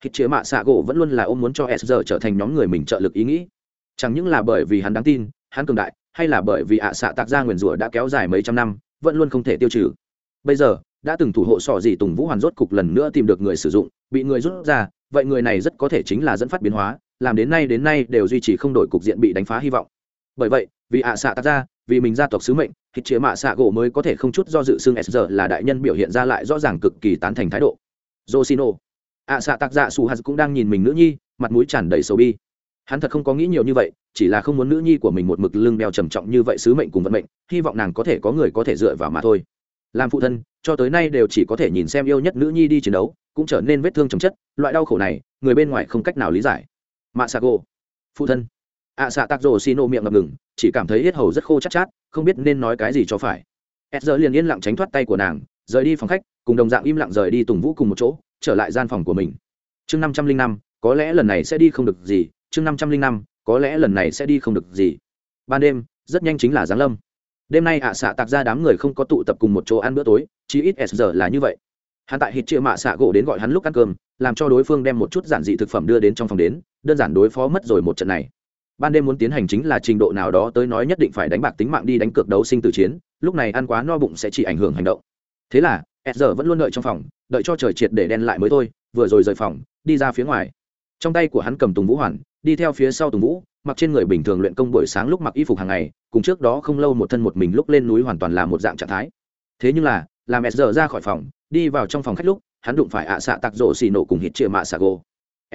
Khi chĩa mạ xạ gỗ vẫn luôn là ôm muốn cho s giờ trở thành nhóm người mình trợ lực ý nghĩ. Chẳng những là bởi vì hắn đáng tin, hắn cường đại, hay là bởi vì ạ xạ tạc ra nguyền rủa đã kéo dài mấy trăm năm, vẫn luôn không thể tiêu trừ. Bây giờ, đã từng thủ hộ sỏ gì tùng vũ hoàn rốt cục lần nữa tìm được người sử dụng, bị người rút ra, vậy người này rất có thể chính là dẫn phát biến hóa, làm đến nay đến nay đều duy trì không đổi cục diện bị đánh phá hy vọng bởi vậy, vì ạ xạ tạc ra, vì mình gia tộc sứ mệnh, thì chĩa mạ xạ gỗ mới có thể không chút do dự xương s giờ là đại nhân biểu hiện ra lại rõ ràng cực kỳ tán thành thái độ. Josino ạ xạ tạc dạ su hạt cũng đang nhìn mình nữ nhi, mặt mũi tràn đầy sầu bi. Hắn thật không có nghĩ nhiều như vậy, chỉ là không muốn nữ nhi của mình một mực lưng đeo trầm trọng như vậy sứ mệnh cùng vận mệnh, hy vọng nàng có thể có người có thể dựa vào mà thôi. Làm phụ thân, cho tới nay đều chỉ có thể nhìn xem yêu nhất nữ nhi đi chiến đấu, cũng trở nên vết thương chồng chất, loại đau khổ này, người bên ngoài không cách nào lý giải. Mạ xạ gỗ. Phụ thân ạ xạ tạc rồ xì nổ miệng ngập ngừng chỉ cảm thấy hết hầu rất khô chắc chát, chát không biết nên nói cái gì cho phải. Ed giờ liền yên lặng tránh thoát tay của nàng rời đi phòng khách cùng đồng dạng im lặng rời đi tùng vũ cùng một chỗ trở lại gian phòng của mình. Chương năm trăm linh năm có lẽ lần này sẽ đi không được gì chương năm trăm linh năm có lẽ lần này sẽ đi không được gì. Ban đêm rất nhanh chính là giáng lâm. Đêm nay ạ xạ tạc ra đám người không có tụ tập cùng một chỗ ăn bữa tối chí ít s giờ là như vậy. Hắn tại hít chĩa mạ xạ gỗ đến gọi hắn lúc ăn cơm làm cho đối phương đem một chút giản dị thực phẩm đưa đến trong phòng đến đơn giản đối phó mất rồi một trận này ban đêm muốn tiến hành chính là trình độ nào đó tới nói nhất định phải đánh bạc tính mạng đi đánh cược đấu sinh tử chiến, lúc này ăn quá no bụng sẽ chỉ ảnh hưởng hành động. Thế là s giờ vẫn luôn đợi trong phòng, đợi cho trời triệt để đen lại mới thôi, vừa rồi rời phòng, đi ra phía ngoài. Trong tay của hắn cầm tùng vũ hoàn, đi theo phía sau tùng vũ, mặc trên người bình thường luyện công buổi sáng lúc mặc y phục hàng ngày, cùng trước đó không lâu một thân một mình lúc lên núi hoàn toàn là một dạng trạng thái. Thế nhưng là, làm s giờ ra khỏi phòng, đi vào trong phòng khách lúc, hắn đụng phải ạ xạ tặc rộ xì nổ cùng hít chia mạ xà gỗ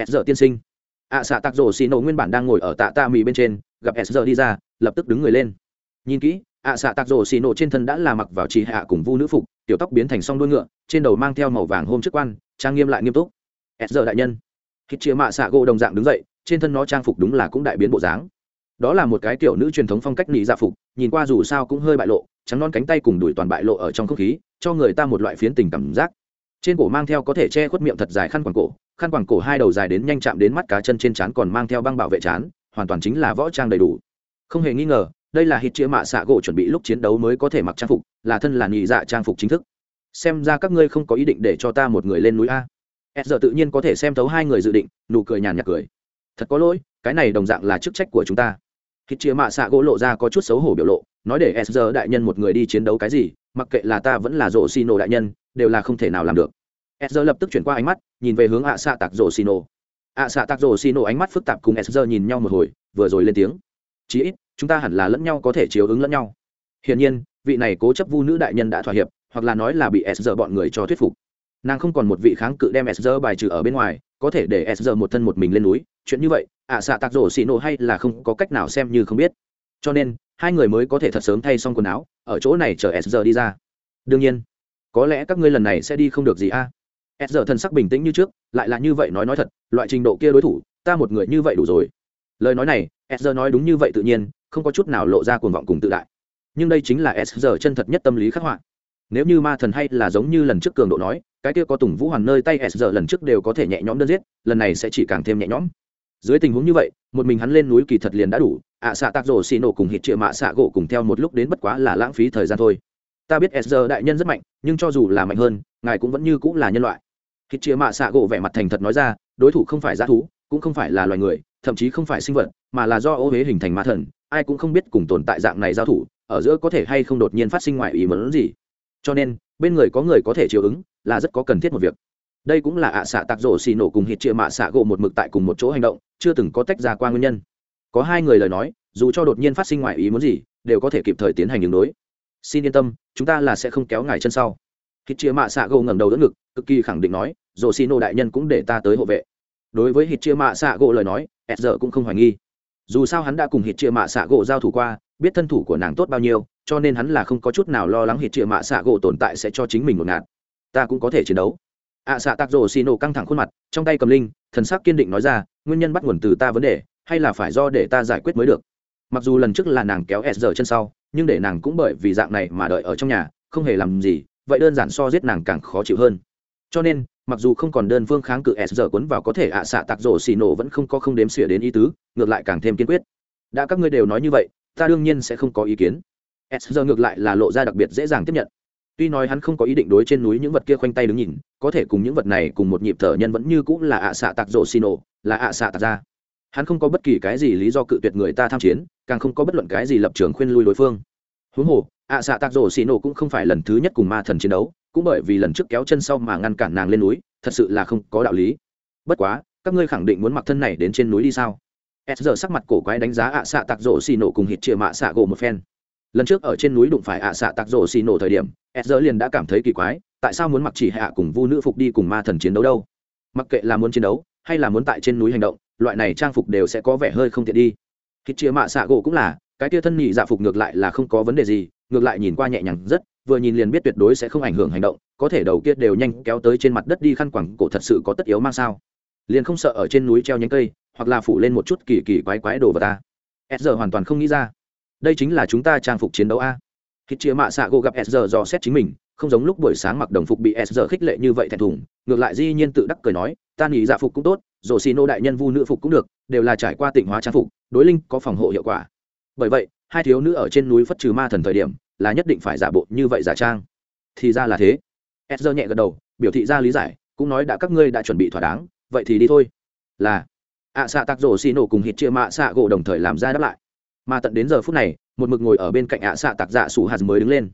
s giờ tiên sinh ạ xạ Tạc rổ xì nổ nguyên bản đang ngồi ở tạ tạ mì bên trên, gặp s giờ đi ra, lập tức đứng người lên. Nhìn kỹ, ạ xạ Tạc rổ xì nổ trên thân đã là mặc vào chị hạ cùng vu nữ phục, tiểu tóc biến thành song đuôi ngựa, trên đầu mang theo màu vàng hôm trước quan, trang nghiêm lại nghiêm túc. S giờ đại nhân. Khi chia mạ xạ gỗ đồng dạng đứng dậy, trên thân nó trang phục đúng là cũng đại biến bộ dáng. Đó là một cái kiểu nữ truyền thống phong cách nị dạ phục, nhìn qua dù sao cũng hơi bại lộ, trắng non cánh tay cùng đuổi toàn bại lộ ở trong không khí, cho người ta một loại phiến tình cảm giác. Trên cổ mang theo có thể che khuất miệng thật dài khăn quàng cổ khăn quàng cổ hai đầu dài đến nhanh chạm đến mắt cá chân trên trán còn mang theo băng bảo vệ trán, hoàn toàn chính là võ trang đầy đủ. Không hề nghi ngờ, đây là hít chĩa mạ xạ gỗ chuẩn bị lúc chiến đấu mới có thể mặc trang phục, là thân là nhị dạ trang phục chính thức. Xem ra các ngươi không có ý định để cho ta một người lên núi a. S giờ tự nhiên có thể xem thấu hai người dự định, nụ cười nhàn nhạt cười. Thật có lỗi, cái này đồng dạng là chức trách của chúng ta. Hít chữa mạ xạ gỗ lộ ra có chút xấu hổ biểu lộ, nói để s giờ đại nhân một người đi chiến đấu cái gì, mặc kệ là ta vẫn là rộ xì nổ đại nhân, đều là không thể nào làm được s lập tức chuyển qua ánh mắt, nhìn về hướng ạ xạ tạc rổ xì nổ ạ xạ tạc rổ xì nổ ánh mắt phức tạp cùng s nhìn nhau một hồi, vừa rồi lên tiếng. Chí ít, chúng ta hẳn là lẫn nhau có thể chiếu ứng lẫn nhau. Hiển nhiên, vị này cố chấp vu nữ đại nhân đã thỏa hiệp, hoặc là nói là bị s bọn người cho thuyết phục. Nàng không còn một vị kháng cự đem s bài trừ ở bên ngoài, có thể để s một thân một mình lên núi. Chuyện như vậy ạ xạ tạc rổ xì nổ hay là không có cách nào xem như không biết. Cho nên, hai người mới có thể thật sớm thay xong quần áo, ở chỗ này chờ s đi ra. Đương nhiên, có lẽ các ngươi lần này sẽ đi không được gì a. à? S giờ thần sắc bình tĩnh như trước lại là như vậy nói nói thật loại trình độ kia đối thủ ta một người như vậy đủ rồi. Lời nói này s giờ nói đúng như vậy tự nhiên không có chút nào lộ ra cuồng vọng cùng tự đại. Nhưng đây chính là s giờ chân thật nhất tâm lý khắc họa. Nếu như ma thần hay là giống như lần trước cường độ nói cái kia có tùng vũ hoàn nơi tay s giờ lần trước đều có thể nhẹ nhõm đơn giết lần này sẽ chỉ càng thêm nhẹ nhõm. Dưới tình huống như vậy một mình hắn lên núi kỳ thật liền đã đủ ạ à, xạ tạc rổ xì nổ cùng hít triệu mạ xạ gỗ cùng theo một lúc đến bất quá là lãng phí thời gian thôi ta biết s đại nhân rất mạnh, nhưng cho dù là mạnh hơn, ngài cũng vẫn như cũng là nhân loại. Hít chia mạ xạ gỗ vẻ mặt thành thật nói ra, đối thủ không phải g thú, cũng không phải là loài người, thậm chí không phải sinh vật, mà là do ô huế hình thành ma thần, ai cũng không biết cùng tồn tại dạng này giao thủ, ở giữa có thể hay không đột nhiên phát sinh ngoài ý mớn gì. Cho nên, bên người có người có thể chiều ứng, là rất có cần thiết một việc. Đây cũng là ạ à xạ tạc rổ xì nổ cùng hít chia mạ xạ gỗ một mực tại cùng một chỗ hành động, chưa từng có tách ra qua nguyên nhân. Có hai người lời nói, dù cho đột nhiên phát sinh ngoài ý muốn gì, đều có thể kịp thời tiến hành đường đối xin yên tâm, chúng ta là sẽ không kéo ngài chân sau. Hít chia mạ xạ gỗ ngẩng đầu đỡ ngực, cực kỳ khẳng định nói dồ xì nổ đại nhân cũng để ta tới hộ vệ. Đối với hít chia mạ xạ gỗ lời nói s giờ cũng không hoài nghi. Dù sao hắn đã cùng hít chia mạ xạ gỗ giao thủ qua, biết thân thủ của nàng tốt bao nhiêu, cho nên hắn là không có chút nào lo lắng hít chia mạ xạ gỗ tồn tại sẽ cho chính mình một ngạt. Ta cũng có thể chiến đấu. Ạ xạ tạc rổ xì nổ căng thẳng khuôn mặt, trong tay cầm linh, thần sắc kiên định nói ra, nguyên nhân bắt nguồn từ ta vấn đề, hay là phải do để ta giải quyết mới được? Mặc dù lần trước là nàng kéo s giờ chân sau, nhưng để nàng cũng bởi vì dạng này mà đợi ở trong nhà, không hề làm gì, vậy đơn giản so giết nàng càng khó chịu hơn. Cho nên, mặc dù không còn đơn phương kháng cự s giờ cuốn vào có thể ạ xạ tạc rổ xì nổ vẫn không có không đếm xỉa đến ý tứ, ngược lại càng thêm kiên quyết. Đã các ngươi đều nói như vậy, ta đương nhiên sẽ không có ý kiến. S giờ ngược lại là lộ ra đặc biệt dễ dàng tiếp nhận. Tuy nói hắn không có ý định đối trên núi những vật kia khoanh tay đứng nhìn, có thể cùng những vật này cùng một nhịp thở nhân vẫn như cũng là ạ xạ tạc rổ xì nổ, là ạ xạ tạc ra hắn không có bất kỳ cái gì lý do cự tuyệt người ta tham chiến, càng không có bất luận cái gì lập trường khuyên lui đối phương. Huống hồ, ạ xạ tạc rổ xì nổ cũng không phải lần thứ nhất cùng ma thần chiến đấu, cũng bởi vì lần trước kéo chân sau mà ngăn cản nàng lên núi, thật sự là không có đạo lý. Bất quá, các ngươi khẳng định muốn mặc thân này đến trên núi đi sao? S giờ sắc mặt cổ quái đánh giá ạ xạ tạc rổ xì nổ cùng hít chia mạ xạ gỗ một phen. Lần trước ở trên núi đụng phải ạ xạ tạc rổ xì nổ thời điểm s giờ liền đã cảm thấy kỳ quái, tại sao muốn mặc chỉ hạ cùng vu nữ phục đi cùng ma thần chiến đấu đâu? Mặc kệ là muốn chiến đấu, hay là muốn tại trên núi hành động loại này trang phục đều sẽ có vẻ hơi không tiện đi. Khi chia mạ xạ gỗ cũng là, cái tia thân nhị dạ phục ngược lại là không có vấn đề gì, ngược lại nhìn qua nhẹ nhàng rất, vừa nhìn liền biết tuyệt đối sẽ không ảnh hưởng hành động, có thể đầu kia đều nhanh kéo tới trên mặt đất đi khăn quẳng cổ thật sự có tất yếu mang sao. Liền không sợ ở trên núi treo nhánh cây, hoặc là phủ lên một chút kỳ kỳ quái quái đồ vào ta. S giờ hoàn toàn không nghĩ ra. Đây chính là chúng ta trang phục chiến đấu a. Khi chia mạ xạ gỗ gặp s giờ dò xét chính mình, không giống lúc buổi sáng mặc đồng phục bị s giờ khích lệ như vậy thẹn thùng, ngược lại di nhiên tự đắc cười nói, ta nghĩ dạ phục cũng tốt rổ xì nô đại nhân vu nữ phục cũng được, đều là trải qua tịnh hóa trang phục, đối linh có phòng hộ hiệu quả. Bởi vậy, hai thiếu nữ ở trên núi phất trừ ma thần thời điểm, là nhất định phải giả bộ như vậy giả trang. Thì ra là thế. Edger nhẹ gật đầu, biểu thị ra lý giải, cũng nói đã các ngươi đã chuẩn bị thỏa đáng, vậy thì đi thôi. Là. Ạ xạ tạc rổ xì nổ cùng hít chia mạ xạ gỗ đồng thời làm ra đáp lại. Mà tận đến giờ phút này, một mực ngồi ở bên cạnh ạ xạ tạc dạ sủ hạt mới đứng lên.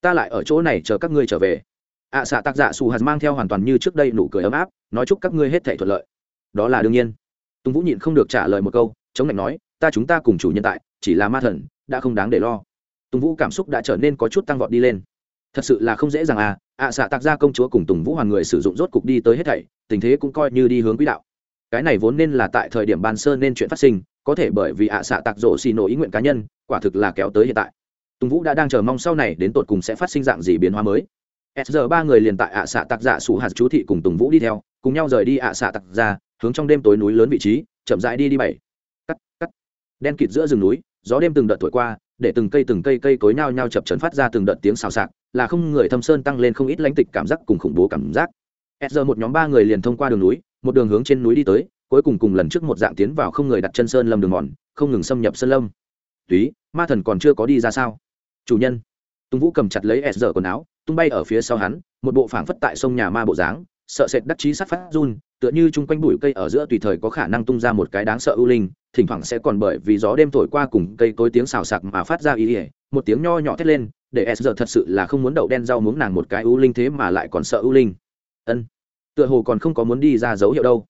Ta lại ở chỗ này chờ các ngươi trở về. Ạ xạ tạc dạ sủ hạt mang theo hoàn toàn như trước đây nụ cười ấm áp, nói chúc các ngươi hết thể thuận lợi đó là đương nhiên. Tùng vũ nhịn không được trả lời một câu, chống lạnh nói, ta chúng ta cùng chủ nhân tại, chỉ là ma thần, đã không đáng để lo. Tùng vũ cảm xúc đã trở nên có chút tăng vọt đi lên. Thật sự là không dễ dàng à ạ xạ tạc ra công chúa cùng tùng vũ hoàn người sử dụng rốt cục đi tới hết thảy, tình thế cũng coi như đi hướng quỹ đạo. Cái này vốn nên là tại thời điểm ban sơ nên chuyện phát sinh, có thể bởi vì ạ xạ tạc rộ xì nổ ý nguyện cá nhân, quả thực là kéo tới hiện tại. Tùng vũ đã đang chờ mong sau này đến tột cùng sẽ phát sinh dạng gì biến hóa mới. S giờ ba người liền tại ạ xạ tạc giả sủ hạt chú thị cùng tùng vũ đi theo, cùng nhau rời đi ạ xạ tạc ra hướng trong đêm tối núi lớn vị trí, chậm rãi đi đi bảy. Cắt cắt. Đen kịt giữa rừng núi, gió đêm từng đợt thổi qua, để từng cây từng cây cây cối nhao nhao chập trấn phát ra từng đợt tiếng xào xạc, là không người thâm sơn tăng lên không ít lãnh tịch cảm giác cùng khủng bố cảm giác. S giờ một nhóm ba người liền thông qua đường núi, một đường hướng trên núi đi tới, cuối cùng cùng lần trước một dạng tiến vào không người đặt chân sơn lâm đường mòn, không ngừng xâm nhập sơn lâm. Túy, ma thần còn chưa có đi ra sao? Chủ nhân. Tùng vũ cầm chặt lấy s giờ quần áo, tung bay ở phía sau hắn, một bộ phảng phất tại sông nhà ma bộ dáng sợ sệt đắc chí sát phát run, tựa như chung quanh bụi cây ở giữa tùy thời có khả năng tung ra một cái đáng sợ ưu linh, thỉnh thoảng sẽ còn bởi vì gió đêm thổi qua cùng cây cối tiếng xào sạc mà phát ra ý ỉa một tiếng nho nhỏ thét lên, để s giờ thật sự là không muốn đậu đen rau muống nàng một cái ưu linh thế mà lại còn sợ ưu linh. Ân, tựa hồ còn không có muốn đi ra dấu hiệu đâu.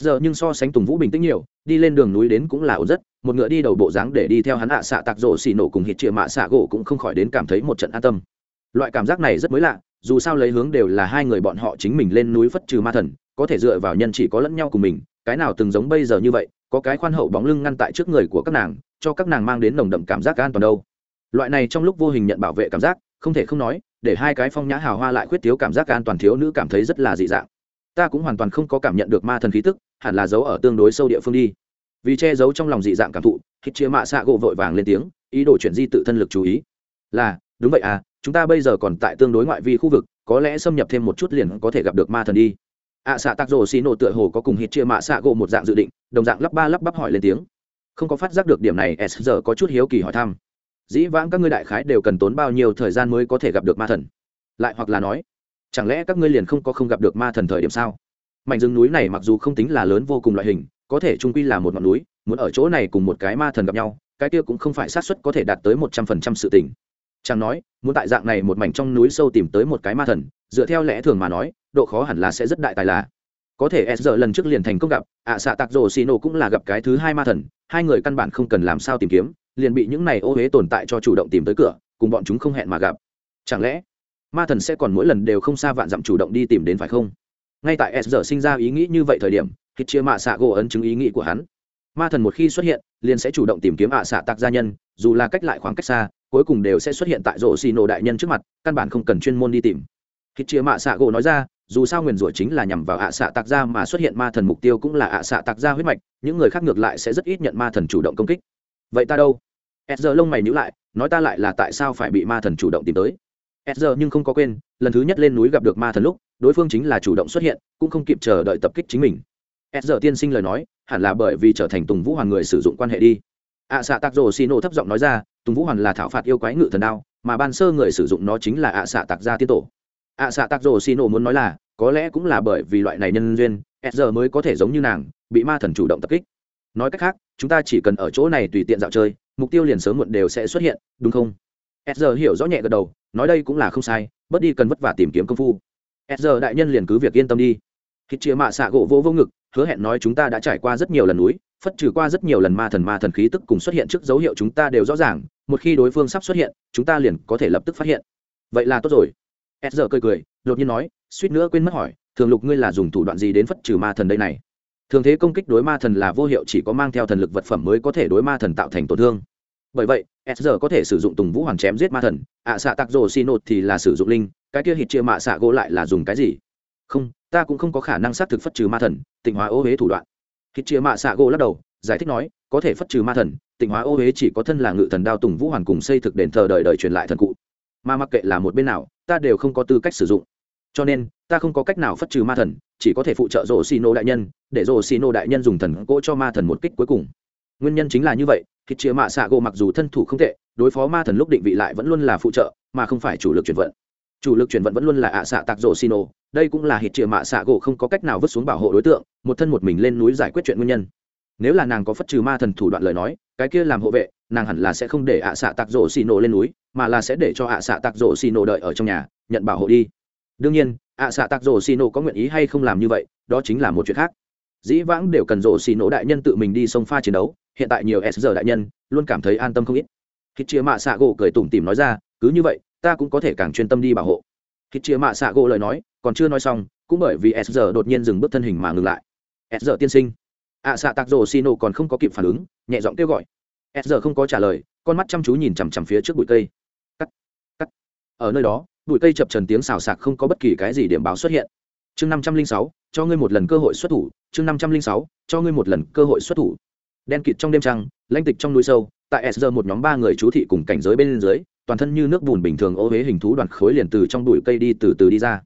S giờ nhưng so sánh tùng vũ bình tĩnh nhiều, đi lên đường núi đến cũng là ổn rất, một ngựa đi đầu bộ dáng để đi theo hắn ạ xạ tạc rổ xì nổ cùng hít chĩa mạ xạ gỗ cũng không khỏi đến cảm thấy một trận an tâm. Loại cảm giác này rất mới lạ dù sao lấy hướng đều là hai người bọn họ chính mình lên núi phất trừ ma thần, có thể dựa vào nhân chỉ có lẫn nhau cùng mình, cái nào từng giống bây giờ như vậy, có cái khoan hậu bóng lưng ngăn tại trước người của các nàng, cho các nàng mang đến nồng đậm cảm giác an toàn đâu. Loại này trong lúc vô hình nhận bảo vệ cảm giác, không thể không nói, để hai cái phong nhã hào hoa lại khuyết thiếu cảm giác an toàn thiếu nữ cảm thấy rất là dị dạng. Ta cũng hoàn toàn không có cảm nhận được ma thần khí tức, hẳn là giấu ở tương đối sâu địa phương đi. Vì che giấu trong lòng dị dạng cảm thụ hít chia mạ xạ gỗ vội vàng lên tiếng, ý đồ chuyển di tự thân lực chú ý. Là, đúng vậy à chúng ta bây giờ còn tại tương đối ngoại vi khu vực có lẽ xâm nhập thêm một chút liền có thể gặp được ma thần đi. Ạ à, xạ tạc rổ xì nổ tựa hồ có cùng hít chia mạ xạ gỗ một dạng dự định đồng dạng lắp ba lắp bắp hỏi lên tiếng. Không có phát giác được điểm này s giờ có chút hiếu kỳ hỏi thăm. Dĩ vãng các ngươi đại khái đều cần tốn bao nhiêu thời gian mới có thể gặp được ma thần? Lại hoặc là nói chẳng lẽ các ngươi liền không có không gặp được ma thần thời điểm sao? Mảnh rừng núi này mặc dù không tính là lớn vô cùng loại hình có thể trung quy là một ngọn núi muốn ở chỗ này cùng một cái ma thần gặp nhau cái kia cũng không phải sát suất có thể đạt tới một trăm phần trăm sự tình chàng nói, muốn tại dạng này một mảnh trong núi sâu tìm tới một cái ma thần, dựa theo lẽ thường mà nói, độ khó hẳn là sẽ rất đại tài là. Có thể s giờ lần trước liền thành công gặp, ạ xạ tạc rồ xì nổ cũng là gặp cái thứ hai ma thần, hai người căn bản không cần làm sao tìm kiếm, liền bị những này ô huế tồn tại cho chủ động tìm tới cửa, cùng bọn chúng không hẹn mà gặp. Chẳng lẽ, ma thần sẽ còn mỗi lần đều không xa vạn dặm chủ động đi tìm đến phải không? Ngay tại s giờ sinh ra ý nghĩ như vậy thời điểm hít chia mạ xạ gỗ ấn chứng ý nghĩ của hắn. Ma thần một khi xuất hiện, liền sẽ chủ động tìm kiếm ạ xạ tạc gia nhân, dù là cách lại khoảng cách xa cuối cùng đều sẽ xuất hiện tại rổ xì nổ đại nhân trước mặt, căn bản không cần chuyên môn đi tìm. Khi chia mạ xạ gỗ nói ra, dù sao nguyền rủa chính là nhằm vào ạ xạ tạc gia mà xuất hiện ma thần mục tiêu cũng là ạ xạ tạc gia huyết mạch, những người khác ngược lại sẽ rất ít nhận ma thần chủ động công kích. Vậy ta đâu? S giờ lông mày nhữ lại, nói ta lại là tại sao phải bị ma thần chủ động tìm tới? S giờ nhưng không có quên, lần thứ nhất lên núi gặp được ma thần lúc, đối phương chính là chủ động xuất hiện, cũng không kịp chờ đợi tập kích chính mình. S giờ tiên sinh lời nói, hẳn là bởi vì trở thành tùng vũ hoàng người sử dụng quan hệ đi ạ xạ tạc rồ xì nổ thấp giọng nói ra, tùng vũ hoàn là thảo phạt yêu quái ngự thần đao, mà ban sơ người sử dụng nó chính là ạ xạ tạc gia tiên tổ. ạ xạ tạc rồ xì nổ muốn nói là, có lẽ cũng là bởi vì loại này nhân duyên s giờ mới có thể giống như nàng, bị ma thần chủ động tập kích. Nói cách khác, chúng ta chỉ cần ở chỗ này tùy tiện dạo chơi, mục tiêu liền sớm muộn đều sẽ xuất hiện, đúng không? s giờ hiểu rõ nhẹ gật đầu, nói đây cũng là không sai, bớt đi cần vất vả tìm kiếm công phu. s giờ đại nhân liền cứ việc yên tâm đi. Khi chia mạ xạ gỗ vô vô ngực, hứa hẹn nói chúng ta đã trải qua rất nhiều lần núi phất trừ qua rất nhiều lần ma thần ma thần khí tức cùng xuất hiện trước dấu hiệu chúng ta đều rõ ràng, một khi đối phương sắp xuất hiện, chúng ta liền có thể lập tức phát hiện. Vậy là tốt rồi. S giờ cười cười, đột nhiên nói, suýt nữa quên mất hỏi, thường lục ngươi là dùng thủ đoạn gì đến phất trừ ma thần đây này? Thường thế công kích đối ma thần là vô hiệu, chỉ có mang theo thần lực vật phẩm mới có thể đối ma thần tạo thành tổn thương. Bởi vậy s giờ có thể sử dụng tùng vũ hoàng chém giết ma thần, ạ xạ tạc rồ xi nột thì là sử dụng linh, cái kia hít chia mạ xạ gỗ lại là dùng cái gì? Không, ta cũng không có khả năng xác thực phất trừ ma thần, tịnh hóa ô huế thủ đoạn hít chia mạ xạ gỗ lắc đầu, giải thích nói, có thể phất trừ ma thần, tịnh hóa ô huế chỉ có thân là ngự thần đao tùng vũ hoàn cùng xây thực đền thờ đời đời truyền lại thần cụ. Mà mặc kệ là một bên nào, ta đều không có tư cách sử dụng. Cho nên, ta không có cách nào phất trừ ma thần, chỉ có thể phụ trợ rổ xì nổ đại nhân, để rồ xì nổ đại nhân dùng thần cỗ cho ma thần một kích cuối cùng. Nguyên nhân chính là như vậy khi chia mạ xạ gỗ mặc dù thân thủ không tệ, đối phó ma thần lúc định vị lại vẫn luôn là phụ trợ, mà không phải chủ lực chuyển vận chủ lực chuyển vận vẫn luôn là ạ xạ tạc rổ xì nổ đây cũng là hít chia mạ xạ gỗ không có cách nào vứt xuống bảo hộ đối tượng, một thân một mình lên núi giải quyết chuyện nguyên nhân. Nếu là nàng có phất trừ ma thần thủ đoạn lời nói, cái kia làm hộ vệ, nàng hẳn là sẽ không để ạ xạ tạc rổ xì nổ lên núi, mà là sẽ để cho ạ xạ tạc rổ xì nổ đợi ở trong nhà, nhận bảo hộ đi. Đương nhiên, ạ xạ tạc rổ xì nổ có nguyện ý hay không làm như vậy, đó chính là một chuyện khác. Dĩ vãng đều cần rổ xì nổ đại nhân tự mình đi sông pha chiến đấu, hiện tại nhiều s giờ đại nhân luôn cảm thấy an tâm không ít. Hít chia mạ xạ gỗ cười tủm tỉm nói ra, cứ như vậy ta cũng có thể càng chuyên tâm đi bảo hộ. Khi chia mạ xạ gỗ lời nói, còn chưa nói xong, cũng bởi vì s giờ đột nhiên dừng bước thân hình mà ngừng lại. S giờ tiên sinh. Ạ xạ tạc rổ xì nổ còn không có kịp phản ứng, nhẹ giọng kêu gọi. S giờ không có trả lời, con mắt chăm chú nhìn chằm chằm phía trước bụi cây. Cắt cắt. Ở nơi đó, bụi cây chập trần tiếng xào xạc không có bất kỳ cái gì điểm báo xuất hiện. Chương năm trăm linh sáu, cho ngươi một lần cơ hội xuất thủ. Chương năm trăm linh sáu, cho ngươi một lần cơ hội xuất thủ. Đen kịt trong đêm trăng, lanh tịch trong núi sâu, tại s giờ một nhóm ba người chú thị cùng cảnh giới bên dưới toàn thân như nước bùn bình thường ô huế hình thú đoàn khối liền từ trong bụi cây đi từ từ đi ra.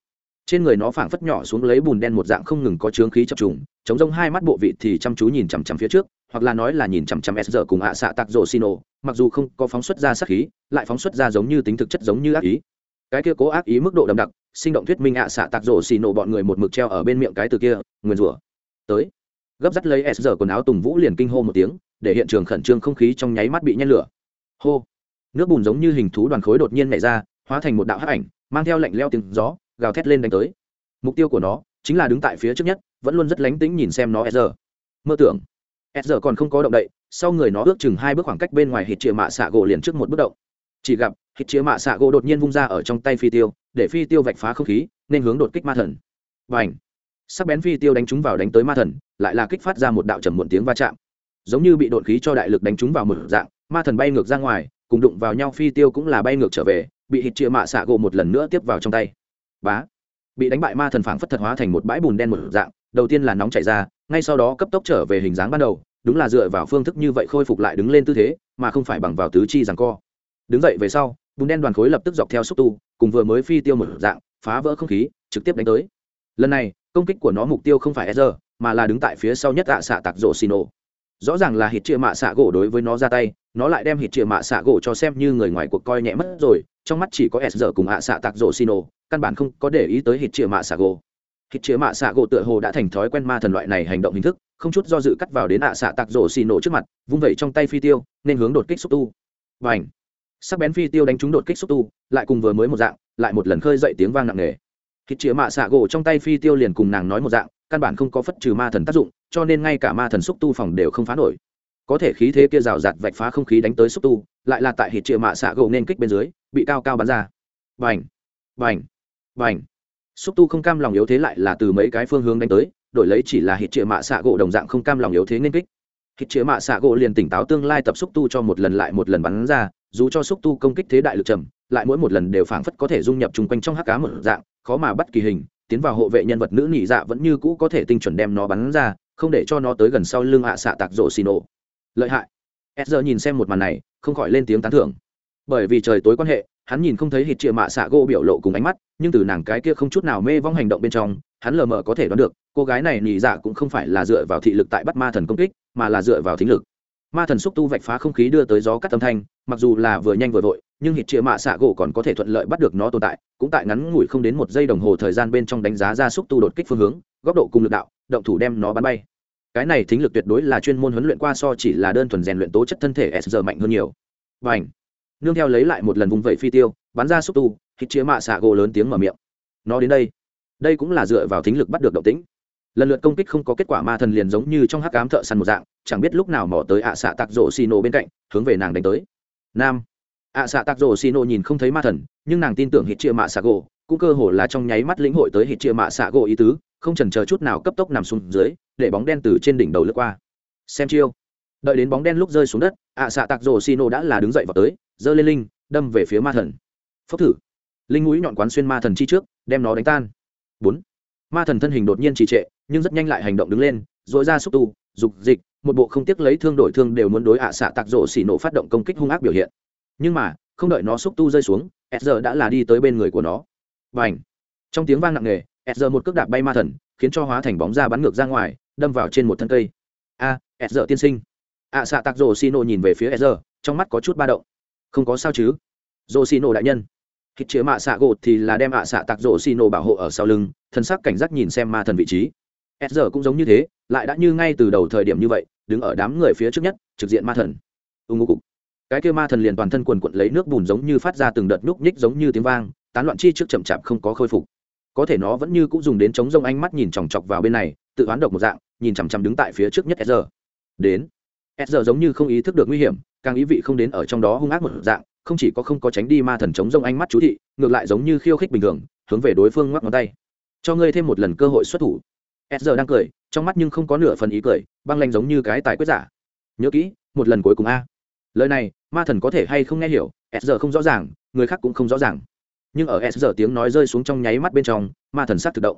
Trên người nó phảng phất nhỏ xuống lấy bùn đen một dạng không ngừng có chướng khí chập trùng, chống rông hai mắt bộ vị thì chăm chú nhìn chằm chằm phía trước, hoặc là nói là nhìn chằm chằm s giờ cùng ạ xạ tạc rộ xino mặc dù không có phóng xuất ra sát khí, lại phóng xuất ra giống như tính thực chất giống như ác ý. Cái kia cố ác ý mức độ đậm đặc, sinh động thuyết minh ạ xạ tạc rộ nổ bọn người một mực treo ở bên miệng cái từ kia, nguyền rủa. Tới, gấp dắt lấy s giờ quần áo tùng vũ liền kinh hô một tiếng, để hiện trường khẩn trương không khí trong nháy mắt bị nhen lửa. Hô nước bùn giống như hình thú đoàn khối đột nhiên nảy ra, hóa thành một đạo hắc ảnh, mang theo lạnh leo tiếng gió, gào thét lên đánh tới. Mục tiêu của nó chính là đứng tại phía trước nhất, vẫn luôn rất lánh tĩnh nhìn xem nó e giờ mơ tưởng e giờ còn không có động đậy, sau người nó ước chừng hai bước khoảng cách bên ngoài hít chĩa mạ xạ gỗ liền trước một bước động. Chỉ gặp hít chĩa mạ xạ gỗ đột nhiên vung ra ở trong tay phi tiêu, để phi tiêu vạch phá không khí, nên hướng đột kích ma thần. Và ảnh sắc bén phi tiêu đánh trúng vào đánh tới ma thần, lại là kích phát ra một đạo trầm muộn tiếng va chạm. Giống như bị đột khí cho đại lực đánh trúng vào một dạng, ma thần bay ngược ra ngoài cùng đụng vào nhau phi tiêu cũng là bay ngược trở về bị hít chia mạ xạ gỗ một lần nữa tiếp vào trong tay. Bá. Bị đánh bại ma thần phảng phất thật hóa thành một bãi bùn đen một dạng đầu tiên là nóng chảy ra ngay sau đó cấp tốc trở về hình dáng ban đầu đúng là dựa vào phương thức như vậy khôi phục lại đứng lên tư thế mà không phải bằng vào tứ chi rằng co. Đứng dậy về sau bùn đen đoàn khối lập tức dọc theo xúc tu cùng vừa mới phi tiêu một dạng phá vỡ không khí trực tiếp đánh tới. Lần này công kích của nó mục tiêu không phải Ezra, mà là đứng tại phía sau nhất ạ xạ tạc rổ xì nổ rõ ràng là hít chia mạ xạ gỗ đối với nó ra tay, nó lại đem hít chia mạ xạ gỗ cho xem như người ngoài cuộc coi nhẹ mất rồi, trong mắt chỉ có s giờ cùng ạ xạ tạc rổ xin nổ căn bản không có để ý tới hít chia mạ xạ gỗ. Hít chia mạ xạ gỗ tựa hồ đã thành thói quen ma thần loại này hành động hình thức, không chút do dự cắt vào đến ạ xạ tạc rổ xin nổ trước mặt, vung vẩy trong tay phi tiêu, nên hướng đột kích xúc tu. Và ảnh sắc bén phi tiêu đánh trúng đột kích xúc tu, lại cùng vừa mới một dạng, lại một lần khơi dậy tiếng vang nặng nề. Hít chia mạ xạ gỗ trong tay phi tiêu liền cùng nàng nói một dạng, căn bản không có phất trừ ma thần tác dụng cho nên ngay cả ma thần xúc tu phòng đều không phá nổi. Có thể khí thế kia rào rạt vạch phá không khí đánh tới xúc tu, lại là tại hít triệu mạ xạ gỗ nên kích bên dưới, bị cao cao bắn ra. Vành vành vành xúc tu không cam lòng yếu thế lại là từ mấy cái phương hướng đánh tới, đổi lấy chỉ là hít triệu mạ xạ gỗ đồng dạng không cam lòng yếu thế nên kích. Hít triệu mạ xạ gỗ liền tỉnh táo tương lai tập xúc tu cho một lần lại một lần bắn ra, dù cho xúc tu công kích thế đại lực trầm, lại mỗi một lần đều phảng phất có thể dung nhập chung quanh trong hắc cá một dạng, khó mà bắt kỳ hình, tiến vào hộ vệ nhân vật nữ nhị dạ vẫn như cũ có thể tinh chuẩn đem nó bắn ra không để cho nó tới gần sau lưng hạ xạ tạc rổ xì nổ. Lợi hại. S giờ nhìn xem một màn này, không khỏi lên tiếng tán thưởng. Bởi vì trời tối quan hệ, hắn nhìn không thấy hít chĩa mạ xạ gỗ biểu lộ cùng ánh mắt, nhưng từ nàng cái kia không chút nào mê vong hành động bên trong, hắn lờ mờ có thể đoán được, cô gái này nhì dạ cũng không phải là dựa vào thị lực tại bắt ma thần công kích, mà là dựa vào thính lực. Ma thần xúc tu vạch phá không khí đưa tới gió cắt âm thanh, mặc dù là vừa nhanh vừa vội, nhưng hít chĩa mạ xạ gỗ còn có thể thuận lợi bắt được nó tồn tại, cũng tại ngắn ngủi không đến một giây đồng hồ thời gian bên trong đánh giá ra xúc tu đột kích phương hướng góc độ cùng lực đạo, động thủ đem nó bắn bay. Cái này thính lực tuyệt đối là chuyên môn huấn luyện qua so chỉ là đơn thuần rèn luyện tố chất thân thể s giờ mạnh hơn nhiều. Và ảnh nương theo lấy lại một lần vùng vẩy phi tiêu, bắn ra xúc tu, hít chĩa mạ xạ gỗ lớn tiếng mở miệng. Nó đến đây. Đây cũng là dựa vào thính lực bắt được động tĩnh. Lần lượt công kích không có kết quả ma thần liền giống như trong hắc cám thợ săn một dạng, chẳng biết lúc nào mò tới ạ xạ tạc rổ xì nổ bên cạnh, hướng về nàng đánh tới. Nam! ạ xạ tạc rổ xì nổ nhìn không thấy ma thần, nhưng nàng tin tưởng hít chia mạ xạ gỗ cũng cơ hồ là trong nháy mắt lĩnh hội tới hít chia mạ xạ gỗ ý tứ, không chần chờ chút nào cấp tốc nằm xuống dưới, để bóng đen từ trên đỉnh đầu lướt qua. Xem chiêu. Đợi đến bóng đen lúc rơi xuống đất, ạ xạ tạc rổ xì nổ đã là đứng dậy vào tới, giơ lên linh, đâm về phía ma thần. Phốc thử. Linh mũi nhọn quán xuyên ma thần chi trước, đem nó đánh tan. Bốn. Ma thần thân hình đột nhiên trì trệ, nhưng rất nhanh lại hành động đứng lên dội ra xúc tu, dục dịch, một bộ không tiếc lấy thương đổi thương đều muốn đối ạ xạ tạc rổ xì nổ phát động công kích hung ác biểu hiện. Nhưng mà, không đợi nó xúc tu rơi xuống s giờ đã là đi tới bên người của nó và ảnh. Trong tiếng vang nặng nề s giờ một cước đạp bay ma thần khiến cho hóa thành bóng ra bắn ngược ra ngoài đâm vào trên một thân cây. A à, s tiên sinh. Ạ xạ tạc rồ xì nổ nhìn về phía s trong mắt có chút ba động. Không có sao chứ? Rồ xì nổ đại nhân. Hít chĩa mạ xạ gột thì là đem ạ xạ tạc rồ xì nổ bảo hộ ở sau lưng thân sắc cảnh giác nhìn xem ma thần vị trí. S cũng giống như thế lại đã như ngay từ đầu thời điểm như vậy đứng ở đám người phía trước nhất trực diện ma thần. Ưng ngô cục. Cái kia ma thần liền toàn thân quần quận lấy nước bùn giống như phát ra từng đợt nhúc nhích giống như tiếng vang tán loạn chi trước chậm chạp không có khôi phục. Có thể nó vẫn như cũng dùng đến chống rông ánh mắt nhìn chòng chọc vào bên này, tự hoán độc một dạng, nhìn chằm chằm đứng tại phía trước nhất s đến. S giống như không ý thức được nguy hiểm, càng ý vị không đến ở trong đó hung ác một dạng, không chỉ có không có tránh đi ma thần chống rông ánh mắt chú thị, ngược lại giống như khiêu khích bình thường, hướng về đối phương ngoắc ngón tay. Cho ngươi thêm một lần cơ hội xuất thủ. S đang cười, trong mắt nhưng không có nửa phần ý cười, băng lanh giống như cái tài quyết giả. Nhớ kỹ, một lần cuối cùng a. Lời này, ma thần có thể hay không nghe hiểu s không rõ ràng, người khác cũng không rõ ràng nhưng ở s tiếng nói rơi xuống trong nháy mắt bên trong, ma thần sát thực động.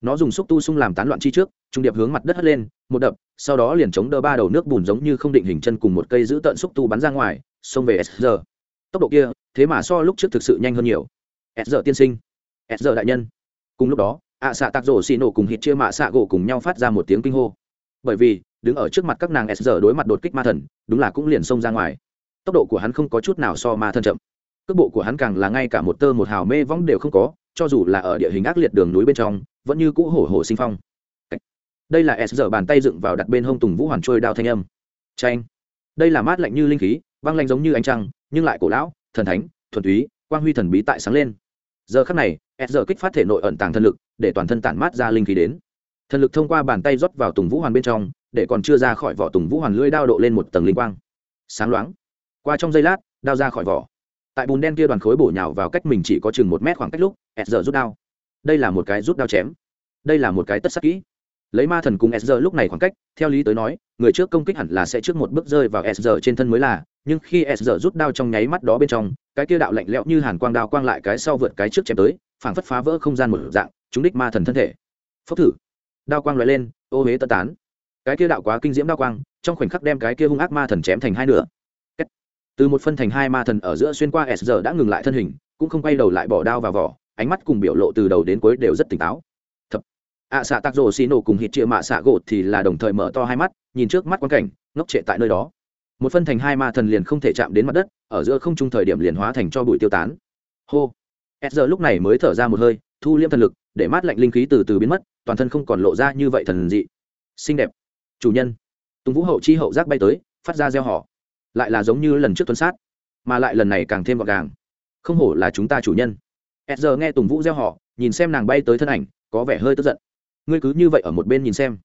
Nó dùng xúc tu sung làm tán loạn chi trước, trung điệp hướng mặt đất hất lên, một đập, sau đó liền chống đỡ ba đầu nước bùn giống như không định hình chân cùng một cây giữ tận xúc tu bắn ra ngoài, xông về s tốc độ kia, thế mà so lúc trước thực sự nhanh hơn nhiều. S tiên sinh, s đại nhân. Cùng lúc đó, ạ xạ tạc rổ xì nổ cùng hít chia mạ xạ gỗ cùng nhau phát ra một tiếng kinh hô. Bởi vì, đứng ở trước mặt các nàng s đối mặt đột kích ma thần, đúng là cũng liền xông ra ngoài. Tốc độ của hắn không có chút nào so ma thần chậm cước bộ của hắn càng là ngay cả một tơ một hào mê võng đều không có, cho dù là ở địa hình ác liệt đường núi bên trong, vẫn như cũ hổ hổ sinh phong. Đây là s giờ bàn tay dựng vào đặt bên hông tùng vũ hoàn trôi đao thanh âm. Tranh đây là mát lạnh như linh khí, băng lạnh giống như ánh trăng, nhưng lại cổ lão, thần thánh, thuần túy, quang huy thần bí tại sáng lên. Giờ khắc này, s giờ kích phát thể nội ẩn tàng thân lực, để toàn thân tản mát ra linh khí đến. Thần lực thông qua bàn tay rót vào tùng vũ hoàn bên trong, để còn chưa ra khỏi vỏ tùng vũ hoàn lưỡi đao độ lên một tầng linh quang. Sáng loáng. Qua trong giây lát, đao ra khỏi vỏ tại bùn đen kia đoàn khối bổ nhào vào cách mình chỉ có chừng một mét khoảng cách lúc, s giờ rút đao. Đây là một cái rút đao chém. Đây là một cái tất sắc kỹ. Lấy ma thần cùng s giờ lúc này khoảng cách, theo lý tới nói, người trước công kích hẳn là sẽ trước một bước rơi vào s giờ trên thân mới là, nhưng khi s giờ rút đao trong nháy mắt đó bên trong, cái kia đạo lạnh lẽo như hàn quang đao quang lại cái sau vượt cái trước chém tới, phảng phất phá vỡ không gian một dạng chúng đích ma thần thân thể. Phốc thử. Đao quang loại lên, ô huế tân tán. Cái kia đạo quá kinh diễm đao quang, trong khoảnh khắc đem cái kia hung ác ma thần chém thành hai nửa từ một phân thành hai ma thần ở giữa xuyên qua s giờ đã ngừng lại thân hình, cũng không quay đầu lại bỏ đao vào vỏ, ánh mắt cùng biểu lộ từ đầu đến cuối đều rất tỉnh táo. Thập. Ạ xạ tạc rồ xì nổ cùng hít chia mạ xạ gột thì là đồng thời mở to hai mắt, nhìn trước mắt quan cảnh, ngốc trệ tại nơi đó. Một phân thành hai ma thần liền không thể chạm đến mặt đất, ở giữa không trung thời điểm liền hóa thành cho bụi tiêu tán. Hô. S giờ lúc này mới thở ra một hơi, thu liêm thần lực, để mát lạnh linh khí từ từ biến mất, toàn thân không còn lộ ra như vậy thần dị. Xinh đẹp. Chủ nhân. Tùng vũ hậu chi hậu giác bay tới, phát ra gieo họ lại là giống như lần trước tuấn sát, mà lại lần này càng thêm gọn gàng. Không hổ là chúng ta chủ nhân. S giờ nghe tùng vũ gieo họ, nhìn xem nàng bay tới thân ảnh, có vẻ hơi tức giận. Ngươi cứ như vậy ở một bên nhìn xem,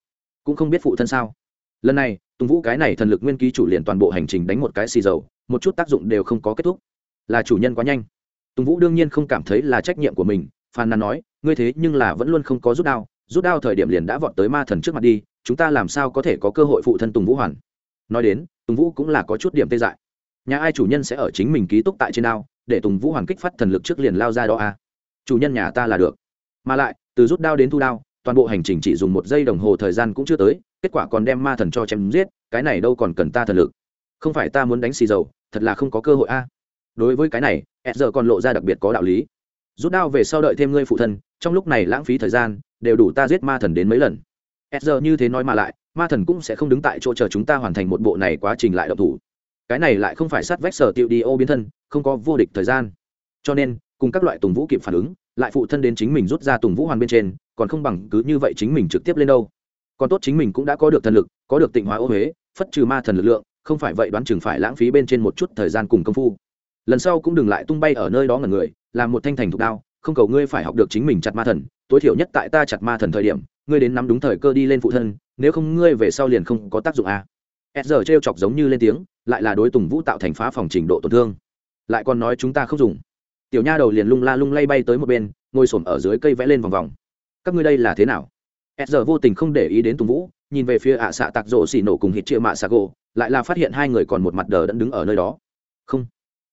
cũng không biết phụ thân sao. Lần này, tùng vũ cái này thần lực nguyên ký chủ liền toàn bộ hành trình đánh một cái xì dầu, một chút tác dụng đều không có kết thúc. Là chủ nhân quá nhanh. Tùng vũ đương nhiên không cảm thấy là trách nhiệm của mình, phàn nàn nói, ngươi thế nhưng là vẫn luôn không có rút đao rút đao thời điểm liền đã vọt tới ma thần trước mặt đi, chúng ta làm sao có thể có cơ hội phụ thân tùng vũ hoàn. Nói đến tùng vũ cũng là có chút điểm tê dại. Nhà ai chủ nhân sẽ ở chính mình ký túc tại trên đao, để tùng vũ hoàn kích phát thần lực trước liền lao ra đó a à? chủ nhân nhà ta là được. Mà lại, từ rút đao đến thu đao, toàn bộ hành trình chỉ dùng một giây đồng hồ thời gian cũng chưa tới, kết quả còn đem ma thần cho chém giết, cái này đâu còn cần ta thần lực. Không phải ta muốn đánh xì dầu, thật là không có cơ hội a. Đối với cái này e giờ còn lộ ra đặc biệt có đạo lý. Rút đao về sau đợi thêm ngươi phụ thân, trong lúc này lãng phí thời gian, đều đủ ta giết ma thần đến mấy lần. E giờ như thế nói mà lại ma thần cũng sẽ không đứng tại chỗ chờ chúng ta hoàn thành một bộ này quá trình lại độc thủ. Cái này lại không phải sát vách sở tiệu đi ô biến thân, không có vô địch thời gian. Cho nên, cùng các loại tùng vũ kịp phản ứng, lại phụ thân đến chính mình rút ra tùng vũ hoàn bên trên, còn không bằng cứ như vậy chính mình trực tiếp lên đâu. Còn tốt chính mình cũng đã có được thần lực, có được tịnh hóa ô huế, phất trừ ma thần lực lượng, không phải vậy đoán chừng phải lãng phí bên trên một chút thời gian cùng công phu. Lần sau cũng đừng lại tung bay ở nơi đó ngần người, làm một thanh thành thục đao, không cầu ngươi phải học được chính mình chặt ma thần, tối thiểu nhất tại ta chặt ma thần thời điểm, ngươi đến nắm đúng thời cơ đi lên phụ thân nếu không ngươi về sau liền không có tác dụng à. s giờ t chọc giống như lên tiếng, lại là đối tùng vũ tạo thành phá phòng trình độ tổn thương. Lại còn nói chúng ta không dùng. Tiểu nha đầu liền lung la lung lay bay tới một bên, ngồi s ở dưới cây vẽ lên vòng vòng. Các ngươi đây là thế nào? S giờ vô tình không để ý đến tùng vũ, nhìn về phía ạ xạ tạc rộ xỉ nổ cùng hít chia mạ xạ gỗ, lại là phát hiện hai người còn một mặt đờ đẫn đứng ở nơi đó. Không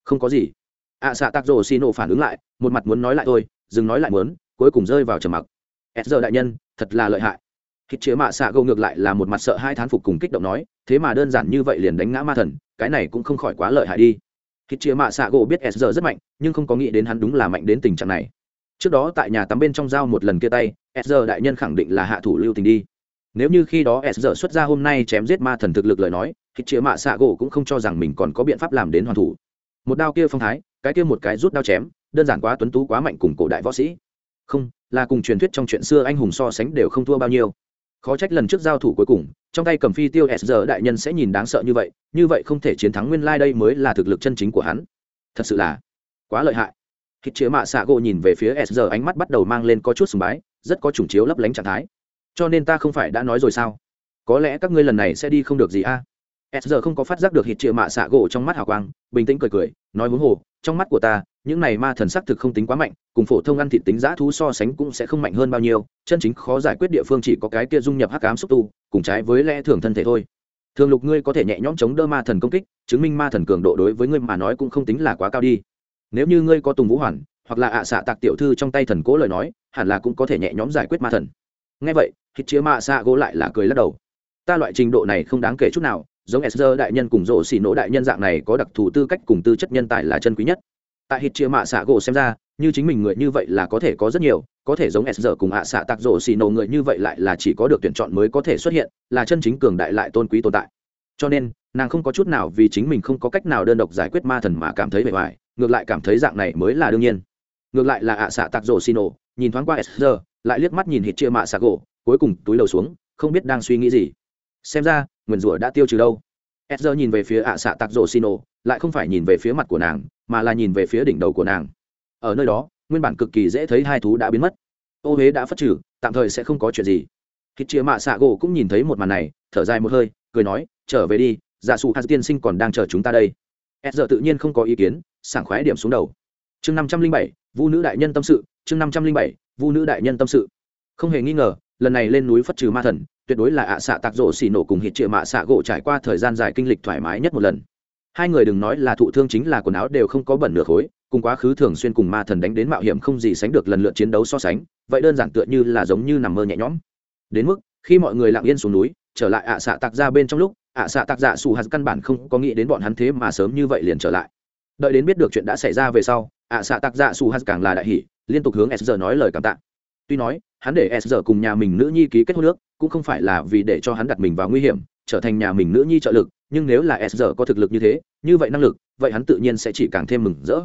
không có gì. ạ xạ tạc rộ xỉ nổ phản ứng lại, một mặt muốn nói lại thôi, dừng nói lại muốn, cuối cùng rơi vào trầm mặc. S giờ đại nhân, thật là lợi hại hít chế mạ xạ gâu ngược lại là một mặt sợ hai thán phục cùng kích động nói, thế mà đơn giản như vậy liền đánh ngã ma thần, cái này cũng không khỏi quá lợi hại đi. Hít chế mạ xạ gâu biết s giờ rất mạnh, nhưng không có nghĩ đến hắn đúng là mạnh đến tình trạng này. Trước đó tại nhà tắm bên trong dao một lần kia tay, s giờ đại nhân khẳng định là hạ thủ lưu tình đi. Nếu như khi đó s giờ xuất ra hôm nay chém giết ma thần thực lực lời nói hít chế mạ xạ gâu cũng không cho rằng mình còn có biện pháp làm đến hoàn thủ. Một đao kia phong thái, cái kia một cái rút đao chém, đơn giản quá tuấn tú quá mạnh cùng cổ đại võ sĩ. Không, là cùng truyền thuyết trong chuyện xưa anh hùng so sánh đều không thua bao nhiêu khó trách lần trước giao thủ cuối cùng, trong tay cầm phi tiêu s giờ đại nhân sẽ nhìn đáng sợ như vậy như vậy không thể chiến thắng nguyên lai đây mới là thực lực chân chính của hắn. Thật sự là quá lợi hại. Hít chĩa mạ xạ gỗ nhìn về phía s giờ ánh mắt bắt đầu mang lên có chút sùng bái, rất có chủng chiếu lấp lánh trạng thái. Cho nên ta không phải đã nói rồi sao? Có lẽ các ngươi lần này sẽ đi không được gì a? À? s giờ không có phát giác được hít chĩa mạ xạ gỗ trong mắt hào quang, bình tĩnh cười cười, nói huống hồ, trong mắt của ta những này ma thần sắc thực không tính quá mạnh, cùng phổ thông ăn thịt tính giã thú so sánh cũng sẽ không mạnh hơn bao nhiêu, chân chính khó giải quyết địa phương chỉ có cái kia dung nhập hắc ám xúc tu, cùng trái với lẽ thường thân thể thôi. Thường lục ngươi có thể nhẹ nhõm chống đỡ ma thần công kích, chứng minh ma thần cường độ đối với ngươi mà nói cũng không tính là quá cao đi. Nếu như ngươi có tùng vũ hoàn, hoặc là ạ xạ tạc tiểu thư trong tay thần cố lời nói, hẳn là cũng có thể nhẹ nhõm giải quyết ma thần. Ngay vậy, hít chĩa ma xạ gỗ lại là cười lắc đầu. Ta loại trình độ này không đáng kể chút nào, giống sr đại nhân cùng rộ xỉ nỗ đại nhân dạng này có đặc thù tư cách cùng tư chất nhân tài là chân quý nhất tại hít chia mạ xạ gỗ xem ra, như chính mình người như vậy là có thể có rất nhiều, có thể giống sr cùng ạ xạ tạc rổ xì nổ người như vậy lại là chỉ có được tuyển chọn mới có thể xuất hiện, là chân chính cường đại lại tôn quý tồn tại. Cho nên, nàng không có chút nào vì chính mình không có cách nào đơn độc giải quyết ma thần mà cảm thấy bề ngoài, ngược lại cảm thấy dạng này mới là đương nhiên. Ngược lại là ạ xạ tạc rổ xì nổ, nhìn thoáng qua sr lại liếc mắt nhìn hít chia mạ xạ gỗ, cuối cùng túi đầu xuống, không biết đang suy nghĩ gì. Xem ra, nguyền rủa đã tiêu trừ đâu. Edger nhìn về phía ạ xạ tạc rổ xino lại không phải nhìn về phía mặt của nàng mà là nhìn về phía đỉnh đầu của nàng. Ở nơi đó, nguyên bản cực kỳ dễ thấy hai thú đã biến mất. Ô huế đã phát trừ, tạm thời sẽ không có chuyện gì. Hít chia mạ xạ gỗ cũng nhìn thấy một màn này, thở dài một hơi, cười nói, trở về đi, giả sụ hạt tiên sinh còn đang chờ chúng ta đây. Edger tự nhiên không có ý kiến, sảng khoái điểm xuống đầu. Chương năm trăm linh bảy, vu nữ đại nhân tâm sự, chương năm trăm linh bảy, vu nữ đại nhân tâm sự. Không hề nghi ngờ, lần này lên núi phất trừ ma thần, tuyệt đối là ạ xạ tạc rổ xì nổ cùng hít chĩa mạ xạ gỗ trải qua thời gian dài kinh lịch thoải mái nhất một lần hai người đừng nói là thụ thương chính là quần áo đều không có bẩn nửa khối, cùng quá khứ thường xuyên cùng ma thần đánh đến mạo hiểm không gì sánh được lần lượt chiến đấu so sánh, vậy đơn giản tựa như là giống như nằm mơ nhẹ nhõm. Đến mức, khi mọi người lặng yên xuống núi, trở lại ạ xạ tạc ra bên trong lúc, ạ xạ tạc dạ xù hạt căn bản không có nghĩ đến bọn hắn thế mà sớm như vậy liền trở lại. Đợi đến biết được chuyện đã xảy ra về sau, ạ xạ tạc dạ xù hạt càng là đại hỷ liên tục hướng s nói lời cảm tạ. Tuy nói, hắn để s cùng nhà mình nữ nhi ký kết hôn nước cũng không phải là vì để cho hắn đặt mình vào nguy hiểm, trở thành nhà mình nữ nhi trợ lực nhưng nếu là s có thực lực như thế, như vậy năng lực, vậy hắn tự nhiên sẽ chỉ càng thêm mừng rỡ.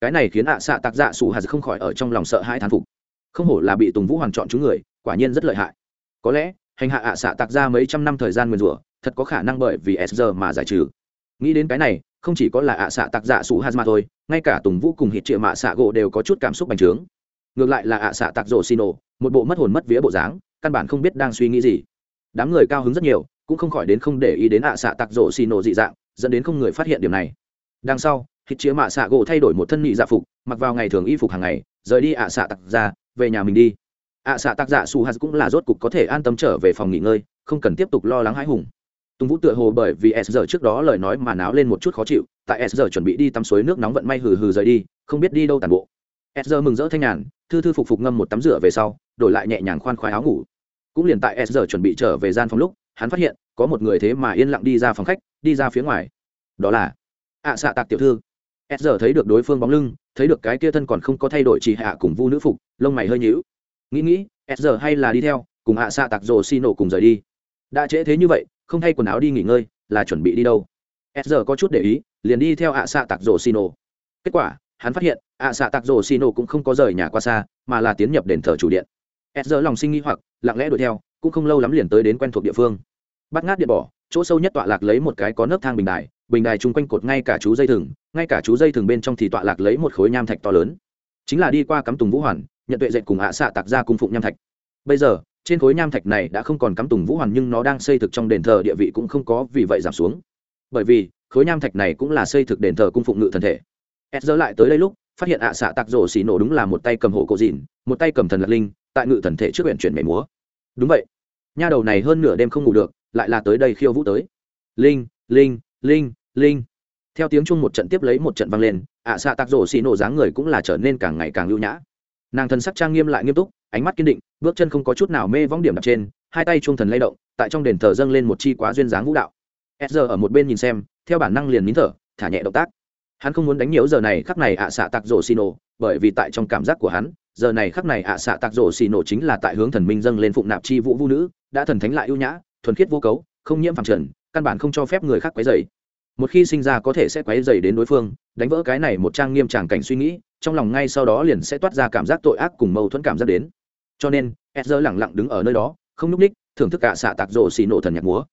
Cái này khiến ạ à xạ tạc dạ sủ hạt không khỏi ở trong lòng sợ hai thán phục. Không hổ là bị tùng vũ hoàn chọn chúng người, quả nhiên rất lợi hại. Có lẽ, hành hạ ạ à xạ tạc ra mấy trăm năm thời gian nguyền rủa, thật có khả năng bởi vì s mà giải trừ. Nghĩ đến cái này, không chỉ có là ạ à xạ tạc dạ sủ hạt mà thôi, ngay cả tùng vũ cùng hít triệu mạ xạ gỗ đều có chút cảm xúc bành trướng. Ngược lại là ạ xạ tạc rổ xin ồ một bộ mất hồn mất vía bộ dáng, căn bản không biết đang suy nghĩ gì. Đám người cao hứng rất nhiều cũng không khỏi đến không để ý đến ạ xạ tạc rổ xì nổ dị dạng, dẫn đến không người phát hiện điểm này. Đằng sau hít chĩa mạ xạ gỗ thay đổi một thân nhị dạ phục, mặc vào ngày thường y phục hàng ngày, rời đi ạ xạ tạc ra, về nhà mình đi. Ạ xạ tạc dạ su hạt cũng là rốt cục có thể an tâm trở về phòng nghỉ ngơi, không cần tiếp tục lo lắng hãi hùng. Tùng vũ tựa hồ bởi vì s giờ trước đó lời nói mà náo lên một chút khó chịu, tại s giờ chuẩn bị đi tắm suối nước nóng vận may hừ hừ rời đi, không biết đi đâu tàn bộ. S giờ mừng rỡ thanh nhàn, thư thư phục phục ngâm một tắm rửa về sau, đổi lại nhẹ nhàng khoan khoái áo ngủ. Cũng liền tại s giờ chuẩn bị trở về gian phòng lúc hắn phát hiện, có một người thế mà yên lặng đi ra phòng khách, đi ra phía ngoài. Đó là ạ xạ tạc tiểu thư. S giờ thấy được đối phương bóng lưng, thấy được cái kia thân còn không có thay đổi chỉ hạ cùng vu nữ phục, lông mày hơi nhíu. Nghĩ nghĩ s giờ hay là đi theo, cùng ạ xạ tạc rồ xi nổ cùng rời đi. Đã trễ thế như vậy, không thay quần áo đi nghỉ ngơi, là chuẩn bị đi đâu? S giờ có chút để ý, liền đi theo ạ xạ tạc rồ xi nổ kết quả, hắn phát hiện, ạ xạ tạc rồ xi nổ cũng không có rời nhà qua xa, mà là tiến nhập đền thờ chủ điện. S giờ lòng sinh nghi hoặc, lặng lẽ đuổi theo, cũng không lâu lắm liền tới đến quen thuộc địa phương bắt ngát điện bỏ, chỗ sâu nhất tọa lạc lấy một cái có nấc thang bình đài bình đài chung quanh cột ngay cả chú dây thừng, ngay cả chú dây thừng bên trong thì tọa lạc lấy một khối nham thạch to lớn. Chính là đi qua cắm tùng vũ hoàn, nhận tuệ dệt cùng hạ xạ tạc ra cung phụng nham thạch. Bây giờ, trên khối nham thạch này đã không còn cắm tùng vũ hoàn nhưng nó đang xây thực trong đền thờ địa vị cũng không có, vì vậy giảm xuống. Bởi vì, khối nham thạch này cũng là xây thực đền thờ cung phụng ngự thần thể. Ed dỡ lại tới đây lúc, phát hiện ạ xạ tạc rổ xì nổ đúng là một tay cầm hộ cổ dìn một tay cầm thần lạc linh, tại ngự thần thể trước huyện chuyển mẻ múa. Đúng vậy. Nha đầu này hơn nửa đêm không ngủ được lại là tới đây khiêu vũ tới. Linh linh linh linh. Theo tiếng chung một trận tiếp lấy một trận vang lên, ạ xạ tạc rổ xì nổ dáng người cũng là trở nên càng ngày càng lưu nhã. Nàng thần sắc trang nghiêm lại nghiêm túc, ánh mắt kiên định, bước chân không có chút nào mê vong điểm đặt trên, hai tay chung thần lay động, tại trong đền thờ dâng lên một chi quá duyên dáng vũ đạo. S giờ ở một bên nhìn xem, theo bản năng liền nín thở, thả nhẹ động tác. Hắn không muốn đánh nhiễu giờ này khắc này ạ xạ tạc rổ xì nổ, bởi vì tại trong cảm giác của hắn, giờ này khắc này ạ xạ tạc rổ xì nổ chính là tại hướng thần minh dâng lên phụng nạp chi vũ vũ nữ, đã thần thánh lại ưu nhã thuần khiết vô cấu, không nhiễm phẳng trần, căn bản không cho phép người khác quấy dày một khi sinh ra có thể sẽ quấy dày đến đối phương, đánh vỡ cái này một trang nghiêm tràng cảnh suy nghĩ, trong lòng ngay sau đó liền sẽ toát ra cảm giác tội ác cùng mâu thuẫn cảm giác đến. Cho nên edger lẳng lặng đứng ở nơi đó, không núp ních, thưởng thức cả xạ tạc rổ xì nổ thần nhạc múa.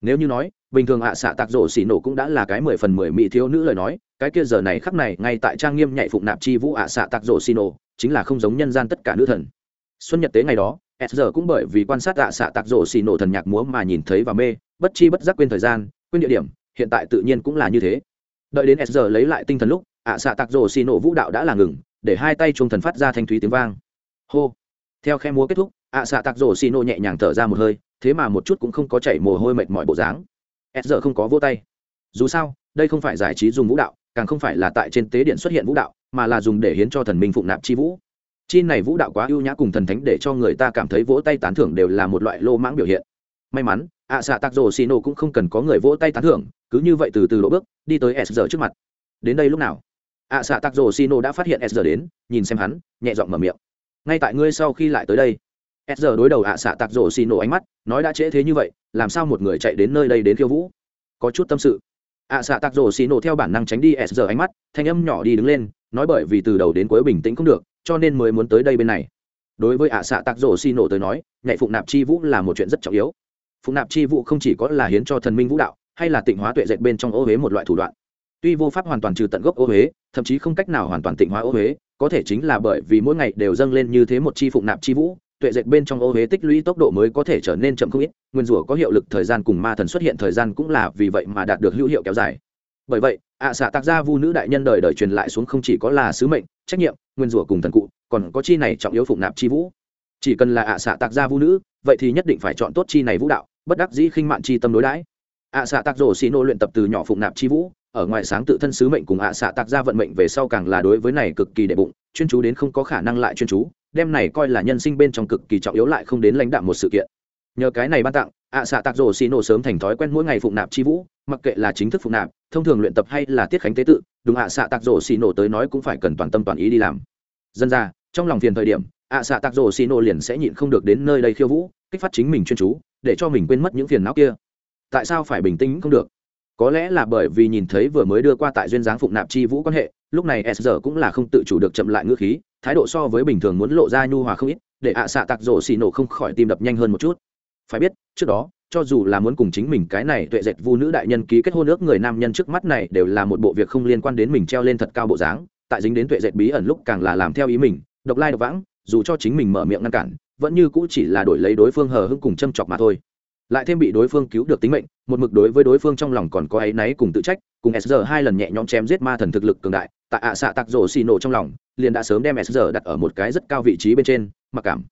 Nếu như nói, bình thường ạ xạ tạc rổ xì nổ cũng đã là cái mười phần mười mỹ thiếu nữ lời nói, cái kia giờ này khắc này, ngay tại trang nghiêm nhạy phụng nạp chi vũ ạ xạ tạc rổ xì nổ, chính là không giống nhân gian tất cả nữ thần. Xuân nhật tế ngày đó s giờ cũng bởi vì quan sát ạ xạ tạc rổ xì nổ thần nhạc múa mà nhìn thấy và mê, bất chi bất giác quên thời gian, quên địa điểm, hiện tại tự nhiên cũng là như thế. Đợi đến s giờ lấy lại tinh thần lúc, ạ xạ tạc rổ xì nổ vũ đạo đã là ngừng, để hai tay chuông thần phát ra thanh thúy tiếng vang. Hô! Theo khe múa kết thúc, ạ xạ tạc rổ xì nổ nhẹ nhàng thở ra một hơi, thế mà một chút cũng không có chảy mồ hôi mệt mỏi bộ dáng. S giờ không có vô tay. Dù sao, đây không phải giải trí dùng vũ đạo, càng không phải là tại trên tế điện xuất hiện vũ đạo, mà là dùng để hiến cho thần minh phụng nạp chi vũ chi này vũ đạo quá ưu nhã cùng thần thánh để cho người ta cảm thấy vỗ tay tán thưởng đều là một loại lô mãng biểu hiện. May mắn, ạ xạ tạc rổ xì nổ cũng không cần có người vỗ tay tán thưởng, cứ như vậy từ từ lỗ bước, đi tới s giờ trước mặt. Đến đây lúc nào? Ạ xạ tạc rổ xì nổ đã phát hiện s giờ đến, nhìn xem hắn, nhẹ giọng mở miệng. Ngay tại ngươi sau khi lại tới đây. S giờ đối đầu ạ xạ tạc rổ xì nổ ánh mắt, nói đã trễ thế như vậy, làm sao một người chạy đến nơi đây đến khiêu vũ? Có chút tâm sự. Ạ xạ tạc rổ xì nổ theo bản năng tránh đi s giờ ánh mắt, thanh âm nhỏ đi đứng lên, nói bởi vì từ đầu đến cuối bình tĩnh không được cho nên mới muốn tới đây bên này. Đối với ạ xạ tạc rổ xi nổ tới nói nhạy phụng nạp chi vũ là một chuyện rất trọng yếu. Phụng nạp chi vũ không chỉ có là hiến cho thần minh vũ đạo, hay là tịnh hóa tuệ dệt bên trong ô huế một loại thủ đoạn. Tuy vô pháp hoàn toàn trừ tận gốc ô huế, thậm chí không cách nào hoàn toàn tịnh hóa ô huế, có thể chính là bởi vì mỗi ngày đều dâng lên như thế một chi phụng nạp chi vũ, tuệ dệt bên trong ô huế tích lũy tốc độ mới có thể trở nên chậm không ít, nguyên rủa có hiệu lực thời gian cùng ma thần xuất hiện thời gian cũng là vì vậy mà đạt được hữu hiệu kéo dài. Bởi vậy, ạ xạ tạc gia vu nữ đại nhân đời đời truyền lại xuống không chỉ có là sứ mệnh, trách nhiệm nguyên rủa cùng thần cụ, còn có chi này trọng yếu phụng nạp chi vũ. Chỉ cần là ạ xạ tạc gia vu nữ, vậy thì nhất định phải chọn tốt chi này vũ đạo, bất đắc dĩ khinh mạn chi tâm đối đãi. Ạ xạ tạc rổ xì nô luyện tập từ nhỏ phụng nạp chi vũ, ở ngoài sáng tự thân sứ mệnh cùng ạ xạ tạc gia vận mệnh về sau càng là đối với này cực kỳ đệ bụng, chuyên chú đến không có khả năng lại chuyên chú, đem này coi là nhân sinh bên trong cực kỳ trọng yếu lại không đến lãnh đạm một sự kiện. Nhờ cái này ban tặng, ạ xạ tạc rổ xì nổ sớm thành thói quen mỗi ngày phụng nạp chi vũ, mặc kệ là chính thức phụng nạp, thông thường luyện tập hay là tiết khánh tế tự đúng ạ xạ tạc rổ xì nổ tới nói cũng phải cần toàn tâm toàn ý đi làm. Dân ra, trong lòng phiền thời điểm, ạ xạ tạc rổ xì nổ liền sẽ nhịn không được đến nơi đây khiêu vũ, kích phát chính mình chuyên chú, để cho mình quên mất những phiền não kia. Tại sao phải bình tĩnh không được? Có lẽ là bởi vì nhìn thấy vừa mới đưa qua tại duyên dáng phụng nạp chi vũ quan hệ, lúc này s giờ cũng là không tự chủ được chậm lại ngữ khí, thái độ so với bình thường muốn lộ ra nhu hòa không ít, để ạ xạ tạc rổ xì nổ không khỏi tim đập nhanh hơn một chút. Phải biết, trước đó cho dù là muốn cùng chính mình cái này tuệ dệt vu nữ đại nhân ký kết hôn ước người nam nhân trước mắt này đều là một bộ việc không liên quan đến mình treo lên thật cao bộ dáng, tại dính đến tuệ dệt bí ẩn lúc càng là làm theo ý mình, độc lai độc vãng, dù cho chính mình mở miệng ngăn cản, vẫn như cũ chỉ là đổi lấy đối phương hờ hững cùng châm chọc mà thôi. Lại thêm bị đối phương cứu được tính mệnh, một mực đối với đối phương trong lòng còn có áy náy cùng tự trách, cùng sr hai lần nhẹ nhõm chém giết ma thần thực lực cường đại, tại ạ xạ tặc rổ xì nổ trong lòng, liền đã sớm đem sr đặt ở một cái rất cao vị trí bên trên, mặc cảm.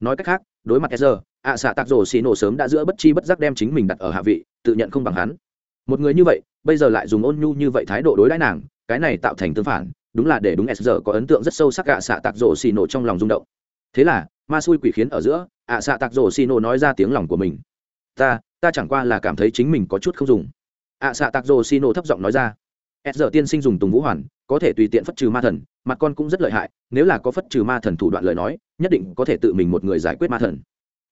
Nói cách khác, đối mặt sr ạ xạ Tạc rổ xì nổ sớm đã giữa bất chi bất giác đem chính mình đặt ở hạ vị, tự nhận không bằng hắn. Một người như vậy, bây giờ lại dùng ôn nhu như vậy thái độ đối đãi nàng, cái này tạo thành tương phản, đúng là để đúng sr có ấn tượng rất sâu sắc ạ xạ Tạc rổ xì nổ trong lòng rung động. Thế là, ma xui quỷ khiến ở giữa, ạ xạ Tạc rổ xì nổ nói ra tiếng lòng của mình. Ta ta chẳng qua là cảm thấy chính mình có chút không dùng. Ạ xạ Tạc rổ xì nổ thấp giọng nói ra. S giờ tiên sinh dùng tùng vũ hoàn, có thể tùy tiện phất trừ ma thần, mặt con cũng rất lợi hại, nếu là có phất trừ ma thần thủ đoạn lời nói, nhất định có thể tự mình một người giải quyết ma thần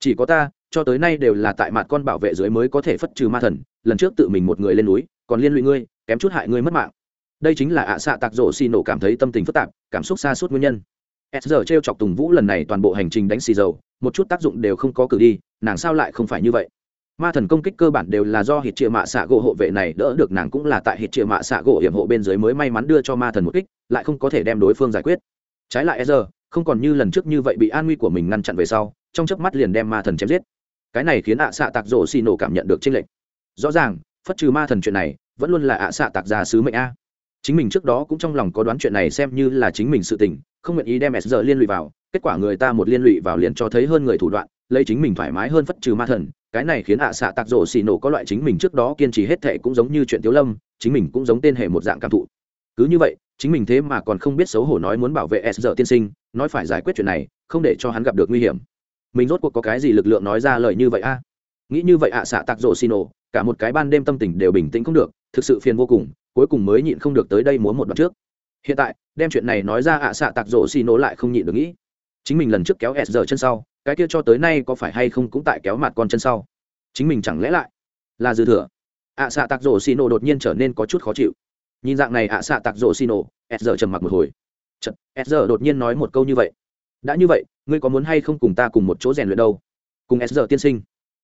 chỉ có ta, cho tới nay đều là tại mặt con bảo vệ dưới mới có thể phất trừ ma thần, lần trước tự mình một người lên núi, còn liên lụy ngươi, kém chút hại ngươi mất mạng. Đây chính là ạ xạ tạc rổ xì nổ cảm thấy tâm tình phức tạp, cảm xúc xa suốt nguyên nhân. S giờ t r e o chọc tùng vũ lần này toàn bộ hành trình đánh xì dầu, một chút tác dụng đều không có cử đi, nàng sao lại không phải như vậy? Ma thần công kích cơ bản đều là do hít triệu mạ xạ gỗ hộ vệ này đỡ được, nàng cũng là tại hít triệu mạ xạ gỗ hiểm hộ bên dưới mới may mắn đưa cho ma thần một kích, lại không có thể đem đối phương giải quyết. Trái lại s giờ, không còn như lần trước như vậy bị an nguy của mình ngăn chặn về sau trong chớp mắt liền đem ma thần chém giết. Cái này khiến ạ xạ tạc rổ xì nổ cảm nhận được tranh lệch. Rõ ràng, phất trừ ma thần chuyện này, vẫn luôn là ạ xạ tạc gia sứ mệnh a. Chính mình trước đó cũng trong lòng có đoán chuyện này xem như là chính mình sự tình, không nguyện ý đem s giờ liên lụy vào, kết quả người ta một liên lụy vào liền cho thấy hơn người thủ đoạn, lấy chính mình thoải mái hơn phất trừ ma thần, cái này khiến ạ xạ tạc rổ xì nổ có loại chính mình trước đó kiên trì hết thệ cũng giống như chuyện tiếu lâm, chính mình cũng giống tên hệ một dạng cảm thụ. Cứ như vậy, chính mình thế mà còn không biết xấu hổ nói muốn bảo vệ s giờ tiên sinh, nói phải giải quyết chuyện này, không để cho hắn gặp được nguy hiểm mình rốt cuộc có cái gì lực lượng nói ra lời như vậy a? Nghĩ như vậy ạ xạ tạc rộ xin ồ cả một cái ban đêm tâm tình đều bình tĩnh không được thực sự phiền vô cùng cuối cùng mới nhịn không được tới đây muốn một đoạn trước. Hiện tại đem chuyện này nói ra ạ xạ tạc rộ xin ồ lại không nhịn được nghĩ. Chính mình lần trước kéo s giờ chân sau cái kia cho tới nay có phải hay không cũng tại kéo mặt con chân sau. Chính mình chẳng lẽ lại là dư thừa? Ạ xạ tạc rộ xin ồ đột nhiên trở nên có chút khó chịu. Nhìn dạng này ạ xạ tạc rộ xin ồ s giờ trầm mặc một hồi. Chật, s giờ đột nhiên nói một câu như vậy đã như vậy, ngươi có muốn hay không cùng ta cùng một chỗ rèn luyện đâu? Cùng s giờ tiên sinh.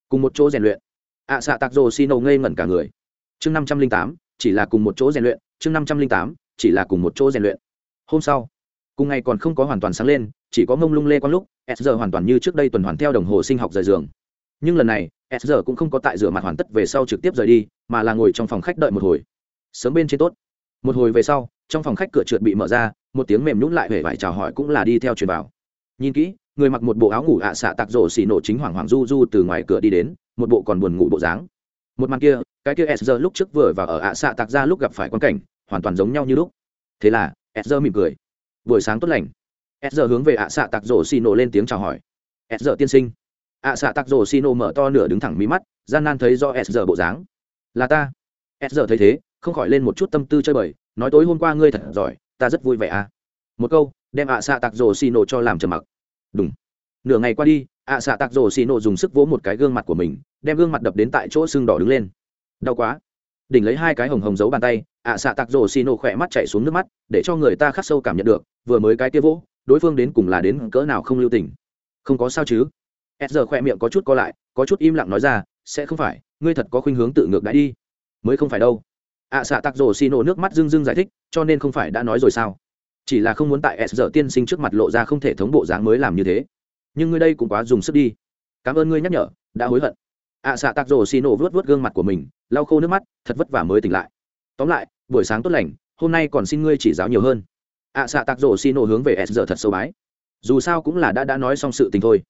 Cùng một chỗ rèn luyện. Ạ xạ tạc rổ xì nổ ngây ngẩn cả người. Chương năm trăm linh tám, chỉ là cùng một chỗ rèn luyện. Chương năm trăm linh tám, chỉ là cùng một chỗ rèn luyện. Hôm sau, cùng ngày còn không có hoàn toàn sáng lên, chỉ có mông lung lê quang lúc, s giờ hoàn toàn như trước đây tuần hoàn theo đồng hồ sinh học rời giường. Nhưng lần này, s giờ cũng không có tại rửa mặt hoàn tất về sau trực tiếp rời đi, mà là ngồi trong phòng khách đợi một hồi. Sớm bên trên tốt. Một hồi về sau, trong phòng khách cửa trượt bị mở ra, một tiếng mềm nhún lại hề vải chào hỏi cũng là đi theo truyền vào nhìn kỹ, người mặc một bộ áo ngủ ạ à xạ tạc rổ xì nổ chính hoàng hoàng du du từ ngoài cửa đi đến, một bộ còn buồn ngủ bộ dáng. Một màn kia, cái kia sr lúc trước vừa và ở ạ à xạ tạc ra lúc gặp phải quan cảnh, hoàn toàn giống nhau như lúc. Thế là sr mỉm cười. Buổi sáng tốt lành. Sr hướng về ạ xạ tạc rổ xì nổ lên tiếng chào hỏi. Sr tiên sinh. Ạ xạ tạc rổ xì nổ mở to nửa đứng thẳng mí mắt, gian nan thấy do sr bộ dáng. Là ta. Sr thấy thế, không khỏi lên một chút tâm tư chơi bời, nói tối hôm qua ngươi thật giỏi, ta rất vui vẻ à. Một câu đem ạ xạ tạc rổ xì nổ cho làm trầm mặc. Đúng nửa ngày qua đi, ạ xạ tạc rổ xì nổ dùng sức vỗ một cái gương mặt của mình, đem gương mặt đập đến tại chỗ xương đỏ đứng lên. Đau quá. Đỉnh lấy hai cái hồng hồng giấu bàn tay, ạ xạ tạc rổ xì nổ khỏe mắt chạy xuống nước mắt, để cho người ta khắc sâu cảm nhận được, vừa mới cái kia vỗ, đối phương đến cùng là đến cỡ nào không lưu tình. Không có sao chứ? S giờ khỏe miệng có chút co lại, có chút im lặng nói ra, sẽ không phải, ngươi thật có khuynh hướng tự ngược đãi đi. Mới không phải đâu. ạ xạ tạc rổ xì nổ nước mắt dưng dưng giải thích, cho nên không phải đã nói rồi sao? Chỉ là không muốn tại s giờ tiên sinh trước mặt lộ ra không thể thống bộ dáng mới làm như thế. Nhưng ngươi đây cũng quá dùng sức đi. Cảm ơn ngươi nhắc nhở, đã hối hận. Ạ xạ tạc rổ xì nổ vớt vớt gương mặt của mình, lau khô nước mắt, thật vất vả mới tỉnh lại. Tóm lại, buổi sáng tốt lành, hôm nay còn xin ngươi chỉ giáo nhiều hơn. Ạ xạ tạc rổ xì nổ hướng về s giờ thật sâu bái. Dù sao cũng là đã đã nói xong sự tình thôi.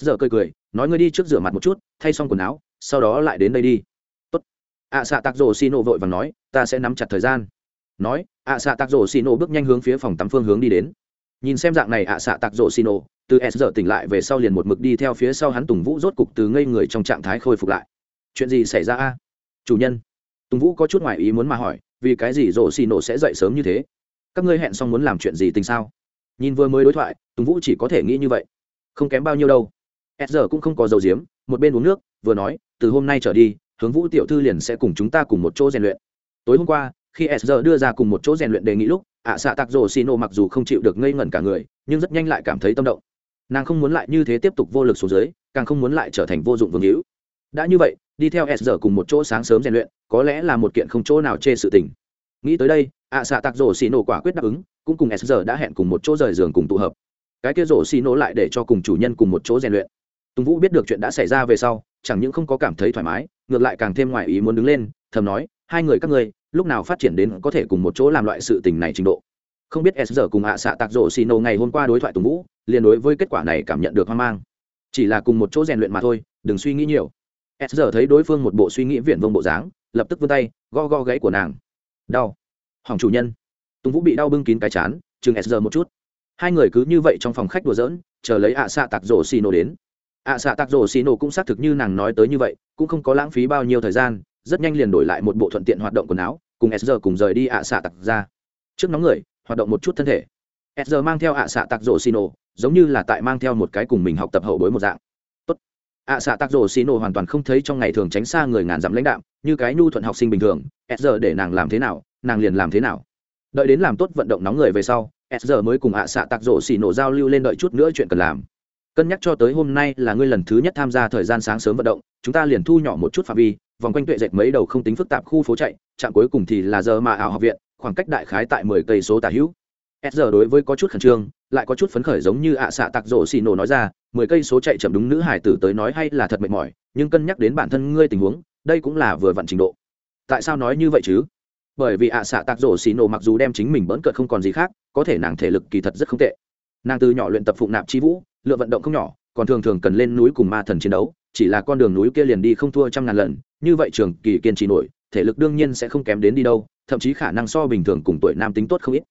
S giờ cười cười, nói ngươi đi trước rửa mặt một chút, thay xong quần áo, sau đó lại đến đây đi. Tốt. Ạ xạ tạc rổ xì nổ vội và nói, ta sẽ nắm chặt thời gian nói, ạ xạ tạc rổ xì nổ bước nhanh hướng phía phòng tắm phương hướng đi đến. Nhìn xem dạng này ạ xạ tạc rổ xì nổ, từ s giờ tỉnh lại về sau liền một mực đi theo phía sau hắn tùng vũ rốt cục từ ngây người trong trạng thái khôi phục lại. Chuyện gì xảy ra a? Chủ nhân. Tùng vũ có chút ngoại ý muốn mà hỏi, vì cái gì rổ xì nổ sẽ dậy sớm như thế? Các ngươi hẹn xong muốn làm chuyện gì tình sao? Nhìn vừa mới đối thoại, tùng vũ chỉ có thể nghĩ như vậy. Không kém bao nhiêu đâu. S giờ cũng không có dầu diếm, một bên uống nước, vừa nói, từ hôm nay trở đi, hướng vũ tiểu thư liền sẽ cùng chúng ta cùng một chỗ rèn luyện. Tối hôm qua khi s giờ đưa ra cùng một chỗ rèn luyện đề nghị lúc, ạ xạ tạc rổ xì nổ mặc dù không chịu được ngây ngẩn cả người, nhưng rất nhanh lại cảm thấy tâm động. Nàng không muốn lại như thế tiếp tục vô lực xuống dưới, càng không muốn lại trở thành vô dụng vương hữu. Đã như vậy, đi theo s giờ cùng một chỗ sáng sớm rèn luyện, có lẽ là một kiện không chỗ nào chê sự tình. Nghĩ tới đây, ạ xạ tạc rổ xì nổ quả quyết đáp ứng, cũng cùng s giờ đã hẹn cùng một chỗ rời giường cùng tụ hợp. Cái kia rổ xì nổ lại để cho cùng chủ nhân cùng một chỗ rèn luyện. Tùng vũ biết được chuyện đã xảy ra về sau, chẳng những không có cảm thấy thoải mái, ngược lại càng thêm ngoài ý muốn đứng lên, thầm nói, hai người các ngươi lúc nào phát triển đến có thể cùng một chỗ làm loại sự tình này trình độ. Không biết s giờ cùng ạ xạ tạc rổ xì nổ ngày hôm qua đối thoại tùng vũ, liền đối với kết quả này cảm nhận được hoang mang. Chỉ là cùng một chỗ rèn luyện mà thôi, đừng suy nghĩ nhiều. S giờ thấy đối phương một bộ suy nghĩ viển vông bộ dáng, lập tức vươn tay go go gãy của nàng. Đau. Hỏng chủ nhân. Tùng vũ bị đau bưng kín cái chán, chừng s giờ một chút. Hai người cứ như vậy trong phòng khách đùa giỡn, chờ lấy ạ xạ tạc rổ xì nổ đến. ạ xạ tạc rổ xì nổ cũng xác thực như nàng nói tới như vậy, cũng không có lãng phí bao nhiêu thời gian rất nhanh liền đổi lại một bộ thuận tiện hoạt động quần áo, cùng sr cùng rời đi ạ xạ tặc ra. Trước nóng người, hoạt động một chút thân thể. Sr mang theo ạ xạ tặc rổ xì nổ giống như là tại mang theo một cái cùng mình học tập hậu bối một dạng. Tốt. Ạ xạ tặc rổ xì nổ hoàn toàn không thấy trong ngày thường tránh xa người ngàn dặm lãnh đạm, như cái nhu thuận học sinh bình thường. Sr để nàng làm thế nào, nàng liền làm thế nào. Đợi đến làm tốt vận động nóng người về sau sr mới cùng ạ xạ tặc rổ xì nổ giao lưu lên đợi chút nữa chuyện cần làm. Cân nhắc cho tới hôm nay là ngươi lần thứ nhất tham gia thời gian sáng sớm vận động, chúng ta liền thu nhỏ một chút phạm vi vòng quanh tuệ dệt mấy đầu không tính phức tạp khu phố chạy, trạm cuối cùng thì là giờ mà ảo học viện, khoảng cách đại khái tại mười cây số tả hữu. S giờ đối với có chút khẩn trương, lại có chút phấn khởi giống như ạ xạ tạc rổ xì nổ nói ra, mười cây số chạy chậm đúng nữ hải tử tới nói hay là thật mệt mỏi, nhưng cân nhắc đến bản thân ngươi tình huống, đây cũng là vừa vặn trình độ. Tại sao nói như vậy chứ? Bởi vì ạ xạ tạc rổ xì nổ mặc dù đem chính mình bỡn cợt không còn gì khác, có thể nàng thể lực kỳ thật rất không tệ. Nàng từ nhỏ luyện tập phụng nạp chi vũ, lựa vận động không nhỏ, còn thường thường cần lên núi cùng ma thần chiến đấu, chỉ là con đường núi kia liền đi không thua trăm ngàn lần như vậy trường kỳ kiên trì nổi, thể lực đương nhiên sẽ không kém đến đi đâu, thậm chí khả năng so bình thường cùng tuổi nam tính tốt không ít.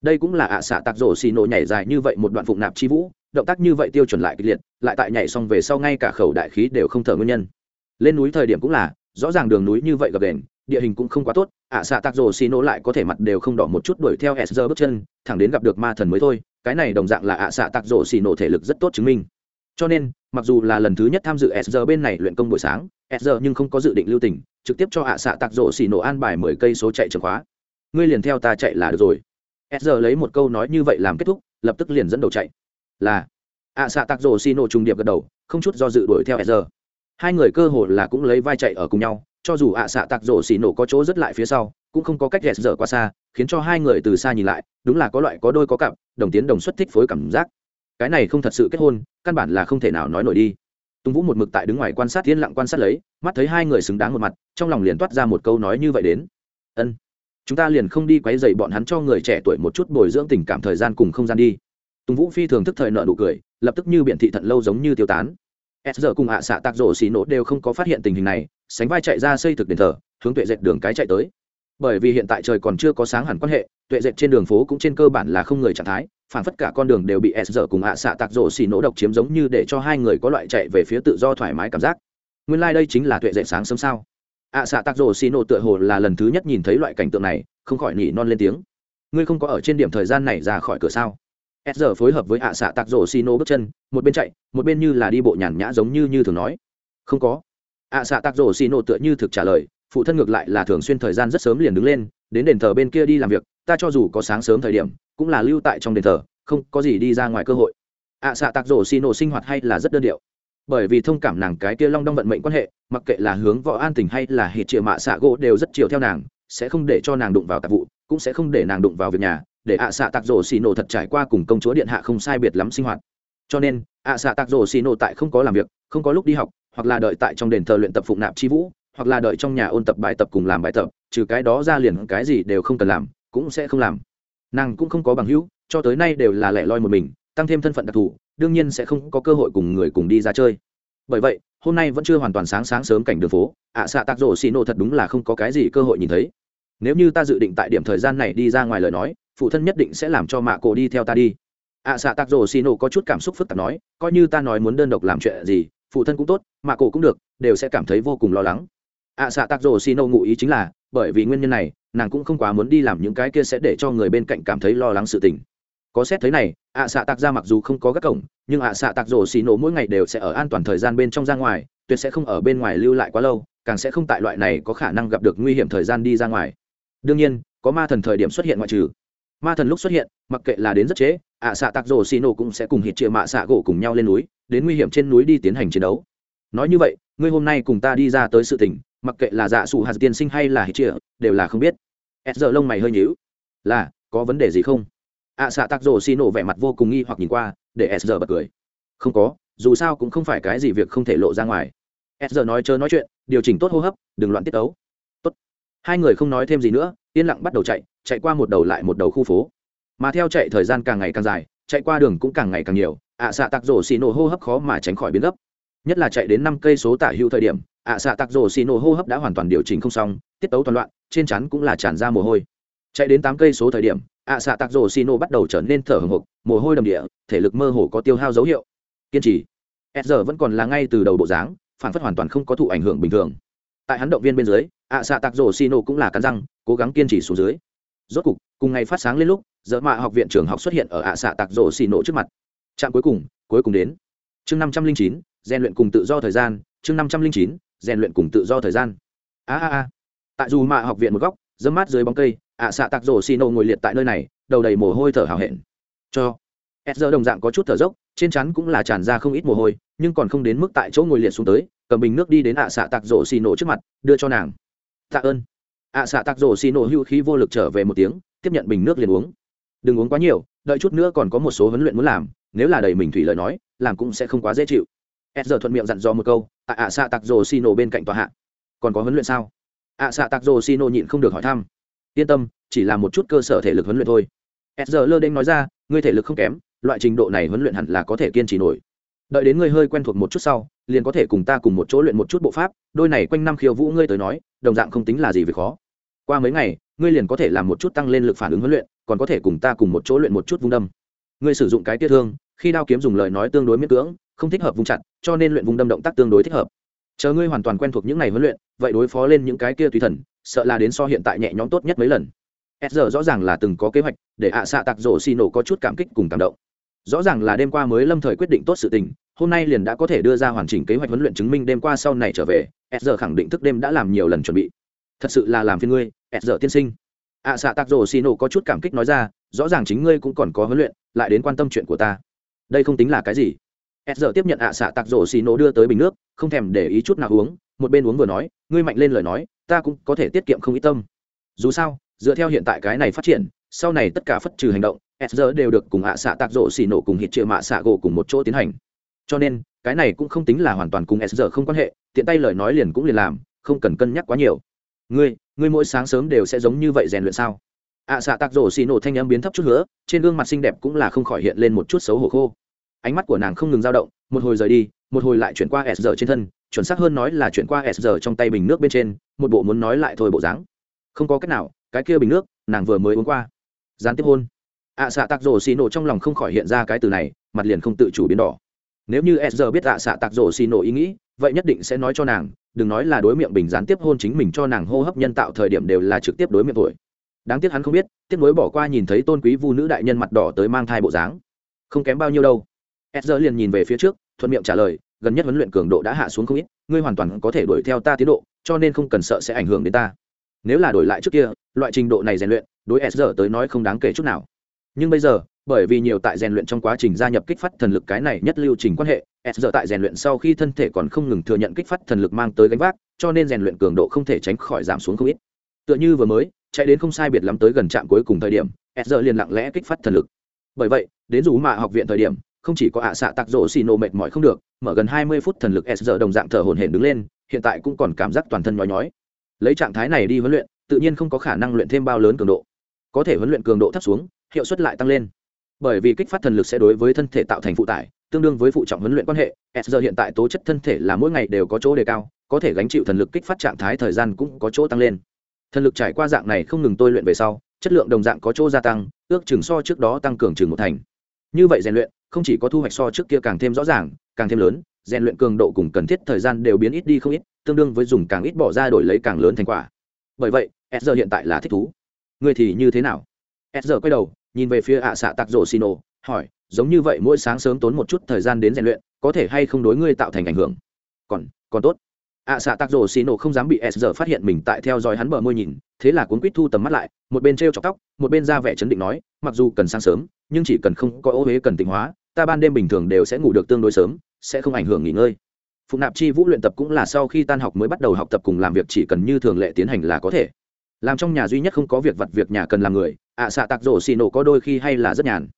Đây cũng là ạ xạ tạc rổ xì nổ nhảy dài như vậy một đoạn phụng nạp chi vũ, động tác như vậy tiêu chuẩn lại kịch liệt, lại tại nhảy xong về sau ngay cả khẩu đại khí đều không thở nguyên nhân. Lên núi thời điểm cũng là, rõ ràng đường núi như vậy gập đền địa hình cũng không quá tốt, ạ xạ tạc rổ xì nổ lại có thể mặt đều không đỏ một chút đuổi theo s giờ bước chân, thẳng đến gặp được ma thần mới thôi, cái này đồng dạng là ạ xạ tạc rổ xì nổ thể lực rất tốt chứng minh. Cho nên, mặc dù là lần thứ nhất tham dự s giờ bên này luyện công buổi sáng sr nhưng không có dự định lưu tình, trực tiếp cho hạ xạ tạc rổ xì nổ an bài mười cây số chạy trường khóa. Ngươi liền theo ta chạy là được rồi. Sr lấy một câu nói như vậy làm kết thúc, lập tức liền dẫn đầu chạy. Là, ạ xạ tạc rổ xì nổ trùng điệp gật đầu, không chút do dự đuổi theo sr hai người cơ hồ là cũng lấy vai chạy ở cùng nhau, cho dù ạ xạ tạc rổ xì nổ có chỗ rất lại phía sau, cũng không có cách sr qua xa, khiến cho hai người từ xa nhìn lại, đúng là có loại có đôi có cặp, đồng tiến đồng xuất thích phối cảm giác. Cái này không thật sự kết hôn, căn bản là không thể nào nói nổi đi tùng vũ một mực tại đứng ngoài quan sát thiên lặng quan sát lấy, mắt thấy hai người xứng đáng một mặt, trong lòng liền toát ra một câu nói như vậy đến. Ân, chúng ta liền không đi quấy dày bọn hắn cho người trẻ tuổi một chút bồi dưỡng tình cảm thời gian cùng không gian đi. Tùng vũ phi thường thức thời nợ nụ cười, lập tức như biện thị thận lâu giống như tiêu tán. S giờ cùng hạ xạ tạc rổ xì nổ đều không có phát hiện tình hình này, sánh vai chạy ra xây thực đền thờ, hướng tuệ dệt đường cái chạy tới bởi vì hiện tại trời còn chưa có sáng hẳn quan hệ, tuệ dệt trên đường phố cũng trên cơ bản là không người trạng thái, phản phất cả con đường đều bị s dở cùng hạ xạ tạc rổ xì nổ độc chiếm giống như để cho hai người có loại chạy về phía tự do thoải mái cảm giác. Nguyên lai、like、đây chính là tuệ dệt sáng sớm sao? Hạ xạ tạc rổ xì nổ tựa hồ là lần thứ nhất nhìn thấy loại cảnh tượng này, không khỏi nỉ non lên tiếng. Ngươi không có ở trên điểm thời gian này ra khỏi cửa sao? S giờ phối hợp với hạ xạ tạc rổ xì nổ bước chân, một bên chạy, một bên như là đi bộ nhàn nhã giống như như thường nói. Không có. Hạ xạ tạc rổ xì nổ tựa như thực trả lời phụ thân ngược lại là thường xuyên thời gian rất sớm liền đứng lên đến đền thờ bên kia đi làm việc ta cho dù có sáng sớm thời điểm cũng là lưu tại trong đền thờ không có gì đi ra ngoài cơ hội. Ạ à, xạ tạc rổ xì nổ sinh hoạt hay là rất đơn điệu. Bởi vì thông cảm nàng cái kia long đong vận mệnh quan hệ mặc kệ là hướng võ an tình hay là hít triệu mạ xạ gỗ đều rất chiều theo nàng sẽ không để cho nàng đụng vào tạp vụ cũng sẽ không để nàng đụng vào việc nhà để ạ à xạ tạc rổ xì nổ thật trải qua cùng công chúa điện hạ không sai biệt lắm sinh hoạt. Cho nên ạ à xạ tạc rổ xì nổ tại không có làm việc không có lúc đi học hoặc là đợi tại trong đền thờ luyện tập phụng nạp chi vũ hoặc là đợi trong nhà ôn tập bài tập cùng làm bài tập, trừ cái đó ra liền cái gì đều không cần làm, cũng sẽ không làm. Nàng cũng không có bằng hữu, cho tới nay đều là lẻ loi một mình, tăng thêm thân phận đặc thù, đương nhiên sẽ không có cơ hội cùng người cùng đi ra chơi. Bởi vậy, hôm nay vẫn chưa hoàn toàn sáng sáng sớm cảnh đường phố, ạ xạ tạc rổ xì nổ thật đúng là không có cái gì cơ hội nhìn thấy. Nếu như ta dự định tại điểm thời gian này đi ra ngoài lời nói, phụ thân nhất định sẽ làm cho mạ cổ đi theo ta đi. Ạ xạ tạc rổ xì nổ có chút cảm xúc phức tạp nói, coi như ta nói muốn đơn độc làm chuyện gì, phụ thân cũng tốt, mạ cổ cũng được, đều sẽ cảm thấy vô cùng lo lắng ạ xạ tạc rổ xì nổ ngụ ý chính là, bởi vì nguyên nhân này, nàng cũng không quá muốn đi làm những cái kia sẽ để cho người bên cạnh cảm thấy lo lắng sự tình. Có xét thấy này, ạ xạ tạc ra mặc dù không có các cổng, nhưng ạ xạ tạc rổ xì nổ mỗi ngày đều sẽ ở an toàn thời gian bên trong ra ngoài, tuyệt sẽ không ở bên ngoài lưu lại quá lâu, càng sẽ không tại loại này có khả năng gặp được nguy hiểm thời gian đi ra ngoài. Đương nhiên, có ma thần thời điểm xuất hiện ngoại trừ. Ma thần lúc xuất hiện, mặc kệ là đến rất chế ạ xạ tạc rổ xì nổ cũng sẽ cùng hít chia mạ xạ gỗ cùng nhau lên núi, đến nguy hiểm trên núi đi tiến hành chiến đấu. Nói như vậy, ngươi hôm nay cùng ta đi ra tới sự tình mặc kệ là dạ sủ hạt tiên sinh hay là hít chia đều là không biết. S giờ lông mày hơi nhíu. Là, có vấn đề gì không? Ạ xạ tạc rổ xì nổ vẻ mặt vô cùng nghi hoặc nhìn qua, để s giờ bật cười. Không có, dù sao cũng không phải cái gì việc không thể lộ ra ngoài. S giờ nói chớ nói chuyện, điều chỉnh tốt hô hấp, đừng loạn tiết ấu tốt. Hai người không nói thêm gì nữa, yên lặng bắt đầu chạy chạy qua một đầu lại một đầu khu phố. Mà theo chạy thời gian càng ngày càng dài, chạy qua đường cũng càng ngày càng nhiều ạ xạ tạc rổ xì nổ hô hấp khó mà tránh khỏi biến gấp. Nhất là chạy đến năm cây số tả hữu thời điểm ạ xạ tạc rổ xì nổ hô hấp đã hoàn toàn điều chỉnh không xong, tiết tấu toàn loạn, trên chắn cũng là tràn ra mồ hôi. Chạy đến tám cây số thời điểm, ạ xạ tạc rổ xì nổ bắt đầu trở nên thở hồng hộc, mồ hôi đầm địa, thể lực mơ hồ có tiêu hao dấu hiệu. Kiên trì. S giờ vẫn còn là ngay từ đầu bộ dáng, phản phất hoàn toàn không có thụ ảnh hưởng bình thường. Tại hắn động viên bên dưới, ạ xạ tạc rổ xì nổ cũng là cắn răng, cố gắng kiên trì xuống dưới. Rốt cục, cùng ngày phát sáng lên lúc dỡ mạ học viện trường học xuất hiện ở ạ xạ tạc rổ xì nổ trước mặt. Trạm cuối cùng cuối cùng đến. Chương năm trăm linh chín, rèn luyện cùng tự do thời gian, chương năm trăm linh chín rèn luyện cùng tự do thời gian. A a a. Tại dù mạ học viện một góc, dâm mát dưới bóng cây, ạ xạ tạc rổ xì nổ ngồi liệt tại nơi này, đầu đầy mồ hôi thở hào hẹn. Cho. S giờ đồng dạng có chút thở dốc, trên chắn cũng là tràn ra không ít mồ hôi, nhưng còn không đến mức tại chỗ ngồi liệt xuống tới, cầm bình nước đi đến ạ xạ tạc rổ xì nổ trước mặt, đưa cho nàng. Tạ ơn. Ạ xạ tạc rổ xì nổ hữu khí vô lực trở về một tiếng, tiếp nhận bình nước liền uống. Đừng uống quá nhiều, đợi chút nữa còn có một số huấn luyện muốn làm, nếu là đầy mình thủy lời nói, làm cũng sẽ không quá dễ chịu s giờ thuận miệng dặn dò một câu, tại ạ xạ tặc rồ xì nổ bên cạnh tòa hạ. Còn có huấn luyện sao? Ạ xạ tặc rồ xì nổ nhịn không được hỏi thăm. Yên tâm, chỉ là một chút cơ sở thể lực huấn luyện thôi. S giờ lơ đênh nói ra, ngươi thể lực không kém, loại trình độ này huấn luyện hẳn là có thể kiên trì nổi. Đợi đến ngươi hơi quen thuộc một chút sau, liền có thể cùng ta cùng một chỗ luyện một chút bộ pháp, đôi này quanh năm khiêu vũ ngươi tới nói, đồng dạng không tính là gì về khó. Qua mấy ngày, ngươi liền có thể làm một chút tăng lên lực phản ứng huấn luyện, còn có thể cùng ta cùng một chỗ luyện một chút vung đâm. Ngươi sử dụng cái tiết thương, khi đao kiếm dùng lời nói tương đối miễn cưỡng không thích hợp vùng chặt, cho nên luyện vùng đâm động tác tương đối thích hợp. Chờ ngươi hoàn toàn quen thuộc những ngày huấn luyện, vậy đối phó lên những cái kia tùy thần, sợ là đến so hiện tại nhẹ nhõm tốt nhất mấy lần. S giờ rõ ràng là từng có kế hoạch, để ạ xạ tạc rổ xì nổ có chút cảm kích cùng cảm động. Rõ ràng là đêm qua mới lâm thời quyết định tốt sự tình, hôm nay liền đã có thể đưa ra hoàn chỉnh kế hoạch huấn luyện chứng minh đêm qua sau này trở về s giờ khẳng định thức đêm đã làm nhiều lần chuẩn bị. Thật sự là làm phiên ngươi s giờ tiên sinh. Ạ xạ tạc rổ xì nổ có chút cảm kích nói ra, rõ ràng chính ngươi cũng còn có huấn luyện, lại đến quan tâm chuyện của ta. Đây không tính là cái gì s giờ tiếp nhận ạ xạ tạc rổ xì nổ đưa tới bình nước không thèm để ý chút nào uống một bên uống vừa nói ngươi mạnh lên lời nói ta cũng có thể tiết kiệm không ít tâm. Dù sao dựa theo hiện tại cái này phát triển sau này tất cả phất trừ hành động s giờ đều được cùng ạ xạ tạc rổ xì nổ cùng hít triệu mạ xạ gỗ cùng một chỗ tiến hành. Cho nên cái này cũng không tính là hoàn toàn cùng s giờ không quan hệ tiện tay lời nói liền cũng liền làm không cần cân nhắc quá nhiều. Ngươi ngươi mỗi sáng sớm đều sẽ giống như vậy rèn luyện sao? ạ à, xạ tạc rổ xì nổ thanh âm biến thấp chút nữa trên gương mặt xinh đẹp cũng là không khỏi hiện lên một chút xấu hổ khô ánh mắt của nàng không ngừng dao động một hồi rời đi một hồi lại chuyển qua s giờ trên thân chuẩn xác hơn nói là chuyển qua s giờ trong tay bình nước bên trên một bộ muốn nói lại thôi bộ dáng. Không có cách nào cái kia bình nước nàng vừa mới uống qua. Gián tiếp hôn. Ạ à, xạ tạc rổ xì nổ trong lòng không khỏi hiện ra cái từ này mặt liền không tự chủ biến đỏ. Nếu như s giờ biết ạ à, xạ tạc rổ xì nổ ý nghĩ vậy nhất định sẽ nói cho nàng đừng nói là đối miệng bình gián tiếp hôn chính mình cho nàng hô hấp nhân tạo thời điểm đều là trực tiếp đối miệng tuổi. Đáng tiếc hắn không biết tiếc nuối bỏ qua nhìn thấy tôn quý vu nữ đại nhân mặt đỏ tới mang thai bộ dáng. Không kém bao nhiêu đâu s liền nhìn về phía trước, thuận miệng trả lời, gần nhất huấn luyện cường độ đã hạ xuống không ít, ngươi hoàn toàn có thể đuổi theo ta tiến độ, cho nên không cần sợ sẽ ảnh hưởng đến ta. Nếu là đổi lại trước kia, loại trình độ này rèn luyện, đối s tới nói không đáng kể chút nào. Nhưng bây giờ, bởi vì nhiều tại rèn luyện trong quá trình gia nhập kích phát thần lực cái này nhất lưu trình quan hệ s tại rèn luyện sau khi thân thể còn không ngừng thừa nhận kích phát thần lực mang tới gánh vác, cho nên rèn luyện cường độ không thể tránh khỏi giảm xuống không ít. Tựa như vừa mới, chạy đến không sai biệt lắm tới gần trạm cuối cùng thời điểm s liền lặng lẽ kích phát thần lực. Bởi vậy, đến dù mạ học viện thời điểm không chỉ có ạ xạ tặc rỗ xì nổ mệt mỏi không được, mở gần hai mươi phút thần lực s đồng dạng thở hồn hển đứng lên, hiện tại cũng còn cảm giác toàn thân nhói nhói. Lấy trạng thái này đi huấn luyện, tự nhiên không có khả năng luyện thêm bao lớn cường độ. Có thể huấn luyện cường độ thấp xuống, hiệu suất lại tăng lên. Bởi vì kích phát thần lực sẽ đối với thân thể tạo thành phụ tải, tương đương với phụ trọng huấn luyện quan hệ, s hiện tại tố chất thân thể là mỗi ngày đều có chỗ đề cao, có thể gánh chịu thần lực kích phát trạng thái thời gian cũng có chỗ tăng lên. Thần lực trải qua dạng này không ngừng tôi luyện về sau, chất lượng đồng dạng có chỗ gia tăng, ước chừng so trước đó tăng cường chừng một thành. Như vậy rèn luyện không chỉ có thu hoạch so trước kia càng thêm rõ ràng, càng thêm lớn, rèn luyện cường độ cùng cần thiết thời gian đều biến ít đi không ít, tương đương với dùng càng ít bỏ ra đổi lấy càng lớn thành quả. Bởi vậy s hiện tại là thích thú. Người thì như thế nào? S quay đầu, nhìn về phía ạ xạ tạc rổ xì nổ hỏi, giống như vậy mỗi sáng sớm tốn một chút thời gian đến rèn luyện, có thể hay không đối ngươi tạo thành ảnh hưởng? Còn còn tốt. Ạ xạ tạc rổ xì nổ không dám bị s giờ phát hiện mình tại theo dõi hắn bờ môi nhìn, thế là cuốn quýt thu tầm mắt lại, một bên t r e o chọc tóc, một bên ra vẻ chấn định nói, mặc dù cần sáng sớm, nhưng chỉ cần không có ô huế cần tịnh hóa ta ban đêm bình thường đều sẽ ngủ được tương đối sớm sẽ không ảnh hưởng nghỉ ngơi. Phụ nạp chi vũ luyện tập cũng là sau khi tan học mới bắt đầu học tập cùng làm việc chỉ cần như thường lệ tiến hành là có thể. Làm trong nhà duy nhất không có việc vặt việc nhà cần làm người ạ à, xạ tạc rổ xì nổ có đôi khi hay là rất nhàn.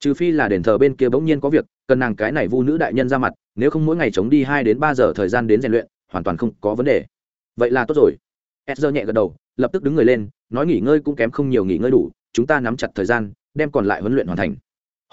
Trừ phi là đền thờ bên kia bỗng nhiên có việc cần nàng cái này vu nữ đại nhân ra mặt nếu không mỗi ngày chống đi hai đến ba giờ thời gian đến rèn luyện hoàn toàn không có vấn đề. Vậy là tốt rồi. Edger nhẹ gật đầu lập tức đứng người lên nói nghỉ ngơi cũng kém không nhiều nghỉ ngơi đủ chúng ta nắm chặt thời gian đem còn lại huấn luyện hoàn thành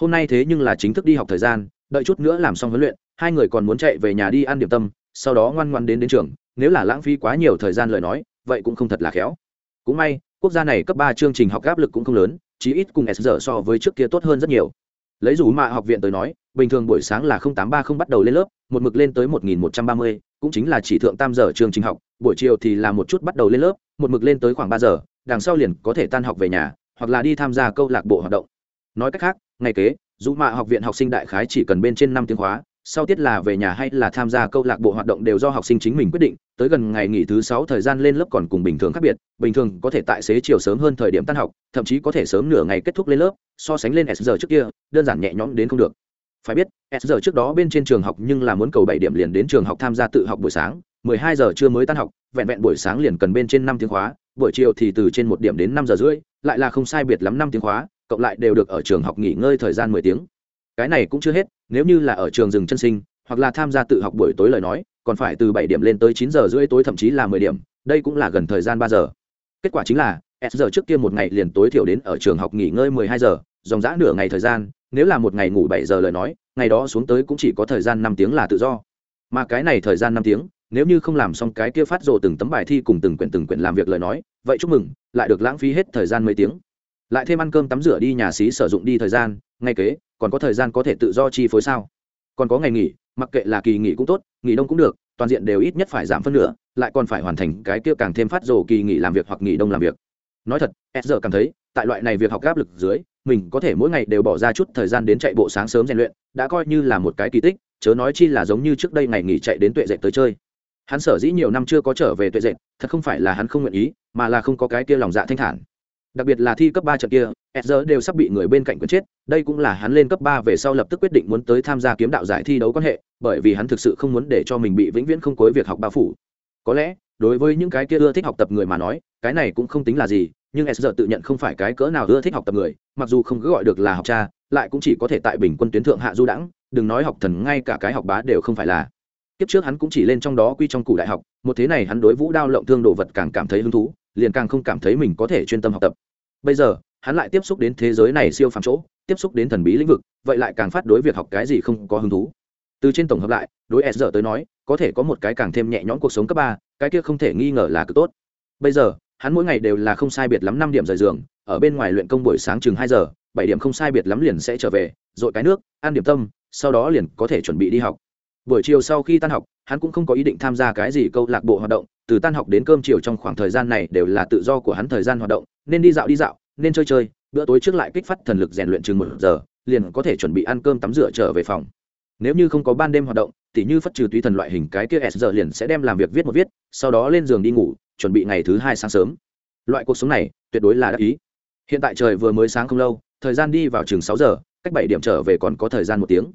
hôm nay thế nhưng là chính thức đi học thời gian, đợi chút nữa làm xong huấn luyện, hai người còn muốn chạy về nhà đi ăn điểm tâm, sau đó ngoan ngoan đến đến trường, nếu là lãng phí quá nhiều thời gian lời nói, vậy cũng không thật là khéo. Cũng may, quốc gia này cấp ba chương trình học áp lực cũng không lớn, chí ít cùng s giờ so với trước kia tốt hơn rất nhiều. Lấy dù mạ học viện tới nói, bình thường buổi sáng là tám ba không bắt đầu lên lớp, một mực lên tới một nghìn một trăm ba mươi, cũng chính là chỉ thượng tam giờ chương trình học, buổi chiều thì là một chút bắt đầu lên lớp, một mực lên tới khoảng ba giờ, đằng sau liền có thể tan học về nhà, hoặc là đi tham gia câu lạc bộ hoạt động. Nói cách khác ngày kế dù mạ học viện học sinh đại khái chỉ cần bên trên năm tiếng khóa, sau tiết là về nhà hay là tham gia câu lạc bộ hoạt động đều do học sinh chính mình quyết định, tới gần ngày nghỉ thứ sáu thời gian lên lớp còn cùng bình thường khác biệt, bình thường có thể tại xế chiều sớm hơn thời điểm tan học, thậm chí có thể sớm nửa ngày kết thúc lên lớp, so sánh lên s giờ trước kia, đơn giản nhẹ nhõm đến không được. Phải biết, s giờ trước đó bên trên trường học nhưng là muốn cầu bảy điểm liền đến trường học tham gia tự học buổi sáng, mười hai giờ chưa mới tan học, vẹn vẹn buổi sáng liền cần bên trên năm tiếng khóa, buổi chiều thì từ trên một điểm đến năm giờ rưỡi, lại là không sai biệt lắm năm tiếng khóa cộng lại đều được ở trường học nghỉ ngơi thời gian mười tiếng. Cái này cũng chưa hết, nếu như là ở trường dừng chân sinh, hoặc là tham gia tự học buổi tối lời nói, còn phải từ bảy điểm lên tới chín giờ rưỡi tối thậm chí là mười điểm, đây cũng là gần thời gian ba giờ. Kết quả chính là, s giờ trước kia một ngày liền tối thiểu đến ở trường học nghỉ ngơi mười hai giờ, dòng dã nửa ngày thời gian, nếu là một ngày ngủ bảy giờ lời nói, ngày đó xuống tới cũng chỉ có thời gian năm tiếng là tự do. Mà cái này thời gian năm tiếng, nếu như không làm xong cái kia phát rồ từng tấm bài thi cùng từng quyển từng quyển làm việc lời nói, vậy chúc mừng, lại được lãng phí hết thời gian mấy tiếng lại thêm ăn cơm tắm rửa đi nhà xí sử dụng đi thời gian ngay kế, còn có thời gian có thể tự do chi phối sao? Còn có ngày nghỉ, mặc kệ là kỳ nghỉ cũng tốt, nghỉ đông cũng được, toàn diện đều ít nhất phải giảm phân nửa, lại còn phải hoàn thành cái kia càng thêm phát rồ kỳ nghỉ làm việc hoặc nghỉ đông làm việc. Nói thật, s giờ cảm thấy, tại loại này việc học áp lực dưới, mình có thể mỗi ngày đều bỏ ra chút thời gian đến chạy bộ sáng sớm rèn luyện, đã coi như là một cái kỳ tích, chớ nói chi là giống như trước đây ngày nghỉ chạy đến tuệ dệt tới chơi. Hắn sở dĩ nhiều năm chưa có trở về tuệ dệt, thật không phải là hắn không nguyện ý, mà là không có cái kia lòng dạ thanh thản đặc biệt là thi cấp ba trận kia Ezra đều sắp bị người bên cạnh quấn chết, đây cũng là hắn lên cấp ba về sau lập tức quyết định muốn tới tham gia kiếm đạo giải thi đấu quan hệ, bởi vì hắn thực sự không muốn để cho mình bị vĩnh viễn không cối việc học bao phủ. Có lẽ, đối với những cái kia ưa thích học tập người mà nói, cái này cũng không tính là gì, nhưng Ezra tự nhận không phải cái cỡ nào ưa thích học tập người, mặc dù không cứ gọi được là học cha, lại cũng chỉ có thể tại bình quân tuyến thượng hạ du đẳng, đừng nói học thần ngay cả cái học bá đều không phải là. Kiếp trước hắn cũng chỉ lên trong đó quy trong cụ đại học, một thế này hắn đối vũ đao lộng thương đồ vật càng cảm thấy hứng thú, liền càng không cảm thấy mình có thể chuyên tâm học tập. Bây giờ, hắn lại tiếp xúc đến thế giới này siêu phàm chỗ tiếp xúc đến thần bí lĩnh vực vậy lại càng phát đối việc học cái gì không có hứng thú. Từ trên tổng hợp lại đối s giờ tới nói có thể có một cái càng thêm nhẹ nhõm cuộc sống cấp ba cái kia không thể nghi ngờ là cực tốt. Bây giờ hắn mỗi ngày đều là không sai biệt lắm năm điểm rời giường ở bên ngoài luyện công buổi sáng chừng hai giờ bảy điểm không sai biệt lắm liền sẽ trở về dội cái nước ăn điểm tâm sau đó liền có thể chuẩn bị đi học buổi chiều sau khi tan học, hắn cũng không có ý định tham gia cái gì câu lạc bộ hoạt động, từ tan học đến cơm chiều trong khoảng thời gian này đều là tự do của hắn thời gian hoạt động, nên đi dạo đi dạo, nên chơi chơi, bữa tối trước lại kích phát thần lực rèn luyện chừng một giờ, liền có thể chuẩn bị ăn cơm tắm rửa trở về phòng. Nếu như không có ban đêm hoạt động, tỉ như phất trừ tùy thần loại hình cái kia s giờ liền sẽ đem làm việc viết một viết, sau đó lên giường đi ngủ, chuẩn bị ngày thứ hai sáng sớm. Loại cuộc sống này, tuyệt đối là đắc ý. Hiện tại trời vừa mới sáng không lâu, thời gian đi vào chừng sáu giờ, cách bảy điểm trở về còn có thời gian một tiếng.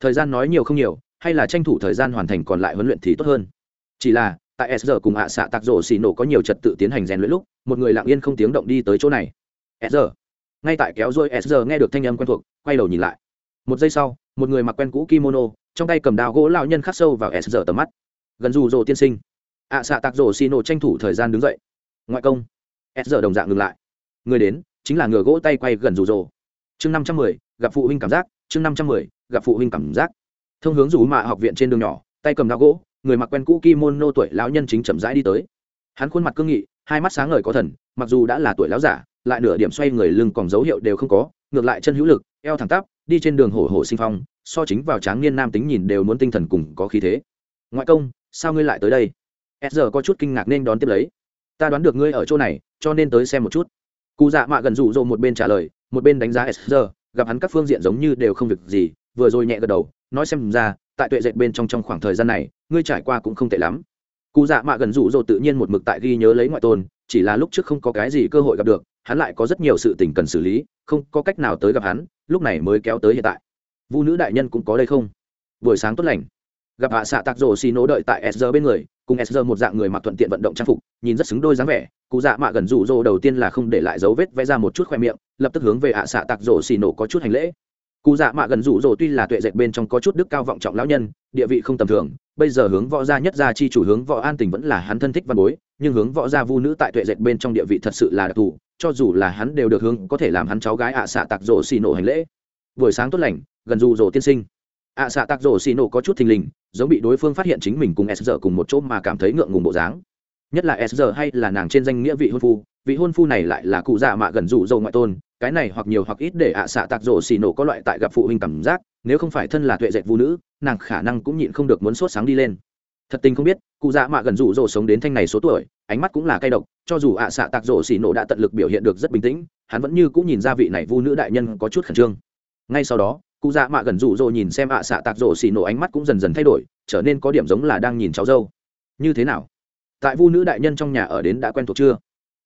Thời gian nói nhiều không nhiều hay là tranh thủ thời gian hoàn thành còn lại huấn luyện thì tốt hơn. Chỉ là, tại s giờ cùng hạ xạ tạc rổ xì nổ có nhiều trật tự tiến hành rèn luyện lúc, một người lặng yên không tiếng động đi tới chỗ này. S giờ ngay tại kéo dôi s giờ nghe được thanh âm quen thuộc, quay đầu nhìn lại. Một giây sau, một người mặc quen cũ kimono, trong tay cầm đào gỗ lao nhân khắc sâu vào s giờ tầm mắt. Gần dù rồ tiên sinh. Ạ xạ tạc rổ xì nổ tranh thủ thời gian đứng dậy. Ngoại công. S giờ đồng dạng ngừng lại. Người đến, chính là ngựa gỗ tay quay gần dù rồ. Chương năm trăm mười, gặp phụ huynh cảm giác. Chương năm trăm mười, gặp phụ huynh cảm giác thông hướng rủ mạ học viện trên đường nhỏ, tay cầm đao gỗ, người mặc quen cũ kimono tuổi lão nhân chính chậm rãi đi tới. Hắn khuôn mặt cương nghị, hai mắt sáng ngời có thần, mặc dù đã là tuổi lão giả, lại nửa điểm xoay người lưng còn dấu hiệu đều không có, ngược lại chân hữu lực, eo thẳng tắp, đi trên đường hổ hổ sinh phong, so chính vào tráng niên nam tính nhìn đều muốn tinh thần cùng có khí thế. Ngoại công, sao ngươi lại tới đây? S giờ có chút kinh ngạc nên đón tiếp lấy. Ta đoán được ngươi ở chỗ này, cho nên tới xem một chút. Cụ dạ mạ gần rủ rộ một bên trả lời, một bên đánh giá s giờ, gặp hắn các phương diện giống như đều không việc gì vừa rồi nhẹ gật đầu, nói xem ra, tại tuệ dệt bên trong trong khoảng thời gian này, ngươi trải qua cũng không tệ lắm. Cụ dạ mạ gần rủ rỗ tự nhiên một mực tại ghi nhớ lấy ngoại tôn, chỉ là lúc trước không có cái gì cơ hội gặp được, hắn lại có rất nhiều sự tình cần xử lý, không có cách nào tới gặp hắn, lúc này mới kéo tới hiện tại. Vu nữ đại nhân cũng có đây không? Buổi sáng tốt lành. Gặp hạ xạ tạc rổ xì nổ đợi tại sr bên người, cùng sr một dạng người mặc thuận tiện vận động trang phục, nhìn rất xứng đôi dáng vẻ, cụ dạ mạ gần rủ rỗ đầu tiên là không để lại dấu vết vẽ ra một chút khoe miệng, lập tức hướng về hạ xạ tạc rổ xì nổ có chút hành lễ cụ dạ mạ gần rủ rỗ tuy là tuệ dệt bên trong có chút đức cao vọng trọng lão nhân, địa vị không tầm thường, bây giờ hướng võ gia nhất gia chi chủ hướng võ an tình vẫn là hắn thân thích văn bối, nhưng hướng võ gia vu nữ tại tuệ dệt bên trong địa vị thật sự là đặc thù, cho dù là hắn đều được hướng có thể làm hắn cháu gái ạ xạ tạc rổ xì nổ hành lễ. Buổi sáng tốt lành, gần rủ rồ tiên sinh. Ạ xạ tạc rổ xì nổ có chút thình lình, giống bị đối phương phát hiện chính mình cùng s giờ cùng một chỗ mà cảm thấy ngượng ngùng bộ dáng nhất là s giờ hay là nàng trên danh nghĩa vị hôn phu, vị hôn phu này lại là cụ già mạ gần rủ dâu ngoại tôn, cái này hoặc nhiều hoặc ít để ạ xạ tạc rổ xì nổ có loại tại gặp phụ huynh cảm giác, nếu không phải thân là tuệ dệt phụ nữ, nàng khả năng cũng nhịn không được muốn sốt sáng đi lên. Thật tình không biết, cụ dạ mạ gần rủ dâu sống đến thanh này số tuổi, ánh mắt cũng là cay độc, cho dù ạ xạ tạc rổ xì nổ đã tận lực biểu hiện được rất bình tĩnh, hắn vẫn như cũng nhìn ra vị này vu nữ đại nhân có chút khẩn trương. Ngay sau đó, cụ dạ mạ gần rủ dâu nhìn xem ạ xạ tạc rổ xì nổ ánh mắt cũng dần dần thay đổi, trở nên có điểm giống là đang nhìn cháu dâu. Như thế nào? Tại vu nữ đại nhân trong nhà ở đến đã quen thuộc chưa?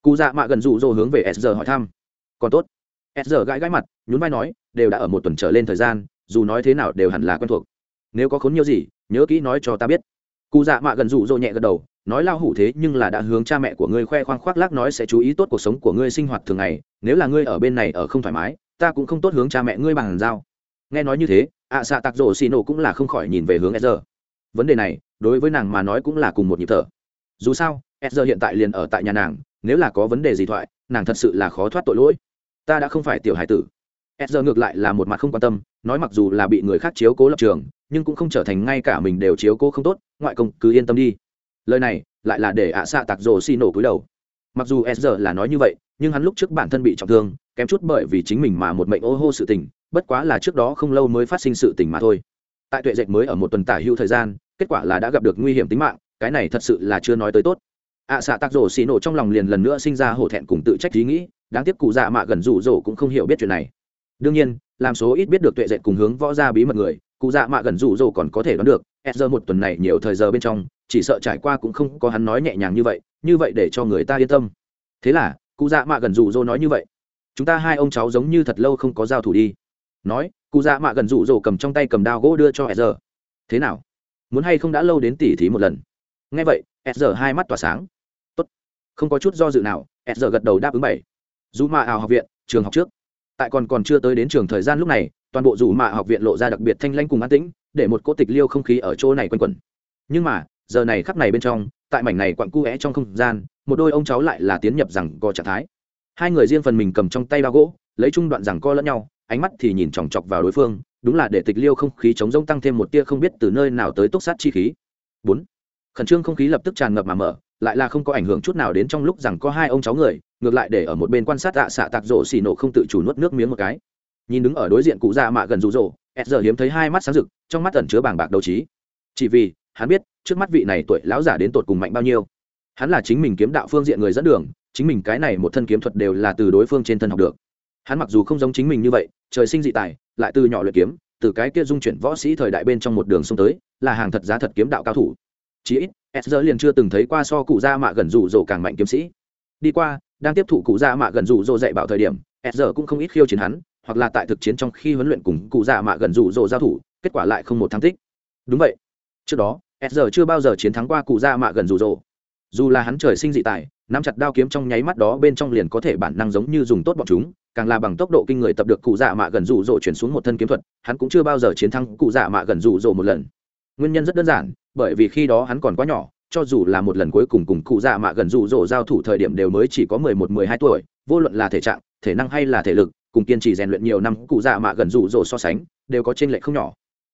Cụ dạ mạ gần rủ rỗ hướng về s giờ hỏi thăm. Còn tốt. S giờ gãi gãi mặt, nhún vai nói, đều đã ở một tuần trở lên thời gian, dù nói thế nào đều hẳn là quen thuộc. Nếu có khốn nhiều gì, nhớ kỹ nói cho ta biết. Cụ dạ mạ gần rụ rỗ nhẹ gật đầu, nói lao hủ thế nhưng là đã hướng cha mẹ của ngươi khoe khoang khoác lác nói sẽ chú ý tốt cuộc sống của ngươi sinh hoạt thường ngày, nếu là ngươi ở bên này ở không thoải mái, ta cũng không tốt hướng cha mẹ ngươi bằng giao. Nghe nói như thế, ạ à xạ tạc rổ xì nổ cũng là không khỏi nhìn về hướng sr vấn đề này, đối với nàng mà nói cũng là cùng một nhịp thở dù sao sr hiện tại liền ở tại nhà nàng, nếu là có vấn đề gì thoại, nàng thật sự là khó thoát tội lỗi. Ta đã không phải tiểu hải tử. Sr ngược lại là một mặt không quan tâm, nói mặc dù là bị người khác chiếu cố lập trường, nhưng cũng không trở thành ngay cả mình đều chiếu cố không tốt, ngoại công cứ yên tâm đi. Lời này lại là để ạ xạ tạc rồ xi nổ cúi đầu. Mặc dù s giờ là nói như vậy, nhưng hắn lúc trước bản thân bị trọng thương, kém chút bởi vì chính mình mà một mệnh ô hô sự tình, bất quá là trước đó không lâu mới phát sinh sự tình mà thôi. Tại tuệ dệt mới ở một tuần tả hữu thời gian, kết quả là đã gặp được nguy hiểm tính mạng cái này thật sự là chưa nói tới tốt. Ạ xạ tạc rổ xì nổ trong lòng liền lần nữa sinh ra hổ thẹn cùng tự trách ý nghĩ, đáng tiếc cụ dạ mạ gần rủ rổ cũng không hiểu biết chuyện này. Đương nhiên, làm số ít biết được tuệ dệt cùng hướng võ ra bí mật người, cụ dạ mạ gần rủ rổ còn có thể đoán được e giờ một tuần này nhiều thời giờ bên trong, chỉ sợ trải qua cũng không có hắn nói nhẹ nhàng như vậy như vậy để cho người ta yên tâm. Thế là, cụ dạ mạ gần rủ rổ nói như vậy. Chúng ta hai ông cháu giống như thật lâu không có giao thủ đi. Nói, cụ dạ mạ gần rủ rổ cầm trong tay cầm đao gỗ đưa cho s giờ. Thế nào? Muốn hay không đã lâu đến tỉ thí một lần? Ngay vậy, s giờ hai mắt tỏa sáng. Tốt. Không có chút do dự nào, s giờ gật đầu đáp ứng bảy. Dù mạ ảo học viện, trường học trước. Tại còn còn chưa tới đến trường thời gian lúc này, toàn bộ dù mạ học viện lộ ra đặc biệt thanh lanh cùng an tĩnh, để một cỗ tịch liêu không khí ở chỗ này quanh quẩn. Nhưng mà, giờ này khắc này bên trong, tại mảnh này quặn cu vẽ trong không gian, một đôi ông cháu lại là tiến nhập rằng có trạng thái. Hai người riêng phần mình cầm trong tay bao gỗ, lấy chung đoạn rằng co lẫn nhau, ánh mắt thì nhìn chòng chọc vào đối phương, đúng là để tịch liêu không khí chống rông tăng thêm một tia không biết từ nơi nào tới túc sát chi khí. Bốn khẩn trương không khí lập tức tràn ngập mà mở, lại là không có ảnh hưởng chút nào đến trong lúc rằng có hai ông cháu người, ngược lại để ở một bên quan sát tạ xạ tạc rổ xì nổ không tự chủ nuốt nước miếng một cái. Nhìn đứng ở đối diện cụ già mạ gần rụ rỗ s giờ hiếm thấy hai mắt sáng rực, trong mắt ẩn chứa bàng bạc đấu trí. Chỉ vì, hắn biết, trước mắt vị này tuổi lão giả đến tột cùng mạnh bao nhiêu. Hắn là chính mình kiếm đạo phương diện người dẫn đường, chính mình cái này một thân kiếm thuật đều là từ đối phương trên thân học được. Hắn mặc dù không giống chính mình như vậy, trời sinh dị tài, lại từ nhỏ luyện kiếm, từ cái kia dung chuyển võ sĩ thời đại bên trong một đường sông tới, là hàng thật giá thật kiếm đạo cao thủ chí ít s giờ liền chưa từng thấy qua so cụ gia mạ gần rủ rỗ càng mạnh kiếm sĩ. Đi qua, đang tiếp thụ cụ gia mạ gần rủ rỗ dạy bảo thời điểm s giờ cũng không ít khiêu chiến hắn, hoặc là tại thực chiến trong khi huấn luyện cùng cụ già mạ gần rủ rỗ giao thủ, kết quả lại không một thắng tích. Đúng vậy. Trước đó s giờ chưa bao giờ chiến thắng qua cụ già mạ gần rủ rỗ dù là hắn trời sinh dị tài, nắm chặt đao kiếm trong nháy mắt đó bên trong liền có thể bản năng giống như dùng tốt bọn chúng, càng là bằng tốc độ kinh người tập được cụ dạ mạ gần rủ rỗ chuyển xuống một thân kiếm thuật, hắn cũng chưa bao giờ chiến thắng cụ dạ mạ gần rủ rỗ một lần. Nguyên nhân rất đơn giản bởi vì khi đó hắn còn quá nhỏ, cho dù là một lần cuối cùng cùng cụ dạ mạ gần rụ rỗ giao thủ thời điểm đều mới chỉ có mười một, mười hai tuổi, vô luận là thể trạng, thể năng hay là thể lực, cùng kiên trì rèn luyện nhiều năm, cụ dạ mạ gần rụ rỗ so sánh, đều có trên lệ không nhỏ.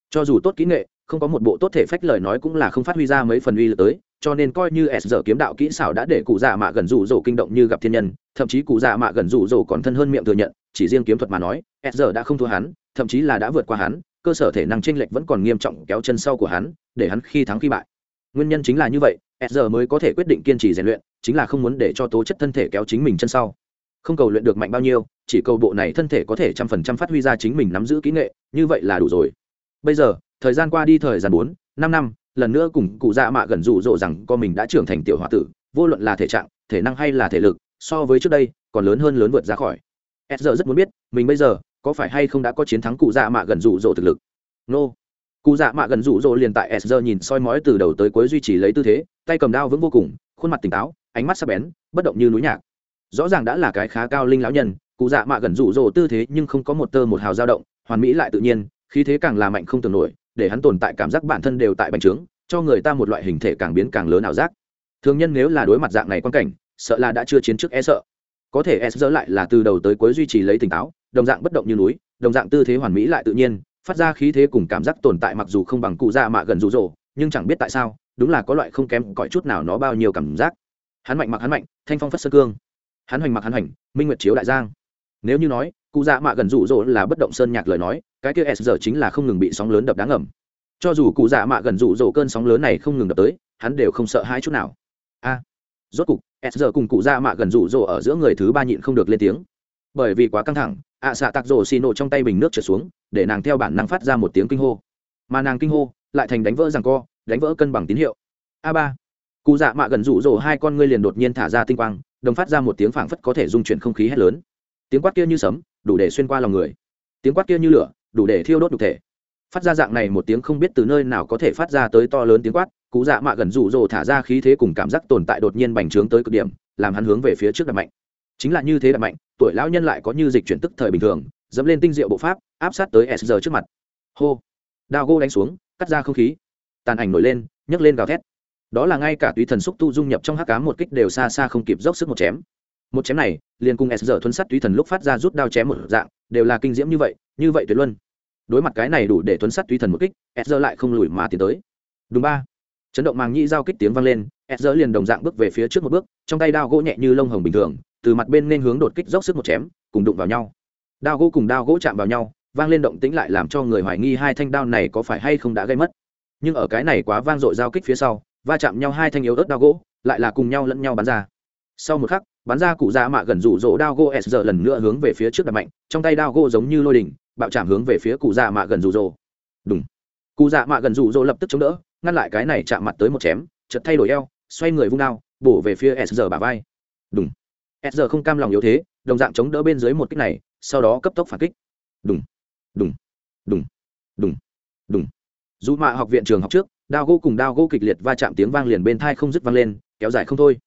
Cho dù tốt kỹ nghệ, không có một bộ tốt thể phách lời nói cũng là không phát huy ra mấy phần uy lực tới, cho nên coi như s giờ kiếm đạo kỹ xảo đã để cụ dạ mạ gần rụ rỗ kinh động như gặp thiên nhân, thậm chí cụ dạ mạ gần rụ rỗ còn thân hơn miệng thừa nhận, chỉ riêng kiếm thuật mà nói, s giờ đã không thua hắn, thậm chí là đã vượt qua hắn cơ sở thể năng chênh lệch vẫn còn nghiêm trọng kéo chân sau của hắn, để hắn khi thắng khi bại. Nguyên nhân chính là như vậy s giờ mới có thể quyết định kiên trì rèn luyện, chính là không muốn để cho tố chất thân thể kéo chính mình chân sau. Không cầu luyện được mạnh bao nhiêu, chỉ cầu bộ này thân thể có thể trăm phần trăm phát huy ra chính mình nắm giữ kỹ nghệ, như vậy là đủ rồi. Bây giờ, thời gian qua đi thời gian bốn, năm năm, lần nữa cùng cụ dạ mạ gần rụ rỗ rằng con mình đã trưởng thành tiểu hòa tử, vô luận là thể trạng, thể năng hay là thể lực, so với trước đây, còn lớn hơn lớn vượt ra khỏi. S giờ rất muốn biết, mình bây giờ có phải hay không đã có chiến thắng cụ dạ mạ gần rụ rỗ thực lực? Nô. Cụ dạ mạ gần rụ rỗ liền tại s nhìn soi mói từ đầu tới cuối duy trì lấy tư thế, tay cầm đao vững vô cùng, khuôn mặt tỉnh táo, ánh mắt sắc bén, bất động như núi nhạc. Rõ ràng đã là cái khá cao linh lão nhân, cụ dạ mạ gần rụ rỗ tư thế nhưng không có một tơ một hào dao động, hoàn mỹ lại tự nhiên, khí thế càng là mạnh không tưởng nổi, để hắn tồn tại cảm giác bản thân đều tại bành trướng, cho người ta một loại hình thể càng biến càng lớn ảo giác. Thường nhân nếu là đối mặt dạng này quan cảnh, sợ là đã chưa chiến trước e sợ có thể s dỡ lại là từ đầu tới cuối duy trì lấy tỉnh táo, đồng dạng bất động như núi, đồng dạng tư thế hoàn mỹ lại tự nhiên, phát ra khí thế cùng cảm giác tồn tại mặc dù không bằng cụ dạ mạ gần rụ rỗ, nhưng chẳng biết tại sao, đúng là có loại không kém cõi chút nào nó bao nhiêu cảm giác. Hắn mạnh mặc hắn mạnh, thanh phong phất sơ cương. Hắn hoành mặc hắn hoành, minh nguyệt chiếu đại giang. Nếu như nói, cụ dạ mạ gần rụ rỗ là bất động sơn nhạc lời nói, cái kia s giờ chính là không ngừng bị sóng lớn đập đáng ẩm cho dù cụ dạ mạ gần rụ rỗ cơn sóng lớn này không ngừng đập tới, hắn đều không sợ hai chút nào. A, rốt cục s giờ cùng cụ dạ mạ gần rụ rỗ ở giữa người thứ ba nhịn không được lên tiếng. Bởi vì quá căng thẳng, ạ xạ tạc rổ xì nổ trong tay bình nước trượt xuống, để nàng theo bản năng phát ra một tiếng kinh hô. Mà nàng kinh hô, lại thành đánh vỡ rằng co, đánh vỡ cân bằng tín hiệu. A ba. Cụ dạ mạ gần rụ rỗ hai con ngươi liền đột nhiên thả ra tinh quang, đồng phát ra một tiếng phảng phất có thể dung chuyển không khí hét lớn. Tiếng quát kia như sấm, đủ để xuyên qua lòng người. Tiếng quát kia như lửa, đủ để thiêu đốt đục thể. Phát ra dạng này một tiếng không biết từ nơi nào có thể phát ra tới to lớn tiếng quát cụ dạ mạ gần rụ rỗ thả ra khí thế cùng cảm giác tồn tại đột nhiên bành trướng tới cực điểm, làm hắn hướng về phía trước đập mạnh. Chính là như thế đập mạnh, tuổi lão nhân lại có như dịch chuyển tức thời bình thường, dẫm lên tinh diệu bộ pháp, áp sát tới s giờ trước mặt. Hô! Đao gô đánh xuống, cắt ra không khí. Tàn ảnh nổi lên, nhấc lên gào thét. Đó là ngay cả túy thần xúc tu dung nhập trong hắc cám một kích đều xa xa không kịp dốc sức một chém. Một chém này, liền cùng s giờ thuấn sắt túy thần lúc phát ra rút đao chém một dạng, đều là kinh diễm như vậy như vậy tuyệt luân. Đối mặt cái này đủ để thuấn sắt túy thần một kích, s giờ lại không lùi mà tiến tới. Đúng ba chấn động màng nhĩ giao kích tiếng vang lên ed dỡ liền đồng dạng bước về phía trước một bước, trong tay đao gỗ nhẹ như lông hồng bình thường, từ mặt bên nên hướng đột kích dốc sức một chém, cùng đụng vào nhau. Đao gỗ cùng đao gỗ chạm vào nhau, vang lên động tĩnh lại làm cho người hoài nghi hai thanh đao này có phải hay không đã gây mất. Nhưng ở cái này quá vang dội giao kích phía sau, va chạm nhau hai thanh yếu ớt đao gỗ, lại là cùng nhau lẫn nhau bắn ra. Sau một khắc, bắn ra cụ dạ mạ gần rủ rỗ đao gỗ s giờ lần nữa hướng về phía trước đập mạnh, trong tay đao gỗ giống như lôi đỉnh, bạo chạm hướng về phía cụ dạ mạ gần rủ rỗ. Đúng cụ dạ mạ gần rủ rỗ lập tức chống đỡ ngăn lại cái này chạm mặt tới một chém chật thay đổi eo, xoay người vung đao, bổ về phía s giờ bà vai. Đúng s giờ không cam lòng yếu thế, đồng dạng chống đỡ bên dưới một kích này, sau đó cấp tốc phản kích. Đúng đúng đúng đúng đúng dù mạ học viện trường học trước, đao gỗ cùng đao gỗ kịch liệt va chạm tiếng vang liền bên thai không dứt vang lên, kéo dài không thôi.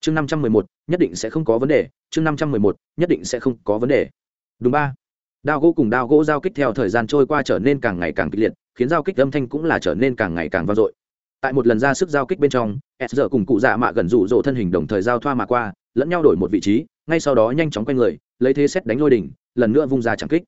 Chương năm trăm mười một, nhất định sẽ không có vấn đề. Chương năm trăm mười một, nhất định sẽ không có vấn đề. Đúng ba. Đao gỗ cùng đao gỗ giao kích theo thời gian trôi qua trở nên càng ngày càng kịch liệt khiến giao kích âm thanh cũng là trở nên càng ngày càng vang dội. Tại một lần ra sức giao kích bên trong, s giờ cùng cụ dạ mạ gần rụ rỗ thân hình đồng thời giao thoa mà qua, lẫn nhau đổi một vị trí, ngay sau đó nhanh chóng quay người, lấy thế xét đánh lôi đỉnh, lần nữa vung ra chẳng kích.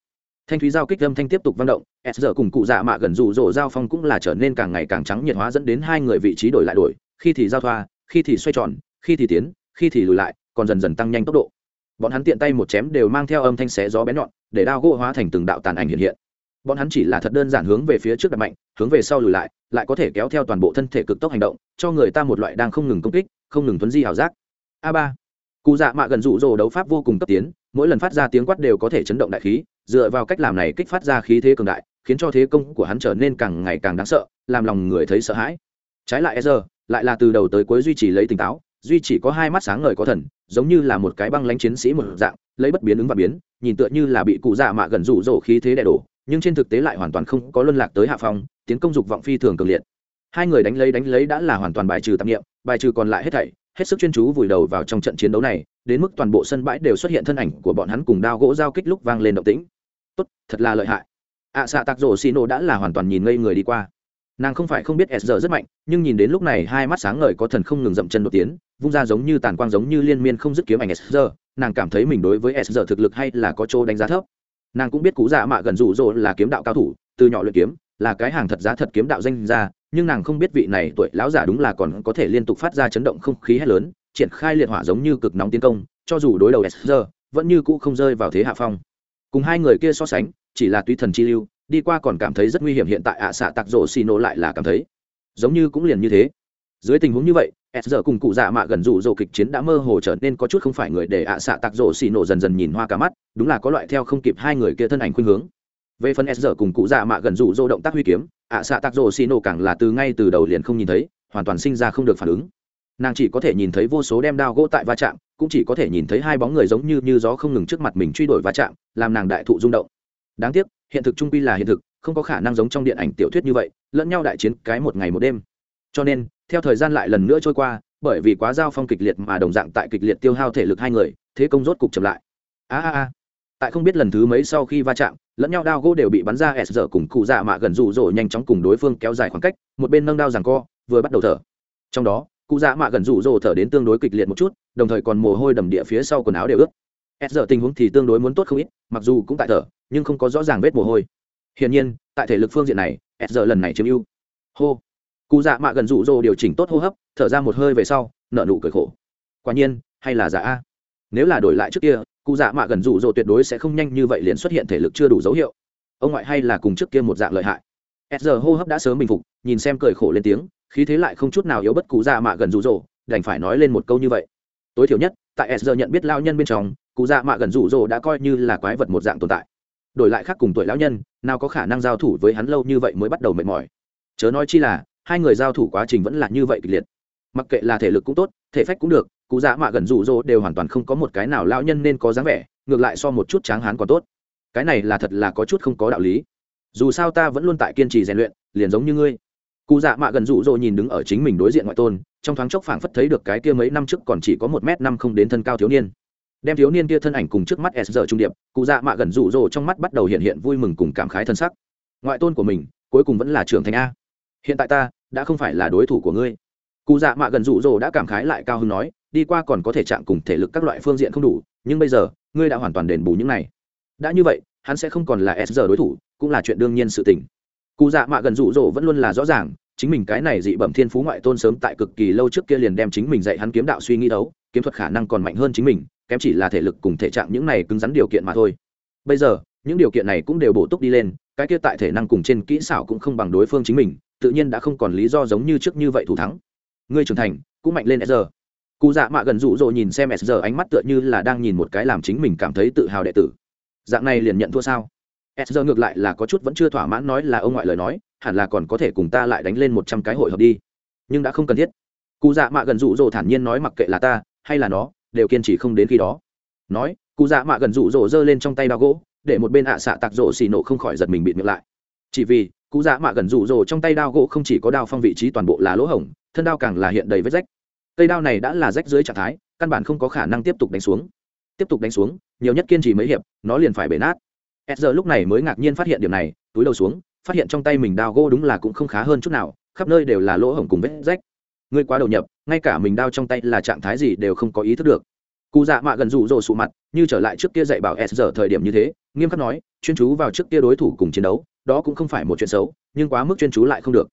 Thanh thúy giao kích âm thanh tiếp tục vang động, s giờ cùng cụ dạ mạ gần rụ rỗ giao phong cũng là trở nên càng ngày càng trắng nhiệt hóa dẫn đến hai người vị trí đổi lại đổi, khi thì giao thoa, khi thì xoay tròn, khi thì tiến, khi thì lùi lại, còn dần dần tăng nhanh tốc độ. Bọn hắn tiện tay một chém đều mang theo âm thanh xé gió bén nhọn, để đao gỗ hóa thành từng đạo tàn ảnh hiện hiện bọn hắn chỉ là thật đơn giản hướng về phía trước đặt mạnh, hướng về sau lùi lại lại có thể kéo theo toàn bộ thân thể cực tốc hành động, cho người ta một loại đang không ngừng công kích, không ngừng tuấn di ảo giác. A ba. Cụ dạ mạ gần rụ rỗ đấu pháp vô cùng cấp tiến, mỗi lần phát ra tiếng quát đều có thể chấn động đại khí, dựa vào cách làm này kích phát ra khí thế cường đại, khiến cho thế công của hắn trở nên càng ngày càng đáng sợ, làm lòng người thấy sợ hãi. Trái lại e giờ lại là từ đầu tới cuối duy trì lấy tỉnh táo, duy chỉ có hai mắt sáng ngời có thần, giống như là một cái băng lánh chiến sĩ một dạng, lấy bất biến ứng và biến, nhìn tựa như là bị cụ dạ mạ gần rụ rỗ khí thế đè đổ nhưng trên thực tế lại hoàn toàn không có luân lạc tới hạ phong tiến công dục vọng phi thường cường liệt. Hai người đánh lấy đánh lấy đã là hoàn toàn bài trừ tạp nghiệm bài trừ còn lại hết thảy hết sức chuyên chú vùi đầu vào trong trận chiến đấu này đến mức toàn bộ sân bãi đều xuất hiện thân ảnh của bọn hắn cùng đao gỗ giao kích lúc vang lên động tĩnh. Tốt thật là lợi hại. Ạ à, xạ tạc rổ xì nổ đã là hoàn toàn nhìn ngây người đi qua. Nàng không phải không biết s giờ rất mạnh nhưng nhìn đến lúc này hai mắt sáng ngời có thần không ngừng dậm chân đột tiến vung ra giống như tàn quang giống như liên miên không dứt kiếm ảnh s giờ nàng cảm thấy mình đối với s giờ thực lực hay là có chỗ đánh giá thấp nàng cũng biết cú dạ mạ gần rủ rỗ là kiếm đạo cao thủ, từ nhỏ luyện kiếm, là cái hàng thật giá thật kiếm đạo danh ra nhưng nàng không biết vị này tuổi lão giả đúng là còn có thể liên tục phát ra chấn động không khí hết lớn, triển khai liệt hỏa giống như cực nóng tiến công, cho dù đối đầu sr vẫn như cũ không rơi vào thế hạ phong. Cùng hai người kia so sánh, chỉ là tuy thần chi lưu, đi qua còn cảm thấy rất nguy hiểm hiện tại ạ à xạ tặc rổ xì nổ lại là cảm thấy, giống như cũng liền như thế. Dưới tình huống như vậy s giờ cùng cụ dạ mạ gần rủ rỗ kịch chiến đã mơ hồ trở nên có chút không phải người để ạ à xạ tặc rổ xì nổ dần dần nhìn hoa cả mắt đúng là có loại theo không kịp hai người kia thân ảnh khuynh hướng. Về phần s giờ cùng cụ dạ mạ gần rụ rỗ động tác huy kiếm, ạ xạ tác rổ xì nổ càng là từ ngay từ đầu liền không nhìn thấy, hoàn toàn sinh ra không được phản ứng. Nàng chỉ có thể nhìn thấy vô số đem đao gỗ tại va chạm, cũng chỉ có thể nhìn thấy hai bóng người giống như như gió không ngừng trước mặt mình truy đuổi va chạm, làm nàng đại thụ rung động. Đáng tiếc, hiện thực trung quy là hiện thực, không có khả năng giống trong điện ảnh tiểu thuyết như vậy, lẫn nhau đại chiến cái một ngày một đêm. Cho nên, theo thời gian lại lần nữa trôi qua, bởi vì quá giao phong kịch liệt mà đồng dạng tại kịch liệt tiêu hao thể lực hai người, thế công rốt cục chậm lại. A a a tại không biết lần thứ mấy sau khi va chạm, lẫn nhau đao gỗ đều bị bắn ra s giờ cùng cụ dạ mạ gần rụ rỗ nhanh chóng cùng đối phương kéo dài khoảng cách, một bên nâng đao rằng co, vừa bắt đầu thở. Trong đó, cụ dạ mạ gần rụ rỗ thở đến tương đối kịch liệt một chút, đồng thời còn mồ hôi đầm địa phía sau quần áo đều ướt. S giờ tình huống thì tương đối muốn tốt không ít, mặc dù cũng tại thở, nhưng không có rõ ràng vết mồ hôi. Hiển nhiên, tại thể lực phương diện này, s giờ lần này chiếm ưu. Hô. Cụ dạ mạ gần rụ rỗ điều chỉnh tốt hô hấp, thở ra một hơi về sau nợ nụ cười khổ. Quả nhiên, hay là giả a. Nếu là đổi lại trước kia cụ dạ mạ gần rủ rỗ tuyệt đối sẽ không nhanh như vậy liền xuất hiện thể lực chưa đủ dấu hiệu. Ông ngoại hay là cùng trước kia một dạng lợi hại. S giờ hô hấp đã sớm bình phục, nhìn xem cười khổ lên tiếng, khí thế lại không chút nào yếu bất cụ dạ mạ gần rủ rỗ, đành phải nói lên một câu như vậy. Tối thiểu nhất, tại s giờ nhận biết lao nhân bên trong, cụ dạ mạ gần rủ rỗ đã coi như là quái vật một dạng tồn tại. Đổi lại khác cùng tuổi lão nhân, nào có khả năng giao thủ với hắn lâu như vậy mới bắt đầu mệt mỏi. Chớ nói chi là, hai người giao thủ quá trình vẫn là như vậy kịch liệt. Mặc kệ là thể lực cũng tốt, thể phách cũng được cụ dạ mạ gần rụ rỗ đều hoàn toàn không có một cái nào lão nhân nên có dáng vẻ, ngược lại so một chút tráng hán còn tốt. Cái này là thật là có chút không có đạo lý. Dù sao ta vẫn luôn tại kiên trì rèn luyện, liền giống như ngươi. Cụ dạ mạ gần rụ rỗ nhìn đứng ở chính mình đối diện ngoại tôn, trong thoáng chốc phảng phất thấy được cái kia mấy năm trước còn chỉ có một m năm không đến thân cao thiếu niên. Đem thiếu niên kia thân ảnh cùng trước mắt s giờ trung điệp cụ dạ mạ gần rụ rỗ trong mắt bắt đầu hiện hiện vui mừng cùng cảm khái thân sắc. Ngoại tôn của mình, cuối cùng vẫn là trưởng thành a. Hiện tại ta, đã không phải là đối thủ của ngươi. Cụ dạ mạ gần rụ rỗ đã cảm khái lại cao hơn nói đi qua còn có thể chạm cùng thể lực các loại phương diện không đủ, nhưng bây giờ, ngươi đã hoàn toàn đền bù những này. Đã như vậy, hắn sẽ không còn là s giờ đối thủ, cũng là chuyện đương nhiên sự tình. Cụ dạ mạ gần rụ rỗ vẫn luôn là rõ ràng, chính mình cái này dị bẩm thiên phú ngoại tôn sớm tại cực kỳ lâu trước kia liền đem chính mình dạy hắn kiếm đạo suy nghĩ đấu, kiếm thuật khả năng còn mạnh hơn chính mình, kém chỉ là thể lực cùng thể trạng những này cứng rắn điều kiện mà thôi. Bây giờ, những điều kiện này cũng đều bổ túc đi lên, cái kia tại thể năng cùng trên kỹ xảo cũng không bằng đối phương chính mình, tự nhiên đã không còn lý do giống như trước như vậy thủ thắng. Ngươi trưởng thành, cũng mạnh lên s giờ cụ dạ mạ gần rụ rỗ nhìn xem s giờ ánh mắt tựa như là đang nhìn một cái làm chính mình cảm thấy tự hào đệ tử. Dạng này liền nhận thua sao? S giờ ngược lại là có chút vẫn chưa thỏa mãn nói là ông ngoại lời nói, hẳn là còn có thể cùng ta lại đánh lên một trăm cái hội hợp đi. Nhưng đã không cần thiết. Cụ dạ mạ gần rụ rỗ thản nhiên nói mặc kệ là ta, hay là nó, đều kiên trì không đến khi đó. Nói cụ dạ mạ gần rụ rỗ giơ lên trong tay đao gỗ, để một bên ạ xạ tạc rỗ xì nổ không khỏi giật mình bịt miệng lại. Chỉ vì cụ dạ mạ gần rụ rỗ trong tay đao gỗ không chỉ có đao phong vị trí toàn bộ là lỗ hổng, thân đao càng là hiện đầy vết rách cây đao này đã là rách dưới trạng thái, căn bản không có khả năng tiếp tục đánh xuống. Tiếp tục đánh xuống, nhiều nhất kiên trì mấy hiệp, nó liền phải bể nát. S giờ lúc này mới ngạc nhiên phát hiện điểm này, túi đầu xuống, phát hiện trong tay mình đao gỗ đúng là cũng không khá hơn chút nào, khắp nơi đều là lỗ hổng cùng vết rách. Ngươi quá đầu nhập, ngay cả mình đao trong tay là trạng thái gì đều không có ý thức được. Cụ dạ mạ gần rụ rỗ sụ mặt, như trở lại trước kia dạy bảo s giờ thời điểm như thế, nghiêm khắc nói, chuyên chú vào trước kia đối thủ cùng chiến đấu, đó cũng không phải một chuyện xấu, nhưng quá mức chuyên chú lại không được.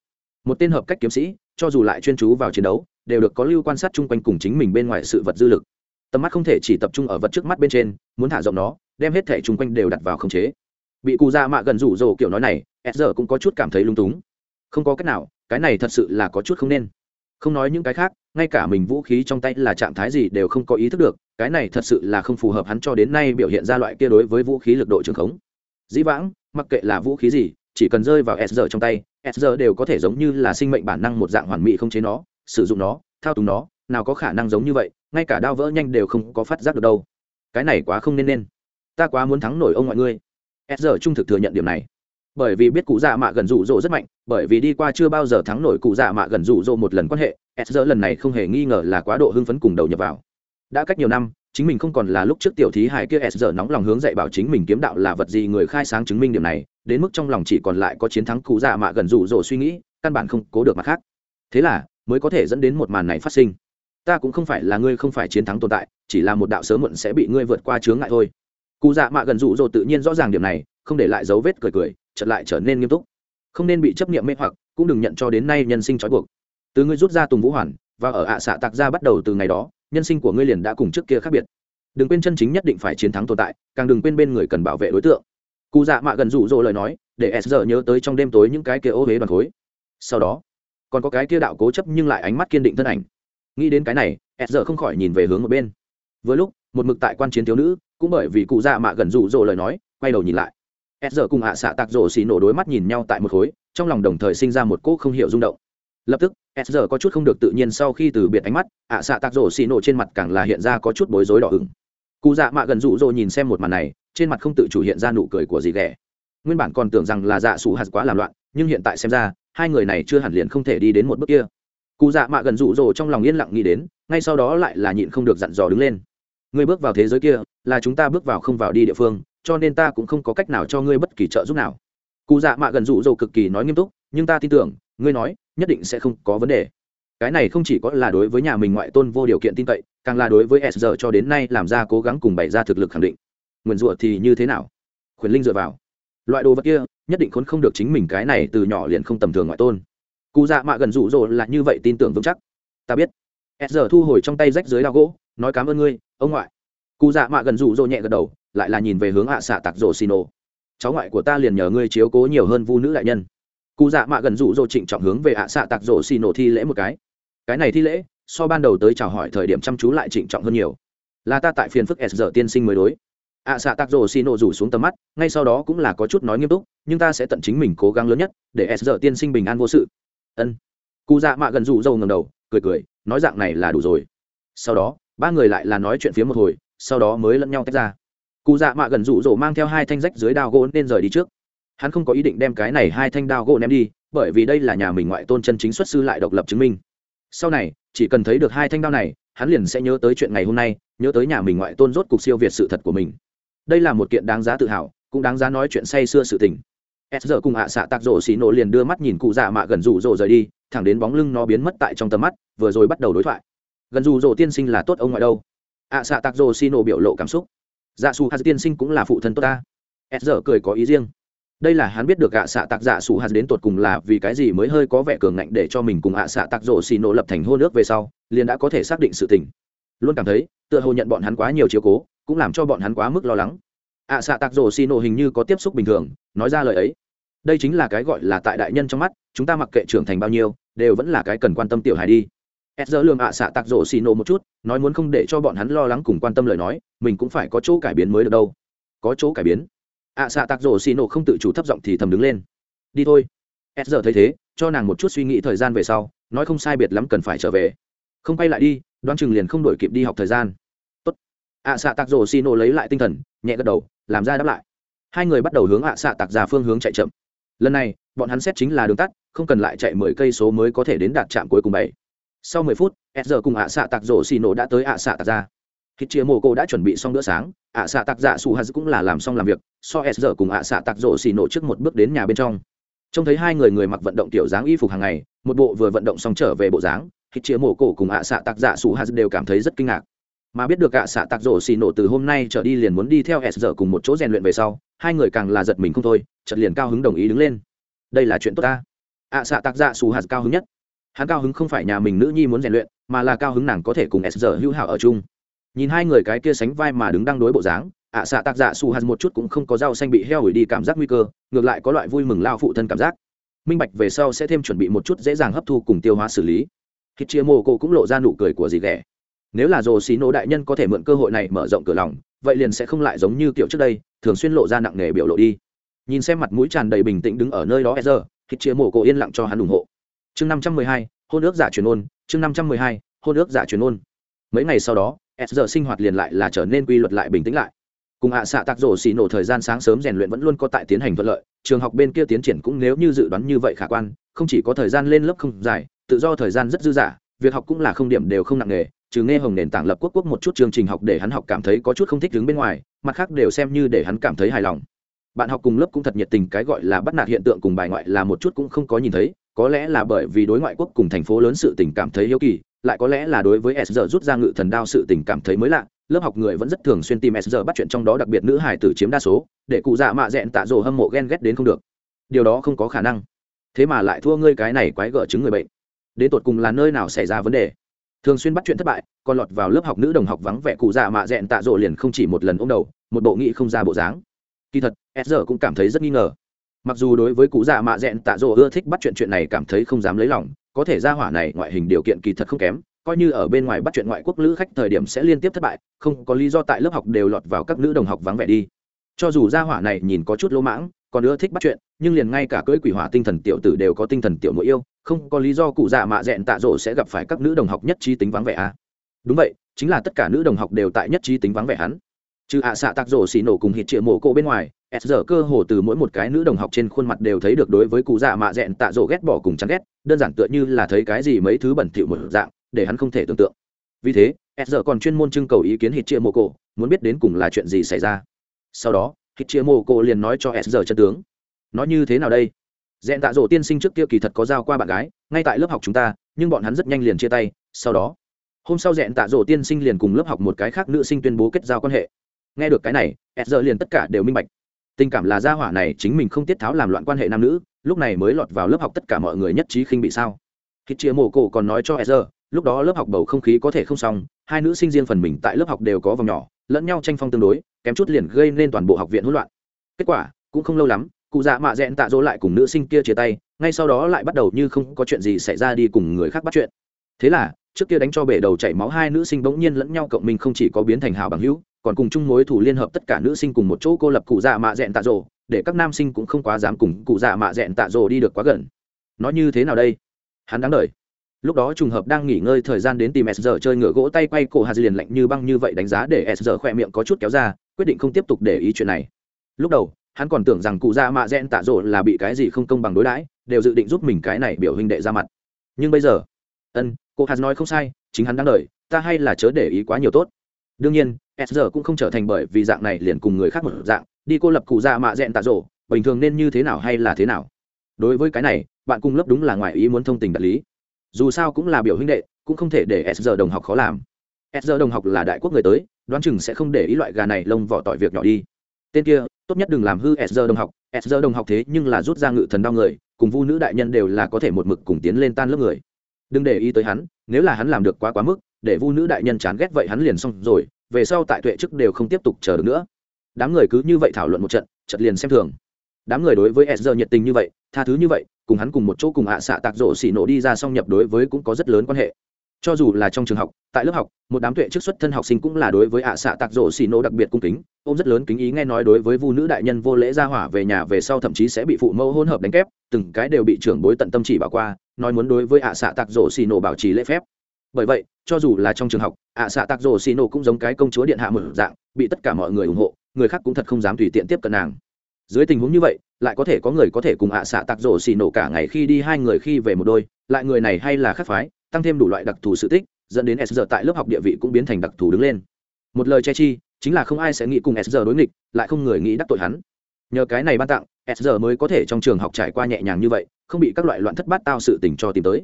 Một tên hợp cách kiếm sĩ, cho dù lại chuyên chú vào chiến đấu đều được có lưu quan sát chung quanh cùng chính mình bên ngoài sự vật dư lực. Tầm mắt không thể chỉ tập trung ở vật trước mắt bên trên, muốn thả rộng nó, đem hết thể chung quanh đều đặt vào khống chế. Bị cụ già dạ mạ gần rủ rồ kiểu nói này s giờ cũng có chút cảm thấy lung túng. Không có cách nào, cái này thật sự là có chút không nên. Không nói những cái khác, ngay cả mình vũ khí trong tay là trạng thái gì đều không có ý thức được, cái này thật sự là không phù hợp hắn cho đến nay biểu hiện ra loại kia đối với vũ khí lực độ trường khống. Dĩ vãng, mặc kệ là vũ khí gì, chỉ cần rơi vào s giờ trong tay s giờ đều có thể giống như là sinh mệnh bản năng một dạng hoàn mỹ không chế nó sử dụng nó, thao túng nó, nào có khả năng giống như vậy, ngay cả đao vỡ nhanh đều không có phát giác được đâu. Cái này quá không nên nên. Ta quá muốn thắng nổi ông ngoại ngươi. S giờ trung thực thừa nhận điểm này. Bởi vì biết cụ dạ mạ gần rủ rỗ rất mạnh, bởi vì đi qua chưa bao giờ thắng nổi cụ dạ mạ gần rủ rỗ một lần quan hệ, s giờ lần này không hề nghi ngờ là quá độ hưng phấn cùng đầu nhập vào. Đã cách nhiều năm, chính mình không còn là lúc trước tiểu thí hài kia s giờ nóng lòng hướng dạy bảo chính mình kiếm đạo là vật gì người khai sáng chứng minh điểm này, đến mức trong lòng chỉ còn lại có chiến thắng cụ dạ mạ gần rủ rỗ suy nghĩ, căn bản không cố được mặt khác. Thế là mới có thể dẫn đến một màn này phát sinh. Ta cũng không phải là ngươi không phải chiến thắng tồn tại, chỉ là một đạo sớm muộn sẽ bị ngươi vượt qua chướng ngại thôi. Cụ dạ mạ gần rụ rỗ tự nhiên rõ ràng điểm này, không để lại dấu vết cười cười, chợt lại trở nên nghiêm túc. Không nên bị chấp niệm mê hoặc, cũng đừng nhận cho đến nay nhân sinh trói buộc. Từ ngươi rút ra tùng vũ hoàn, và ở ạ à xạ tạc ra bắt đầu từ ngày đó, nhân sinh của ngươi liền đã cùng trước kia khác biệt. Đừng quên chân chính nhất định phải chiến thắng tồn tại, càng đừng quên bên người cần bảo vệ đối tượng. Cụ dạ mạ gần rủ rỗ lời nói, để s giờ nhớ tới trong đêm tối những cái kia ô huế đoàn khối. Sau đó còn có cái kia đạo cố chấp nhưng lại ánh mắt kiên định thân ảnh. Nghĩ đến cái này s giờ không khỏi nhìn về hướng một bên. Vừa lúc, một mực tại quan chiến thiếu nữ, cũng bởi vì cụ dạ mạ gần rụ rỗ lời nói, quay đầu nhìn lại. S giờ cùng ạ xạ tạc rổ xì nổ đối mắt nhìn nhau tại một khối, trong lòng đồng thời sinh ra một cỗ không hiểu rung động. Lập tức s giờ có chút không được tự nhiên sau khi từ biệt ánh mắt, ạ xạ tạc rổ xì nổ trên mặt càng là hiện ra có chút bối rối đỏ ửng. Cụ dạ mạ gần rụ rỗ nhìn xem một màn này, trên mặt không tự chủ hiện ra nụ cười của gì ghẻ nguyên bản còn tưởng rằng là dạ sủ hạt quá làm loạn, nhưng hiện tại xem ra, hai người này chưa hẳn liền không thể đi đến một bước kia. Cụ dạ mạ gần rụ rỗ trong lòng yên lặng nghĩ đến, ngay sau đó lại là nhịn không được dặn dò đứng lên. Ngươi bước vào thế giới kia, là chúng ta bước vào không vào đi địa phương, cho nên ta cũng không có cách nào cho ngươi bất kỳ trợ giúp nào. Cụ dạ mạ gần rụ rỗ cực kỳ nói nghiêm túc, nhưng ta tin tưởng, ngươi nói, nhất định sẽ không có vấn đề. Cái này không chỉ có là đối với nhà mình ngoại tôn vô điều kiện tin cậy, càng là đối với s giờ cho đến nay làm ra cố gắng cùng bày ra thực lực khẳng định. Nguyền rủa thì như thế nào? Khuyển linh dựa vào loại đồ vật kia, nhất định khốn không được chính mình cái này từ nhỏ liền không tầm thường ngoại tôn. Cụ dạ mạ gần rụ rỗ là như vậy tin tưởng vững chắc. Ta biết. S giờ thu hồi trong tay rách dưới đao gỗ, nói cảm ơn ngươi, ông ngoại. Cụ dạ mạ gần rụ rỗ nhẹ gật đầu, lại là nhìn về hướng hạ xạ tạc rổ xin ô cháu ngoại của ta liền nhờ ngươi chiếu cố nhiều hơn vu nữ đại nhân. Cụ dạ mạ gần rụ rỗ trịnh trọng hướng về hạ xạ tạc rổ xin ô thi lễ một cái. Cái này thi lễ, so ban đầu tới chào hỏi thời điểm chăm chú lại trịnh trọng hơn nhiều. Là ta tại phiền phức s giờ tiên sinh mới đối ạ xạ tạc rổ xì nổ rủ xuống tầm mắt, ngay sau đó cũng là có chút nói nghiêm túc, nhưng ta sẽ tận chính mình cố gắng lớn nhất để s giờ tiên sinh bình an vô sự. Ân. Cụ dạ mạ gần rủ dâu ngầm đầu, cười cười, nói dạng này là đủ rồi. Sau đó, ba người lại là nói chuyện phía một hồi, sau đó mới lẫn nhau tách ra. Cụ dạ mạ gần rủ rổ mang theo hai thanh rách dưới đao gỗ nên rời đi trước. Hắn không có ý định đem cái này hai thanh đao gỗ ném đi, bởi vì đây là nhà mình ngoại tôn chân chính xuất sư lại độc lập chứng minh. Sau này, chỉ cần thấy được hai thanh đao này, hắn liền sẽ nhớ tới chuyện ngày hôm nay, nhớ tới nhà mình ngoại tôn rốt cục siêu việt sự thật của mình đây là một kiện đáng giá tự hào, cũng đáng giá nói chuyện say xưa sự tình. S giờ cùng ạ xạ tạc rổ xì nổ liền đưa mắt nhìn cụ dạ mạ gần rủ rổ rời đi, thẳng đến bóng lưng nó biến mất tại trong tầm mắt, vừa rồi bắt đầu đối thoại. Gần rủ rổ tiên sinh là tốt ông ngoại đâu? ạ xạ tạc rổ xì nổ biểu lộ cảm xúc. Dạ xù hạt tiên sinh cũng là phụ thân tốt ta. S giờ cười có ý riêng. Đây là hắn biết được ạ xạ tạc dạ xù hạt đến tột cùng là vì cái gì mới hơi có vẻ cường ngạnh để cho mình cùng ạ xạ tạc rổ xì nổ lập thành hô nước về sau, liền đã có thể xác định sự tình. Luôn cảm thấy, tựa hồ nhận bọn hắn quá nhiều chiếu cố cũng làm cho bọn hắn quá mức lo lắng. Ạ xạ tạc rổ xì nổ hình như có tiếp xúc bình thường, nói ra lời ấy. Đây chính là cái gọi là tại đại nhân trong mắt, chúng ta mặc kệ trưởng thành bao nhiêu, đều vẫn là cái cần quan tâm tiểu hài đi. Ed giờ lương ạ xạ tạc rổ xì nổ một chút, nói muốn không để cho bọn hắn lo lắng cùng quan tâm lời nói, mình cũng phải có chỗ cải biến mới được đâu. Có chỗ cải biến. Ạ xạ tạc rổ xì nổ không tự chủ thấp giọng thì thầm đứng lên. Đi thôi. Ed giờ thấy thế, cho nàng một chút suy nghĩ thời gian về sau, nói không sai biệt lắm cần phải trở về. Không quay lại đi, đoán chừng liền không đổi kịp đi học thời gian ạ xạ tạc rổ xì nổ lấy lại tinh thần, nhẹ gật đầu, làm ra đáp lại. Hai người bắt đầu hướng ạ xạ tạc ra phương hướng chạy chậm. Lần này, bọn hắn xét chính là đường tắt, không cần lại chạy mười cây số mới có thể đến đạt trạm cuối cùng bảy. Sau mười phút, s giờ cùng ạ xạ tạc rổ xì nổ đã tới ạ xạ tạc ra. Khi chia mồ cô đã chuẩn bị xong bữa sáng, ạ xạ tạc dạ su hạt cũng là làm xong làm việc, so s giờ cùng ạ xạ tạc rổ xì nổ trước một bước đến nhà bên trong. Trông thấy hai người người mặc vận động tiểu dáng y phục hàng ngày, một bộ vừa vận động xong trở về bộ dáng khi chia mồ cổ cùng ạ xạ tạc dạ su hạt đều cảm thấy rất kinh ngạc mà biết được ạ xạ tạc rổ xì nổ từ hôm nay trở đi liền muốn đi theo s giờ cùng một chỗ rèn luyện về sau, hai người càng là giật mình không thôi, chợt liền cao hứng đồng ý đứng lên. Đây là chuyện tốt ta. Ạ xạ tạc dạ xù hạt cao hứng nhất. Hắn cao hứng không phải nhà mình nữ nhi muốn rèn luyện, mà là cao hứng nàng có thể cùng s giờ hữu hảo ở chung. Nhìn hai người cái kia sánh vai mà đứng đang đối bộ dáng, ạ xạ tạc dạ xù hạt một chút cũng không có rau xanh bị heo hủy đi cảm giác nguy cơ, ngược lại có loại vui mừng lao phụ thân cảm giác. Minh bạch về sau sẽ thêm chuẩn bị một chút dễ dàng hấp thu cùng tiêu hóa xử lý. Khi chia mô cô cũng lộ ra nụ cười của dì ghẻ nếu là rồ xí nổ đại nhân có thể mượn cơ hội này mở rộng cửa lòng, vậy liền sẽ không lại giống như kiểu trước đây, thường xuyên lộ ra nặng nề biểu lộ đi. Nhìn xem mặt mũi tràn đầy bình tĩnh đứng ở nơi đó e giờ khi chia mổ cô yên lặng cho hắn ủng hộ. Chương năm trăm mười hai, hôn ước giả truyền ôn, chương năm trăm mười hai, hôn ước giả truyền ôn. Mấy ngày sau đó e z r sinh hoạt liền lại là trở nên quy luật lại bình tĩnh lại. Cùng hạ xạ tạc rổ xì nổ thời gian sáng sớm rèn luyện vẫn luôn có tại tiến hành thuận lợi, trường học bên kia tiến triển cũng nếu như dự đoán như vậy khả quan, không chỉ có thời gian lên lớp không dài, tự do thời gian rất dư dả, việc học cũng là không điểm đều không nặng nề trừ nghe hồng nền tảng lập quốc quốc một chút chương trình học để hắn học cảm thấy có chút không thích đứng bên ngoài, mặt khác đều xem như để hắn cảm thấy hài lòng. Bạn học cùng lớp cũng thật nhiệt tình, cái gọi là bắt nạt hiện tượng cùng bài ngoại là một chút cũng không có nhìn thấy, có lẽ là bởi vì đối ngoại quốc cùng thành phố lớn sự tình cảm thấy yếu kỳ, lại có lẽ là đối với s giờ rút ra ngự thần đao sự tình cảm thấy mới lạ, lớp học người vẫn rất thường xuyên tìm s giờ bắt chuyện trong đó đặc biệt nữ hải tử chiếm đa số, để cụ dạ mạ dẹn tạ rồ hâm mộ ghen ghét đến không được. Điều đó không có khả năng. Thế mà lại thua ngươi cái này quái gở chứng người bệnh. Đến tột cùng là nơi nào xảy ra vấn đề? Thường xuyên bắt chuyện thất bại, còn lọt vào lớp học nữ đồng học vắng vẻ cụ già mạ dẹn tạ rộ liền không chỉ một lần ôm đầu, một bộ nghị không ra bộ dáng. Kỳ thật, s giờ cũng cảm thấy rất nghi ngờ. Mặc dù đối với cụ già mạ dẹn tạ rộ ưa thích bắt chuyện chuyện này cảm thấy không dám lấy lòng, có thể ra hỏa này ngoại hình điều kiện kỳ thật không kém, coi như ở bên ngoài bắt chuyện ngoại quốc lữ khách thời điểm sẽ liên tiếp thất bại, không có lý do tại lớp học đều lọt vào các nữ đồng học vắng vẻ đi. Cho dù ra hỏa này nhìn có chút lỗ mãng, còn ưa thích bắt chuyện, nhưng liền ngay cả cưỡi quỷ hỏa tinh thần tiểu tử đều có tinh thần tiểu mũi yêu không có lý do cụ dạ mạ dẹn tạ rỗ sẽ gặp phải các nữ đồng học nhất trí tính vắng vẻ à. đúng vậy, chính là tất cả nữ đồng học đều tại nhất trí tính vắng vẻ hắn. Trừ ạ xạ tạc rổ xì nổ cùng hít triệu mổ cổ bên ngoài s giờ cơ hồ từ mỗi một cái nữ đồng học trên khuôn mặt đều thấy được đối với cụ dạ mạ dẹn tạ rổ ghét bỏ cùng chán ghét, đơn giản tựa như là thấy cái gì mấy thứ bẩn thỉu một dạng, để hắn không thể tưởng tượng. Vì thế s giờ còn chuyên môn trưng cầu ý kiến hít chia mô cổ, muốn biết đến cùng là chuyện gì xảy ra. Sau đó hít chia mô cổ liền nói cho s giờ chân tướng. Nói như thế nào đây? Dẹn tạ rổ tiên sinh trước kia kỳ thật có giao qua bạn gái, ngay tại lớp học chúng ta, nhưng bọn hắn rất nhanh liền chia tay, sau đó, hôm sau dẹn tạ rổ tiên sinh liền cùng lớp học một cái khác nữ sinh tuyên bố kết giao quan hệ. Nghe được cái này s giờ liền tất cả đều minh bạch. Tình cảm là gia hỏa này chính mình không tiết tháo làm loạn quan hệ nam nữ, lúc này mới lọt vào lớp học tất cả mọi người nhất trí khinh bị sao? Khi chia mồ cổ còn nói cho s giờ, lúc đó lớp học bầu không khí có thể không xong, hai nữ sinh riêng phần mình tại lớp học đều có vòng nhỏ, lẫn nhau tranh phong tương đối, kém chút liền gây nên toàn bộ học viện hỗn loạn. Kết quả, cũng không lâu lắm cụ dạ mạ rẽn tạ dỗ lại cùng nữ sinh kia chia tay, ngay sau đó lại bắt đầu như không có chuyện gì xảy ra đi cùng người khác bắt chuyện. Thế là, trước kia đánh cho bể đầu chảy máu hai nữ sinh bỗng nhiên lẫn nhau cộng mình không chỉ có biến thành hào bằng hữu, còn cùng chung mối thủ liên hợp tất cả nữ sinh cùng một chỗ cô lập cụ dạ mạ rẽn tạ dỗ, để các nam sinh cũng không quá dám cùng cụ dạ mạ rẽn tạ dỗ đi được quá gần. Nó như thế nào đây? Hắn đáng đời lúc đó trùng hợp đang nghỉ ngơi thời gian đến tìm s giờ chơi ngựa gỗ tay quay cổ hà liền lạnh như băng như vậy đánh giá để s giờ khỏe miệng có chút kéo ra, quyết định không tiếp tục để ý chuyện này. Lúc đầu hắn còn tưởng rằng cụ già mạ rẽn tạ rộ là bị cái gì không công bằng đối đãi, đều dự định giúp mình cái này biểu hình đệ ra mặt. Nhưng bây giờ, ân, cô hà nói không sai, chính hắn đang đợi ta hay là chớ để ý quá nhiều tốt. Đương nhiên, s giờ cũng không trở thành bởi vì dạng này liền cùng người khác một dạng, đi cô lập cụ già mạ rẽn tạ rộ, bình thường nên như thế nào hay là thế nào. Đối với cái này, bạn cùng lớp đúng là ngoài ý muốn thông tình đạt lý. Dù sao cũng là biểu huynh đệ, cũng không thể để s giờ đồng học khó làm. S giờ đồng học là đại quốc người tới, đoán chừng sẽ không để ý loại gà này lông vỏ tỏi việc nhỏ đi. Tên kia tốt nhất đừng làm hư s giờ đồng học. S giờ đồng học thế nhưng là rút ra ngự thần đau người, cùng vu nữ đại nhân đều là có thể một mực cùng tiến lên tan lớp người. Đừng để ý tới hắn, nếu là hắn làm được quá quá mức, để vu nữ đại nhân chán ghét vậy hắn liền xong rồi, về sau tại tuệ chức đều không tiếp tục chờ được nữa. Đám người cứ như vậy thảo luận một trận trận liền xem thường. Đám người đối với s giờ nhiệt tình như vậy, tha thứ như vậy, cùng hắn cùng một chỗ cùng hạ xạ tạc rộ xỉ nổ đi ra xong nhập đối với cũng có rất lớn quan hệ cho dù là trong trường học, tại lớp học, một đám tuệ chức xuất thân học sinh cũng là đối với ạ xạ tạc rổ xì nổ đặc biệt cung kính, ôm rất lớn kính ý nghe nói đối với vu nữ đại nhân vô lễ ra hỏa về nhà về sau thậm chí sẽ bị phụ mẫu hôn hợp đánh kép, từng cái đều bị trưởng bối tận tâm chỉ bảo qua, nói muốn đối với ạ xạ tạc rổ xì nổ bảo trì lễ phép. Bởi vậy, cho dù là trong trường học, ạ xạ tạc rổ xì nổ cũng giống cái công chúa điện hạ một dạng, bị tất cả mọi người ủng hộ, người khác cũng thật không dám tùy tiện tiếp cận nàng. Dưới tình huống như vậy, lại có thể có người có thể cùng ạ xạ tạc rổ xì nổ cả ngày khi đi, hai người khi về một đôi, lại người này hay là khác phái tăng thêm đủ loại đặc thù sự tích, dẫn đến SR tại lớp học địa vị cũng biến thành đặc thù đứng lên. Một lời che chi, chính là không ai sẽ nghĩ cùng SR đối nghịch, lại không người nghĩ đắc tội hắn. Nhờ cái này ban tặng SR mới có thể trong trường học trải qua nhẹ nhàng như vậy, không bị các loại loạn thất bát tao sự tình cho tìm tới.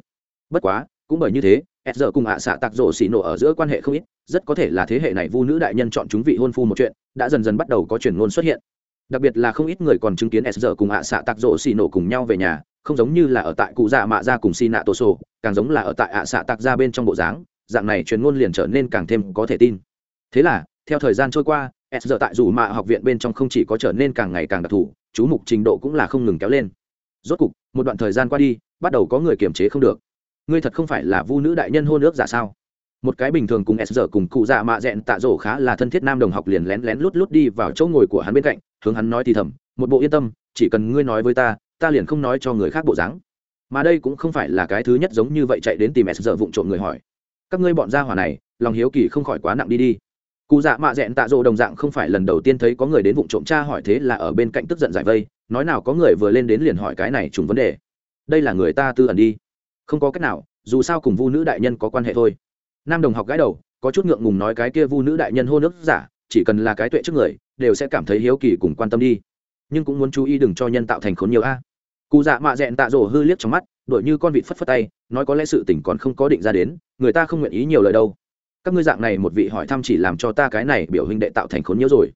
Bất quá, cũng bởi như thế SR cùng ạ xạ tạc rổ xì nổ ở giữa quan hệ không ít, rất có thể là thế hệ này vu nữ đại nhân chọn chúng vị hôn phu một chuyện, đã dần dần bắt đầu có chuyển ngôn xuất hiện. Đặc biệt là không ít người còn chứng kiến SR cùng ạ xạ tạc rổ xì nổ cùng nhau về nhà không giống như là ở tại cụ dạ mạ ra cùng xì nạ tổ sổ, càng giống là ở tại ạ xạ tạc ra bên trong bộ dáng, dạng này truyền ngôn liền trở nên càng thêm có thể tin. Thế là, theo thời gian trôi qua, s giờ tại dù mạ học viện bên trong không chỉ có trở nên càng ngày càng đặc thù, chú mục trình độ cũng là không ngừng kéo lên. Rốt cục, một đoạn thời gian qua đi, bắt đầu có người kiềm chế không được. Ngươi thật không phải là vu nữ đại nhân hôn ước giả sao? Một cái bình thường cùng s giờ cùng cụ dạ mạ dẹn tạ rổ khá là thân thiết nam đồng học liền lén lén lút lút đi vào chỗ ngồi của hắn bên cạnh, hướng hắn nói thì thầm, một bộ yên tâm, chỉ cần ngươi nói với ta ta liền không nói cho người khác bộ dáng. Mà đây cũng không phải là cái thứ nhất giống như vậy chạy đến tìm s giờ vụng trộm người hỏi. Các ngươi bọn gia hỏa này, lòng hiếu kỳ không khỏi quá nặng đi đi. Cụ dạ mạ dẹn tạ rộ đồng dạng không phải lần đầu tiên thấy có người đến vụ trộm tra hỏi thế là ở bên cạnh tức giận giải vây, nói nào có người vừa lên đến liền hỏi cái này trùng vấn đề. Đây là người ta tư ẩn đi. Không có cách nào, dù sao cùng vu nữ đại nhân có quan hệ thôi. Nam đồng học gái đầu, có chút ngượng ngùng nói cái kia vu nữ đại nhân hô nước giả, chỉ cần là cái tuệ trước người, đều sẽ cảm thấy hiếu kỳ cùng quan tâm đi nhưng cũng muốn chú ý đừng cho nhân tạo thành khốn nhiều a. Cụ dạ mạ dẹn tạ rổ hư liếc trong mắt đội như con vịt phất phất tay, nói có lẽ sự tình còn không có định ra đến, người ta không nguyện ý nhiều lời đâu. Các ngươi dạng này một vị hỏi thăm chỉ làm cho ta cái này biểu hình đệ tạo thành khốn nhiễu rồi.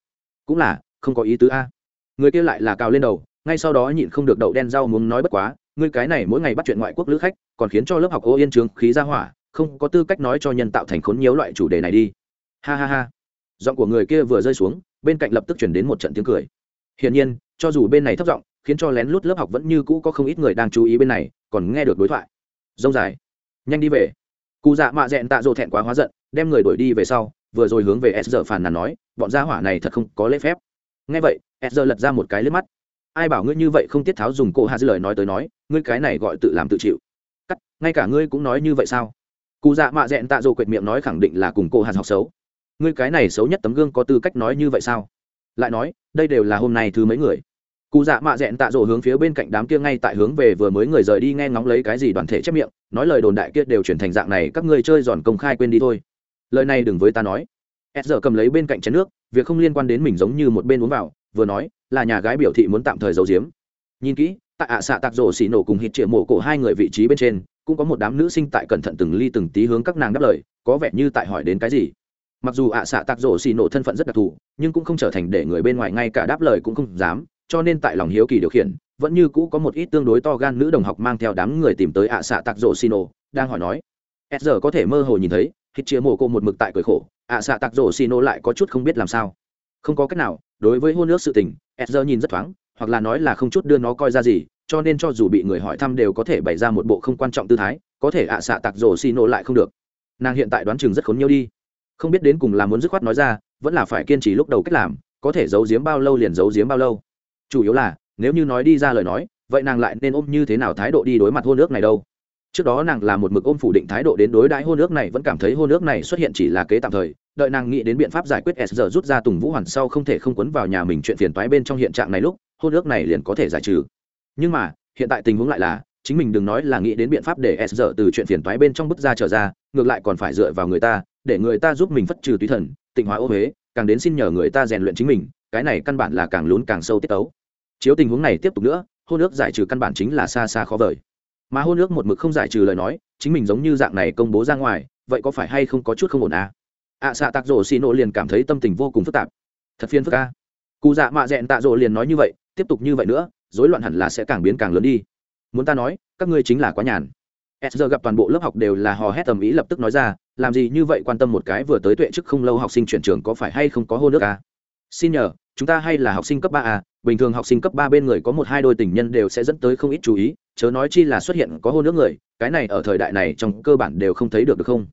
Cũng là, không có ý tứ a. Người kia lại là cào lên đầu, ngay sau đó nhịn không được đậu đen rau muốn nói bất quá, ngươi cái này mỗi ngày bắt chuyện ngoại quốc lữ khách, còn khiến cho lớp học ô yên trường khí ra hỏa, không có tư cách nói cho nhân tạo thành khốn nhiễu loại chủ đề này đi. Ha ha ha. Giọng của người kia vừa rơi xuống, bên cạnh lập tức chuyển đến một trận tiếng cười hiển nhiên, cho dù bên này thấp giọng, khiến cho lén lút lớp học vẫn như cũ có không ít người đang chú ý bên này, còn nghe được đối thoại. Rông dài. Nhanh đi về. Cụ dạ mạ dẹn tạ rộ thẹn quá hóa giận, đem người đuổi đi về sau, vừa rồi hướng về s giờ phàn nàn nói, bọn gia hỏa này thật không có lễ phép. Nghe vậy, s giờ lật ra một cái lướt mắt. Ai bảo ngươi như vậy không tiết tháo dùng cô hà dư lời nói tới nói, ngươi cái này gọi tự làm tự chịu. Cắt, ngay cả ngươi cũng nói như vậy sao? Cụ dạ mạ dẹn tạ rộ quệt miệng nói khẳng định là cùng cô hà học xấu. Ngươi cái này xấu nhất tấm gương có tư cách nói như vậy sao? Lại nói, đây đều là hôm nay thứ mấy người? Cụ dạ mạ dẹn tạ rỗ hướng phía bên cạnh đám kia ngay tại hướng về vừa mới người rời đi nghe ngóng lấy cái gì đoàn thể chép miệng, nói lời đồn đại kia đều chuyển thành dạng này, các ngươi chơi giòn công khai quên đi thôi. Lời này đừng với ta nói. S giờ cầm lấy bên cạnh chén nước, việc không liên quan đến mình giống như một bên uống vào, vừa nói, là nhà gái biểu thị muốn tạm thời giấu giếm. Nhìn kỹ tại ạ xạ tạc rổ xỉ nổ cùng hít triệu mộ cổ hai người vị trí bên trên, cũng có một đám nữ sinh tại cẩn thận từng ly từng tí hướng các nàng đáp lời, có vẻ như tại hỏi đến cái gì mặc dù ạ xạ tạc rổ xì nổ thân phận rất đặc thù, nhưng cũng không trở thành để người bên ngoài ngay cả đáp lời cũng không dám, cho nên tại lòng hiếu kỳ điều khiển, vẫn như cũ có một ít tương đối to gan nữ đồng học mang theo đám người tìm tới ạ xạ tạc rổ xì nổ, đang hỏi nói s giờ có thể mơ hồ nhìn thấy, hít chia mồ cô một mực tại cười khổ, ạ xạ tạc rổ xì nổ lại có chút không biết làm sao. Không có cách nào, đối với hôn ước sự tình s giờ nhìn rất thoáng, hoặc là nói là không chút đưa nó coi ra gì, cho nên cho dù bị người hỏi thăm đều có thể bày ra một bộ không quan trọng tư thái, có thể ạ xạ tạc rổ xì nổ lại không được. Nàng hiện tại đoán chừng rất khốn nhiêu đi không biết đến cùng là muốn dứt khoát nói ra, vẫn là phải kiên trì lúc đầu cách làm, có thể giấu giếm bao lâu liền giấu giếm bao lâu. Chủ yếu là, nếu như nói đi ra lời nói, vậy nàng lại nên ôm như thế nào thái độ đi đối mặt hôn ước này đâu? Trước đó nàng là một mực ôm phủ định thái độ đến đối đãi hôn ước này, vẫn cảm thấy hôn ước này xuất hiện chỉ là kế tạm thời, đợi nàng nghĩ đến biện pháp giải quyết s giờ rút ra tùng vũ hoàn sau không thể không quấn vào nhà mình chuyện phiền toái bên trong hiện trạng này lúc, hôn ước này liền có thể giải trừ. Nhưng mà, hiện tại tình huống lại là, chính mình đừng nói là nghĩ đến biện pháp để s giờ từ chuyện phiền toái bên trong bức ra trở ra, ngược lại còn phải dựa vào người ta để người ta giúp mình phất trừ tùy thần tịnh hóa ô huế càng đến xin nhờ người ta rèn luyện chính mình cái này căn bản là càng lún càng sâu tiết tấu. Chiếu tình huống này tiếp tục nữa hôn ước giải trừ căn bản chính là xa xa khó vời. Mà hôn ước một mực không giải trừ lời nói chính mình giống như dạng này công bố ra ngoài vậy có phải hay không có chút không ổn à? Ạ à, xạ tạc rổ xì nộ liền cảm thấy tâm tình vô cùng phức tạp. Thật phiền phức ca cụ dạ mạ dẹn tạ rổ liền nói như vậy tiếp tục như vậy nữa rối loạn hẳn là sẽ càng biến càng lớn đi. Muốn ta nói các ngươi chính là quá nhàn. S giờ gặp toàn bộ lớp học đều là hò hét tầm ý lập tức nói ra làm gì như vậy quan tâm một cái vừa tới tuệ chức không lâu học sinh chuyển trường có phải hay không có hôn nước à? xin nhờ chúng ta hay là học sinh cấp ba à? Bình thường học sinh cấp ba bên người có một hai đôi tình nhân đều sẽ dẫn tới không ít chú ý chớ nói chi là xuất hiện có hôn nước người cái này ở thời đại này trong cơ bản đều không thấy được được không?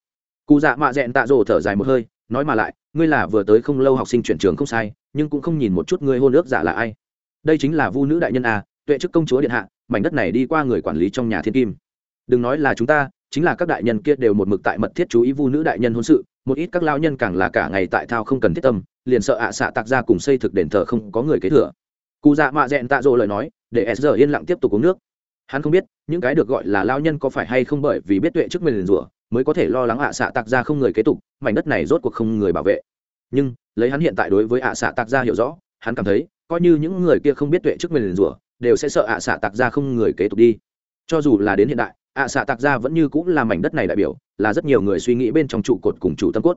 Cụ dạ mạ dẹn tạ rồ thở dài một hơi nói mà lại ngươi là vừa tới không lâu học sinh chuyển trường không sai nhưng cũng không nhìn một chút ngươi hôn nước giả là ai. Đây chính là vu nữ đại nhân à, tuệ chức công chúa điện hạ mảnh đất này đi qua người quản lý trong nhà thiên kim. Đừng nói là chúng ta chính là các đại nhân kia đều một mực tại mật thiết chú ý vu nữ đại nhân hôn sự, một ít các lao nhân càng là cả ngày tại thao không cần thiết tâm, liền sợ ạ xạ tạc ra cùng xây thực đền thờ không có người kế thừa. Cụ dạ mạ dẹn tạ dỗ lời nói, để s giờ yên lặng tiếp tục uống nước. Hắn không biết, những cái được gọi là lao nhân có phải hay không bởi vì biết tuệ trước mình liền rủa, mới có thể lo lắng ạ xạ tạc ra không người kế tục, mảnh đất này rốt cuộc không người bảo vệ. Nhưng, lấy hắn hiện tại đối với ạ xạ tạc ra hiểu rõ, hắn cảm thấy, coi như những người kia không biết tuệ trước mình liền rủa, đều sẽ sợ ạ xạ tạc ra không người kế tục đi. Cho dù là đến hiện đại ạ xạ tạc ra vẫn như cũng là mảnh đất này đại biểu, là rất nhiều người suy nghĩ bên trong trụ cột cùng chủ tâm cốt.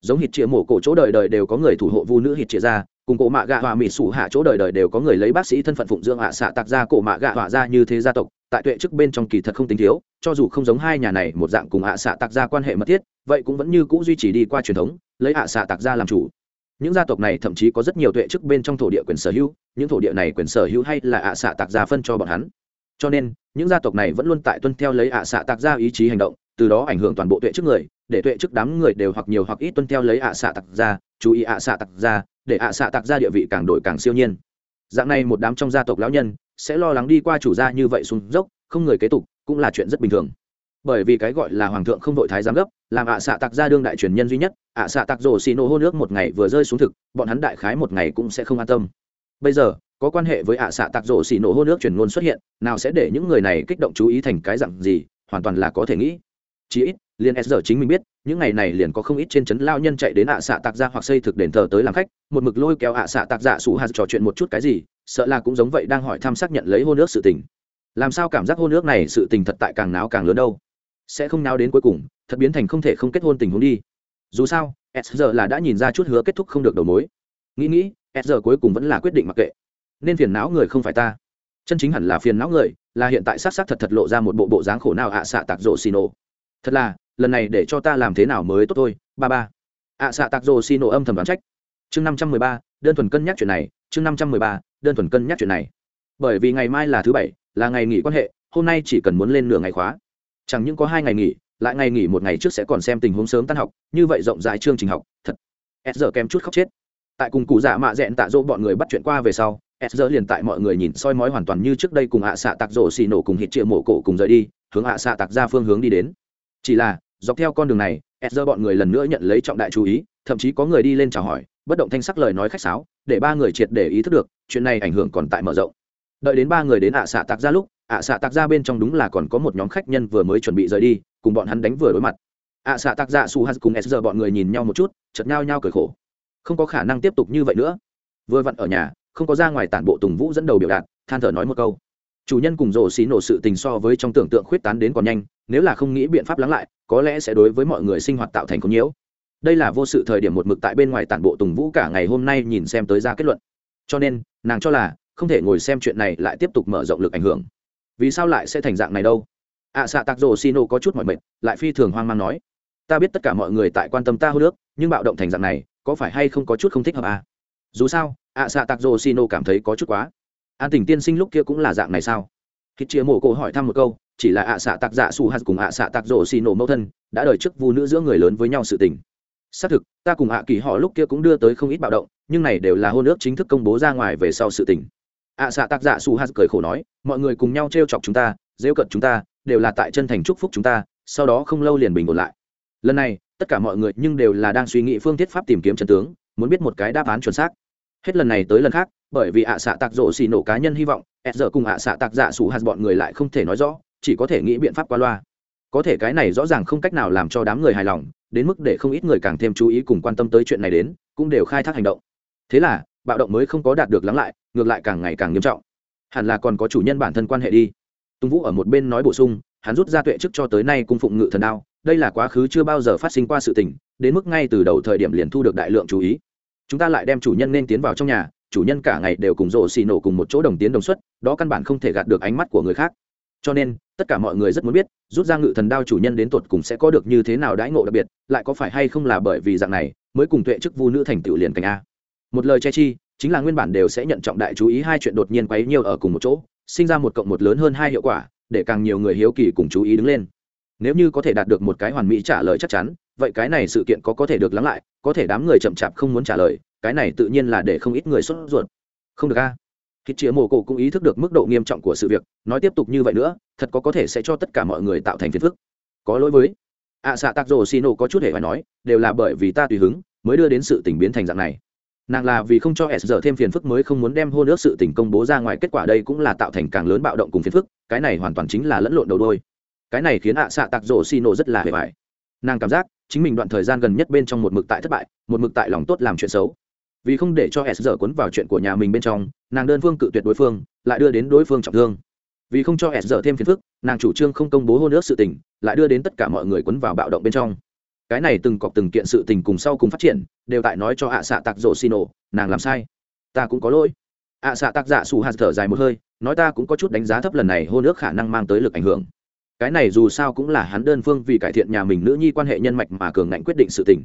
Giống hít chĩa mổ cổ chỗ đời đời đều có người thủ hộ vu nữ hít chĩa ra, cùng cổ mạ gạ họa mỹ sủ hạ chỗ đời đời đều có người lấy bác sĩ thân phận phụng dưỡng ạ xạ tạc ra cổ mạ gạ họa ra như thế gia tộc, tại tuệ chức bên trong kỳ thật không tính thiếu, cho dù không giống hai nhà này một dạng cùng ạ xạ tạc ra quan hệ mật thiết, vậy cũng vẫn như cũ duy trì đi qua truyền thống, lấy ạ xạ tạc ra làm chủ. Những gia tộc này thậm chí có rất nhiều tuệ chức bên trong thổ địa quyền sở hữu, những thổ địa này quyền sở hữu hay là ạ xạ tạc ra phân cho bọn hắn cho nên, những gia tộc này vẫn luôn tại tuân theo lấy ạ xạ tạc ra ý chí hành động, từ đó ảnh hưởng toàn bộ tuệ chức người, để tuệ chức đám người đều hoặc nhiều hoặc ít tuân theo lấy ạ xạ tạc ra, chú ý ạ xạ tạc ra, để ạ xạ tạc ra địa vị càng đổi càng siêu nhiên. Dạng này một đám trong gia tộc lão nhân sẽ lo lắng đi qua chủ gia như vậy xuống dốc, không người kế tục, cũng là chuyện rất bình thường. Bởi vì cái gọi là hoàng thượng không đội thái giám gấp, làm ạ xạ tạc ra đương đại truyền nhân duy nhất, ạ xạ tạc rổ xì nô hô nước một ngày vừa rơi xuống thực, bọn hắn đại khái một ngày cũng sẽ không an tâm. Bây giờ có quan hệ với ạ xạ tạc rộ xì nổ hô nước truyền ngôn xuất hiện, nào sẽ để những người này kích động chú ý thành cái dặn gì, hoàn toàn là có thể nghĩ. Chí ít, liền s giờ chính mình biết, những ngày này liền có không ít trên trấn lao nhân chạy đến ạ xạ tạc ra hoặc xây thực đền thờ tới làm khách, một mực lôi kéo ạ xạ tạc giả sủ hạt trò chuyện một chút cái gì, sợ là cũng giống vậy đang hỏi thăm xác nhận lấy hôn nước sự tình. Làm sao cảm giác hôn nước này sự tình thật tại càng náo càng lớn đâu? Sẽ không náo đến cuối cùng, thật biến thành không thể không kết hôn tình huống đi. Dù sao, s giờ là đã nhìn ra chút hứa kết thúc không được đầu mối. Nghĩ nghĩ, s giờ cuối cùng vẫn là quyết định mặc kệ nên phiền não người không phải ta. Chân chính hẳn là phiền não người, là hiện tại s á t s á t thật thật lộ ra một bộ bộ dáng khổ nào ạ xạ tạc rộ xì nổ. Thật là, lần này để cho ta làm thế nào mới tốt thôi, ba ba. Ạ xạ tạc rộ xì nổ âm thầm đoán trách. Chương năm trăm mười ba, đơn thuần cân nhắc chuyện này, chương năm trăm mười ba, đơn thuần cân nhắc chuyện này. Bởi vì ngày mai là thứ bảy, là ngày nghỉ quan hệ, hôm nay chỉ cần muốn lên nửa ngày khóa. Chẳng những có hai ngày nghỉ, lại ngày nghỉ một ngày trước sẽ còn xem tình huống sớm tan học, như vậy rộng rãi chương trình học, thật. S giờ kém chút khóc chết. Tại cùng cụ dạ mạ dẹn tạ dỗ bọn người bắt chuyện qua về sau s giờ liền tại mọi người nhìn soi mói hoàn toàn như trước đây cùng ạ xạ tạc rổ xì nổ cùng hít triệu mổ cổ cùng rời đi, hướng ạ xạ tạc ra phương hướng đi đến. Chỉ là, dọc theo con đường này s giờ bọn người lần nữa nhận lấy trọng đại chú ý, thậm chí có người đi lên chào hỏi, bất động thanh sắc lời nói khách sáo, để ba người triệt để ý thức được, chuyện này ảnh hưởng còn tại mở rộng. Đợi đến ba người đến ạ xạ tạc ra lúc, ạ xạ tạc ra bên trong đúng là còn có một nhóm khách nhân vừa mới chuẩn bị rời đi, cùng bọn hắn đánh vừa đối mặt. Ạ xạ tạc ra su h cùng s giờ bọn người nhìn nhau một chút chật nhau nhau cười khổ. Không có khả năng tiếp tục như vậy nữa. Vừa vặn ở nhà không có ra ngoài tản bộ tùng vũ dẫn đầu biểu đạt than thở nói một câu. Chủ nhân cùng rổ xí nổ sự tình so với trong tưởng tượng khuyết tán đến còn nhanh nếu là không nghĩ biện pháp lắng lại có lẽ sẽ đối với mọi người sinh hoạt tạo thành công nhiễu. Đây là vô sự thời điểm một mực tại bên ngoài tản bộ tùng vũ cả ngày hôm nay nhìn xem tới ra kết luận. Cho nên nàng cho là không thể ngồi xem chuyện này lại tiếp tục mở rộng lực ảnh hưởng. Vì sao lại sẽ thành dạng này đâu? Ạ à, xạ tạc rồ nổ có chút mọi mệt lại phi thường hoang mang nói. Ta biết tất cả mọi người tại quan tâm ta hơn nước nhưng bạo động thành dạng này có phải hay không có chút không thích hợp à? dù sao ạ à, xạ tạc rồ xino cảm thấy có chút quá. An tình tiên sinh lúc kia cũng là dạng này sao? Khi chia mổ cổ hỏi thăm một câu chỉ là ạ xạ tạc dạ su hạt cùng ạ xạ tạc rồ xino mẫu thân đã đời trước vu nữ giữa người lớn với nhau sự tình. Xác thực ta cùng ạ kỳ họ lúc kia cũng đưa tới không ít bạo động nhưng này đều là hôn ước chính thức công bố ra ngoài về sau sự tình. Ạ xạ tạc dạ su hạt cười khổ nói mọi người cùng nhau t chọc chúng ta dễu cận chúng ta đều là tại chân thành chúc phúc chúng ta sau đó không lâu liền bình ổn lại. Lần này tất cả mọi người nhưng đều là đang suy nghĩ phương thiết pháp tìm kiếm chân tướng muốn biết một cái đáp án chuẩn xác hết lần này tới lần khác, bởi vì ạ xạ tạc rộ xì nổ cá nhân hy vọng ed giờ cùng ạ xạ tạc dạ su hạt bọn người lại không thể nói rõ, chỉ có thể nghĩ biện pháp qua loa. Có thể cái này rõ ràng không cách nào làm cho đám người hài lòng, đến mức để không ít người càng thêm chú ý cùng quan tâm tới chuyện này đến, cũng đều khai thác hành động. Thế là, bạo động mới không có đạt được lắng lại, ngược lại càng ngày càng nghiêm trọng. Hẳn là còn có chủ nhân bản thân quan hệ đi. Tùng vũ ở một bên nói bổ sung, hắn rút ra tuệ chức cho tới nay cung phụng ngự thần đao, đây là quá khứ chưa bao giờ phát sinh qua sự tình, đến mức ngay từ đầu thời điểm liền thu được đại lượng chú ý chúng ta lại đem chủ nhân nên tiến vào trong nhà, chủ nhân cả ngày đều cùng rộ xì nổ cùng một chỗ đồng tiến đồng xuất, đó căn bản không thể gạt được ánh mắt của người khác. Cho nên, tất cả mọi người rất muốn biết, rút ra ngự thần đao chủ nhân đến tột cùng sẽ có được như thế nào đãi ngộ đặc biệt, lại có phải hay không là bởi vì dạng này, mới cùng tuệ chức vu nữ thành tựu liền cảnh a. Một lời che chi, chính là nguyên bản đều sẽ nhận trọng đại chú ý hai chuyện đột nhiên quấy nhiều ở cùng một chỗ, sinh ra một cộng một lớn hơn hai hiệu quả, để càng nhiều người hiếu kỳ cùng chú ý đứng lên. Nếu như có thể đạt được một cái hoàn mỹ trả lời chắc chắn, vậy cái này sự kiện có có thể được lắng lại có thể đám người chậm chạp không muốn trả lời, cái này tự nhiên là để không ít người sốt ruột. Không được a. Khi chĩa mồ cổ cũng ý thức được mức độ nghiêm trọng của sự việc, nói tiếp tục như vậy nữa, thật có có thể sẽ cho tất cả mọi người tạo thành phiền phức. Có lỗi với. Ạ xạ tạc rồ xì nổ có chút hề phải nói, đều là bởi vì ta tùy hứng, mới đưa đến sự tình biến thành dạng này. Nàng là vì không cho s giờ thêm phiền phức mới không muốn đem hôn ước sự tình công bố ra ngoài, kết quả đây cũng là tạo thành càng lớn bạo động cùng phiền phức, cái này hoàn toàn chính là lẫn lộn đầu đôi. Cái này khiến ạ xạ tạc rồ xì nổ rất là hề phải nàng cảm giác chính mình đoạn thời gian gần nhất bên trong một mực tại thất bại, một mực tại lòng tốt làm chuyện xấu. Vì không để cho s giờ cuốn vào chuyện của nhà mình bên trong, nàng đơn phương cự tuyệt đối phương, lại đưa đến đối phương trọng thương. Vì không cho s giờ thêm phiền phức, nàng chủ trương không công bố hôn ước sự tình, lại đưa đến tất cả mọi người cuốn vào bạo động bên trong. Cái này từng cọc từng kiện sự tình cùng sau cùng phát triển, đều tại nói cho ạ xạ tạc rổ xì nổ, nàng làm sai. Ta cũng có lỗi. ạ xạ tạc dạ xù hạt thở dài một hơi, nói ta cũng có chút đánh giá thấp lần này hôn ước khả năng mang tới lực ảnh hưởng cái này dù sao cũng là hắn đơn phương vì cải thiện nhà mình nữ nhi quan hệ nhân mạch mà cường ngạnh quyết định sự tình.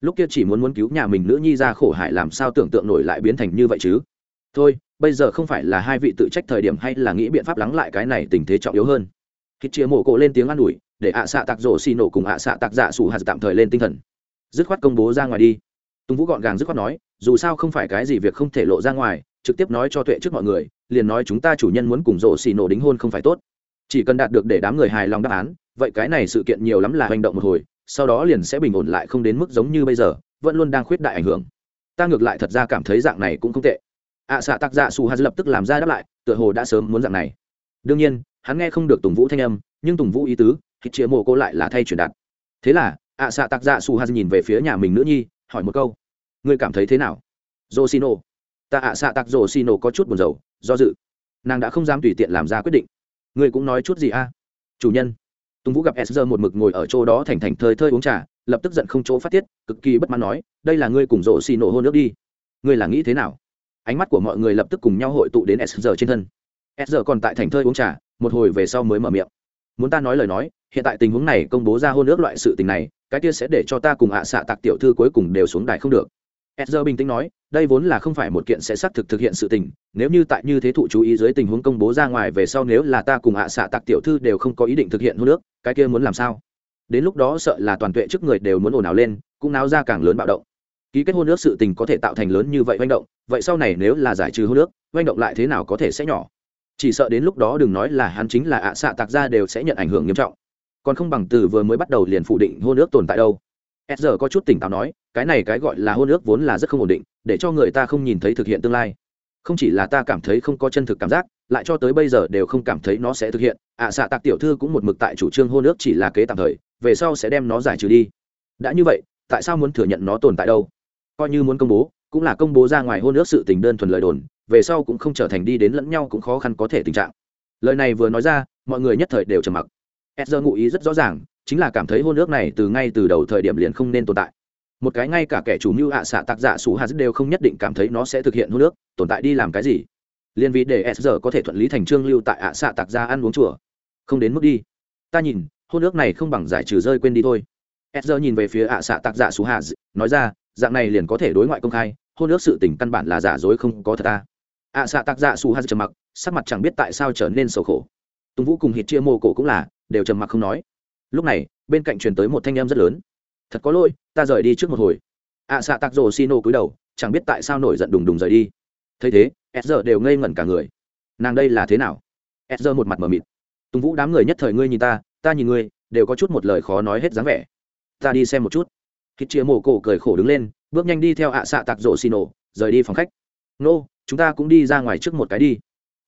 Lúc kia chỉ muốn muốn cứu nhà mình nữ nhi ra khổ hại làm sao tưởng tượng nổi lại biến thành như vậy chứ? Thôi, bây giờ không phải là hai vị tự trách thời điểm hay là nghĩ biện pháp lắng lại cái này tình thế trọng yếu hơn. Khi chia mổ cổ lên tiếng an ủi, để ạ xạ tạc rổ xì nổ cùng ạ xạ tạc dạ sủ hạt tạm thời lên tinh thần. Dứt khoát công bố ra ngoài đi. Tùng vũ gọn gàng dứt khoát nói, dù sao không phải cái gì việc không thể lộ ra ngoài, trực tiếp nói cho tuệ trước mọi người, liền nói chúng ta chủ nhân muốn cùng rổ xì nổ đính hôn không phải tốt chỉ cần đạt được để đám người hài lòng đáp án, vậy cái này sự kiện nhiều lắm là hành động một hồi, sau đó liền sẽ bình ổn lại không đến mức giống như bây giờ, vẫn luôn đang khuyết đại ảnh hưởng. Ta ngược lại thật ra cảm thấy dạng này cũng không tệ. Ạ xạ tạc dạ su hà lập tức làm ra đáp lại, tựa hồ đã sớm muốn dạng này. Đương nhiên, hắn nghe không được tùng vũ thanh âm, nhưng tùng vũ ý tứ khi chĩa mồ cô lại là thay truyền đạt. Thế là, ạ xạ tạc dạ su hà nhìn về phía nhà mình nữ nhi, hỏi một câu. Ngươi cảm thấy thế nào? Josino ta ạ xạ tạc josino có chút buồn rầu, do dự. Nàng đã không dám tùy tiện làm ra quyết định ngươi cũng nói chút gì a? Chủ nhân. Tùng vũ gặp s một mực ngồi ở chỗ đó thành thành thơi thơi uống trà, lập tức giận không chỗ phát tiết, cực kỳ bất mãn nói, đây là ngươi cùng rộ xì nổ hôn nước đi. Ngươi là nghĩ thế nào? Ánh mắt của mọi người lập tức cùng nhau hội tụ đến s trên thân. S còn tại thành thơi uống trà, một hồi về sau mới mở miệng. Muốn ta nói lời nói, hiện tại tình huống này công bố ra hôn ước loại sự tình này, cái kia sẽ để cho ta cùng ạ à xạ tạc tiểu thư cuối cùng đều xuống đài không được. Ezra bình tĩnh nói, đây vốn là không phải một kiện sẽ xác thực thực hiện sự tình, nếu như tại như thế thụ chú ý dưới tình huống công bố ra ngoài về sau nếu là ta cùng ạ à xạ tạc tiểu thư đều không có ý định thực hiện hôn ước, cái kia muốn làm sao? Đến lúc đó sợ là toàn tuệ trước người đều muốn ồn ào lên, cũng náo ra càng lớn bạo động. Ký kết hôn ước sự tình có thể tạo thành lớn như vậy hoành động, vậy sau này nếu là giải trừ hôn ước, hoành động lại thế nào có thể sẽ nhỏ? Chỉ sợ đến lúc đó đừng nói là hắn chính là ạ à xạ tạc ra đều sẽ nhận ảnh hưởng nghiêm trọng. Còn không bằng từ vừa mới bắt đầu liền phủ định hôn ước tồn tại đâu s giờ có chút tỉnh táo nói cái này cái gọi là hôn ước vốn là rất không ổn định để cho người ta không nhìn thấy thực hiện tương lai. Không chỉ là ta cảm thấy không có chân thực cảm giác lại cho tới bây giờ đều không cảm thấy nó sẽ thực hiện. Ạ à, xạ tạc tiểu thư cũng một mực tại chủ trương hôn ước chỉ là kế tạm thời về sau sẽ đem nó giải trừ đi. Đã như vậy tại sao muốn thừa nhận nó tồn tại đâu? Coi như muốn công bố cũng là công bố ra ngoài hôn ước sự tình đơn thuần lời đồn về sau cũng không trở thành đi đến lẫn nhau cũng khó khăn có thể tình trạng. Lời này vừa nói ra mọi người nhất thời đều trầm mặc. E z ngụ ý rất rõ ràng chính là cảm thấy hôn ước này từ ngay từ đầu thời điểm liền không nên tồn tại. Một cái ngay cả kẻ chủ mưu hạ xạ tạc dạ sủ hạ đều không nhất định cảm thấy nó sẽ thực hiện hôn ước, tồn tại đi làm cái gì? Liên vì để s có thể thuận lý thành trương lưu tại hạ xạ tạc ra ăn uống chùa. Không đến mức đi. Ta nhìn, hôn ước này không bằng giải trừ rơi quên đi thôi. S nhìn về phía hạ xạ tạc dạ sủ hạ nói ra, dạng này liền có thể đối ngoại công khai, hôn ước sự tình căn bản là giả dối không có thật ta. Hạ xạ tạc dạ sủ hạ trầm mặc, sắc mặt chẳng biết tại sao trở nên sầu khổ. Tùng vũ cùng hít chia mô cổ cũng là, đều trầm mặc không nói lúc này bên cạnh truyền tới một thanh em rất lớn. Thật có lỗi ta rời đi trước một hồi. Ạ à, xạ tạc rồ xi nô cúi đầu chẳng biết tại sao nổi giận đùng đùng rời đi. Thấy thế s giờ đều ngây ngẩn cả người. Nàng đây là thế nào? S giờ một mặt mờ mịt. Tùng vũ đám người nhất thời ngươi nhìn ta ta nhìn ngươi đều có chút một lời khó nói hết dáng vẻ. Ta đi xem một chút. Khi chia mồ cổ cười khổ đứng lên bước nhanh đi theo ạ à xạ tạc rổ xi nổ rời đi phòng khách. Nô chúng ta cũng đi ra ngoài trước một cái đi.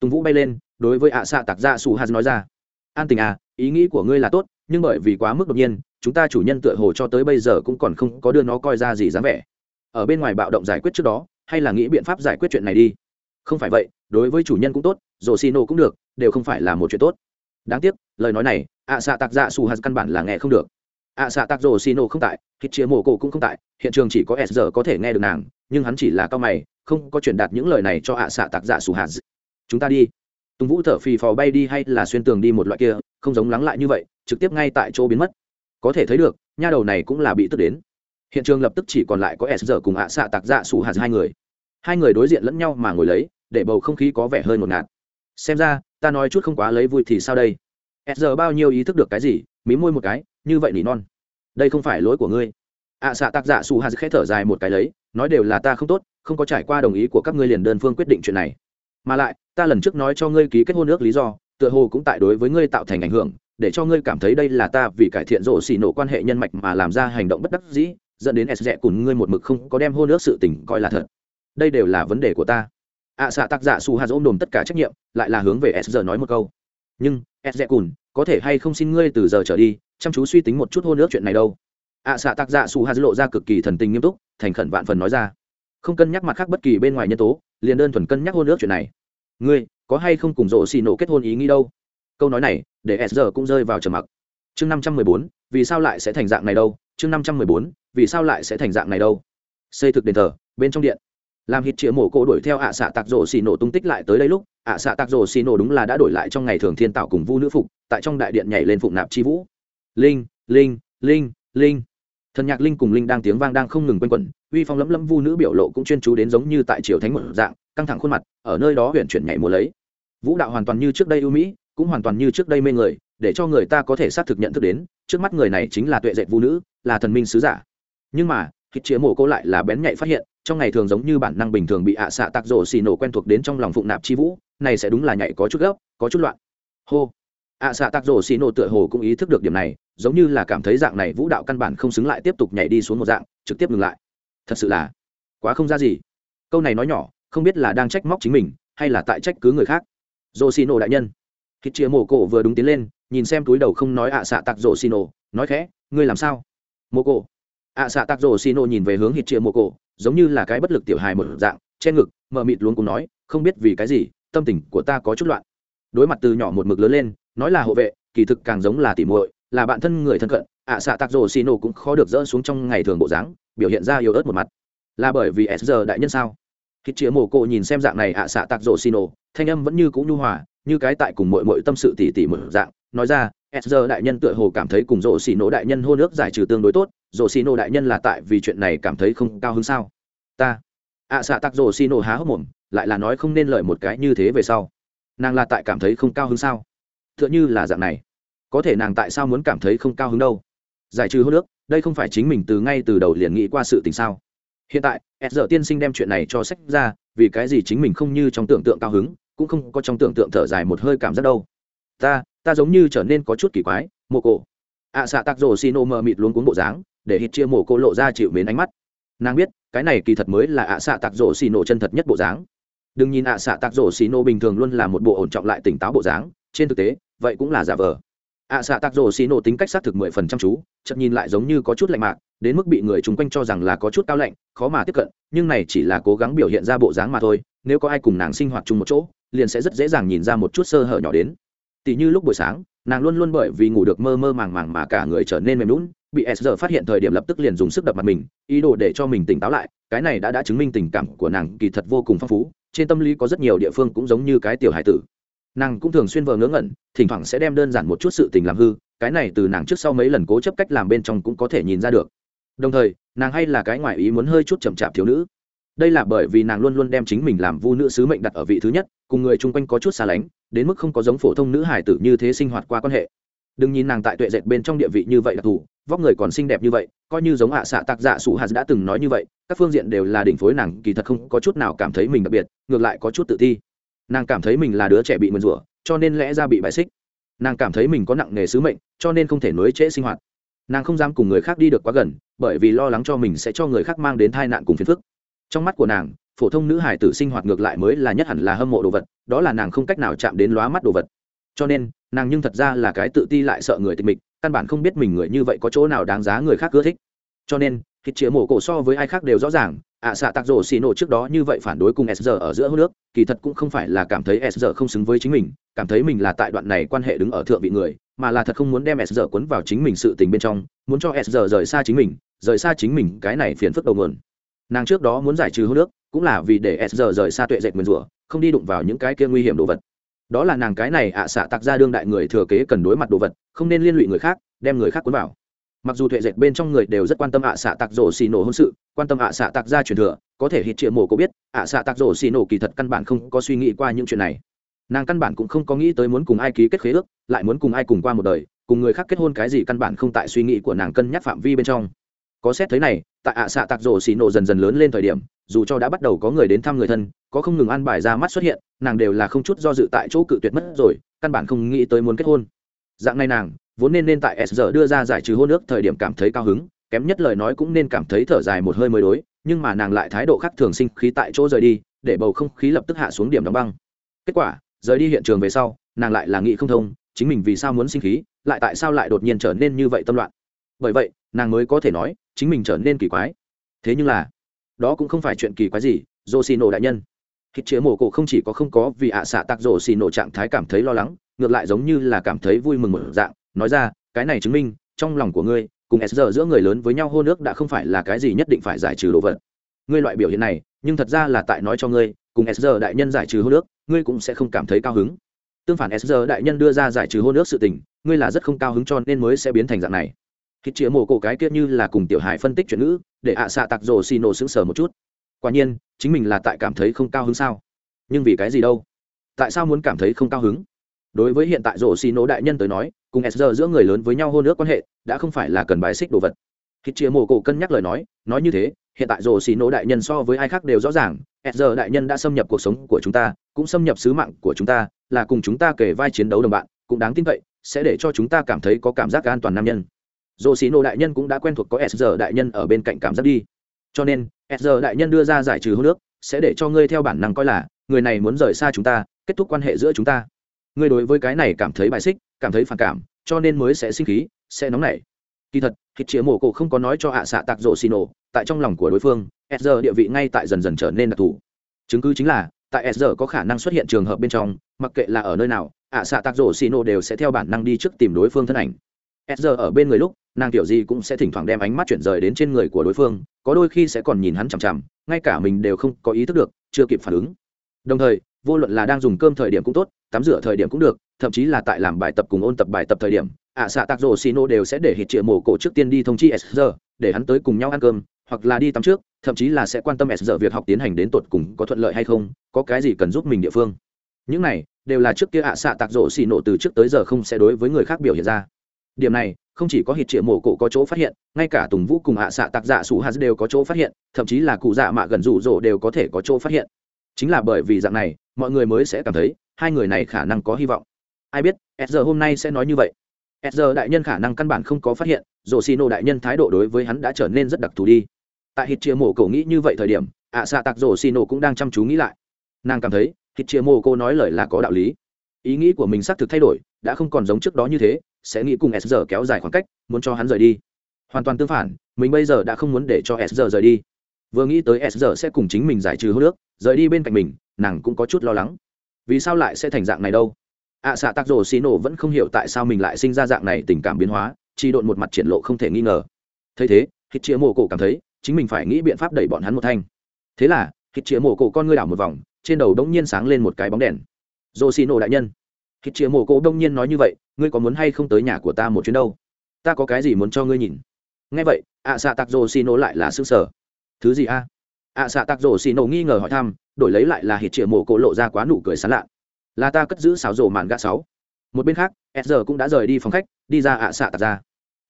Tùng vũ bay lên đối với ạ à xạ tạc ra su haz nói ra. An tình à ý nghĩ của ngươi là tốt nhưng bởi vì quá mức đột nhiên, chúng ta chủ nhân tựa hồ cho tới bây giờ cũng còn không có đưa nó coi ra gì dáng vẻ. Ở bên ngoài bạo động giải quyết trước đó, hay là nghĩ biện pháp giải quyết chuyện này đi? Không phải vậy, đối với chủ nhân cũng tốt rồ xì nổ cũng được, đều không phải là một chuyện tốt. Đáng tiếc, lời nói này ạ xạ tạc dạ su hạt căn bản là nghe không được. Ạ xạ tạc rồ xì nổ không tại thịt chia mồ cổ cũng không tại, hiện trường chỉ có s giờ có thể nghe được nàng, nhưng hắn chỉ là cao mày, không có truyền đạt những lời này cho ạ xạ tạc dạ su hạt chúng ta đi. Tùng vũ thở phì phò bay đi hay là xuyên tường đi một loại kia không giống lắng lại như vậy trực tiếp ngay tại chỗ biến mất. Có thể thấy được nha đầu này cũng là bị tức đến. Hiện trường lập tức chỉ còn lại có s giờ cùng ạ xạ tạc dạ sủ hạt hai người. Hai người đối diện lẫn nhau mà ngồi lấy để bầu không khí có vẻ hơi ngột ngạt. Xem ra ta nói chút không quá lấy vui thì sao đây? S giờ bao nhiêu ý thức được cái gì mí môi một cái như vậy nỉ non. Đây không phải lỗi của ngươi. Ạ à, xạ tác giả dạ su hà khẽ thở dài một cái lấy nói đều là ta không tốt không có trải qua đồng ý của các ngươi liền đơn phương quyết định chuyện này. Mà lại ta lần trước nói cho ngươi ký kết hôn ước lý do tựa hồ cũng tại đối với ngươi tạo thành ảnh hưởng để cho ngươi cảm thấy đây là ta vì cải thiện rổ xì nổ quan hệ nhân mạch mà làm ra hành động bất đắc dĩ dẫn đến s rẽ cùng ngươi một mực không có đem hôn nước sự tình coi là thật. Đây đều là vấn đề của ta. Ạ à, xạ tác giả su hà ôm đồm tất cả trách nhiệm lại là hướng về s giờ nói một câu. Nhưng s rẽ cùn có thể hay không xin ngươi từ giờ trở đi chăm chú suy tính một chút hôn nước chuyện này đâu. Ạ à, xạ tác giả su hà lộ ra cực kỳ thần tình nghiêm túc thành khẩn vạn phần nói ra. Không cân nhắc mặt khác bất kỳ bên ngoài nhân tố liền đơn thuần cân nhắc hôn nước chuyện này. Ngươi có hay không cùng rộ xì nổ kết hôn ý nghĩ đâu? Câu nói này, để s giờ cũng rơi vào trầm mặc. Chương năm trăm mười bốn, vì sao lại sẽ thành dạng này đâu? Chương năm trăm mười bốn, vì sao lại sẽ thành dạng này đâu? Xây thực đền thờ, bên trong điện. Làm hít chĩa mổ cổ đuổi theo ạ xạ tạc rổ xì nổ tung tích lại tới đây lúc, ạ xạ tạc rổ xì nổ đúng là đã đổi lại trong ngày thường thiên tạo cùng vu nữ phục, tại trong đại điện nhảy lên phụng nạp chi vũ. Linh linh linh linh. Thần nhạc linh cùng linh đang tiếng vang đang không ngừng quanh quẩn, uy phong lẫm lẫm vu nữ biểu lộ cũng chuyên chú đến giống như tại triều thánh một dạng căng thẳng khuôn mặt, ở nơi đó huyện chuyển nhảy múa lấy. Vũ đạo hoàn toàn như trước đây ưu mỹ, cũng hoàn toàn như trước đây mê người, để cho người ta có thể xác thực nhận thức đến, trước mắt người này chính là tuệ dệt vũ nữ, là thần minh sứ giả. Nhưng mà khi chĩa mộ cô lại là bén nhạy phát hiện, trong ngày thường giống như bản năng bình thường bị ạ xạ tạc rổ xì nổ quen thuộc đến trong lòng phụng nạp chi vũ, này sẽ đúng là nhạy có chút gấp, có chút loạn. Hô. Ạ xạ tạc rổ xì nổ tựa hồ cũng ý thức được điểm này, giống như là cảm thấy dạng này vũ đạo căn bản không xứng lại tiếp tục nhảy đi xuống một dạng, trực tiếp ngừng lại. Thật sự là quá không ra gì. Câu này nói nhỏ không biết là đang trách móc chính mình, hay là tại trách cứ người khác. Dồ xì nổ đại nhân. Hít chia mồ cổ vừa đúng tiến lên, nhìn xem túi đầu không nói ạ xạ tạc dồ xì nổ nói khẽ, ngươi làm sao? Mồ cổ ạ xạ tạc dồ xì nổ nhìn về hướng hít chia mồ cổ giống như là cái bất lực tiểu hài một dạng, che ngực mờ mịt luôn cùng nói, không biết vì cái gì, tâm tình của ta có chút loạn. Đối mặt từ nhỏ một mực lớn lên, nói là hộ vệ, kỳ thực càng giống là tỉ muội, là bạn thân người thân cận, ạ xạ tạc rổ xì nổ cũng khó được dỡ xuống trong ngày thường bộ dáng, biểu hiện ra yếu ớt một mặt. Là bởi vì s giờ đại nhân sao? Hít chĩa mồ cộ nhìn xem dạng này ạ xạ tạc rổ xin ồ thanh âm vẫn như cũ nhu hòa như cái tại cùng mội mội tâm sự tỉ tỉ mở dạng. Nói ra s đại nhân tựa hồ cảm thấy cùng rộ xì nổ đại nhân hô nước giải trừ tương đối tốt rộ xì nổ đại nhân là tại vì chuyện này cảm thấy không cao hơn sao? Ta. Ạ à, xạ tạc rộ xì nổ há hốc mồm lại là nói không nên lời một cái như thế về sau. Nàng là tại cảm thấy không cao hơn sao? T h ư ợ n h ư là dạng này. Có thể nàng tại sao muốn cảm thấy không cao hứng đâu? Giải trừ hô nước đây không phải chính mình từ ngay từ đầu liền nghĩ qua sự tình sao? Hiện tại, s giờ tiên sinh đem chuyện này cho sách ra, vì cái gì chính mình không như trong tưởng tượng cao hứng, cũng không có trong tưởng tượng thở dài một hơi cảm giác đâu. Ta ta giống như trở nên có chút kỳ quái, mồ cổ ạ xạ tạc rổ xì nô mờ mịt luôn cuốn bộ dáng, để hít chia mồ cô lộ ra chịu mến ánh mắt. Nàng biết, cái này kỳ thật mới là ạ xạ tạc rổ xì nô chân thật nhất bộ dáng. Đừng nhìn ạ xạ tạc rổ xì nô bình thường luôn là một bộ ổn trọng lại tỉnh táo bộ dáng, trên thực tế, vậy cũng là giả vờ ạ xạ tạc rổ xì nổ tính cách xác thực mười phần trăm chú chậm nhìn lại giống như có chút lạnh mạc, đến mức bị người chung quanh cho rằng là có chút cao lạnh, khó mà tiếp cận, nhưng này chỉ là cố gắng biểu hiện ra bộ dáng mà thôi, nếu có ai cùng nàng sinh hoạt chung một chỗ, liền sẽ rất dễ dàng nhìn ra một chút sơ hở nhỏ đến. Tỷ như lúc buổi sáng, nàng luôn luôn bởi vì ngủ được mơ mơ màng màng mà cả người trở nên mềm lún bị s giờ phát hiện thời điểm lập tức liền dùng sức đập mặt mình, ý đồ để cho mình tỉnh táo lại, cái này đã đã chứng minh tình cảm của nàng kỳ thật vô cùng phong phú, trên tâm lý có rất nhiều địa phương cũng giống như cái tiểu hải tử nàng cũng thường xuyên vờ ngớ ngẩn, thỉnh thoảng sẽ đem đơn giản một chút sự tình làm hư, cái này từ nàng trước sau mấy lần cố chấp cách làm bên trong cũng có thể nhìn ra được. Đồng thời, nàng hay là cái ngoại ý muốn hơi chút chậm chạp thiếu nữ. Đây là bởi vì nàng luôn luôn đem chính mình làm vu nữ sứ mệnh đặt ở vị thứ nhất, cùng người chung quanh có chút xa lánh, đến mức không có giống phổ thông nữ hải tử như thế sinh hoạt qua quan hệ. Đừng nhìn nàng tại tuệ dệt bên trong địa vị như vậy đặc thù vóc người còn xinh đẹp như vậy, coi như giống hạ xạ tạc dạ sủ hạt đã từng nói như vậy, các phương diện đều là đỉnh phối nàng, kỳ thật không có chút nào cảm thấy mình đặc biệt, ngược lại có chút tự thi nàng cảm thấy mình là đứa trẻ bị mượn rủa, cho nên lẽ ra bị bại xích. Nàng cảm thấy mình có nặng nghề sứ mệnh, cho nên không thể nối trễ sinh hoạt. Nàng không dám cùng người khác đi được quá gần, bởi vì lo lắng cho mình sẽ cho người khác mang đến tai nạn cùng phiền phức. Trong mắt của nàng, phổ thông nữ hải tử sinh hoạt ngược lại mới là nhất hẳn là hâm mộ đồ vật, đó là nàng không cách nào chạm đến lóa mắt đồ vật. Cho nên, nàng nhưng thật ra là cái tự ti lại sợ người tịch mịch, căn bản không biết mình người như vậy có chỗ nào đáng giá người khác ưa thích. Cho nên khi chĩa mổ cổ so với ai khác đều rõ ràng ạ à, xạ tạc rổ xì nổ trước đó như vậy phản đối cùng s ở giữa hô nước kỳ thật cũng không phải là cảm thấy s không xứng với chính mình cảm thấy mình là tại đoạn này quan hệ đứng ở thượng vị người mà là thật không muốn đem s cuốn vào chính mình sự tình bên trong muốn cho s rời xa chính mình rời xa chính mình cái này phiền phức đầu nguồn. Nàng trước đó muốn giải trừ hô nước cũng là vì để s rời xa tuệ dệt nguyên rủa không đi đụng vào những cái kia nguy hiểm đồ vật. Đó là nàng cái này ạ à xạ tạc ra đương đại người thừa kế cần đối mặt đồ vật không nên liên lụy người khác đem người khác cuốn vào mặc dù tuệ dệt bên trong người đều rất quan tâm ạ à xạ tạc rổ xì nổ hôn sự, quan tâm ạ à xạ tạc ra truyền thừa, có thể hít triệu mổ có biết, ạ xạ tạc rổ xì nổ kỳ thật căn bản không có suy nghĩ qua những chuyện này. Nàng căn bản cũng không có nghĩ tới muốn cùng ai ký kết khế ước, lại muốn cùng ai cùng qua một đời, cùng người khác kết hôn cái gì căn bản không tại suy nghĩ của nàng cân nhắc phạm vi bên trong. Có xét thấy này, tại ạ xạ tạc rổ xì nổ dần dần lớn lên thời điểm, dù cho đã bắt đầu có người đến thăm người thân, có không ngừng ăn bài ra mắt xuất hiện, nàng đều là không chút do dự tại chỗ cự tuyệt mất rồi, căn bản không nghĩ tới muốn kết hôn. Dạng này nàng vốn nên nên tại s giờ đưa ra giải trừ hôn ước thời điểm cảm thấy cao hứng, kém nhất lời nói cũng nên cảm thấy thở dài một hơi mới đối, nhưng mà nàng lại thái độ khác thường sinh khí tại chỗ rời đi, để bầu không khí lập tức hạ xuống điểm đóng băng. Kết quả, rời đi hiện trường về sau, nàng lại là nghĩ không thông, chính mình vì sao muốn sinh khí, lại tại sao lại đột nhiên trở nên như vậy tâm loạn. Bởi vậy, nàng mới có thể nói, chính mình trở nên kỳ quái. Thế nhưng là, đó cũng không phải chuyện kỳ quái gì dô xì nổ đại nhân. Hít chế mổ cổ không chỉ có không có vì ạ xạ tạc dô xì nổ trạng thái cảm thấy lo lắng, ngược lại giống như là cảm thấy vui mừng một dạng nói ra, cái này chứng minh, trong lòng của ngươi, cùng s giờ giữa người lớn với nhau hô nước đã không phải là cái gì nhất định phải giải trừ đồ vật. Ngươi loại biểu hiện này, nhưng thật ra là tại nói cho ngươi, cùng s giờ đại nhân giải trừ hô nước ngươi cũng sẽ không cảm thấy cao hứng. Tương phản, s giờ đại nhân đưa ra giải trừ hô nước sự tình, ngươi là rất không cao hứng cho nên mới sẽ biến thành dạng này. Khi chĩa mổ cổ cái kia như là cùng tiểu hải phân tích chuyện ngữ, để ạ xạ tặc rồ xì nổ sững sờ một chút. Quả nhiên, chính mình là tại cảm thấy không cao hứng sao? Nhưng vì cái gì đâu? Tại sao muốn cảm thấy không cao hứng? Đối với hiện tại rổ xì nổ đại nhân tới nói, cùng sr giữa người lớn với nhau hôn ước quan hệ, đã không phải là cần bài xích đồ vật. Khi chia mồ cổ cân nhắc lời nói nói như thế, hiện tại rổ xì nổ đại nhân so với ai khác đều rõ ràng sr đại nhân đã xâm nhập cuộc sống của chúng ta, cũng xâm nhập sứ mạng của chúng ta, là cùng chúng ta kể vai chiến đấu đồng bạn, cũng đáng tin cậy, sẽ để cho chúng ta cảm thấy có cảm giác an toàn nam nhân. Rổ xì nổ đại nhân cũng đã quen thuộc có sr đại nhân ở bên cạnh cảm giác đi. Cho nên sr đại nhân đưa ra giải trừ hôn ước, sẽ để cho ngươi theo bản năng coi là, người này muốn rời xa chúng ta, kết thúc quan hệ giữa chúng ta ngươi đối với cái này cảm thấy bài xích, cảm thấy phản cảm, cho nên mới sẽ sinh khí, sẽ nóng nảy. Kỳ thật, thịt chĩa mổ cổ không có nói cho ạ xạ tạc rộ xì nổ, tại trong lòng của đối phương s địa vị ngay tại dần dần trở nên đặc thù. Chứng cứ chính là, tại s có khả năng xuất hiện trường hợp bên trong, mặc kệ là ở nơi nào, ạ xạ tạc rộ xì nổ đều sẽ theo bản năng đi trước tìm đối phương thân ảnh. S ở bên người lúc, nàng tiểu gì cũng sẽ thỉnh thoảng đem ánh mắt chuyển rời đến trên người của đối phương, có đôi khi sẽ còn nhìn hắn chằm chằm, ngay cả mình đều không có ý thức được, chưa kịp phản ứng. Đồng thời vô luận là đang dùng cơm thời điểm cũng tốt, tắm rửa thời điểm cũng được, thậm chí là tại làm bài tập cùng ôn tập bài tập thời điểm, ạ xạ tạc rổ xì nô đều sẽ để hít Triệu mổ cổ trước tiên đi thông chi s giờ để hắn tới cùng nhau ăn cơm, hoặc là đi tắm trước, thậm chí là sẽ quan tâm s giờ việc học tiến hành đến tột cùng có thuận lợi hay không, có cái gì cần giúp mình địa phương. Những này đều là trước kia ạ xạ tạc rổ xì nổ từ trước tới giờ không sẽ đối với người khác biểu hiện ra. Điểm này, không chỉ có hít Triệu mổ cổ có chỗ phát hiện, ngay cả tùng vũ cùng ạ xạ tạc dạ sủ hạt đều có chỗ phát hiện, thậm chí là cụ dạ mạ gần rủ rỗ đều có thể có chỗ phát hiện chính là bởi vì dạng này, mọi người mới sẽ cảm thấy hai người này khả năng có hy vọng. Ai biết s hôm nay sẽ nói như vậy. S đại nhân khả năng căn bản không có phát hiện rổ xì nổ đại nhân thái độ đối với hắn đã trở nên rất đặc thù đi. Tại hít chia mổ cổ nghĩ như vậy thời điểm, ạ à xạ tạc rổ xì nổ cũng đang chăm chú nghĩ lại. Nàng cảm thấy, hít chia mổ cô nói lời là có đạo lý. Ý nghĩ của mình xác thực thay đổi, đã không còn giống trước đó như thế, sẽ nghĩ cùng s kéo dài khoảng cách, muốn cho hắn rời đi. Hoàn toàn tương phản, mình bây giờ đã không muốn để cho s rời đi vừa nghĩ tới s sẽ cùng chính mình giải trừ hô nước rời đi bên cạnh mình nàng cũng có chút lo lắng. Vì sao lại sẽ thành dạng này đâu? Ạ à, xạ tạc rổ xì nổ vẫn không hiểu tại sao mình lại sinh ra dạng này tình cảm biến hóa chỉ độn một mặt triển lộ không thể nghi ngờ. Thấy thế hít chĩa mổ cổ cảm thấy chính mình phải nghĩ biện pháp đẩy bọn hắn một thanh. Thế là hít chĩa mổ cổ con ngươi đảo một vòng trên đầu đông nhiên sáng lên một cái bóng đèn. Rổ xì nổ đại nhân. Hít chĩa mổ cổ đông nhiên nói như vậy ngươi có muốn hay không tới nhà của ta một chuyến đâu? Ta có cái gì muốn cho ngươi nhìn? Nghe vậy ạ à, xạ tạc rổ xì nổ lại là xương sở thứ gì a? Ạ xạ tạc rổ xì nổ nghi ngờ hỏi thăm, đổi lấy lại là hít chĩa mổ cổ lộ ra quá nụ cười sán lạ. Là ta cất giữ xáo rổ màn gạ sáu. Một bên khác, s giờ cũng đã rời đi phòng khách, đi ra ạ xạ tạt ra.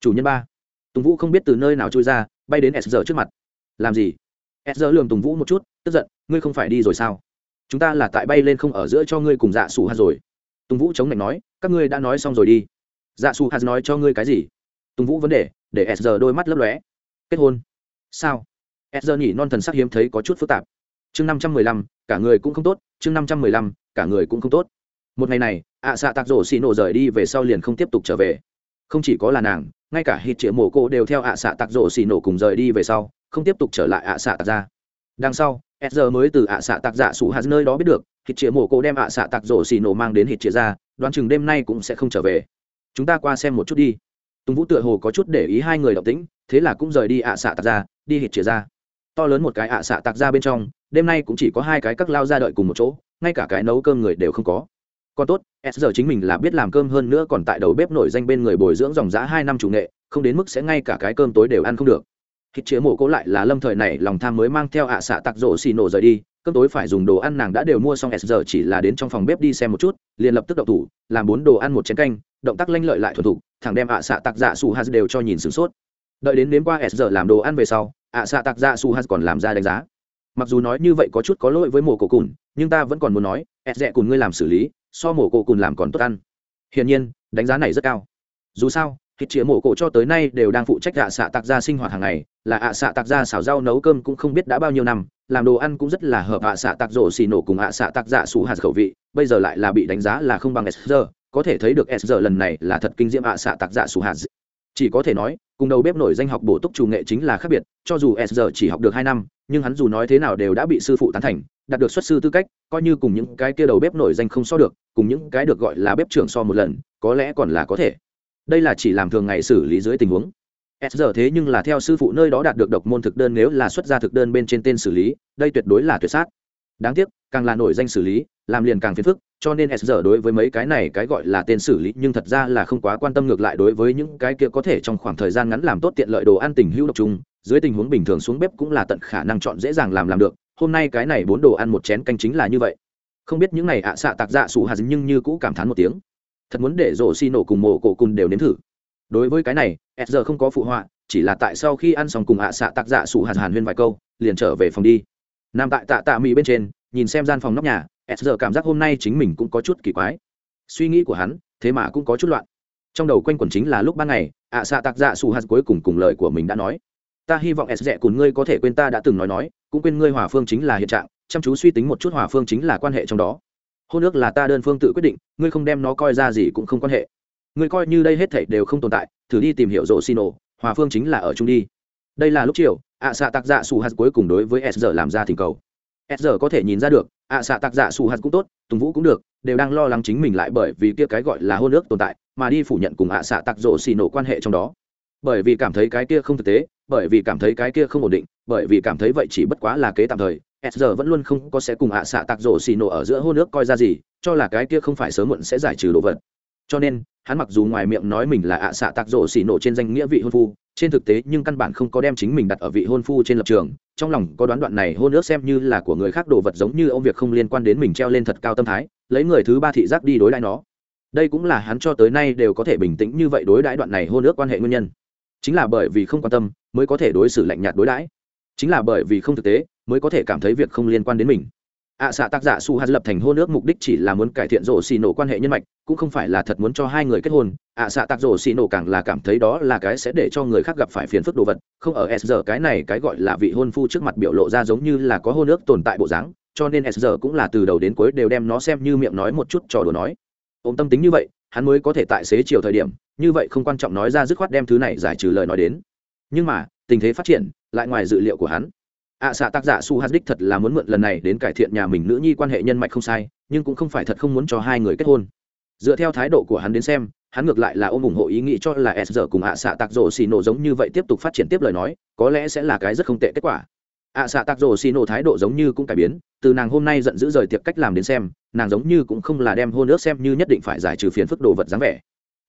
Chủ nhân ba. Tùng vũ không biết từ nơi nào trôi ra, bay đến s giờ trước mặt. Làm gì? S giờ lường tùng vũ một chút, tức giận, ngươi không phải đi rồi sao? Chúng ta là tại bay lên không ở giữa cho ngươi cùng dạ sủ hạt rồi. Tùng vũ chống lạnh nói, các ngươi đã nói xong rồi đi. Dạ sủ hạt nói cho ngươi cái gì? Tùng vũ vấn đề, để s giờ đôi mắt lấp lóe. Kết hôn. Sao? S giờ nhỉ non thần sắc hiếm thấy có chút phức tạp. Chương năm trăm mười lăm, cả người cũng không tốt, chương năm trăm mười lăm, cả người cũng không tốt. Một ngày này, ạ xạ tạc rổ xì nổ rời đi về sau liền không tiếp tục trở về. Không chỉ có là nàng, ngay cả hít chĩa mổ cô đều theo ạ xạ tạc rổ xì nổ cùng rời đi về sau, không tiếp tục trở lại ạ xạ tạc ra. Đằng sau s mới từ ạ xạ tạc giả sủ hạt nơi đó biết được, hít chĩa mổ cô đem ạ xạ tạc rổ xì nổ mang đến hít chĩa ra, đoán chừng đêm nay cũng sẽ không trở về. Chúng ta qua xem một chút đi. Tùng vũ tựa hồ có chút để ý hai người động tĩnh, thế là cũng rời đi ạ xạ tạc ra, đi hít chĩa ra to lớn một cái ạ xạ tạc ra bên trong, đêm nay cũng chỉ có hai cái các lao ra đợi cùng một chỗ, ngay cả cái nấu cơm người đều không có. Còn tốt, s giờ chính mình là biết làm cơm hơn nữa còn tại đầu bếp nổi danh bên người bồi dưỡng dòng giã hai năm chủ nghệ, không đến mức sẽ ngay cả cái cơm tối đều ăn không được. Hít chế mổ cố lại là lâm thời này lòng tham mới mang theo ạ xạ tặc rổ xì nổ rời đi, cơm tối phải dùng đồ ăn nàng đã đều mua xong, s giờ chỉ là đến trong phòng bếp đi xem một chút, liền lập tức đậu thủ, làm bốn đồ ăn một chén canh, động tác lanh lợi lại thuần thục thằng đem ạ xạ tặc dạ su hạt đều cho nhìn sửng sốt. Đợi đến đến qua s giờ làm đồ ăn về sau ạ xạ Tạc dạ su hạt còn làm ra đánh giá. Mặc dù nói như vậy có chút có lỗi với mổ cổ cùn, nhưng ta vẫn còn muốn nói ẹt dẹ cùng ngươi làm xử lý, so mổ cổ cùn làm còn tốt ăn. Hiển nhiên, đánh giá này rất cao. Dù sao, thịt chĩa mổ cổ cho tới nay đều đang phụ trách ạ xạ Tạc ra sinh hoạt hàng ngày, là ạ xạ Tạc ra xào rau nấu cơm cũng không biết đã bao nhiêu năm, làm đồ ăn cũng rất là hợp ạ xạ Tạc rổ xì nổ cùng ạ xạ Tạc dạ sủ hạt khẩu vị, bây giờ lại là bị đánh giá là không bằng s giờ có thể thấy được s giờ lần này là thật kinh diễm ạ xạ Tạc dạ sủ hạt chỉ có thể nói, cùng đầu bếp nổi danh học bổ túc chủ nghệ chính là khác biệt, cho dù s giờ chỉ học được hai năm, nhưng hắn dù nói thế nào đều đã bị sư phụ tán thành, đạt được xuất sư tư cách, coi như cùng những cái kia đầu bếp nổi danh không so được, cùng những cái được gọi là bếp trưởng so một lần, có lẽ còn là có thể. Đây là chỉ làm thường ngày xử lý dưới tình huống. S giờ thế nhưng là theo sư phụ nơi đó đạt được độc môn thực đơn nếu là xuất ra thực đơn bên trên tên xử lý, đây tuyệt đối là tuyệt sát đáng tiếc, càng là nổi danh xử lý, làm liền càng phiền phức, cho nên s giờ đối với mấy cái này cái gọi là tên xử lý, nhưng thật ra là không quá quan tâm ngược lại đối với những cái kia có thể trong khoảng thời gian ngắn làm tốt tiện lợi đồ ăn tình hữu độc chung, dưới tình huống bình thường xuống bếp cũng là tận khả năng chọn dễ dàng làm làm được, hôm nay cái này bốn đồ ăn một chén canh chính là như vậy. Không biết những này ạ xạ tạc dạ sủ hạt nhưng như cũ cảm thán một tiếng. Thật muốn để rổ xi nổ cùng mộ cổ cùng đều nếm thử. Đối với cái này, s giờ không có phụ họa, chỉ là tại sau khi ăn xong cùng ạ xạ tạc dạ sủ hạt hàn huyên vài câu, liền trở về phòng đi nằm tại tạ tạ mỹ bên trên, nhìn xem gian phòng nóc nhà, s giờ cảm giác hôm nay chính mình cũng có chút kỳ quái. Suy nghĩ của hắn, thế mà cũng có chút loạn. Trong đầu quanh quẩn chính là lúc ban ngày, ạ xạ tạc dạ su hạt cuối cùng cùng lời của mình đã nói. Ta hy vọng s dẹ cùng ngươi có thể quên ta đã từng nói nói, cũng quên ngươi hòa phương chính là hiện trạng, chăm chú suy tính một chút hòa phương chính là quan hệ trong đó. Hôn ước là ta đơn phương tự quyết định, ngươi không đem nó coi ra gì cũng không quan hệ. Ngươi coi như đây hết thảy đều không tồn tại, thử đi tìm hiểu rộ xin ổ hòa phương chính là ở chung đi đây là lúc chiều, ạ xạ tạc dạ sủ hạt cuối cùng đối với s giờ làm ra thỉnh cầu. S giờ có thể nhìn ra được, ạ xạ tạc dạ sủ hạt cũng tốt, tùng vũ cũng được, đều đang lo lắng chính mình lại bởi vì kia cái gọi là hôn ước tồn tại, mà đi phủ nhận cùng ạ xạ tạc rộ xì nổ quan hệ trong đó. Bởi vì cảm thấy cái kia không thực tế, bởi vì cảm thấy cái kia không ổn định, bởi vì cảm thấy vậy chỉ bất quá là kế tạm thời, s giờ vẫn luôn không có sẽ cùng ạ xạ tạc rổ xì nổ ở giữa hôn nước coi ra gì, cho là cái kia không phải sớm muộn sẽ giải trừ đồ vật cho nên, hắn mặc dù ngoài miệng nói mình là ạ xạ tạc rổ xỉ nổ trên danh nghĩa vị hôn phu, trên thực tế nhưng căn bản không có đem chính mình đặt ở vị hôn phu trên lập trường. Trong lòng có đoán đoạn này hôn nước xem như là của người khác đồ vật giống như ông việc không liên quan đến mình treo lên thật cao tâm thái, lấy người thứ ba thị giác đi đối đãi nó. Đây cũng là hắn cho tới nay đều có thể bình tĩnh như vậy đối đãi đoạn này hôn nước quan hệ nguyên nhân. Chính là bởi vì không quan tâm mới có thể đối xử lạnh nhạt đối đãi. Chính là bởi vì không thực tế mới có thể cảm thấy việc không liên quan đến mình ạ à, xạ tác giả su hạt lập thành hôn ước mục đích chỉ là muốn cải thiện rổ xì nổ quan hệ nhân mạch cũng không phải là thật muốn cho hai người kết hôn. ạ à, xạ tác rổ xì nổ càng là cảm thấy đó là cái sẽ để cho người khác gặp phải phiền phức đồ vật không ở s giờ cái này cái gọi là vị hôn phu trước mặt biểu lộ ra giống như là có hôn ước tồn tại bộ dáng cho nên s giờ cũng là từ đầu đến cuối đều đem nó xem như miệng nói một chút trò đùa nói. Ôm tâm tính như vậy hắn mới có thể tại xế chiều thời điểm như vậy không quan trọng nói ra dứt khoát đem thứ này giải trừ lời nói đến. Nhưng mà tình thế phát triển lại ngoài dự liệu của hắn ạ à, xạ tác giả su hát đích thật là muốn mượn lần này đến cải thiện nhà mình nữ nhi quan hệ nhân mạch không sai nhưng cũng không phải thật không muốn cho hai người kết hôn. Dựa theo thái độ của hắn đến xem hắn ngược lại là ôm ủng hộ ý nghĩ cho là s giờ cùng ạ à xạ tạc rổ xì nổ giống như vậy tiếp tục phát triển tiếp lời nói có lẽ sẽ là cái rất không tệ kết quả. Ạ à xạ tạc rổ xì nổ thái độ giống như cũng cải biến từ nàng hôm nay giận dữ rời tiệc cách làm đến xem nàng giống như cũng không là đem hôn ước xem như nhất định phải giải trừ phiến phức đồ vật dáng vẻ.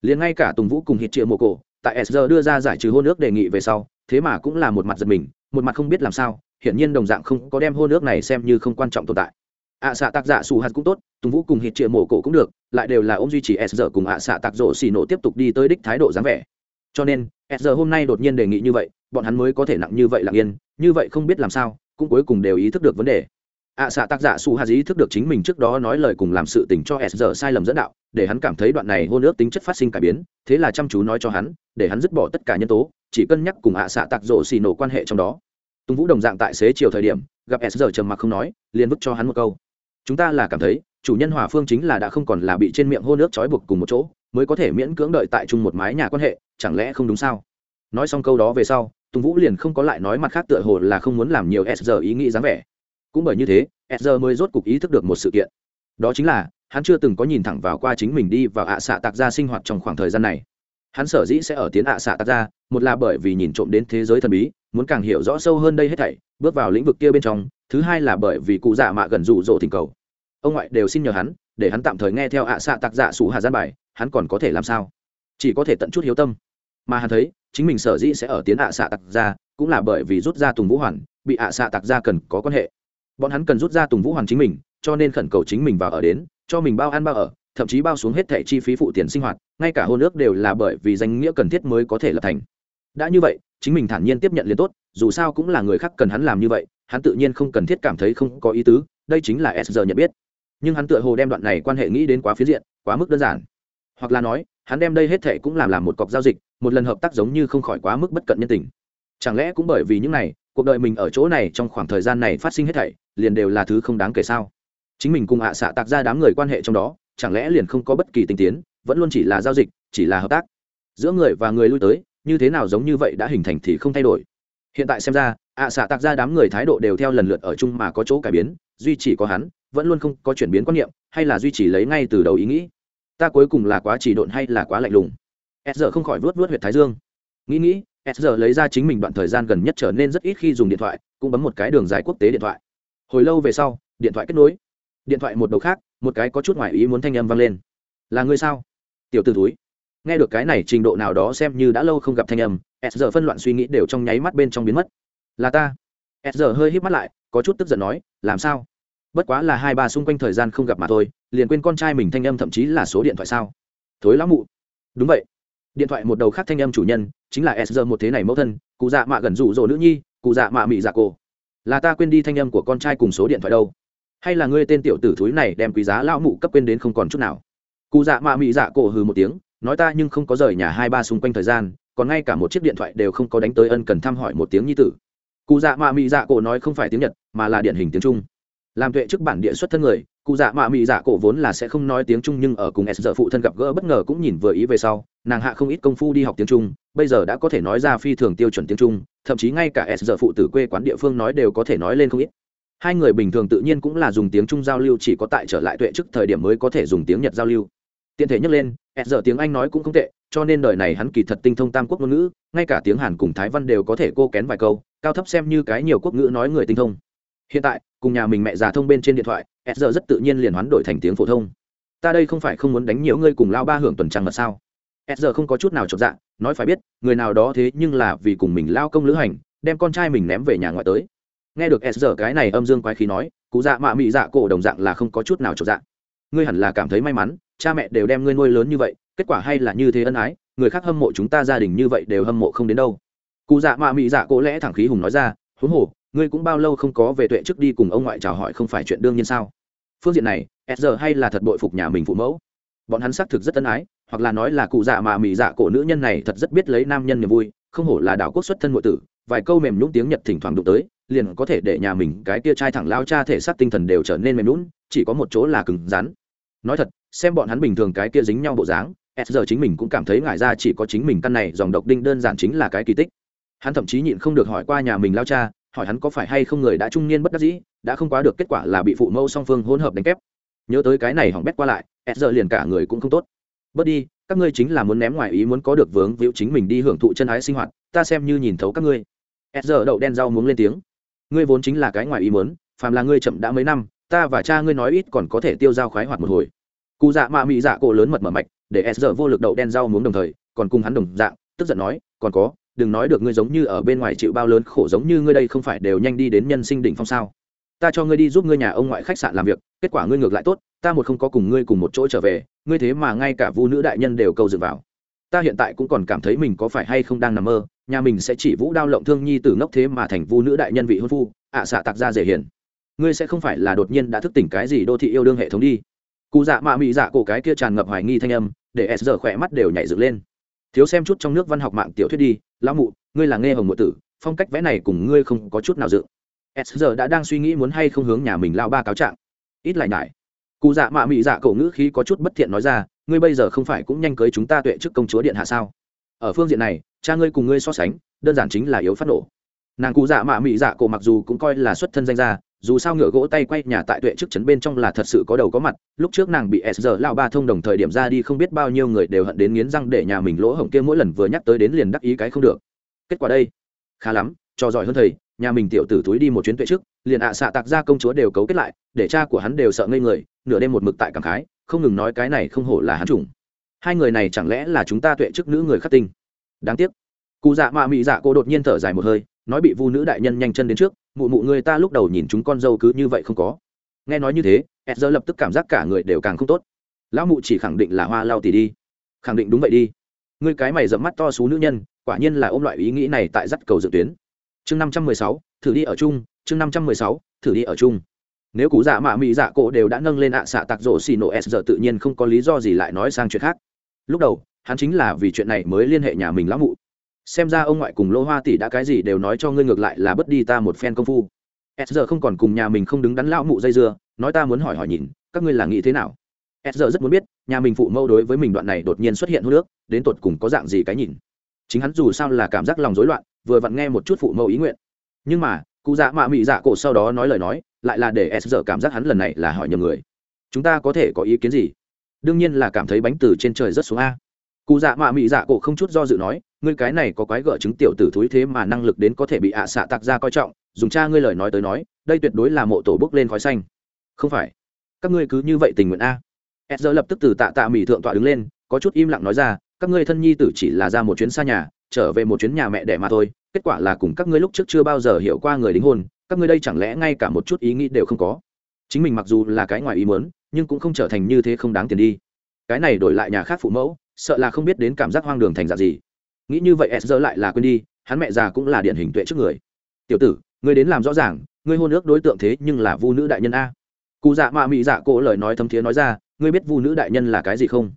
Liền ngay cả tùng vũ cùng hít chia mồ cổ tại s giờ đưa ra giải trừ hôn ước đề nghị về sau thế mà cũng là một mặt giật mình một mặt không biết làm sao hiển nhiên đồng dạng không có đem hôn nước này xem như không quan trọng tồn tại. Ạ xạ tác giả dạ xù hạt cũng tốt, tùng vũ cùng hít triệu mổ cổ cũng được, lại đều là ông duy trì s giờ cùng ạ xạ tác rộ xì nổ tiếp tục đi tới đích thái độ dáng vẻ. Cho nên, s giờ hôm nay đột nhiên đề nghị như vậy, bọn hắn mới có thể nặng như vậy lặng yên, như vậy không biết làm sao, cũng cuối cùng đều ý thức được vấn đề. Ạ xạ tác giả dạ su hạt ý thức được chính mình trước đó nói lời cùng làm sự tình cho s giờ sai lầm dẫn đạo, để hắn cảm thấy đoạn này hôn ước tính chất phát sinh cải biến, thế là chăm chú nói cho hắn, để hắn dứt bỏ tất cả nhân tố, chỉ cân nhắc cùng ạ xạ tác rộ xì nổ quan hệ trong đó tùng vũ đồng dạng tại xế chiều thời điểm gặp s giờ trầm mặc không nói liền vứt cho hắn một câu chúng ta là cảm thấy chủ nhân hòa phương chính là đã không còn là bị trên miệng hô nước trói buộc cùng một chỗ mới có thể miễn cưỡng đợi tại chung một mái nhà quan hệ chẳng lẽ không đúng sao nói xong câu đó về sau tùng vũ liền không có lại nói mặt khác tựa hồ là không muốn làm nhiều s giờ ý nghĩ dáng vẻ cũng bởi như thế Ezra mới rốt cục ý thức được một sự kiện. Đó chính là, hắn chưa từng có nhìn thẳng vào qua chính mình đi vào ạ xạ tạc gia sinh hoạt trong khoảng thời gian này. Hắn sở dĩ sẽ ở tiến ạ xạ tạc gia, một là bởi vì nhìn trộm đến thế giới thần bí, muốn càng hiểu rõ sâu hơn đây hết thảy, bước vào lĩnh vực kia bên trong, thứ hai là bởi vì cụ dạ mạ gần rủ rỗ thỉnh cầu. Ông ngoại đều xin nhờ hắn, để hắn tạm thời nghe theo ạ xạ tạc dạ sủ hạ gian bài, hắn còn có thể làm sao? Chỉ có thể tận chút hiếu tâm. Mà hắn thấy, chính mình sở dĩ sẽ ở tiến ạ xạ tạc ra cũng là bởi vì rút ra Tùng Vũ Hoàn, bị ạ xạ tạc gia cần có quan hệ bọn hắn cần rút ra tùng vũ hoàn chính mình cho nên khẩn cầu chính mình vào ở đến cho mình bao ăn bao ở thậm chí bao xuống hết thẻ chi phí phụ tiền sinh hoạt ngay cả hôn ước đều là bởi vì danh nghĩa cần thiết mới có thể lập thành đã như vậy, chính mình thản nhiên tiếp nhận liền tốt, dù sao cũng là người khác cần hắn làm như vậy, hắn tự nhiên không cần thiết cảm thấy không có ý tứ, đây chính là s giờ nhận biết. Nhưng hắn tựa hồ đem đoạn này quan hệ nghĩ đến quá phiến diện, quá mức đơn giản. Hoặc là nói, hắn đem đây hết thệ cũng làm làm một cọc giao dịch, một lần hợp tác giống như không khỏi quá mức bất cận nhân tình. Chẳng lẽ cũng bởi vì những này, cuộc đời mình ở chỗ này trong khoảng thời gian này phát sinh hết thảy, liền đều là thứ không đáng kể sao? Chính mình cùng hạ xạ tạc ra đám người quan hệ trong đó, chẳng lẽ liền không có bất kỳ tinh tiến, vẫn luôn chỉ là giao dịch, chỉ là hợp tác. Giữa người và người lui tới như thế nào giống như vậy đã hình thành thì không thay đổi. Hiện tại xem ra, ạ xạ tạc ra đám người thái độ đều theo lần lượt ở chung mà có chỗ cải biến, duy chỉ có hắn, vẫn luôn không có chuyển biến quan niệm, hay là duy trì lấy ngay từ đầu ý nghĩ. Ta cuối cùng là quá chỉ độn hay là quá lạnh lùng? S giờ không khỏi vớt vớt huyệt thái dương. Nghĩ nghĩ, s giờ lấy ra chính mình đoạn thời gian gần nhất trở nên rất ít khi dùng điện thoại, cũng bấm một cái đường dài quốc tế điện thoại. Hồi lâu về sau, điện thoại kết nối. Điện thoại một đầu khác, một cái có chút ngoại ý muốn thanh âm vang lên. Là ngươi sao? Tiểu t ử túi nghe được cái này trình độ nào đó xem như đã lâu không gặp thanh âm, s giờ phân loạn suy nghĩ đều trong nháy mắt bên trong biến mất. Là ta. S giờ hơi hít mắt lại, có chút tức giận nói, làm sao? Bất quá là hai ba xung quanh thời gian không gặp mà thôi, liền quên con trai mình thanh âm thậm chí là số điện thoại sao? Thối lão mụ. Đúng vậy. Điện thoại một đầu khác thanh âm chủ nhân, chính là s giờ một thế này mẫu thân, cụ dạ mạ gần rủ rỗ nữ nhi, cụ dạ mạ mị dạ cô là ta quên đi thanh âm của con trai cùng số điện thoại đâu. Hay là ngươi tên tiểu tử thúi này đem quý giá lão mụ cấp quên đến không còn chút nào? Cụ dạ mạ mị dạ cổ hừ một tiếng nói ta nhưng không có rời nhà hai ba xung quanh thời gian, còn ngay cả một chiếc điện thoại đều không có đánh tới ân cần thăm hỏi một tiếng nhi tử. Cụ dạ mạ mị dạ cổ nói không phải tiếng nhật, mà là điển hình tiếng trung. Làm tuệ trước bản địa xuất thân người, cụ dạ mạ mị dạ cổ vốn là sẽ không nói tiếng trung nhưng ở cùng s giờ phụ thân gặp gỡ bất ngờ cũng nhìn vừa ý về sau, nàng hạ không ít công phu đi học tiếng trung, bây giờ đã có thể nói ra phi thường tiêu chuẩn tiếng trung, thậm chí ngay cả s giờ phụ tử quê quán địa phương nói đều có thể nói lên không ít. Hai người bình thường tự nhiên cũng là dùng tiếng trung giao lưu, chỉ có tại trở lại tuệ trước thời điểm mới có thể dùng tiếng nhật giao lưu tiện thể nhắc lên s giờ tiếng anh nói cũng không tệ, cho nên đời này hắn kỳ thật tinh thông tam quốc ngôn ngữ, ngay cả tiếng hàn cùng thái văn đều có thể cô kén vài câu, cao thấp xem như cái nhiều quốc ngữ nói người tinh thông. Hiện tại, cùng nhà mình mẹ già thông bên trên điện thoại s giờ rất tự nhiên liền hoán đổi thành tiếng phổ thông. Ta đây không phải không muốn đánh nhiều ngươi cùng lao ba hưởng tuần trăng mật sao? S giờ không có chút nào chột dạ nói phải biết, người nào đó thế nhưng là vì cùng mình lao công lữ hành, đem con trai mình ném về nhà ngoại tới. Nghe được s giờ cái này âm dương quái khí nói cụ dạ mạ mị dạ cổ đồng dạng là không có chút nào chột dạ. Ngươi hẳn là cảm thấy may mắn cha mẹ đều đem ngươi nuôi lớn như vậy, kết quả hay là như thế ân ái, người khác hâm mộ chúng ta gia đình như vậy đều hâm mộ không đến đâu. Cụ dạ mạ mị dạ cổ lẽ thẳng khí hùng nói ra, huống hồ, ngươi cũng bao lâu không có về tuệ trước đi cùng ông ngoại chào hỏi không phải chuyện đương nhiên sao? Phương diện này s giờ hay là thật bội phục nhà mình phụ mẫu. Bọn hắn xác thực rất ân ái, hoặc là nói là cụ dạ mà mị dạ cổ nữ nhân này thật rất biết lấy nam nhân niềm vui, không hổ là đảo quốc xuất thân nội tử, vài câu mềm nhũng tiếng nhật thỉnh thoảng đụng tới, liền có thể để nhà mình cái tia trai thẳng lao cha thể xác tinh thần đều trở nên mềm nhũng chỉ có một chỗ là cứng rắn. Nói thật xem bọn hắn bình thường cái kia dính nhau bộ dáng, s giờ chính mình cũng cảm thấy ngại ra chỉ có chính mình căn này, dòng độc đinh đơn giản chính là cái kỳ tích. Hắn thậm chí nhịn không được hỏi qua nhà mình lao cha, hỏi hắn có phải hay không người đã trung niên bất đắc dĩ, đã không quá được kết quả là bị phụ mâu song phương hỗn hợp đánh kép. Nhớ tới cái này hỏng bét qua lại, s giờ liền cả người cũng không tốt. Bớt đi, các ngươi chính là muốn ném ngoài ý muốn có được vướng víu chính mình đi hưởng thụ chân ái sinh hoạt, ta xem như nhìn thấu các ngươi. S giờ đậu đen rau muốn lên tiếng. Ngươi vốn chính là cái ngoài ý muốn, phàm là ngươi chậm đã mấy năm, ta và cha ngươi nói ít còn có thể tiêu dao khoái hoạt một hồi cụ dạ mạ mị dạ cổ lớn mật mở mạch, để s giờ vô lực đậu đen rau muốn đồng thời, còn cùng hắn đồng dạng, tức giận nói, còn có, đừng nói được ngươi giống như ở bên ngoài chịu bao lớn khổ giống như ngươi đây không phải đều nhanh đi đến nhân sinh đỉnh phong sao? Ta cho ngươi đi giúp ngươi nhà ông ngoại khách sạn làm việc, kết quả ngươi ngược lại tốt, ta một không có cùng ngươi cùng một chỗ trở về, ngươi thế mà ngay cả vu nữ đại nhân đều câu dựng vào. Ta hiện tại cũng còn cảm thấy mình có phải hay không đang nằm mơ, nhà mình sẽ chỉ vũ đao lộng thương nhi từ ngốc thế mà thành vu nữ đại nhân vị hôn phu, ạ xạ tạc ra dễ hiền. Ngươi sẽ không phải là đột nhiên đã thức tỉnh cái gì đô thị yêu đương hệ thống đi cụ dạ mạ mị dạ cổ cái kia tràn ngập hoài nghi thanh âm, để s giờ khỏe mắt đều nhảy dựng lên. Thiếu xem chút trong nước văn học mạng tiểu thuyết đi, lão mụ, ngươi là nghe hồng ngụ tử, phong cách vẽ này cùng ngươi không có chút nào dự s giờ đã đang suy nghĩ muốn hay không hướng nhà mình lao ba cáo trạng. Ít lại nhải. Cụ dạ mạ mị dạ cổ ngữ khí có chút bất thiện nói ra, ngươi bây giờ không phải cũng nhanh cưới chúng ta tuệ trước công chúa điện hạ sao? Ở phương diện này, cha ngươi cùng ngươi so sánh, đơn giản chính là yếu phát nổ. Nàng cụ dạ mạ mị dạ cổ mặc dù cũng coi là xuất thân danh gia dù sao ngựa gỗ tay quay nhà tại tuệ trước chấn bên trong là thật sự có đầu có mặt, lúc trước nàng bị s giờ lao ba thông đồng thời điểm ra đi không biết bao nhiêu người đều hận đến nghiến răng để nhà mình lỗ hổng kia mỗi lần vừa nhắc tới đến liền đắc ý cái không được. Kết quả đây, khá lắm, cho giỏi hơn thầy, nhà mình tiểu tử túi đi một chuyến tuệ trước, liền ạ xạ tạc ra công chúa đều cấu kết lại, để cha của hắn đều sợ ngây người, nửa đêm một mực tại cảm khái, không ngừng nói cái này không hổ là hắn chủng. Hai người này chẳng lẽ là chúng ta tuệ trước nữ người khắc tinh? Đáng tiếc. Cụ dạ mạ mị dạ cô đột nhiên thở dài một hơi, nói bị vu nữ đại nhân nhanh chân đến trước mụ mụ người ta lúc đầu nhìn chúng con dâu cứ như vậy không có. Nghe nói như thế, ed giờ lập tức cảm giác cả người đều càng không tốt. Lão mụ chỉ khẳng định là hoa lao tỉ đi. Khẳng định đúng vậy đi. Ngươi cái mày dẫm mắt to xú nữ nhân, quả nhiên là ôm loại ý nghĩ này tại dắt cầu dự tuyến. Chương năm trăm mười sáu, thử đi ở chung, chương năm trăm mười sáu, thử đi ở chung. Nếu cú dạ mạ mỹ dạ cổ đều đã nâng lên ạ xạ tạc rổ xì nổ s giờ tự nhiên không có lý do gì lại nói sang chuyện khác. Lúc đầu, hắn chính là vì chuyện này mới liên hệ nhà mình lão mụ xem ra ông ngoại cùng lô hoa tỷ đã cái gì đều nói cho ngươi ngược lại là bất đi ta một phen công phu. S giờ không còn cùng nhà mình không đứng đắn lão mụ dây dưa, nói ta muốn hỏi hỏi nhìn, các ngươi là nghĩ thế nào? S giờ rất muốn biết, nhà mình phụ mâu đối với mình đoạn này đột nhiên xuất hiện hô nước đến tột cùng có dạng gì cái nhìn. Chính hắn dù sao là cảm giác lòng rối loạn, vừa vặn nghe một chút phụ mâu ý nguyện. Nhưng mà, cụ dạ mạ mị dạ cổ sau đó nói lời nói, lại là để s giờ cảm giác hắn lần này là hỏi nhầm người. Chúng ta có thể có ý kiến gì? Đương nhiên là cảm thấy bánh từ trên trời rất xuống a cụ dạ mạ mị dạ cổ không chút do dự nói, ngươi cái này có quái gở chứng tiểu tử thúi thế mà năng lực đến có thể bị ạ xạ tạc ra coi trọng, dùng cha ngươi lời nói tới nói, đây tuyệt đối là mộ tổ bước lên khói xanh. Không phải. Các ngươi cứ như vậy tình nguyện a. S giờ lập tức từ tạ tạ mỹ thượng tọa đứng lên, có chút im lặng nói ra, các ngươi thân nhi tử chỉ là ra một chuyến xa nhà, trở về một chuyến nhà mẹ đẻ mà thôi, kết quả là cùng các ngươi lúc trước chưa bao giờ hiểu qua người đính hôn, các ngươi đây chẳng lẽ ngay cả một chút ý nghĩ đều không có? Chính mình mặc dù là cái ngoài ý muốn, nhưng cũng không trở thành như thế không đáng tiền đi. Cái này đổi lại nhà khác phụ mẫu sợ là không biết đến cảm giác hoang đường thành dạng gì. Nghĩ như vậy s giờ lại là quên đi, hắn mẹ già cũng là điển hình tuệ trước người. Tiểu tử, ngươi đến làm rõ ràng, ngươi hôn ước đối tượng thế nhưng là vu nữ đại nhân a. Cụ dạ mạ mị dạ cổ lời nói thấm thiế nói ra, ngươi biết vu nữ đại nhân là cái gì không?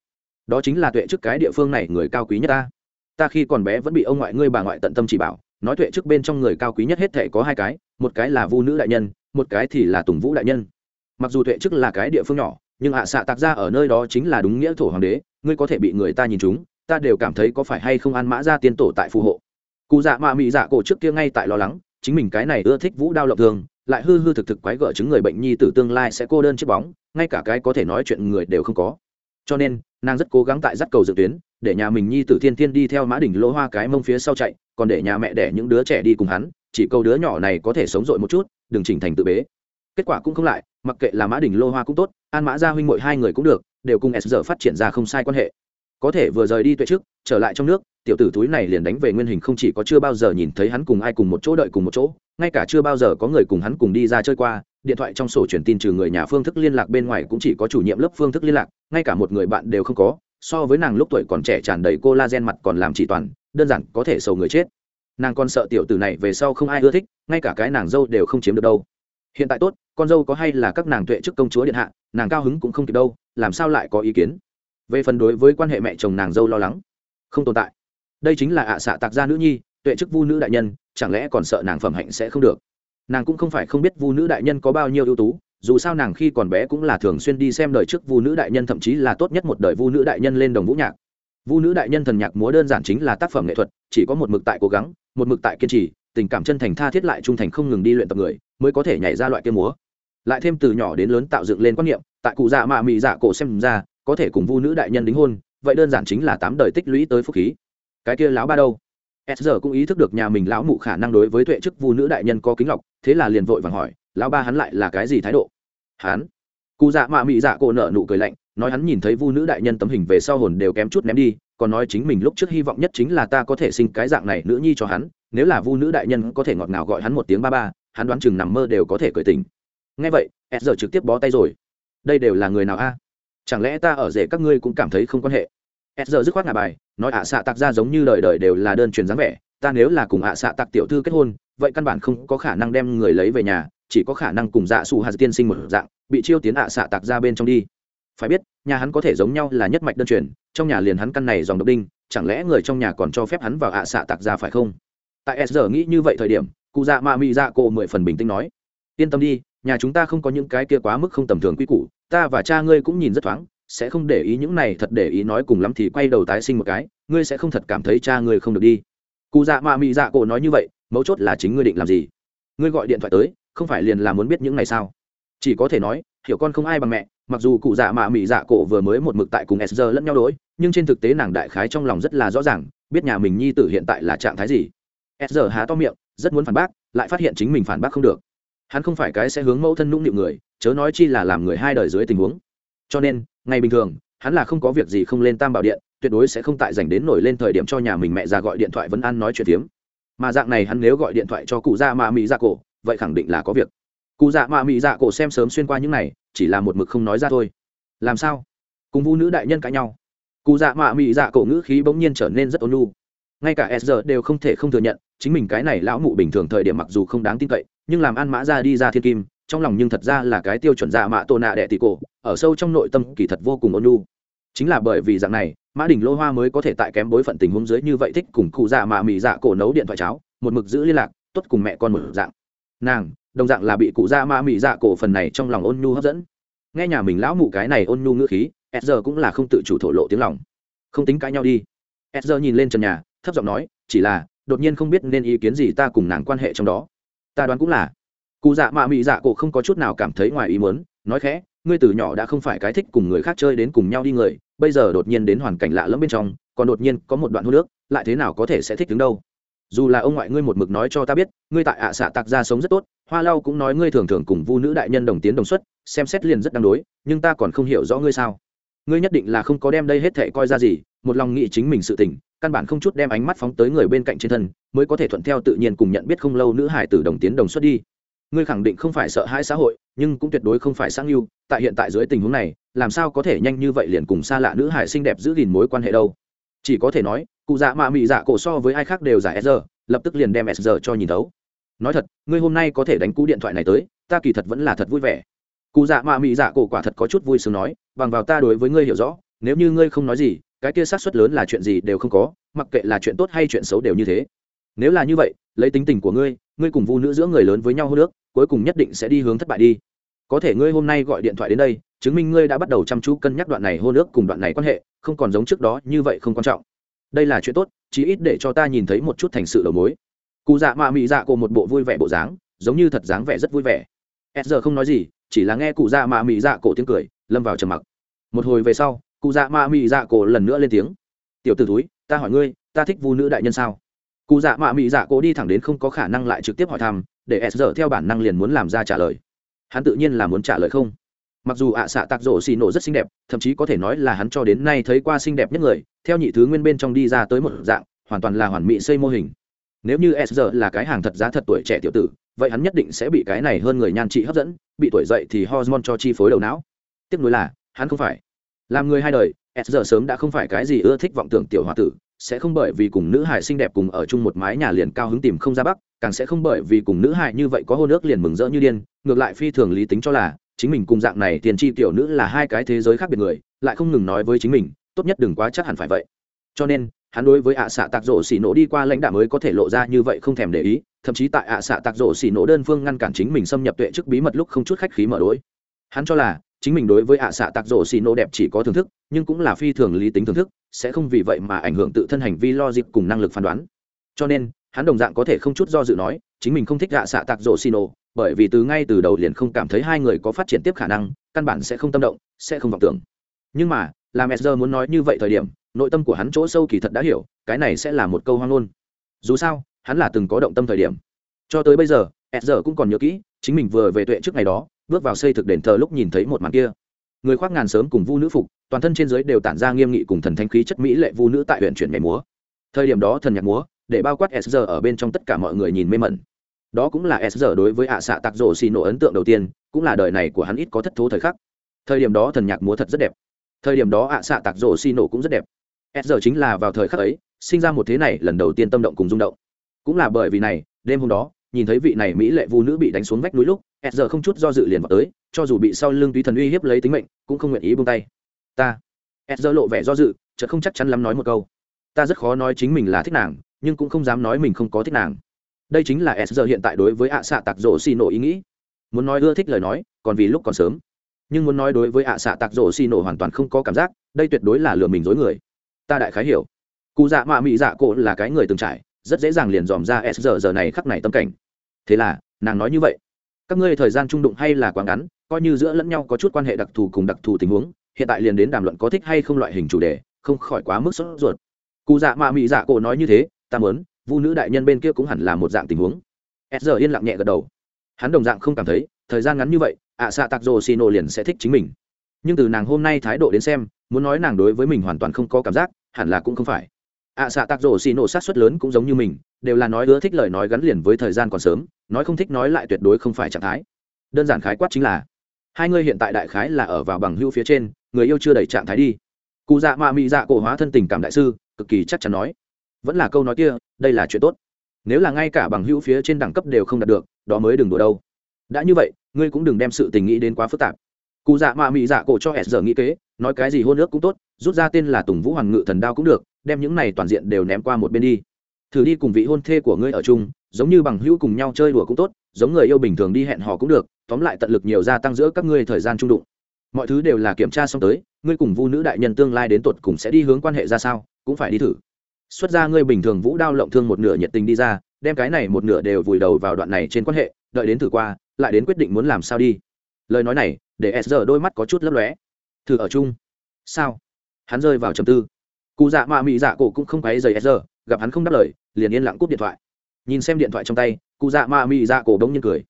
Đó chính là tuệ trước cái địa phương này người cao quý nhất ta. Ta khi còn bé vẫn bị ông ngoại ngươi bà ngoại tận tâm chỉ bảo, nói tuệ trước bên trong người cao quý nhất hết thể có hai cái, một cái là vu nữ đại nhân, một cái thì là tùng vũ đại nhân. Mặc dù tuệ trước là cái địa phương nhỏ, nhưng ạ xạ tạc ra ở nơi đó chính là đúng nghĩa thổ hoàng đế ngươi có thể bị người ta nhìn chúng, ta đều cảm thấy có phải hay không ăn mã ra tiên tổ tại phù hộ. Cụ dạ mạ mị dạ cổ trước kia ngay tại lo lắng, chính mình cái này ưa thích vũ đao lộng thường, lại hư hư thực thực quái gở chứng người bệnh nhi tử tương lai sẽ cô đơn chiếc bóng, ngay cả cái có thể nói chuyện người đều không có. Cho nên, nàng rất cố gắng tại dắt cầu dự tuyến, để nhà mình nhi tử thiên thiên đi theo mã đỉnh lỗ hoa cái mông phía sau chạy, còn để nhà mẹ đẻ những đứa trẻ đi cùng hắn, chỉ câu đứa nhỏ này có thể sống dội một chút, đừng chỉnh thành tự bế. Kết quả cũng không lại, mặc kệ là mã đỉnh lô hoa cũng tốt, an mã gia huynh mội hai người cũng được đều cùng s giờ phát triển ra không sai quan hệ. Có thể vừa rời đi tuệ trước, trở lại trong nước, tiểu tử túi này liền đánh về nguyên hình không chỉ có chưa bao giờ nhìn thấy hắn cùng ai cùng một chỗ đợi cùng một chỗ, ngay cả chưa bao giờ có người cùng hắn cùng đi ra chơi qua, điện thoại trong sổ truyền tin trừ người nhà phương thức liên lạc bên ngoài cũng chỉ có chủ nhiệm lớp phương thức liên lạc, ngay cả một người bạn đều không có, so với nàng lúc tuổi còn trẻ tràn đầy cô la gen mặt còn làm chỉ toàn, đơn giản có thể sầu người chết. Nàng còn sợ tiểu tử này về sau không ai ưa thích, ngay cả cái nàng dâu đều không chiếm được đâu. Hiện tại tốt, con dâu có hay là các nàng tuệ trước công chúa điện hạ, nàng cao hứng cũng không kịp đâu làm sao lại có ý kiến? Về phần đối với quan hệ mẹ chồng nàng dâu lo lắng, không tồn tại. Đây chính là ạ à xạ tạc gia nữ nhi, tuệ chức vu nữ đại nhân, chẳng lẽ còn sợ nàng phẩm hạnh sẽ không được? Nàng cũng không phải không biết vu nữ đại nhân có bao nhiêu ưu tú, dù sao nàng khi còn bé cũng là thường xuyên đi xem đời trước vu nữ đại nhân, thậm chí là tốt nhất một đời vu nữ đại nhân lên đồng vũ nhạc. Vu nữ đại nhân thần nhạc múa đơn giản chính là tác phẩm nghệ thuật, chỉ có một mực tại cố gắng, một mực tại kiên trì, tình cảm chân thành tha thiết lại trung thành không ngừng đi luyện tập người, mới có thể nhảy ra loại kia múa lại thêm từ nhỏ đến lớn tạo dựng lên quan niệm, tại cụ dạ mạ mị dạ cổ xem ra, có thể cùng vu nữ đại nhân đính hôn, vậy đơn giản chính là tám đời tích lũy tới phúc khí. Cái kia lão ba đâu? S giờ cũng ý thức được nhà mình lão mụ khả năng đối với tuệ chức vu nữ đại nhân có kính lọc, thế là liền vội vàng hỏi, lão ba hắn lại là cái gì thái độ? Hắn? Cụ dạ mạ mị dạ cổ nở nụ cười lạnh, nói hắn nhìn thấy vu nữ đại nhân tấm hình về sau hồn đều kém chút ném đi, còn nói chính mình lúc trước hy vọng nhất chính là ta có thể sinh cái dạng này nữ nhi cho hắn, nếu là vu nữ đại nhân có thể ngọt ngào gọi hắn một tiếng ba ba, hắn đoán chừng nằm mơ đều có thể cởi tình ngay vậy s giờ trực tiếp bó tay rồi. Đây đều là người nào a? Chẳng lẽ ta ở rể các ngươi cũng cảm thấy không quan hệ? S giờ dứt khoát ngà bài, nói ạ xạ tạc ra giống như đời đời đều là đơn truyền dáng vẻ, ta nếu là cùng ạ xạ tạc tiểu thư kết hôn, vậy căn bản không có khả năng đem người lấy về nhà, chỉ có khả năng cùng dạ xù hạt tiên sinh một dạng, bị chiêu tiến ạ xạ tạc ra bên trong đi. Phải biết, nhà hắn có thể giống nhau là nhất mạch đơn truyền, trong nhà liền hắn căn này dòng độc đinh, chẳng lẽ người trong nhà còn cho phép hắn vào ạ xạ tạc ra phải không? Tại s giờ nghĩ như vậy thời điểm cụ dạ mạ mị dạ cổ mười phần bình tĩnh nói, yên tâm đi nhà chúng ta không có những cái kia quá mức không tầm thường quy củ, ta và cha ngươi cũng nhìn rất thoáng, sẽ không để ý những này, thật để ý nói cùng lắm thì quay đầu tái sinh một cái, ngươi sẽ không thật cảm thấy cha ngươi không được đi. Cụ dạ mạ mị dạ cổ nói như vậy, mấu chốt là chính ngươi định làm gì? Ngươi gọi điện thoại tới, không phải liền là muốn biết những này sao? Chỉ có thể nói, hiểu con không ai bằng mẹ, mặc dù cụ dạ mạ mị dạ cổ vừa mới một mực tại cùng s lẫn nhau đ nhưng trên thực tế nàng đại khái trong lòng rất là rõ ràng, biết nhà mình nhi tử hiện tại là trạng thái gì. S há to miệng, rất muốn phản bác, lại phát hiện chính mình phản bác không được hắn không phải cái sẽ hướng mẫu thân nũng nịu người, chớ nói chi là làm người hai đời dưới tình huống. Cho nên, ngày bình thường, hắn là không có việc gì không lên tam bảo điện, tuyệt đối sẽ không tại dành đến nổi lên thời điểm cho nhà mình mẹ già gọi điện thoại vẫn ăn nói chuyện tiếm mà dạng này hắn nếu gọi điện thoại cho cụ dạ mạ mỹ dạ cổ, vậy khẳng định là có việc. Cụ dạ mạ mỹ dạ cổ xem sớm xuyên qua những này, chỉ là một mực không nói ra thôi. Làm sao? Cùng vũ nữ đại nhân cãi nhau. Cụ dạ mạ mỹ dạ cổ ngữ khí bỗng nhiên trở nên rất ôn lu ngay cả s đều không thể không thừa nhận, chính mình cái này lão mụ bình thường thời điểm mặc dù không đáng tin cậy nhưng làm an mã ra đi ra thiên kim, trong lòng nhưng thật ra là cái tiêu chuẩn dạ mạ tô nạ đệ tỷ cổ, ở sâu trong nội tâm kỳ thật vô cùng ôn nhu. Chính là bởi vì dạng này, mã đình lô hoa mới có thể tại kém bối phận tình huống dưới như vậy thích cùng cụ dạ mạ mì dạ cổ nấu điện thoại cháo, một mực giữ liên lạc, tốt cùng mẹ con một dạng. Nàng, đồng dạng là bị cụ dạ mạ mì dạ cổ phần này trong lòng ôn nhu hấp dẫn. Nghe nhà mình lão mụ cái này ôn nhu ngữ khí s giờ cũng là không tự chủ thổ lộ tiếng lòng. Không tính cãi nhau đi. S giờ nhìn lên trần nhà, thấp giọng nói, chỉ là, đột nhiên không biết nên ý kiến gì ta cùng nàng quan hệ trong đó ta đoán cũng là. Cụ dạ mạ mị dạ cổ không có chút nào cảm thấy ngoài ý muốn, nói khẽ, ngươi từ nhỏ đã không phải cái thích cùng người khác chơi đến cùng nhau đi người, bây giờ đột nhiên đến hoàn cảnh lạ lẫm bên trong, còn đột nhiên có một đoạn hô nước lại thế nào có thể sẽ thích đứng đâu? Dù là ông ngoại ngươi một mực nói cho ta biết, ngươi tại ạ à xạ tạc ra sống rất tốt, hoa lau cũng nói ngươi thường thường cùng vu nữ đại nhân đồng tiến đồng xuất, xem xét liền rất đáng đối, nhưng ta còn không hiểu rõ ngươi sao ngươi nhất định là không có đem đây hết thệ coi ra gì, một lòng nghĩ chính mình sự tỉnh căn bản không chút đem ánh mắt phóng tới người bên cạnh trên thân, mới có thể thuận theo tự nhiên cùng nhận biết không lâu nữ hải tử đồng tiến đồng xuất đi. Ngươi khẳng định không phải sợ hãi xã hội, nhưng cũng tuyệt đối không phải sáng yêu, tại hiện tại dưới tình huống này, làm sao có thể nhanh như vậy liền cùng xa lạ nữ hải xinh đẹp giữ gìn mối quan hệ đâu? Chỉ có thể nói, cụ dạ mạ mị dạ cổ so với ai khác đều giải s lập tức liền đem s cho nhìn thấu. Nói thật, ngươi hôm nay có thể đánh cú điện thoại này tới, ta kỳ thật vẫn là thật vui vẻ. Cụ dạ mạ mị dạ cổ quả thật có chút vui sướng nói bằng vào ta đối với ngươi hiểu rõ, nếu như ngươi không nói gì, cái kia xác suất lớn là chuyện gì đều không có, mặc kệ là chuyện tốt hay chuyện xấu đều như thế. Nếu là như vậy, lấy tính tình của ngươi ngươi cùng vu nữ giữa người lớn với nhau hô nước, cuối cùng nhất định sẽ đi hướng thất bại đi. Có thể ngươi hôm nay gọi điện thoại đến đây, chứng minh ngươi đã bắt đầu chăm chú cân nhắc đoạn này hô nước cùng đoạn này quan hệ, không còn giống trước đó như vậy không quan trọng. Đây là chuyện tốt, chí ít để cho ta nhìn thấy một chút thành sự đầu mối. Cụ dạ mạ mị dạ cổ một bộ vui vẻ bộ dáng, giống như thật dáng vẻ rất vui vẻ. S giờ không nói gì, chỉ là nghe cụ dạ mạ mị dạ cổ tiếng cười, lâm vào trầm mặc một hồi về sau, cụ dạ mạ mị dạ cổ lần nữa lên tiếng. Tiểu t ử túi ta hỏi ngươi, ta thích vu nữ đại nhân sao? Cụ dạ mạ mị dạ cổ đi thẳng đến không có khả năng lại trực tiếp hỏi thăm, để s giờ theo bản năng liền muốn làm ra trả lời. Hắn tự nhiên là muốn trả lời không. Mặc dù ạ xạ tạc rổ xì nổ rất xinh đẹp, thậm chí có thể nói là hắn cho đến nay thấy qua xinh đẹp nhất người, theo nhị thứ nguyên bên trong đi ra tới một dạng, hoàn toàn là hoàn mỹ xây mô hình. Nếu như s giờ là cái hàng thật giá thật tuổi trẻ tiểu tử, vậy hắn nhất định sẽ bị cái này hơn người nhan trị hấp dẫn, bị tuổi dậy thì hormone cho chi phối đầu não. Tiếc nuối là hắn không phải. Làm người hai đời, s giờ sớm đã không phải cái gì ưa thích vọng tưởng tiểu h o a tử, sẽ không bởi vì cùng nữ hải xinh đẹp cùng ở chung một mái nhà liền cao hứng tìm không ra bắc, càng sẽ không bởi vì cùng nữ hải như vậy có hô nước liền mừng rỡ như điên, ngược lại phi thường lý tính cho là, chính mình cùng dạng này tiền tri tiểu nữ là hai cái thế giới khác biệt người, lại không ngừng nói với chính mình, tốt nhất đừng quá chắc hẳn phải vậy. Cho nên, hắn đối với ạ à xạ tạc rổ xỉ nổ đi qua lãnh đạo mới có thể lộ ra như vậy không thèm để ý, thậm chí tại ạ à xạ tạc rổ xỉ nổ đơn phương ngăn cản chính mình xâm nhập tuệ chức bí mật lúc không chút khách khí mở đối. Hắn cho là chính mình đối với ạ à xạ tạc rổ xì nổ đẹp chỉ có thưởng thức, nhưng cũng là phi thường lý tính thưởng thức, sẽ không vì vậy mà ảnh hưởng tự thân hành vi lo dịp cùng năng lực phán đoán. Cho nên, hắn đồng dạng có thể không chút do dự nói, chính mình không thích ạ xạ tạc rổ xì nổ bởi vì từ ngay từ đầu liền không cảm thấy hai người có phát triển tiếp khả năng, căn bản sẽ không tâm động, sẽ không vọng tưởng. Nhưng mà làm sr muốn nói như vậy thời điểm, nội tâm của hắn chỗ sâu kỳ thật đã hiểu, cái này sẽ là một câu hoang ngôn. Dù sao, hắn là từng có động tâm thời điểm. Cho tới bây giờ sr cũng còn nhớ kỹ, chính mình vừa về tuệ trước ngày đó bước vào xây thực đền thờ lúc nhìn thấy một màn kia. Người khoác ngàn sớm cùng vu nữ phục, toàn thân trên giới đều tản ra nghiêm nghị cùng thần thanh khí chất mỹ lệ vu nữ tại huyện chuyển nhảy múa. Thời điểm đó thần nhạc múa, để bao quát sr ở bên trong tất cả mọi người nhìn mê mẩn. Đó cũng là sr đối với ạ à xạ tạc rổ xì nổ ấn tượng đầu tiên, cũng là đời này của hắn ít có thất thố thời khắc. Thời điểm đó thần nhạc múa thật rất đẹp. Thời điểm đó ạ à xạ tạc rổ xì nổ cũng rất đẹp. Sr chính là vào thời khắc ấy, sinh ra một thế này lần đầu tiên tâm động cùng rung động. Cũng là bởi vì này, đêm hôm đó, nhìn thấy vị này mỹ lệ vu nữ bị đánh xuống vách núi lúc sr không chút do dự liền vào tới, cho dù bị sau lưng túy thần uy hiếp lấy tính mệnh, cũng không nguyện ý buông tay. Ta. Sr lộ vẻ do dự, chợt không chắc chắn lắm nói một câu. Ta rất khó nói chính mình là thích nàng, nhưng cũng không dám nói mình không có thích nàng. Đây chính là s giờ hiện tại đối với ạ xạ tạc rổ xì nổ ý nghĩ. Muốn nói ưa thích lời nói, còn vì lúc còn sớm. Nhưng muốn nói đối với ạ xạ tạc rổ xì nổ hoàn toàn không có cảm giác, đây tuyệt đối là lừa mình dối người. Ta đại khái hiểu. Cụ dạ mạ mị dạ cổ là cái người từng trải, rất dễ dàng liền dòm ra s giờ giờ này khắc này tâm cảnh. Thế là, nàng nói như vậy các ngươi thời gian trung đụng hay là quá ngắn, coi như giữa lẫn nhau có chút quan hệ đặc thù cùng đặc thù tình huống, hiện tại liền đến đàm luận có thích hay không loại hình chủ đề, không khỏi quá mức sốt ruột. Cụ dạ mạ mị dạ cổ nói như thế, ta mớn vu nữ đại nhân bên kia cũng hẳn là một dạng tình huống. S giờ yên lặng nhẹ gật đầu. Hắn đồng dạng không cảm thấy, thời gian ngắn như vậy, ạ xạ tạc rồ xì nổ liền sẽ thích chính mình. Nhưng từ nàng hôm nay thái độ đến xem, muốn nói nàng đối với mình hoàn toàn không có cảm giác, hẳn là cũng không phải. Ạ xạ tạc rổ xì nổ sát xuất lớn cũng giống như mình, đều là nói ưa thích lời nói gắn liền với thời gian còn sớm nói không thích nói lại tuyệt đối không phải trạng thái. Đơn giản khái quát chính là, hai người hiện tại đại khái là ở vào bằng hưu phía trên, người yêu chưa đầy trạng thái đi. Cụ dạ mạ mị dạ cổ hóa thân tình cảm đại sư, cực kỳ chắc chắn nói. Vẫn là câu nói kia, đây là chuyện tốt. Nếu là ngay cả bằng hữu phía trên đẳng cấp đều không đạt được, đó mới đừng đùa đâu. Đã như vậy, ngươi cũng đừng đem sự tình nghĩ đến quá phức tạp. Cụ dạ mạ mị dạ cổ cho s giờ nghĩ kế, nói cái gì hôn ước cũng tốt, rút ra tên là tùng vũ hoàng ngự thần đao cũng được, đem những này toàn diện đều ném qua một bên đi. Thử đi cùng vị hôn thê của ngươi ở chung giống như bằng hữu cùng nhau chơi đùa cũng tốt, giống người yêu bình thường đi hẹn hò cũng được, tóm lại tận lực nhiều gia tăng giữa các ngươi thời gian trung đụng. Mọi thứ đều là kiểm tra xong tới, ngươi cùng vu nữ đại nhân tương lai đến tột cùng sẽ đi hướng quan hệ ra sao, cũng phải đi thử. Xuất ra ngươi bình thường vũ đao lộng thương một nửa nhiệt tình đi ra, đem cái này một nửa đều vùi đầu vào đoạn này trên quan hệ, đợi đến thử qua, lại đến quyết định muốn làm sao đi. Lời nói này, để s giờ đôi mắt có chút lấp lóe. Thử ở chung. Sao? Hắn rơi vào trầm tư. Cụ dạ mạ mị dạ cổ cũng không quấy giày s giờ gặp hắn không đáp lời, liền yên lặng cúp điện thoại nhìn xem điện thoại trong tay, cụ dạ mạ mị dạ cổ đống nhiên cười.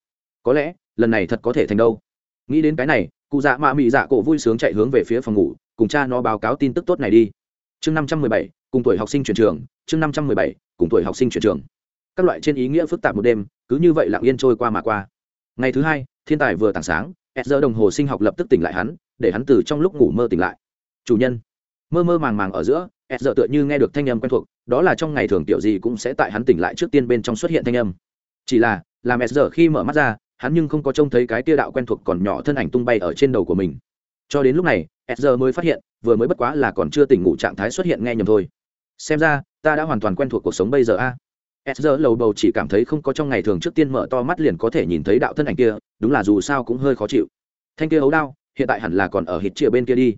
Có lẽ, lần này thật có thể thành đâu. Nghĩ đến cái này, cụ dạ mạ mị dạ cổ vui sướng chạy hướng về phía phòng ngủ, cùng cha nó báo cáo tin tức tốt này đi. Chương năm trăm mười bảy, cùng tuổi học sinh chuyển trường. Chương năm trăm mười bảy, cùng tuổi học sinh chuyển trường. Các loại trên ý nghĩa phức tạp một đêm, cứ như vậy lặng yên trôi qua mà qua. Ngày thứ hai, thiên tài vừa tảng sáng, ed giờ đồng hồ sinh học lập tức tỉnh lại hắn, để hắn từ trong lúc ngủ mơ tỉnh lại. Chủ nhân. Mơ mơ màng màng ở giữa ed giờ tựa như nghe được thanh âm quen thuộc, đó là trong ngày thường tiểu gì cũng sẽ tại hắn tỉnh lại trước tiên bên trong xuất hiện thanh âm. Chỉ là, làm ed giờ khi mở mắt ra, hắn nhưng không có trông thấy cái tia đạo quen thuộc còn nhỏ thân ảnh tung bay ở trên đầu của mình. Cho đến lúc này ed giờ mới phát hiện, vừa mới bất quá là còn chưa tỉnh ngủ trạng thái xuất hiện nghe nhầm thôi. Xem ra, ta đã hoàn toàn quen thuộc cuộc sống bây giờ a. À? s giờ lầu bầu chỉ cảm thấy không có trong ngày thường trước tiên mở to mắt liền có thể nhìn thấy đạo thân ảnh kia, đúng là dù sao cũng hơi khó chịu. Thanh kia ấu đao, hiện tại hẳn là còn ở hít chia bên kia đi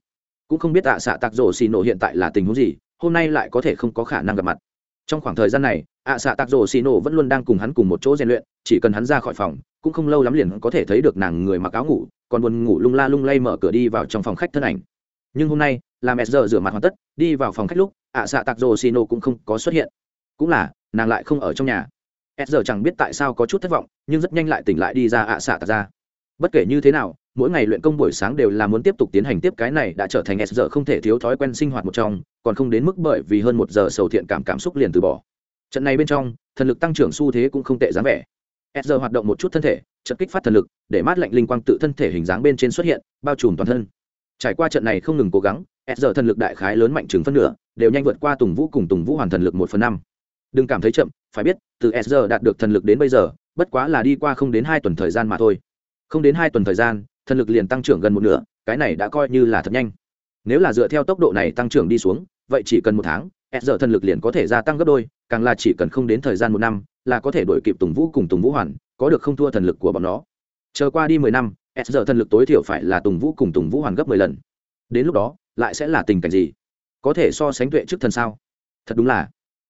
cũng không biết tạ xạ tạc rổ xì nổ hiện tại là tình huống gì, hôm nay lại có thể không có khả năng gặp mặt. Trong khoảng thời gian này, ạ, xạ tạc rổ xì nổ vẫn luôn đang cùng hắn cùng một chỗ rèn luyện, chỉ cần hắn ra khỏi phòng, cũng không lâu lắm liền có thể thấy được nàng người mặc áo ngủ, còn buồn ngủ lung la lung lay mở cửa đi vào trong phòng khách thân ảnh. Nhưng hôm nay làm s giờ rửa mặt hoàn tất, đi vào phòng khách lúc, ạ, xạ tạc rổ xì nổ cũng không có xuất hiện. Cũng là, nàng lại không ở trong nhà. S giờ chẳng biết tại sao có chút thất vọng, nhưng rất nhanh lại tỉnh lại đi ra ạ, xạ tạc ra. Bất kể như thế nào mỗi ngày luyện công buổi sáng đều là muốn tiếp tục tiến hành tiếp cái này đã trở thành s giờ không thể thiếu thói quen sinh hoạt một trong, còn không đến mức bởi vì hơn một giờ sầu thiện cảm cảm xúc liền từ bỏ. Trận này bên trong, thần lực tăng trưởng xu thế cũng không tệ dáng vẻ. S giờ hoạt động một chút thân thể, trận kích phát thần lực, để mát lạnh linh quang tự thân thể hình dáng bên trên xuất hiện, bao trùm toàn thân. Trải qua trận này không ngừng cố gắng, s giờ thần lực đại khái lớn mạnh chừng phân nửa, đều nhanh vượt qua tùng vũ cùng tùng vũ hoàn thần lực một phần năm. Đừng cảm thấy chậm, phải biết, từ s giờ đạt được thần lực đến bây giờ, bất quá là đi qua không đến hai tuần thời gian mà thôi. Không đến hai tuần thời gian thần lực liền tăng trưởng gần một nửa, cái này đã coi như là thật nhanh. Nếu là dựa theo tốc độ này tăng trưởng đi xuống, vậy chỉ cần một tháng, s giờ thần lực liền có thể gia tăng gấp đôi, càng là chỉ cần không đến thời gian một năm, là có thể đổi kịp tùng vũ cùng tùng vũ hoàn, có được không thua thần lực của bọn nó. Chờ qua đi mười năm, s giờ thần lực tối thiểu phải là tùng vũ cùng tùng vũ hoàn gấp mười lần. Đến lúc đó, lại sẽ là tình cảnh gì? Có thể so sánh tuệ trước thần sao? Thật đúng là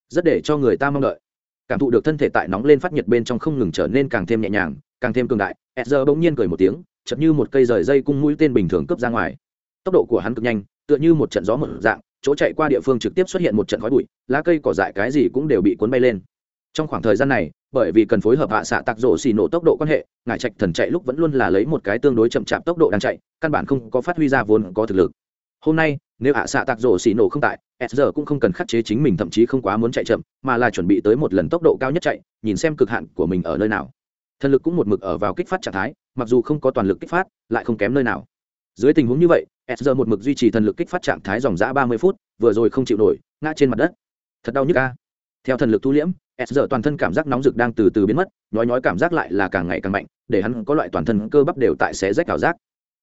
rất để cho người ta mong đợi. Cảm thụ được thân thể tại nóng lên phát nhiệt bên trong không ngừng trở nên càng thêm nhẹ nhàng, càng thêm cường đại e giờ bỗng nhiên cười một tiếng chật như một cây rời dây cung mũi tên bình thường cướp ra ngoài. Tốc độ của hắn cực nhanh, tựa như một trận gió một dạng, chỗ chạy qua địa phương trực tiếp xuất hiện một trận khói bụi, lá cây cỏ dại cái gì cũng đều bị cuốn bay lên. Trong khoảng thời gian này, bởi vì cần phối hợp hạ xạ tạc rổ xì nổ tốc độ quan hệ, ngải trạch thần chạy lúc vẫn luôn là lấy một cái tương đối chậm chạp tốc độ đang chạy, căn bản không có phát huy ra vốn có thực lực. Hôm nay, nếu hạ xạ tạc rổ xì nổ không tại, s giờ cũng không cần khắc chế chính mình, thậm chí không quá muốn chạy chậm, mà là chuẩn bị tới một lần tốc độ cao nhất chạy, nhìn xem cực hạn của mình ở nơi nào thần lực cũng một mực ở vào kích phát trạng thái, mặc dù không có toàn lực kích phát, lại không kém nơi nào. Dưới tình huống như vậy, s giờ một mực duy trì thần lực kích phát trạng thái dòng dã ba mươi phút, vừa rồi không chịu nổi, ngã trên mặt đất. Thật đau nhức ca theo thần lực thu liễm, s giờ toàn thân cảm giác nóng rực đang từ từ biến mất, nhói nhói cảm giác lại là càng ngày càng mạnh, để hắn có loại toàn thân cơ bắp đều tại xé rách ảo giác.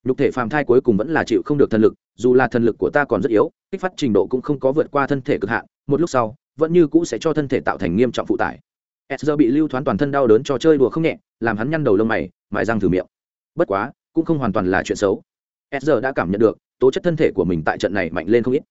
Nhục thể phàm thai cuối cùng vẫn là chịu không được thần lực, dù là thần lực của ta còn rất yếu, kích phát trình độ cũng không có vượt qua thân thể cực hạn, một lúc sau, vẫn như cũ sẽ cho thân thể tạo thành nghiêm trọng phụ tải s giờ bị lưu thoáng toàn thân đau đớn cho chơi đùa không nhẹ, làm hắn nhăn đầu lông mày, mài răng thử miệng. Bất quá, cũng không hoàn toàn là chuyện xấu. S giờ đã cảm nhận được, tố chất thân thể của mình tại trận này mạnh lên không ít.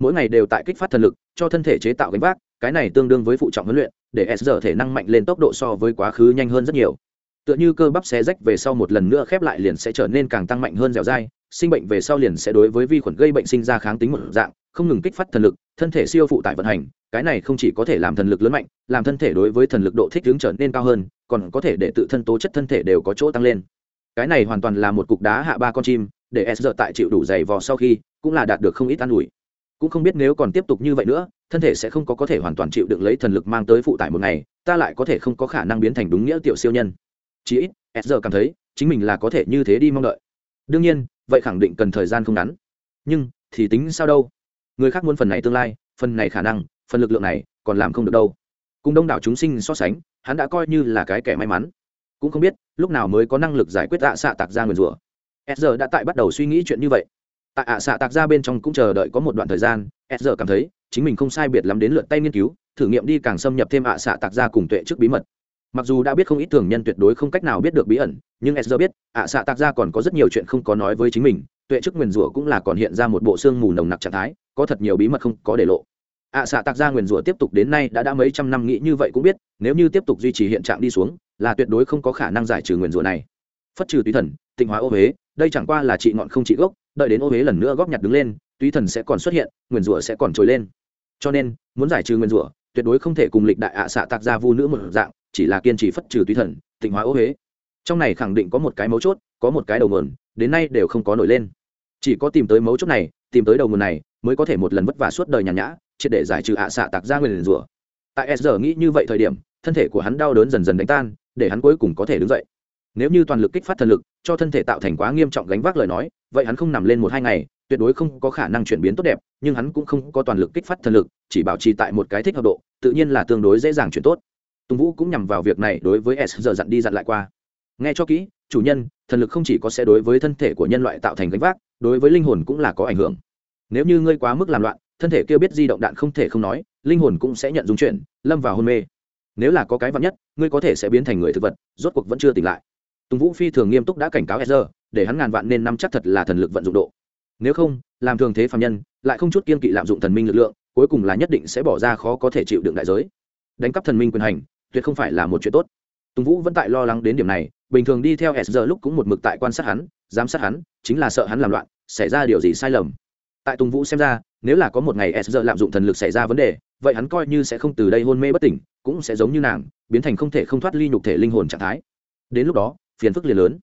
Mỗi ngày đều tại kích phát thần lực, cho thân thể chế tạo gánh vác, cái này tương đương với phụ trọng huấn luyện, để s giờ thể năng mạnh lên tốc độ so với quá khứ nhanh hơn rất nhiều. Tựa như cơ bắp xé rách về sau một lần nữa khép lại liền sẽ trở nên càng tăng mạnh hơn dẻo dai, sinh bệnh về sau liền sẽ đối với vi khuẩn gây bệnh sinh ra kháng tính một dạng, không ngừng kích phát thần lực, thân thể siêu phụ tải vận hành cái này không chỉ có thể làm thần lực lớn mạnh, làm thân thể đối với thần lực độ thích ứng trở nên cao hơn, còn có thể để tự thân tố chất thân thể đều có chỗ tăng lên. Cái này hoàn toàn là một cục đá hạ ba con chim, để s giờ tại chịu đủ dày vò sau khi, cũng là đạt được không ít an ủi. Cũng không biết nếu còn tiếp tục như vậy nữa, thân thể sẽ không có có thể hoàn toàn chịu được lấy thần lực mang tới phụ tải một ngày, ta lại có thể không có khả năng biến thành đúng nghĩa tiểu siêu nhân. Chí ít, s giờ cảm thấy, chính mình là có thể như thế đi mong đợi. Đương nhiên, vậy khẳng định cần thời gian không ngắn. Nhưng, thì tính sao đâu? Người khác muốn phần này tương lai, phần này khả năng phần lực lượng này còn làm không được đâu. Cùng đông đảo chúng sinh so sánh, hắn đã coi như là cái kẻ may mắn. Cũng không biết, lúc nào mới có năng lực giải quyết ạ xạ tạc ra nguyền rủa. S giờ đã tại bắt đầu suy nghĩ chuyện như vậy. Tại ạ xạ tạc ra bên trong cũng chờ đợi có một đoạn thời gian s giờ cảm thấy chính mình không sai biệt lắm đến lượt tay nghiên cứu, thử nghiệm đi càng xâm nhập thêm ạ xạ tạc ra cùng tuệ trước bí mật. Mặc dù đã biết không ít thường nhân tuyệt đối không cách nào biết được bí ẩn, nhưng s giờ biết, ạ xạ tạc ra còn có rất nhiều chuyện không có nói với chính mình, tuệ chức nguyền rủa cũng là còn hiện ra một bộ xương mù nồng nặc trạng thái, có thật nhiều bí mật không có để lộ ạ xạ tạc ra nguyền rủa tiếp tục đến nay đã đã mấy trăm năm nghĩ như vậy cũng biết, nếu như tiếp tục duy trì hiện trạng đi xuống, là tuyệt đối không có khả năng giải trừ nguyền rủa này. Phất trừ tùy thần, tịnh hóa ô huế, đây chẳng qua là trị ngọn không trị gốc, đợi đến ô huế lần nữa góp nhặt đứng lên tùy thần sẽ còn xuất hiện, nguyền rủa sẽ còn trồi lên. Cho nên, muốn giải trừ nguyền rủa, tuyệt đối không thể cùng lịch đại ạ xạ tạc ra vu nữ một dạng, chỉ là kiên trì phất trừ tùy thần, tịnh hóa ô huế. Trong này khẳng định có một cái mấu chốt, có một cái đầu nguồn, đến nay đều không có nổi lên. Chỉ có tìm tới mấu chốt này, tìm tới đầu nguồn này, mới có thể một lần vất vả suốt đời nhàn nhã triệt để giải trừ ạ xạ tạc ra nguyền rủa. Tại s nghĩ như vậy thời điểm, thân thể của hắn đau đớn dần dần đánh tan, để hắn cuối cùng có thể đứng dậy. Nếu như toàn lực kích phát thần lực, cho thân thể tạo thành quá nghiêm trọng gánh vác lời nói, vậy hắn không nằm lên một hai ngày, tuyệt đối không có khả năng chuyển biến tốt đẹp, nhưng hắn cũng không có toàn lực kích phát thần lực, chỉ bảo trì tại một cái thích hợp độ, tự nhiên là tương đối dễ dàng chuyển tốt. Tùng vũ cũng nhằm vào việc này đối với s giờ dặn đi dặn lại qua. Nghe cho kỹ, chủ nhân, thần lực không chỉ có sẽ đối với thân thể của nhân loại tạo thành gánh vác, đối với linh hồn cũng là có ảnh hưởng. Nếu như ngươi quá mức làm loạn thân thể kia biết di động đạn không thể không nói, linh hồn cũng sẽ nhận dung chuyển, lâm vào hôn mê. Nếu là có cái vặn nhất, ngươi có thể sẽ biến thành người thực vật, rốt cuộc vẫn chưa tỉnh lại. Tùng vũ phi thường nghiêm túc đã cảnh cáo sr để hắn ngàn vạn nên nắm chắc thật là thần lực vận dụng độ. Nếu không, làm thường thế phạm nhân, lại không chút kiên kỵ lạm dụng thần minh lực lượng, cuối cùng là nhất định sẽ bỏ ra khó có thể chịu đựng đại giới. Đánh cắp thần minh quyền hành, tuyệt không phải là một chuyện tốt. Tùng vũ vẫn tại lo lắng đến điểm này, bình thường đi theo sr lúc cũng một mực tại quan sát hắn, giám sát hắn, chính là sợ hắn làm loạn, xảy ra điều gì sai lầm tại tùng vũ xem ra, nếu là có một ngày s giờ lạm dụng thần lực xảy ra vấn đề, vậy hắn coi như sẽ không từ đây hôn mê bất tỉnh, cũng sẽ giống như nàng, biến thành không thể không thoát ly nhục thể linh hồn trạng thái. Đến lúc đó, phiền phức liền lớn.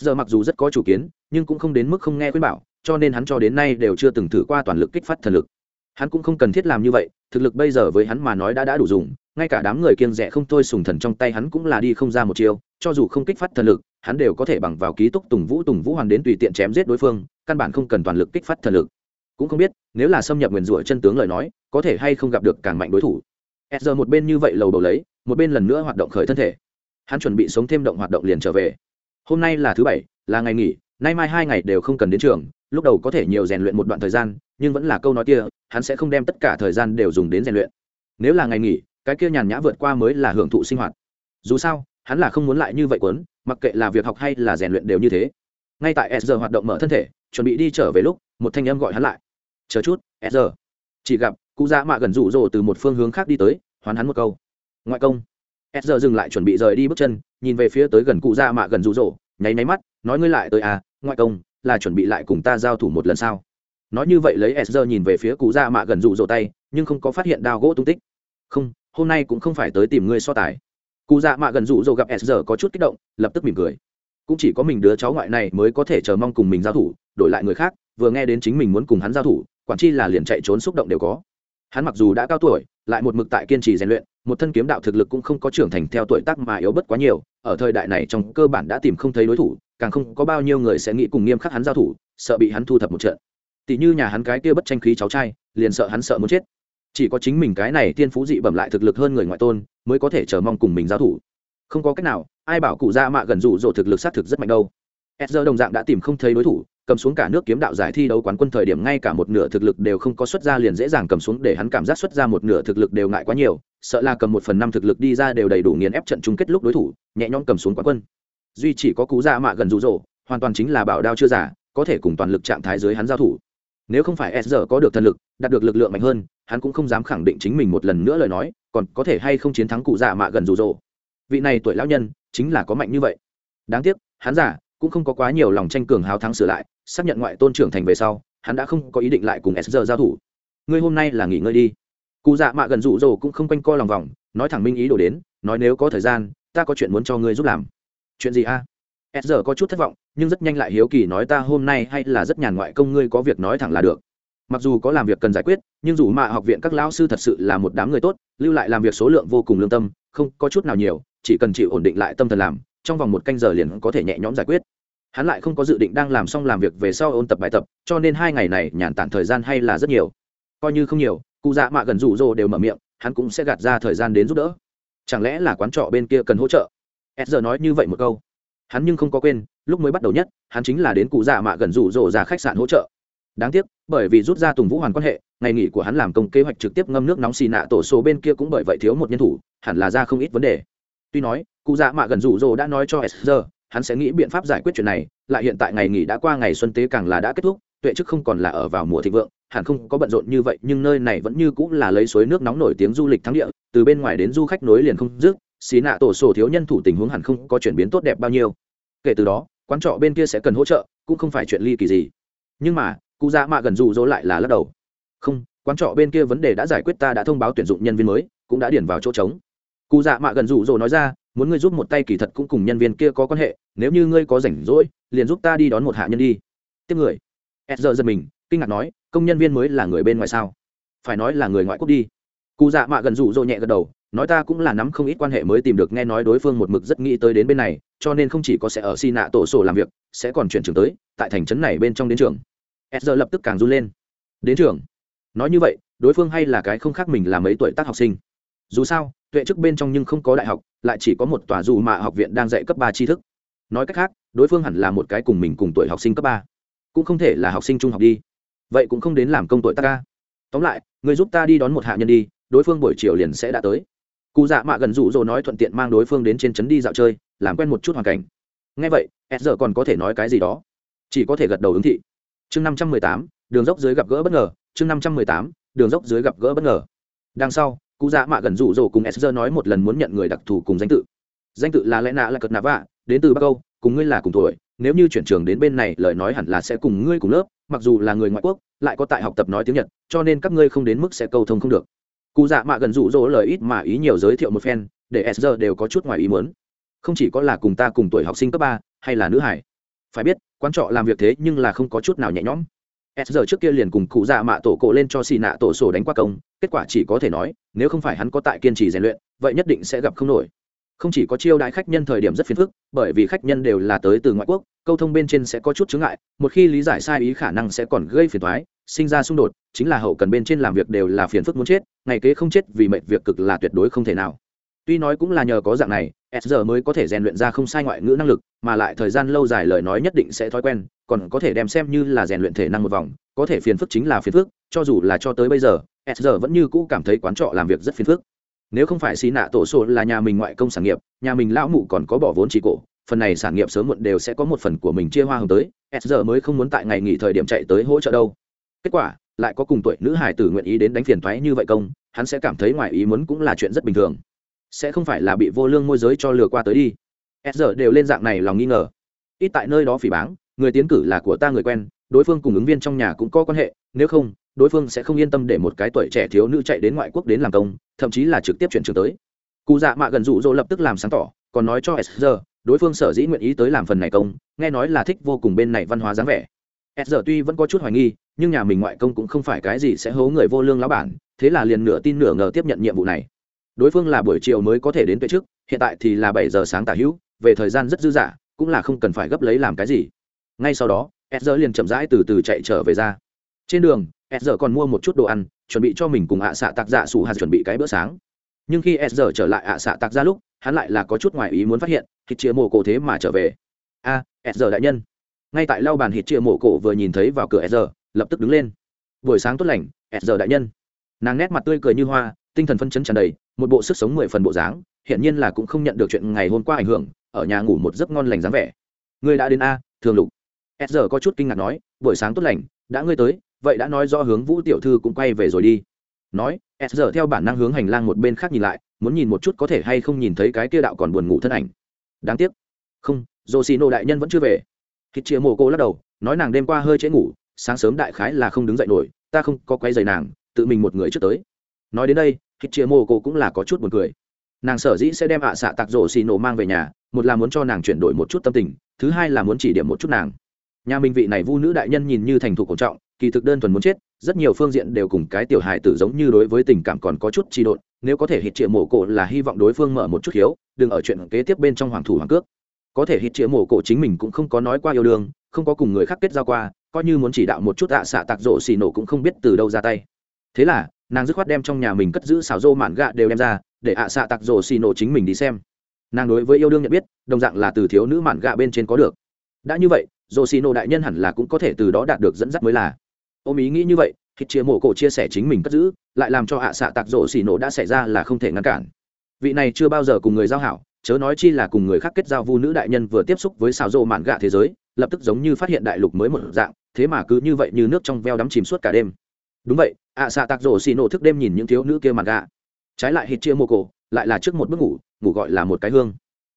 S giờ mặc dù rất có chủ kiến, nhưng cũng không đến mức không nghe khuyên bảo, cho nên hắn cho đến nay đều chưa từng thử qua toàn lực kích phát thần lực. Hắn cũng không cần thiết làm như vậy, thực lực bây giờ với hắn mà nói đã đã đủ dùng, ngay cả đám người kiêng rẻ không thôi sùng thần trong tay hắn cũng là đi không ra một chiêu, cho dù không kích phát thần lực, hắn đều có thể bằng vào ký túc tùng vũ tùng vũ hoàn đến tùy tiện chém giết đối phương, căn bản không cần toàn lực kích phát thần lực cũng không biết, nếu là xâm nhập nguyền rủa chân tướng lời nói, có thể hay không gặp được càng mạnh đối thủ. S giờ một bên như vậy lầu đầu lấy, một bên lần nữa hoạt động khởi thân thể. Hắn chuẩn bị sống thêm động hoạt động liền trở về. Hôm nay là thứ bảy, là ngày nghỉ, nay mai hai ngày đều không cần đến trường, lúc đầu có thể nhiều rèn luyện một đoạn thời gian, nhưng vẫn là câu nói kia, hắn sẽ không đem tất cả thời gian đều dùng đến rèn luyện. Nếu là ngày nghỉ, cái kia nhàn nhã vượt qua mới là hưởng thụ sinh hoạt. Dù sao, hắn là không muốn lại như vậy quấn mặc kệ là việc học hay là rèn luyện đều như thế. Ngay tại s giờ hoạt động mở thân thể, chuẩn bị đi trở về lúc, một thanh âm gọi hắn lại chờ chút, s giờ. Chỉ gặp, cụ dạ mạ gần rủ rồ từ một phương hướng khác đi tới, hoán hắn một câu. Ngoại công. S giờ dừng lại chuẩn bị rời đi bước chân, nhìn về phía tới gần cụ dạ mạ gần rủ rồ, nháy máy mắt, nói ngươi lại tới à ngoại công, là chuẩn bị lại cùng ta giao thủ một lần sau nói như vậy lấy s giờ nhìn về phía cụ dạ mạ gần rủ rồ tay, nhưng không có phát hiện đao gỗ tung tích. Không, hôm nay cũng không phải tới tìm ngươi so tài. Cụ dạ mạ gần rủ rồ gặp s giờ có chút kích động, lập tức mỉm cười. Cũng chỉ có mình đứa cháu ngoại này mới có thể chờ mong cùng mình giao thủ, đổi lại người khác, vừa nghe đến chính mình muốn cùng hắn giao thủ quản chi là liền chạy trốn xúc động đều có. Hắn mặc dù đã cao tuổi lại một mực tại kiên trì rèn luyện một thân kiếm đạo thực lực cũng không có trưởng thành theo tuổi tác mà yếu bất quá nhiều ở thời đại này trong cơ bản đã tìm không thấy đối thủ càng không có bao nhiêu người sẽ nghĩ cùng nghiêm khắc hắn giao thủ sợ bị hắn thu thập một trận. Tỷ như nhà hắn cái kia bất tranh khí cháu trai liền sợ hắn sợ muốn chết. Chỉ có chính mình cái này tiên phú dị bẩm lại thực lực hơn người ngoại tôn mới có thể chờ mong cùng mình giao thủ. Không có cách nào ai bảo cụ gia mạ gần rủ rộ thực lực xác thực rất mạnh đâu. Ezra đồng dạng đã tìm không thấy đối thủ, cầm xuống cả nước kiếm đạo giải thi đấu quán quân thời điểm ngay cả một nửa thực lực đều không có xuất ra liền dễ dàng cầm xuống để hắn cảm giác xuất ra một nửa thực lực đều ngại quá nhiều, sợ là cầm một phần năm thực lực đi ra đều đầy đủ nghiền ép trận chung kết lúc đối thủ, nhẹ nhõm cầm xuống quán quân. Duy chỉ có cú ra mạ gần rủ rỗ hoàn toàn chính là bảo đao chưa giả, có thể cùng toàn lực trạng thái dưới hắn giao thủ. Nếu không phải Ezra có được thần lực, đạt được lực lượng mạnh hơn, hắn cũng không dám khẳng định chính mình một lần nữa lời nói, còn có thể hay không chiến thắng cụ dạ mạ gần rủ rỗ Vị này tuổi lão nhân, chính là có mạnh như vậy. Đáng tiếc, hắn giả cũng không có quá nhiều lòng tranh cường hào thắng sửa lại xác nhận ngoại tôn trưởng thành về sau, hắn đã không có ý định lại cùng s giờ giao thủ. Ngươi hôm nay là nghỉ ngơi đi. Cụ dạ mạ gần rụ rỗ cũng không quanh co lòng vòng, nói thẳng minh ý đổ đến, nói nếu có thời gian, ta có chuyện muốn cho ngươi giúp làm. Chuyện gì a? À? s giờ có chút thất vọng, nhưng rất nhanh lại hiếu kỳ nói ta hôm nay hay là rất nhàn ngoại công ngươi có việc nói thẳng là được. Mặc dù có làm việc cần giải quyết, nhưng dù mà học viện các lão sư thật sự là một đám người tốt, lưu lại làm việc số lượng vô cùng lương tâm, không có chút nào nhiều, chỉ cần chịu ổn định lại tâm thần làm, trong vòng một canh giờ liền có thể nhẹ nhõm giải quyết hắn lại không có dự định đang làm xong làm việc về sau ôn tập bài tập, cho nên hai ngày này nhàn tản thời gian hay là rất nhiều. Coi như không nhiều, cụ dạ mạ gần rủ rồ đều mở miệng, hắn cũng sẽ gạt ra thời gian đến giúp đỡ. Chẳng lẽ là quán trọ bên kia cần hỗ trợ? S giờ nói như vậy một câu. Hắn nhưng không có quên, lúc mới bắt đầu nhất, hắn chính là đến cụ dạ mạ gần rủ rồ ra khách sạn hỗ trợ. Đáng tiếc, bởi vì rút ra tùng vũ hoàn quan hệ, ngày nghỉ của hắn làm công kế hoạch trực tiếp ngâm nước nóng xì nạ tổ số bên kia cũng bởi vậy thiếu một nhân thủ, hẳn là ra không ít vấn đề. Tuy nói, cụ dạ mạ gần rủ rồ đã nói cho s giờ hắn sẽ nghĩ biện pháp giải quyết chuyện này, lại hiện tại ngày nghỉ đã qua, ngày xuân tế càng là đã kết thúc, tuệ chức không còn là ở vào mùa thịnh vượng, hẳn không có bận rộn như vậy, nhưng nơi này vẫn như cũng là lấy suối nước nóng nổi tiếng du lịch thắng địa, từ bên ngoài đến du khách nối liền không dứt, xí nạ tổ sổ thiếu nhân thủ tình huống hẳn không có chuyển biến tốt đẹp bao nhiêu. Kể từ đó, quán trọ bên kia sẽ cần hỗ trợ, cũng không phải chuyện ly kỳ gì. Nhưng mà, cụ dạ mạ gần rụ rỗ lại là lắc đầu. Không, quán trọ bên kia vấn đề đã giải quyết ta đã thông báo tuyển dụng nhân viên mới, cũng đã điển vào chỗ trống. Cụ dạ mạ gần rụ rỗ nói ra muốn ngươi giúp một tay kỳ thật cũng cùng nhân viên kia có quan hệ, nếu như ngươi có rảnh rỗi, liền giúp ta đi đón một hạ nhân đi. Tiếp người. S giờ giật mình, kinh ngạc nói, công nhân viên mới là người bên ngoài sao? Phải nói là người ngoại quốc đi. Cụ dạ mạ gần rủ rỗ nhẹ gật đầu, nói ta cũng là nắm không ít quan hệ mới tìm được nghe nói đối phương một mực rất nghĩ tới đến bên này, cho nên không chỉ có sẽ ở xi nạ tổ sổ làm việc, sẽ còn chuyển trường tới, tại thành trấn này bên trong đến trường. S giờ lập tức càng run lên. Đến trường? Nói như vậy, đối phương hay là cái không khác mình là mấy tuổi tác học sinh? Dù sao, tuệ chức bên trong nhưng không có đại học, lại chỉ có một tòa dù mạ học viện đang dạy cấp ba tri thức. Nói cách khác, đối phương hẳn là một cái cùng mình cùng tuổi học sinh cấp ba. Cũng không thể là học sinh trung học đi. Vậy cũng không đến làm công tuổi ta ca. Tóm lại, người giúp ta đi đón một hạ nhân đi, đối phương buổi chiều liền sẽ đã tới. Cụ dạ mạ gần rủ rồi nói thuận tiện mang đối phương đến trên trấn đi dạo chơi, làm quen một chút hoàn cảnh. Ngay vậy s giờ còn có thể nói cái gì đó. Chỉ có thể gật đầu ứng thị. Chương năm trăm mười tám, đường dốc dưới gặp gỡ bất ngờ, chương năm trăm mười tám, đường dốc dưới gặp gỡ bất ngờ. Đằng sau cụ dạ mạ gần rủ rồ cùng s nói một lần muốn nhận người đặc thù cùng danh tự. Danh tự là lẽ nạ là cật nạ vạ, đến từ bắc âu, cùng ngươi là cùng tuổi, nếu như chuyển trường đến bên này, lời nói hẳn là sẽ cùng ngươi cùng lớp, mặc dù là người ngoại quốc, lại có tại học tập nói tiếng nhật, cho nên các ngươi không đến mức sẽ câu thông không được. Cụ dạ mạ gần rủ rỗ lời ít mà ý nhiều giới thiệu một phen, để s đều có chút ngoài ý muốn. Không chỉ có là cùng ta cùng tuổi học sinh cấp ba, hay là nữ hải. Phải biết, quan trọ làm việc thế nhưng là không có chút nào nhẹ nhõm s giờ trước kia liền cùng cụ dạ mạ tổ cổ lên cho xì nạ tổ sổ đánh qua công, kết quả chỉ có thể nói, nếu không phải hắn có tại kiên trì rèn luyện, vậy nhất định sẽ gặp không nổi. Không chỉ có chiêu đãi khách nhân thời điểm rất phiền phức, bởi vì khách nhân đều là tới từ ngoại quốc, câu thông bên trên sẽ có chút chướng ngại, một khi lý giải sai ý khả năng sẽ còn gây phiền thoái sinh ra xung đột, chính là hậu cần bên trên làm việc đều là phiền phức muốn chết, ngày kế không chết vì mệnh việc cực là tuyệt đối không thể nào. Tuy nói cũng là nhờ có dạng này s giờ mới có thể rèn luyện ra không sai ngoại ngữ năng lực, mà lại thời gian lâu dài lời nói nhất định sẽ thói quen, còn có thể đem xem như là rèn luyện thể năng một vòng, có thể phiền phức chính là phiền phức, cho dù là cho tới bây giờ, s giờ vẫn như cũ cảm thấy quán trọ làm việc rất phiền phức. Nếu không phải xì nạ tổ sổ là nhà mình ngoại công sản nghiệp, nhà mình lão mụ còn có bỏ vốn chỉ cổ, phần này sản nghiệp sớm muộn đều sẽ có một phần của mình chia hoa hồng tới, s giờ mới không muốn tại ngày nghỉ thời điểm chạy tới hỗ trợ đâu. Kết quả, lại có cùng tuổi nữ hải tử nguyện ý đến đánh phiền thoái như vậy công, hắn sẽ cảm thấy ngoài ý muốn cũng là chuyện rất bình thường sẽ không phải là bị vô lương môi giới cho lừa qua tới đi. S giờ đều lên dạng này lòng nghi ngờ. Ít tại nơi đó phỉ báng, người tiến cử là của ta người quen, đối phương cùng ứng viên trong nhà cũng có quan hệ, nếu không, đối phương sẽ không yên tâm để một cái tuổi trẻ thiếu nữ chạy đến ngoại quốc đến làm công, thậm chí là trực tiếp chuyển trường tới. Cụ dạ mạ gần dụ dỗ lập tức làm sáng tỏ, còn nói cho s giờ, đối phương sở dĩ nguyện ý tới làm phần này công, nghe nói là thích vô cùng bên này văn hóa dáng vẻ. S giờ tuy vẫn có chút hoài nghi, nhưng nhà mình ngoại công cũng không phải cái gì sẽ hố người vô lương lão bản, thế là liền nửa tin nửa ngờ tiếp nhận nhiệm vụ này đối phương là buổi chiều mới có thể đến tuệ trước hiện tại thì là bảy giờ sáng tả hữu về thời gian rất dư dả cũng là không cần phải gấp lấy làm cái gì. Ngay sau đó s giờ liền chậm rãi từ từ chạy trở về ra. Trên đường s giờ còn mua một chút đồ ăn chuẩn bị cho mình cùng ạ xạ tạc dạ sủ hạt chuẩn bị cái bữa sáng. Nhưng khi s giờ trở lại ạ xạ tạc ra lúc hắn lại là có chút ngoài ý muốn phát hiện thịt chia mổ cổ thế mà trở về. A à, s giờ đại nhân. Ngay tại lau bàn thịt chia mổ cổ vừa nhìn thấy vào cửa s giờ lập tức đứng lên. Buổi sáng tốt lành s giờ đại nhân. Nàng nét mặt tươi cười như hoa tinh thần phân chấn tràn đầy, một bộ sức sống mười phần bộ dáng hiện nhiên là cũng không nhận được chuyện ngày hôm qua ảnh hưởng, ở nhà ngủ một giấc ngon lành dáng vẻ. Ngươi đã đến a, thường lục. S giờ có chút kinh ngạc nói, buổi sáng tốt lành, đã ngươi tới, vậy đã nói do hướng vũ tiểu thư cũng quay về rồi đi. Nói s giờ theo bản năng hướng hành lang một bên khác nhìn lại, muốn nhìn một chút có thể hay không nhìn thấy cái kia đạo còn buồn ngủ thân ảnh. Đáng tiếc. Không dồ xì nộ đại nhân vẫn chưa về. Hít chia mồ cô lắc đầu, nói nàng đêm qua hơi trễ ngủ, sáng sớm đại khái là không đứng dậy nổi, ta không có quay giày nàng, tự mình một người trước tới. Nói đến đây hít chia mồ cô cũng là có chút buồn cười. Nàng sở dĩ sẽ đem ạ xạ tạc rổ xì nổ mang về nhà, một là muốn cho nàng chuyển đổi một chút tâm tình, thứ hai là muốn chỉ điểm một chút nàng. Nhà minh vị này vu nữ đại nhân nhìn như thành thục cổ trọng, kỳ thực đơn thuần muốn chết, rất nhiều phương diện đều cùng cái tiểu hài tử giống như đối với tình cảm còn có chút trì độn, nếu có thể hít chĩa mổ cổ là hy vọng đối phương mở một chút hiếu, đừng ở chuyện kế tiếp bên trong hoàng thủ hoàng cước. Có thể hít chĩa mổ cổ chính mình cũng không có nói qua yêu đương, không có cùng người khác kết giao qua, coi như muốn chỉ đạo một chút ạ xạ tạc rộ xì nổ cũng không biết từ đâu ra tay. Thế là nàng dứt khoát đem trong nhà mình cất giữ xảo rô mạn gạ đều đem ra, để ạ xạ tặc rộ xì nổ chính mình đi xem. Nàng đối với yêu đương nhận biết, đồng dạng là từ thiếu nữ mạn gạ bên trên có được. Đã như vậy rộ xì nổ đại nhân hẳn là cũng có thể từ đó đạt được dẫn dắt mới là. Ôm ý nghĩ như vậy khi chia mổ cổ chia sẻ chính mình cất giữ, lại làm cho ạ xạ tặc rộ xì nổ đã xảy ra là không thể ngăn cản. Vị này chưa bao giờ cùng người giao hảo, chớ nói chi là cùng người khác kết giao vu nữ đại nhân vừa tiếp xúc với xào rộ mạn gạ thế giới, lập tức giống như phát hiện đại lục mới một dạng, thế mà cứ như vậy như nước trong veo đắm chìm suốt cả đêm đúng vậy, ạ xạ tạc rổ xì nổ thức đêm nhìn những thiếu nữ kia mặt gạ. Trái lại hít chia mô cổ, lại là trước một bước ngủ ngủ gọi là một cái hương.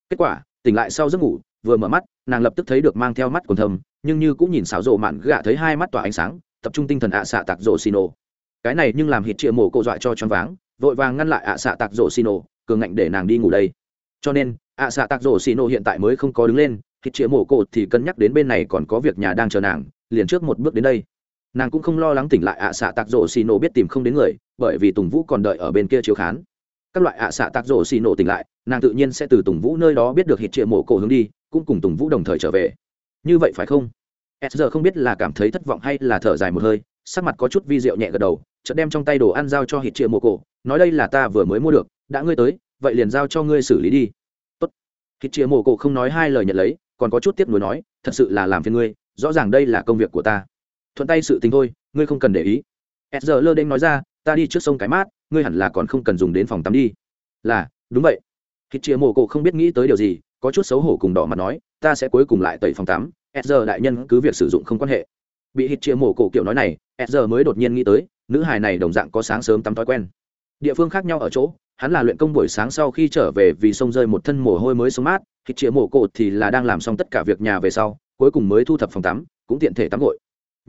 Kết quả, tỉnh lại sau giấc ngủ, vừa mở mắt, nàng lập tức thấy được mang theo mắt còn thầm, nhưng như cũng nhìn xảo rộ mạn gạ thấy hai mắt tỏa ánh sáng, tập trung tinh thần ạ xạ tạc rổ xì nổ. Cái này nhưng làm hít chia mô cổ dọa cho choáng váng, vội vàng ngăn lại ạ xạ tạc rổ xì nổ, cường ngạnh để nàng đi ngủ đây. Cho nên, ạ xạ tạc rổ xì nổ hiện tại mới không có đứng lên, hít chia mô cổ thì cân nhắc đến bên này còn có việc nhà đang chờ nàng, liền trước một bước đến đây nàng cũng không lo lắng tỉnh lại ạ xạ tạc rổ xì nổ biết tìm không đến người, bởi vì tùng vũ còn đợi ở bên kia chiếu khán. Các loại ạ xạ tạc rổ xì nổ tỉnh lại, nàng tự nhiên sẽ từ tùng vũ nơi đó biết được hít trịa mổ cổ hướng đi, cũng cùng tùng vũ đồng thời trở về. Như vậy phải không? S giờ không biết là cảm thấy thất vọng hay là thở dài một hơi, sắc mặt có chút vi rượu nhẹ gật đầu, chợt đem trong tay đồ ăn giao cho hít trịa mổ cổ, nói đây là ta vừa mới mua được, đã ngươi tới, vậy liền giao cho ngươi xử lý đi. Tốt. Hít trịa mổ cổ không nói hai lời nhận lấy, còn có chút tiếp nối nói, thật sự là làm phiền ngươi, rõ ràng đây là công việc của ta thuận tay sự tình thôi, ngươi không cần để ý. S giờ lơ đen nói ra, ta đi trước sông cái mát, ngươi hẳn là còn không cần dùng đến phòng tắm đi. Là, đúng vậy. Hít chia mồ cổ không biết nghĩ tới điều gì, có chút xấu hổ cùng đỏ mặt nói, ta sẽ cuối cùng lại tẩy phòng tắm. S giờ đại nhân cứ việc sử dụng không quan hệ. Bị hít chia mồ cổ kiểu nói này s giờ mới đột nhiên nghĩ tới, nữ hài này đồng dạng có sáng sớm tắm thói quen. Địa phương khác nhau ở chỗ, hắn là luyện công buổi sáng sau khi trở về vì sông rơi một thân mồ hôi mới sống mát hít chia mồ cổ thì là đang làm xong tất cả việc nhà về sau, cuối cùng mới thu thập phòng tắm, cũng tiện thể tắm gội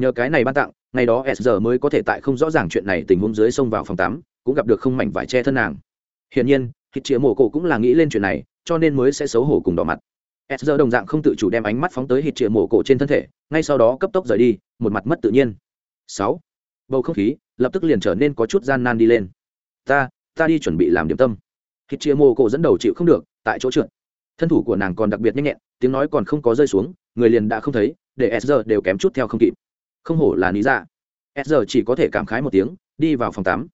nhờ cái này ban tặng, ngày đó s giờ mới có thể tại không rõ ràng chuyện này tình huống dưới sông vào phòng tắm, cũng gặp được không mảnh vải che thân nàng. Hiển nhiên hít chĩa mổ cổ cũng là nghĩ lên chuyện này, cho nên mới sẽ xấu hổ cùng đỏ mặt. S giờ đồng dạng không tự chủ đem ánh mắt phóng tới hít chĩa mổ cổ trên thân thể, ngay sau đó cấp tốc rời đi, một mặt mất tự nhiên. Sáu. Bầu không khí lập tức liền trở nên có chút gian nan đi lên. Ta ta đi chuẩn bị làm điểm tâm. Hít chĩa mổ cổ dẫn đầu chịu không được, tại chỗ trượt. Thân thủ của nàng còn đặc biệt nhanh nhẹn, tiếng nói còn không có rơi xuống, người liền đã không thấy, để s giờ đều kém chút theo không kịp không hổ là lý dạ. S giờ chỉ có thể cảm khái một tiếng, đi vào phòng tắm.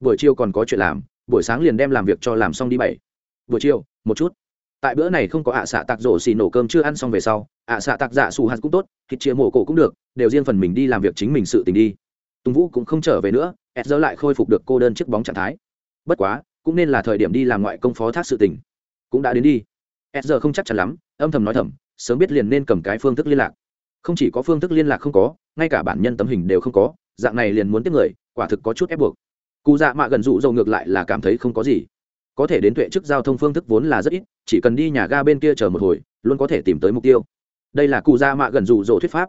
Buổi chiều còn có chuyện làm, buổi sáng liền đem làm việc cho làm xong đi bảy. Buổi chiều, một chút. Tại bữa này không có ạ à xạ tạc rổ xì nổ cơm chưa ăn xong về sau, ạ à xạ tạc dạ xù hạt cũng tốt, thịt chia mổ cổ cũng được, đều riêng phần mình đi làm việc chính mình sự tình đi. Tùng vũ cũng không trở về nữa s giờ lại khôi phục được cô đơn chiếc bóng trạng thái. Bất quá, cũng nên là thời điểm đi làm ngoại công phó thác sự tình. Cũng đã đến đi. S giờ không chắc chắn lắm, âm thầm nói thầm, sớm biết liền nên cầm cái phương thức liên lạc. Không chỉ có phương thức liên lạc không có ngay cả bản nhân tấm hình đều không có dạng này liền muốn tiếp người quả thực có chút ép buộc. Cụ dạ mạ gần dụ dầu ngược lại là cảm thấy không có gì. Có thể đến tuệ chức giao thông phương thức vốn là rất ít chỉ cần đi nhà ga bên kia chờ một hồi luôn có thể tìm tới mục tiêu. Đây là cụ dạ mạ gần dụ dỗ thuyết pháp.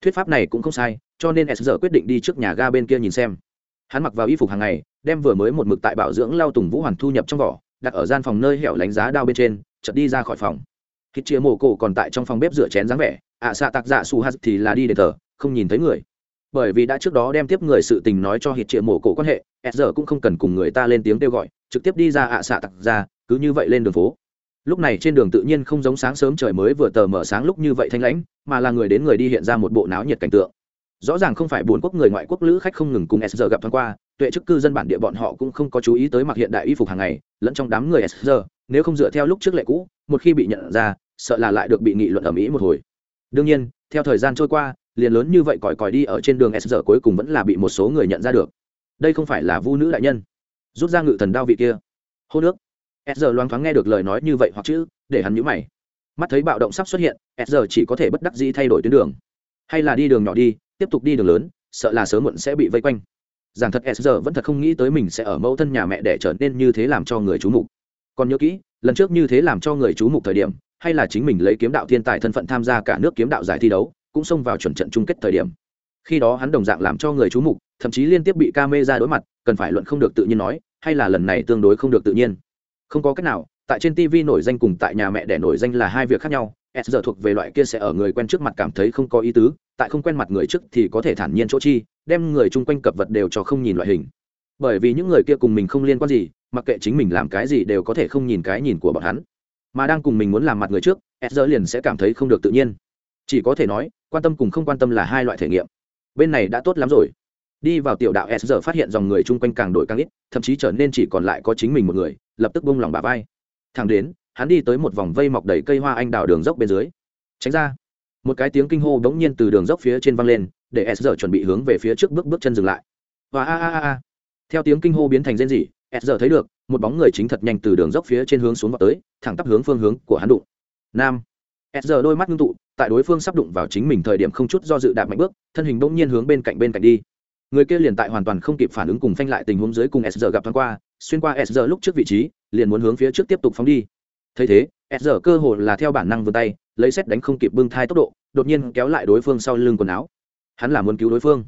Thuyết pháp này cũng không sai cho nên s giờ quyết định đi trước nhà ga bên kia nhìn xem. Hắn mặc vào y phục hàng ngày đem vừa mới một mực tại bảo dưỡng lao tùng vũ hoàn thu nhập trong vỏ đặt ở gian phòng nơi hẻo lánh giá đao bên trên chợt đi ra khỏi phòng. Khi chia mồ cổ còn tại trong phòng bếp rửa chén dáng vẻ ạ à, xạ tạc dạ su hát thì là đi để thờ không nhìn thấy người. Bởi vì đã trước đó đem tiếp người sự tình nói cho hít triệu mổ cổ quan hệ s giờ cũng không cần cùng người ta lên tiếng kêu gọi trực tiếp đi ra ạ à, xạ tặc ra cứ như vậy lên đường phố. Lúc này trên đường tự nhiên không giống sáng sớm trời mới vừa tờ mở sáng lúc như vậy thanh lãnh mà là người đến người đi hiện ra một bộ náo nhiệt cảnh tượng. Rõ ràng không phải bốn quốc người ngoại quốc lữ khách không ngừng cùng s giờ gặp thoáng qua tuệ chức cư dân bản địa bọn họ cũng không có chú ý tới mặc hiện đại y phục hàng ngày lẫn trong đám người s giờ nếu không dựa theo lúc trước lệ cũ một khi bị nhận ra sợ là lại được bị nghị luận ở mỹ một hồi. Đương nhiên theo thời gian trôi qua liền lớn như vậy còi còi đi ở trên đường s giờ cuối cùng vẫn là bị một số người nhận ra được. Đây không phải là vu nữ đại nhân. Rút ra ngự thần đao vị kia. Hô nước. S giờ loáng thoáng nghe được lời nói như vậy hoặc chữ, để hắn nhũ mày. Mắt thấy bạo động sắp xuất hiện, s giờ chỉ có thể bất đắc dĩ thay đổi tuyến đường. Hay là đi đường nhỏ đi, tiếp tục đi đường lớn, sợ là sớm muộn sẽ bị vây quanh. Rằng thật s giờ vẫn thật không nghĩ tới mình sẽ ở mẫu thân nhà mẹ để trở nên như thế làm cho người chú mục. Còn nhớ kỹ, lần trước như thế làm cho người chú mục thời điểm, hay là chính mình lấy kiếm đạo thiên tài thân phận tham gia cả nước kiếm đạo giải thi đấu cũng xông vào chuẩn trận chung kết thời điểm. Khi đó hắn đồng dạng làm cho người chú mục, thậm chí liên tiếp bị ca mê ra đối mặt, cần phải luận không được tự nhiên nói, hay là lần này tương đối không được tự nhiên. Không có cách nào, tại trên tv nổi danh cùng tại nhà mẹ để nổi danh là hai việc khác nhau, s giờ thuộc về loại kia sẽ ở người quen trước mặt cảm thấy không có ý tứ, tại không quen mặt người trước thì có thể thản nhiên chỗ chi, đem người chung quanh cập vật đều cho không nhìn loại hình. Bởi vì những người kia cùng mình không liên quan gì, mặc kệ chính mình làm cái gì đều có thể không nhìn cái nhìn của bọn hắn. Mà đang cùng mình muốn làm mặt người trước, s liền sẽ cảm thấy không được tự nhiên. Chỉ có thể nói quan tâm cùng không quan tâm là hai loại thể nghiệm. Bên này đã tốt lắm rồi. Đi vào tiểu đạo s phát hiện dòng người chung quanh càng đổi càng ít, thậm chí trở nên chỉ còn lại có chính mình một người, lập tức bông lòng bà vai. Thẳng đến, hắn đi tới một vòng vây mọc đầy cây hoa anh đào đường dốc bên dưới. Tránh ra. Một cái tiếng kinh hô đ ố n g nhiên từ đường dốc phía trên văng lên, để s chuẩn bị hướng về phía trước bước bước chân dừng lại. Và a a a a. Theo tiếng kinh hô biến thành rên rỉ, s thấy được, một bóng người chính thật nhanh từ đường dốc phía trên hướng xuống vào tới, thẳng tắp hướng phương hướng của hắn đụng. Nam s đôi mắt ngưng tụ, tại đối phương sắp đụng vào chính mình thời điểm không chút do dự đạp mạnh bước, thân hình bỗng nhiên hướng bên cạnh bên cạnh đi. Người kia liền tại hoàn toàn không kịp phản ứng cùng phanh lại tình huống dưới cùng s gặp thoáng qua, xuyên qua s lúc trước vị trí, liền muốn hướng phía trước tiếp tục phóng đi. Thấy thế, s cơ hồ là theo bản năng vươn tay, lấy xét đánh không kịp bưng thai tốc độ, đột nhiên kéo lại đối phương sau lưng quần áo. Hắn là muốn cứu đối phương.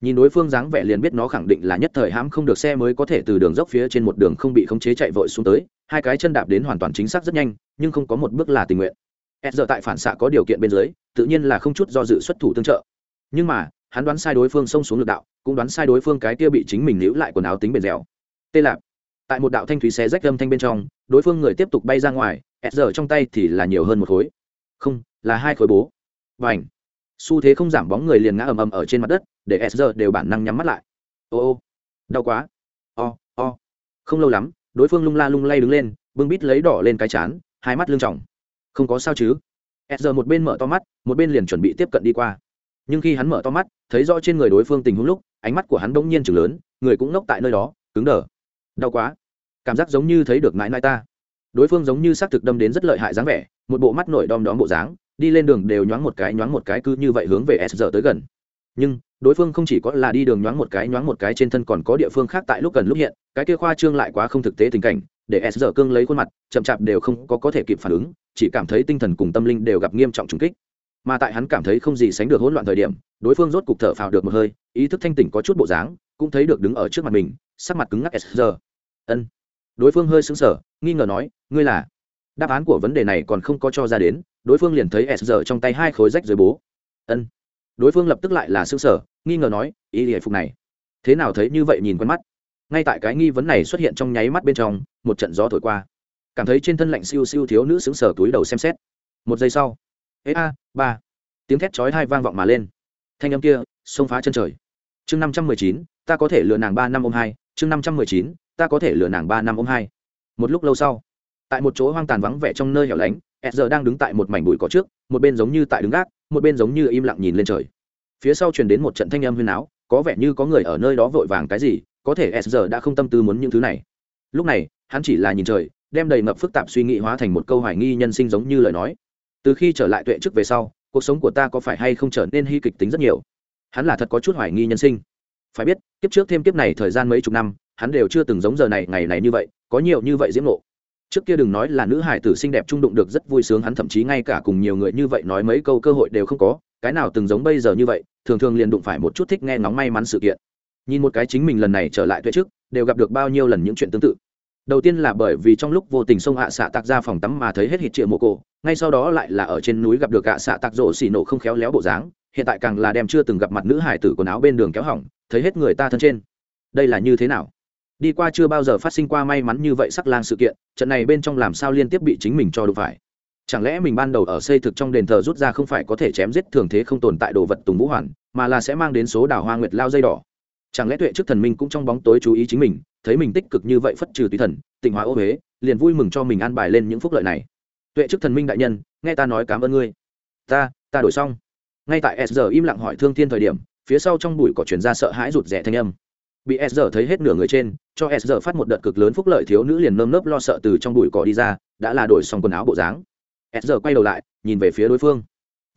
Nhìn đối phương dáng vẻ liền biết nó khẳng định là nhất thời hãm không được xe mới có thể từ đường dốc phía trên một đường không bị khống chế chạy vội xuống tới, hai cái chân đạp đến hoàn toàn chính xác rất nhanh, nhưng không có một bước là tình nguyện s giờ tại phản xạ có điều kiện bên dưới, tự nhiên là không chút do dự xuất thủ tương trợ. Nhưng mà, hắn đoán sai đối phương xông xuống lực đạo, cũng đoán sai đối phương cái kia bị chính mình níu lại quần áo tính bền dẻo. Tê lạp. Tại một đạo thanh thúy xé rách âm thanh bên trong, đối phương người tiếp tục bay ra ngoài s giờ trong tay thì là nhiều hơn một khối. Không, là hai khối bố. Và ảnh xu thế không giảm bóng người liền ngã ầm ầm ở trên mặt đất, để s giờ đều bản năng nhắm mắt lại. Ô ô. Đau quá. O o. Không lâu lắm, đối phương lung la lung lay đứng lên, bưng bít lấy đỏ lên cái chán, hai mắt lưng trọng không có sao chứ? S giờ một bên mở to mắt, một bên liền chuẩn bị tiếp cận đi qua. Nhưng khi hắn mở to mắt, thấy rõ trên người đối phương tình huống lúc, ánh mắt của hắn bỗng nhiên chừng lớn, người cũng ngốc tại nơi đó, cứng đờ. Đau quá. Cảm giác giống như thấy được mãi mãi ta. Đối phương giống như xác thực đâm đến rất lợi hại dáng vẻ, một bộ mắt nổi đom đóm bộ dáng, đi lên đường đều nhoáng một cái, nhoáng một cái cứ như vậy hướng về s giờ tới gần. Nhưng, đối phương không chỉ có là đi đường nhoáng một cái, nhoáng một cái trên thân còn có địa phương khác tại lúc gần lúc hiện, cái kia khoa trương lại quá không thực tế tình cảnh để s giờ cương lấy khuôn mặt, chậm chạp đều không có có thể kịp phản ứng, chỉ cảm thấy tinh thần cùng tâm linh đều gặp nghiêm trọng trùng kích. Mà tại hắn cảm thấy không gì sánh được hỗn loạn thời điểm, đối phương rốt cục thở phào được một hơi, ý thức thanh tỉnh có chút bộ dáng, cũng thấy được đứng ở trước mặt mình, sắc mặt cứng ngắc s giờ ân. Đối phương hơi sững sờ, nghi ngờ nói, ngươi là? Đáp án của vấn đề này còn không có cho ra đến, đối phương liền thấy s giờ trong tay hai khối rách dưới bố. Ân. Đối phương lập tức lại là sững sờ, nghi ngờ nói, ý hề phục này? Thế nào thấy như vậy nhìn quen mắt? Ngay tại cái nghi vấn này xuất hiện trong nháy mắt bên trong, một trận gió thổi qua. Cảm thấy trên thân lạnh siêu siêu thiếu nữ sững sờ túi đầu xem xét. Một giây sau, ê a, ba. Tiếng thét chói hai vang vọng mà lên. Thanh âm kia, xông phá chân trời. Chương năm trăm mười chín, ta có thể lừa nàng ba năm ôm hai. Chương năm trăm mười chín, ta có thể lừa nàng ba năm ôm hai. Một lúc lâu sau, tại một chỗ hoang tàn vắng vẻ trong nơi hẻo lánh e giờ đang đứng tại một mảnh bụi cỏ trước, một bên giống như tại đứng gác, một bên giống như im lặng nhìn lên trời. Phía sau truyền đến một trận thanh âm huyên áo có vẻ như có người ở nơi đó vội vàng cái gì có thể s giờ đã không tâm tư muốn những thứ này. Lúc này, hắn chỉ là nhìn trời, đem đầy ngập phức tạp suy nghĩ hóa thành một câu hoài nghi nhân sinh giống như lời nói. Từ khi trở lại tuệ trước về sau, cuộc sống của ta có phải hay không trở nên hy kịch tính rất nhiều? Hắn là thật có chút hoài nghi nhân sinh. Phải biết, kiếp trước thêm kiếp này thời gian mấy chục năm, hắn đều chưa từng giống giờ này, ngày này như vậy, có nhiều như vậy diễm nộ trước kia đừng nói là nữ hải tử xinh đẹp trung đụng được rất vui sướng, hắn thậm chí ngay cả cùng nhiều người như vậy nói mấy câu cơ hội đều không có, cái nào từng giống bây giờ như vậy, thường thường liền đụng phải một chút thích nghe ngóng may mắn sự kiện nhìn một cái chính mình lần này trở lại tuệ trước, đều gặp được bao nhiêu lần những chuyện tương tự. Đầu tiên là bởi vì trong lúc vô tình sông hạ xạ tạc ra phòng tắm mà thấy hết hít triệu mồ cổ ngay sau đó lại là ở trên núi gặp được hạ xạ tạc rổ xì nổ không khéo léo bộ dáng, hiện tại càng là đem chưa từng gặp mặt nữ hải tử quần áo bên đường kéo hỏng, thấy hết người ta thân trên. Đây là như thế nào? Đi qua chưa bao giờ phát sinh qua may mắn như vậy sắc lang sự kiện, trận này bên trong làm sao liên tiếp bị chính mình cho đụng phải? Chẳng lẽ mình ban đầu ở xây thực trong đền thờ rút ra không phải có thể chém giết thường thế không tồn tại đồ vật tùng vũ hoàn, mà là sẽ mang đến số đảo hoa nguyệt lao dây đỏ? Chẳng lẽ tuệ trước thần minh cũng trong bóng tối chú ý chính mình, thấy mình tích cực như vậy phất trừ tùy thần, tịnh hóa ô huế, liền vui mừng cho mình an bài lên những phúc lợi này. Tuệ trước thần minh đại nhân, nghe ta nói cảm ơn ngươi. Ta ta đổi xong. Ngay tại s giờ im lặng hỏi thương thiên thời điểm, phía sau trong bụi cỏ chuyển ra sợ hãi rụt rẻ thanh âm. Bị s giờ thấy hết nửa người trên, cho s giờ phát một đợt cực lớn phúc lợi thiếu nữ liền nơm nớp lo sợ từ trong bụi cỏ đi ra, đã là đổi xong quần áo bộ dáng. S giờ quay đầu lại, nhìn về phía đối phương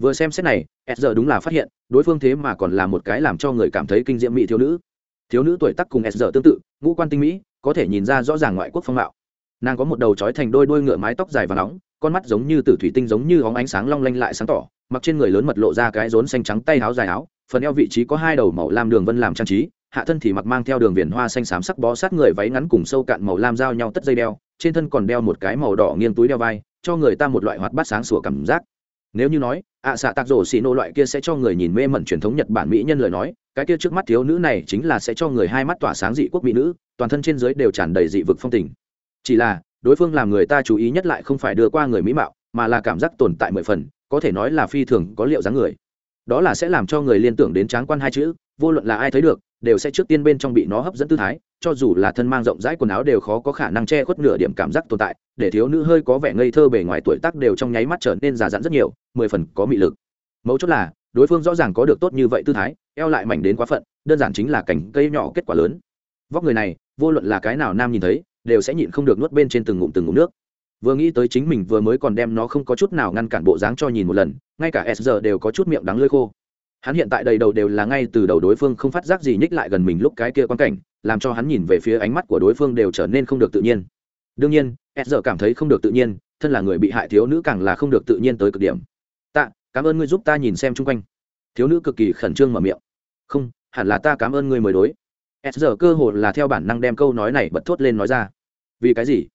vừa xem xét này s giờ đúng là phát hiện, đối phương thế mà còn là một cái làm cho người cảm thấy kinh diễm mỹ thiếu nữ. Thiếu nữ tuổi tắc cùng s giờ tương tự, ngũ quan tinh mỹ, có thể nhìn ra rõ ràng ngoại quốc phong mạo. Nàng có một đầu trói thành đôi đôi ngựa mái tóc dài và nóng, con mắt giống như tử thủy tinh giống như óng ánh sáng long lanh lại sáng tỏ, mặc trên người lớn mật lộ ra cái rốn xanh trắng tay áo dài áo, phần eo vị trí có hai đầu màu lam đường vân làm trang trí, hạ thân thì mặc mang theo đường viền hoa xanh xám sắc bó sát người váy ngắn cùng sâu cạn màu lam giao nhau tất dây đeo, trên thân còn đeo một cái màu đỏ nghiêng túi đeo vai, cho người ta một loại hoạt bát sáng sủa cảm giác nếu như nói, ạ xạ tạc rổ xì nô loại kia sẽ cho người nhìn mê mẩn truyền thống nhật bản mỹ nhân lời nói, cái kia trước mắt thiếu nữ này chính là sẽ cho người hai mắt tỏa sáng dị quốc mỹ nữ, toàn thân trên dưới đều tràn đầy dị vực phong tình. Chỉ là, đối phương làm người ta chú ý nhất lại không phải đưa qua người mỹ mạo, mà là cảm giác tồn tại mười phần, có thể nói là phi thường có liệu dáng người. Đó là sẽ làm cho người liên tưởng đến tráng quan hai chữ, vô luận là ai thấy được đều sẽ trước tiên bên trong bị nó hấp dẫn tư thái, cho dù là thân mang rộng rãi quần áo đều khó có khả năng che khuất nửa điểm cảm giác tồn tại, để thiếu nữ hơi có vẻ ngây thơ bề ngoài tuổi tác đều trong nháy mắt trở nên già dặn rất nhiều, mười phần có mị lực. Mấu chốt là, đối phương rõ ràng có được tốt như vậy tư thái, eo lại mảnh đến quá phận, đơn giản chính là cảnh cây nhỏ kết quả lớn. Vóc người này, vô luận là cái nào nam nhìn thấy, đều sẽ nhịn không được nuốt bên trên từng ngụm từng ngụm nước. Vừa nghĩ tới chính mình vừa mới còn đem nó không có chút nào ngăn cản bộ dáng cho nhìn một lần, ngay cả s giờ đều có chút miệng đắng lơi khô hắn hiện tại đầy đầu đều là ngay từ đầu đối phương không phát giác gì nhích lại gần mình lúc cái kia quan cảnh, làm cho hắn nhìn về phía ánh mắt của đối phương đều trở nên không được tự nhiên. Đương nhiên s giờ cảm thấy không được tự nhiên, thân là người bị hại thiếu nữ càng là không được tự nhiên tới cực điểm. Tạ, cảm ơn ngươi giúp ta nhìn xem chung quanh. Thiếu nữ cực kỳ khẩn trương mở miệng. Không, hẳn là ta cảm ơn ngươi mới đối. S giờ cơ hồ là theo bản năng đem câu nói này bật thốt lên nói ra. Vì cái gì?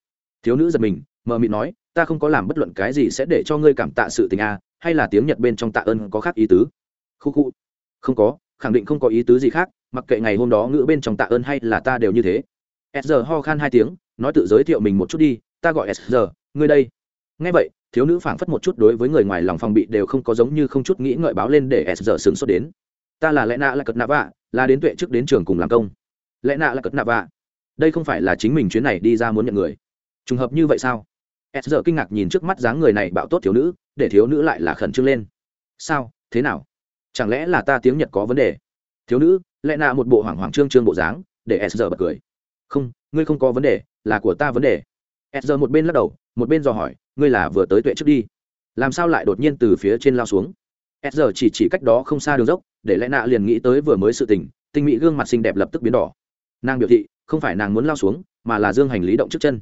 Thiếu nữ giật mình mờ mịt nói, ta không có làm bất luận cái gì sẽ để cho ngươi cảm tạ sự tình a hay là tiếng nhật bên trong tạ ơn có khác ý tứ khu khu không có, khẳng định không có ý tứ gì khác, mặc kệ ngày hôm đó ngữ bên trong tạ ơn hay là ta đều như thế. S giờ ho khan hai tiếng, nói tự giới thiệu mình một chút đi, ta gọi s giờ ngươi đây. Ngay vậy, thiếu nữ phảng phất một chút đối với người ngoài lòng phòng bị đều không có giống như không chút nghĩ ngợi báo lên để s giờ sửng sốt đến. Ta là lẽ nạ là cật nạ vạ, là đến tuệ trước đến trường cùng làm công. Lẽ nạ là cật nạ vạ. Đây không phải là chính mình chuyến này đi ra muốn nhận người. Trùng hợp như vậy sao? S giờ kinh ngạc nhìn trước mắt dáng người này bạo tốt thiếu nữ, để thiếu nữ lại là khẩn trương lên. Sao? Thế nào? Chẳng lẽ là ta tiếng nhật có vấn đề? Thiếu nữ, lẽ nạ một bộ hoảng hoảng trương trương bộ dáng để s giờ bật cười. Không, ngươi không có vấn đề, là của ta vấn đề. S giờ một bên lắc đầu, một bên dò hỏi, ngươi là vừa tới tuệ trước đi. Làm sao lại đột nhiên từ phía trên lao xuống? S giờ chỉ chỉ cách đó không xa đường dốc, để lẽ nạ liền nghĩ tới vừa mới sự tình, tinh mỹ gương mặt xinh đẹp lập tức biến đỏ. Nàng biểu thị, không phải nàng muốn lao xuống, mà là dương hành lý động trước chân.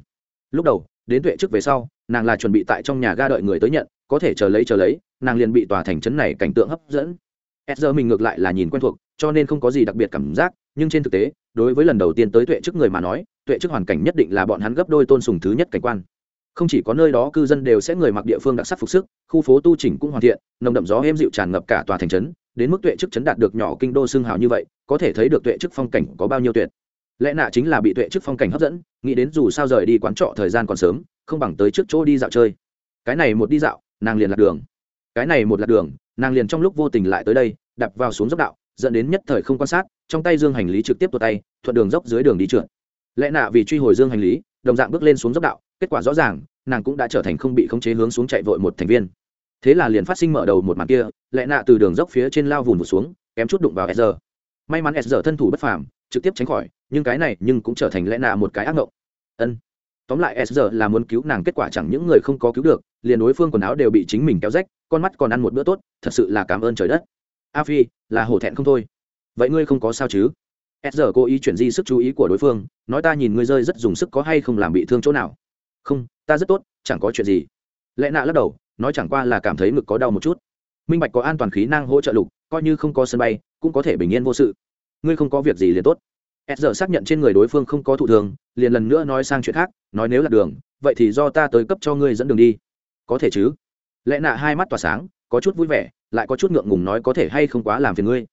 Lúc đầu, đến tuệ trước về sau, nàng là chuẩn bị tại trong nhà ga đợi người tới nhận, có thể chờ lấy chờ lấy, nàng liền bị tòa thành trấn này cảnh tượng hấp dẫn s giờ mình ngược lại là nhìn quen thuộc, cho nên không có gì đặc biệt cảm giác, nhưng trên thực tế, đối với lần đầu tiên tới tuệ trước người mà nói, tuệ trước hoàn cảnh nhất định là bọn hắn gấp đôi tôn sùng thứ nhất cảnh quan. Không chỉ có nơi đó cư dân đều sẽ người mặc địa phương đặc sắc phục sức, khu phố tu chỉnh cũng hoàn thiện, nồng đậm gió êm dịu tràn ngập cả tòa thành trấn, đến mức tuệ chức chấn đạt được nhỏ kinh đô xương hào như vậy, có thể thấy được tuệ chức phong cảnh có bao nhiêu tuyệt. Lẽ nạ chính là bị tuệ chức phong cảnh hấp dẫn, nghĩ đến dù sao rời đi quán trọ thời gian còn sớm, không bằng tới trước chỗ đi dạo chơi. Cái này một đi dạo, nàng liền lạc đường. Cái này một lạc đường nàng liền trong lúc vô tình lại tới đây, đạp vào xuống dốc đạo, dẫn đến nhất thời không quan sát, trong tay dương hành lý trực tiếp tuột tay, thuận đường dốc dưới đường đi trượt. Lẽ nạ vì truy hồi dương hành lý, đồng dạng bước lên xuống dốc đạo, kết quả rõ ràng, nàng cũng đã trở thành không bị khống chế hướng xuống chạy vội một thành viên. Thế là liền phát sinh mở đầu một màn kia, lẽ nạ từ đường dốc phía trên lao vùn vụt xuống, kém chút đụng vào sr may mắn sr thân thủ bất phàm, trực tiếp tránh khỏi, nhưng cái này nhưng cũng trở thành lẽ nạ một cái ác mộng ân tóm lại sr là muốn cứu nàng, kết quả chẳng những người không có cứu được, liền đối phương quần áo đều bị chính mình kéo rách, con mắt còn ăn một bữa tốt, thật sự là cảm ơn trời đất. A phi, là hổ thẹn không thôi. Vậy ngươi không có sao chứ? S giờ cố ý chuyển di sức chú ý của đối phương, nói ta nhìn ngươi rơi rất dùng sức có hay không làm bị thương chỗ nào? Không, ta rất tốt, chẳng có chuyện gì. Lẽ nạ lắc đầu, nói chẳng qua là cảm thấy ngực có đau một chút. Minh bạch có an toàn khí năng hỗ trợ lục, coi như không có sân bay, cũng có thể bình yên vô sự. Ngươi không có việc gì liền tốt s giờ xác nhận trên người đối phương không có thụ thường liền lần nữa nói sang chuyện khác, nói nếu là đường, vậy thì do ta tới cấp cho ngươi dẫn đường đi. Có thể chứ? Lẽ nạ hai mắt tỏa sáng, có chút vui vẻ, lại có chút ngượng ngùng nói có thể hay không quá làm phiền ngươi.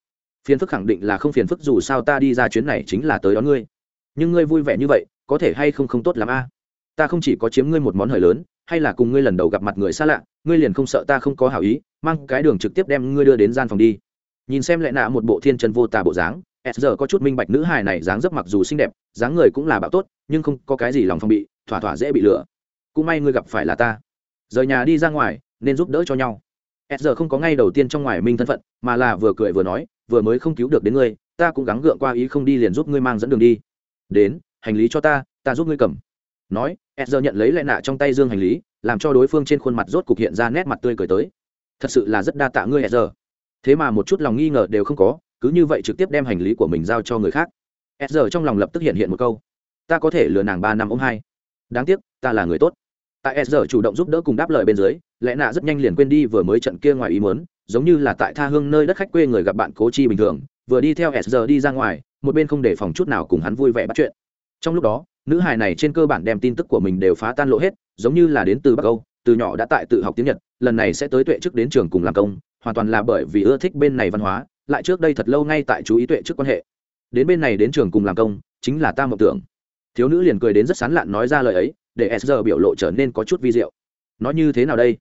Phiền phức khẳng định là không phiền phức, dù sao ta đi ra chuyến này chính là tới đón ngươi. Nhưng ngươi vui vẻ như vậy, có thể hay không không tốt l a? Ta không chỉ có chiếm ngươi một món hời lớn, hay là cùng ngươi lần đầu gặp mặt người xa lạ, ngươi liền không sợ ta không có hảo ý, mang cái đường trực tiếp đem ngươi đưa đến gian phòng đi. Nhìn xem lẽ nạ một bộ thiên trần vô tà bộ dáng s giờ có chút minh bạch nữ hài này dáng dấp mặc dù xinh đẹp, dáng người cũng là bạo tốt, nhưng không có cái gì lòng phong bị, thỏa thỏa dễ bị lừa. Cũng may ngươi gặp phải là ta. Rời nhà đi ra ngoài, nên giúp đỡ cho nhau. S giờ không có ngay đầu tiên trong ngoài minh thân phận, mà là vừa cười vừa nói, vừa mới không cứu được đến ngươi, ta cũng gắng gượng qua ý không đi liền giúp ngươi mang dẫn đường đi. Đến, hành lý cho ta ta giúp ngươi cầm. Nói, s giờ nhận lấy lại nạ trong tay dương hành lý, làm cho đối phương trên khuôn mặt rốt cục hiện ra nét mặt tươi cười tới. Thật sự là rất đa tạ ngươi, s giờ. Thế mà một chút lòng nghi ngờ đều không có cứ như vậy trực tiếp đem hành lý của mình giao cho người khác. E z trong lòng lập tức hiện hiện một câu, ta có thể lừa nàng ba năm ông hai. Đáng tiếc, ta là người tốt. Tại s chủ động giúp đỡ cùng đáp lời bên dưới, lẽ nạ rất nhanh liền quên đi vừa mới trận kia ngoài ý muốn, giống như là tại tha hương nơi đất khách quê người gặp bạn cố chi bình thường, vừa đi theo s đi ra ngoài, một bên không để phòng chút nào cùng hắn vui vẻ bắt chuyện. Trong lúc đó, nữ hài này trên cơ bản đem tin tức của mình đều phá tan lộ hết, giống như là đến từ bắc âu, từ nhỏ đã tại tự học tiếng nhật, lần này sẽ tới tuệ trước đến trường cùng làm công, hoàn toàn là bởi vì ưa thích bên này văn hóa lại trước đây thật lâu ngay tại chú ý tuệ trước quan hệ. Đến bên này đến trường cùng làm công, chính là ta mộng tưởng. Thiếu nữ liền cười đến rất sán lạn nói ra lời ấy, để s biểu lộ trở nên có chút vi diệu. Nói như thế nào đây?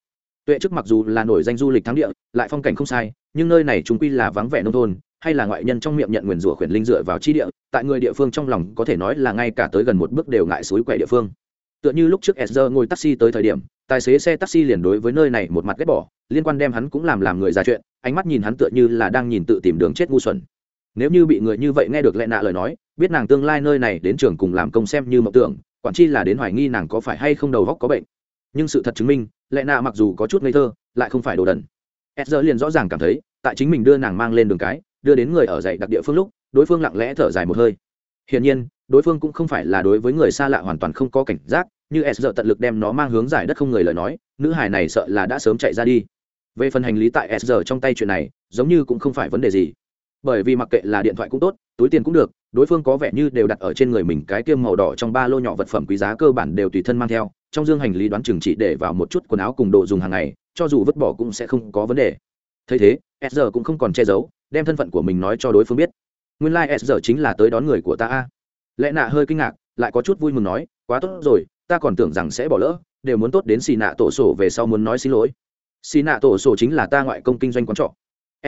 Tuệ trước mặc dù là nổi danh du lịch thắng địa, lại phong cảnh không sai, nhưng nơi này chúng quy là vắng vẻ nông thôn, hay là ngoại nhân trong miệng nhận nguyền rủa khuyển linh dựa vào chi địa, tại người địa phương trong lòng có thể nói là ngay cả tới gần một bước đều ngại suối quẻ địa phương. Tựa như lúc trước s ngồi taxi tới thời điểm, tài xế xe taxi liền đối với nơi này một mặt ghét bỏ liên quan đem hắn cũng làm làm người ra chuyện, ánh mắt nhìn hắn tựa như là đang nhìn tự tìm đường chết ngu xuẩn. Nếu như bị người như vậy nghe được lẽ nạ lời nói, biết nàng tương lai nơi này đến trường cùng làm công xem như mộng tưởng, quản chi là đến hoài nghi nàng có phải hay không đầu góc có bệnh. Nhưng sự thật chứng minh, lẽ nạ mặc dù có chút ngây thơ, lại không phải đồ đần. S liền rõ ràng cảm thấy, tại chính mình đưa nàng mang lên đường cái, đưa đến người ở dạy đặc địa phương lúc, đối phương lặng lẽ thở dài một hơi. Hiển nhiên, đối phương cũng không phải là đối với người xa lạ hoàn toàn không có cảnh giác, như s tận lực đem nó mang hướng giải đất không người lời nói, nữ hải này sợ là đã sớm chạy ra đi về phần hành lý tại s trong tay chuyện này, giống như cũng không phải vấn đề gì. Bởi vì mặc kệ là điện thoại cũng tốt, túi tiền cũng được, đối phương có vẻ như đều đặt ở trên người mình cái kiêm màu đỏ trong ba lô nhỏ vật phẩm quý giá cơ bản đều tùy thân mang theo, trong dương hành lý đoán chừng chỉ để vào một chút quần áo cùng đồ dùng hàng ngày, cho dù vứt bỏ cũng sẽ không có vấn đề. Thấy thế, s cũng không còn che giấu, đem thân phận của mình nói cho đối phương biết. Nguyên lai s chính là tới đón người của ta a. Lẽ nạ hơi kinh ngạc, lại có chút vui mừng nói, quá tốt rồi, ta còn tưởng rằng sẽ bỏ lỡ, đều muốn tốt đến xì nạ tổ sổ về sau muốn nói xin lỗi xì nạ tổ sổ chính là ta ngoại công kinh doanh quán trọ.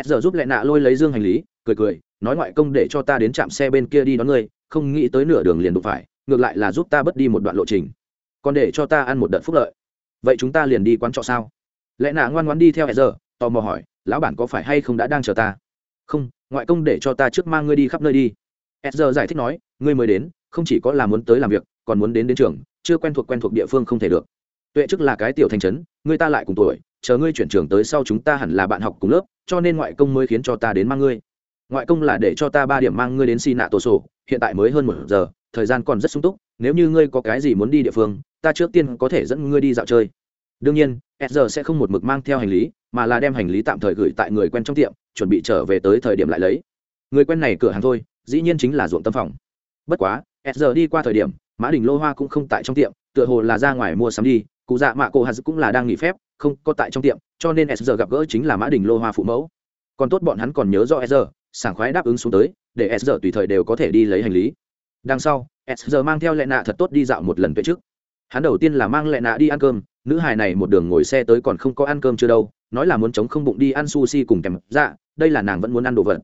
S giờ giúp lẹ nạ lôi lấy dương hành lý, cười cười, nói ngoại công để cho ta đến trạm xe bên kia đi đón ngươi không nghĩ tới nửa đường liền đụng phải, ngược lại là giúp ta bớt đi một đoạn lộ trình. Còn để cho ta ăn một đợt phúc lợi. Vậy chúng ta liền đi quán trọ sao? Lẽ nạ ngoan ngoan đi theo s giờ, tò mò hỏi, lão bản có phải hay không đã đang chờ ta? Không, ngoại công để cho ta trước mang ngươi đi khắp nơi đi. S giờ giải thích nói, ngươi mới đến, không chỉ có là muốn tới làm việc, còn muốn đến đến trường, chưa quen thuộc quen thuộc địa phương không thể được. Tuệ chức là cái tiểu thành trấn ngươi ta lại cùng tuổi chờ ngươi chuyển trường tới sau chúng ta hẳn là bạn học cùng lớp, cho nên ngoại công mới khiến cho ta đến mang ngươi. Ngoại công là để cho ta ba điểm mang ngươi đến xi nạ tổ sổ hiện tại mới hơn một giờ, thời gian còn rất sung túc, nếu như ngươi có cái gì muốn đi địa phương, ta trước tiên có thể dẫn ngươi đi dạo chơi. Đương nhiên, s giờ sẽ không một mực mang theo hành lý, mà là đem hành lý tạm thời gửi tại người quen trong tiệm, chuẩn bị trở về tới thời điểm lại lấy. Người quen này cửa hàng thôi, dĩ nhiên chính là ruộng tâm phòng. Bất quá, s giờ đi qua thời điểm, mã đình lô hoa cũng không tại trong tiệm, tựa hồ là ra ngoài mua sắm đi, cụ dạ mạ cổ hạt cũng là đang nghỉ phép không có tại trong tiệm, cho nên s gặp gỡ chính là mã đình lô hoa phụ mẫu. Còn tốt bọn hắn còn nhớ do s giờ sảng khoái đáp ứng xuống tới, để s tùy thời đều có thể đi lấy hành lý. Đằng sau, s mang theo lệ nạ thật tốt đi dạo một lần về trước. Hắn đầu tiên là mang lệ nạ đi ăn cơm, nữ hài này một đường ngồi xe tới còn không có ăn cơm chưa đâu, nói là muốn chống không bụng đi ăn sushi cùng kèm dạ đây là nàng vẫn muốn ăn đồ vật.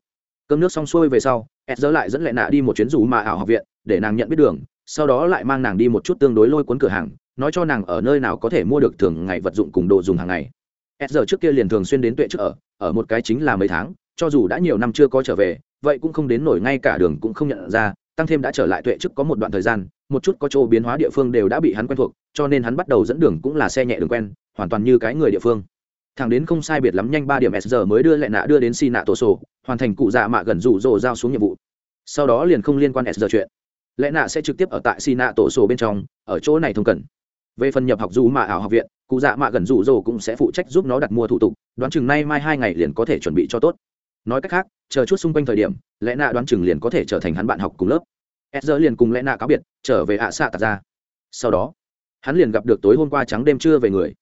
Cơm nước xong xuôi về sau ed dỡ lại dẫn lệ nạ đi một chuyến rủ mà ảo học viện, để nàng nhận biết đường, sau đó lại mang nàng đi một chút tương đối lôi cuốn cửa hàng nói cho nàng ở nơi nào có thể mua được thường ngày vật dụng cùng đồ dùng hàng ngày. S giờ trước kia liền thường xuyên đến tuệ trước ở ở một cái chính là mấy tháng, cho dù đã nhiều năm chưa có trở về, vậy cũng không đến nổi ngay cả đường cũng không nhận ra, tăng thêm đã trở lại tuệ trước có một đoạn thời gian, một chút có chỗ biến hóa địa phương đều đã bị hắn quen thuộc, cho nên hắn bắt đầu dẫn đường cũng là xe nhẹ đường quen, hoàn toàn như cái người địa phương. Thằng đến không sai biệt lắm nhanh ba điểm s giờ mới đưa lại nạ đưa đến xi nạ tổ sổ hoàn thành cụ dạ mạ gần rủ rồ giao xuống nhiệm vụ. Sau đó liền không liên quan s giờ chuyện. Lẽ nạ sẽ trực tiếp ở tại xi nạ tổ sổ bên trong, ở chỗ này thông cần về phần nhập học dù mạ ảo học viện, cụ dạ mạ gần rủ rồ cũng sẽ phụ trách giúp nó đặt mua thủ tục, đoán chừng nay mai hai ngày liền có thể chuẩn bị cho tốt. Nói cách khác, chờ chút xung quanh thời điểm, lẽ nạ đoán chừng liền có thể trở thành hắn bạn học cùng lớp. S giờ liền cùng lẽ nạ cáo biệt, trở về ạ xạ tạt ra. Sau đó, hắn liền gặp được tối hôm qua trắng đêm trưa về người.